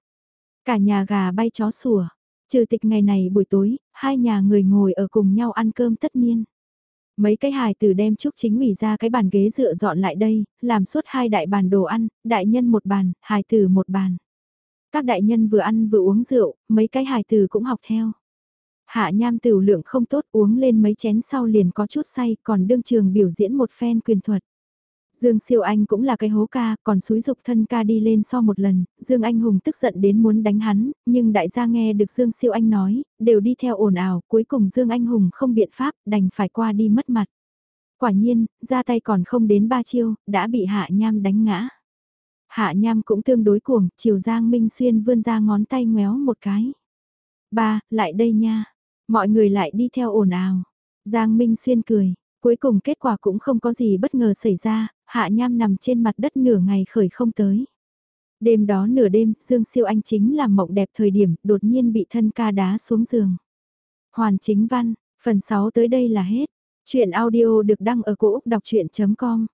Cả nhà gà bay chó sủa. Trừ tịch ngày này buổi tối, hai nhà người ngồi ở cùng nhau ăn cơm tất niên. Mấy cái hài tử đem chúc chính ủy ra cái bàn ghế dựa dọn lại đây, làm suốt hai đại bàn đồ ăn, đại nhân một bàn, hài tử một bàn. Các đại nhân vừa ăn vừa uống rượu, mấy cái hài tử cũng học theo. Hạ nham tử lượng không tốt uống lên mấy chén sau liền có chút say còn đương trường biểu diễn một phen quyền thuật. Dương Siêu Anh cũng là cái hố ca, còn xúi dục thân ca đi lên so một lần, Dương Anh Hùng tức giận đến muốn đánh hắn, nhưng đại gia nghe được Dương Siêu Anh nói, đều đi theo ồn ào, cuối cùng Dương Anh Hùng không biện pháp, đành phải qua đi mất mặt. Quả nhiên, ra tay còn không đến ba chiêu, đã bị Hạ Nham đánh ngã. Hạ Nham cũng tương đối cuồng, chiều Giang Minh Xuyên vươn ra ngón tay ngoéo một cái. Ba, lại đây nha. Mọi người lại đi theo ồn ào. Giang Minh Xuyên cười, cuối cùng kết quả cũng không có gì bất ngờ xảy ra, Hạ Nham nằm trên mặt đất nửa ngày khởi không tới. Đêm đó nửa đêm, Dương Siêu Anh chính làm mộng đẹp thời điểm, đột nhiên bị thân ca đá xuống giường. Hoàn chính văn, phần 6 tới đây là hết. Chuyện audio được đăng ở cổ Úc đọc chuyện.com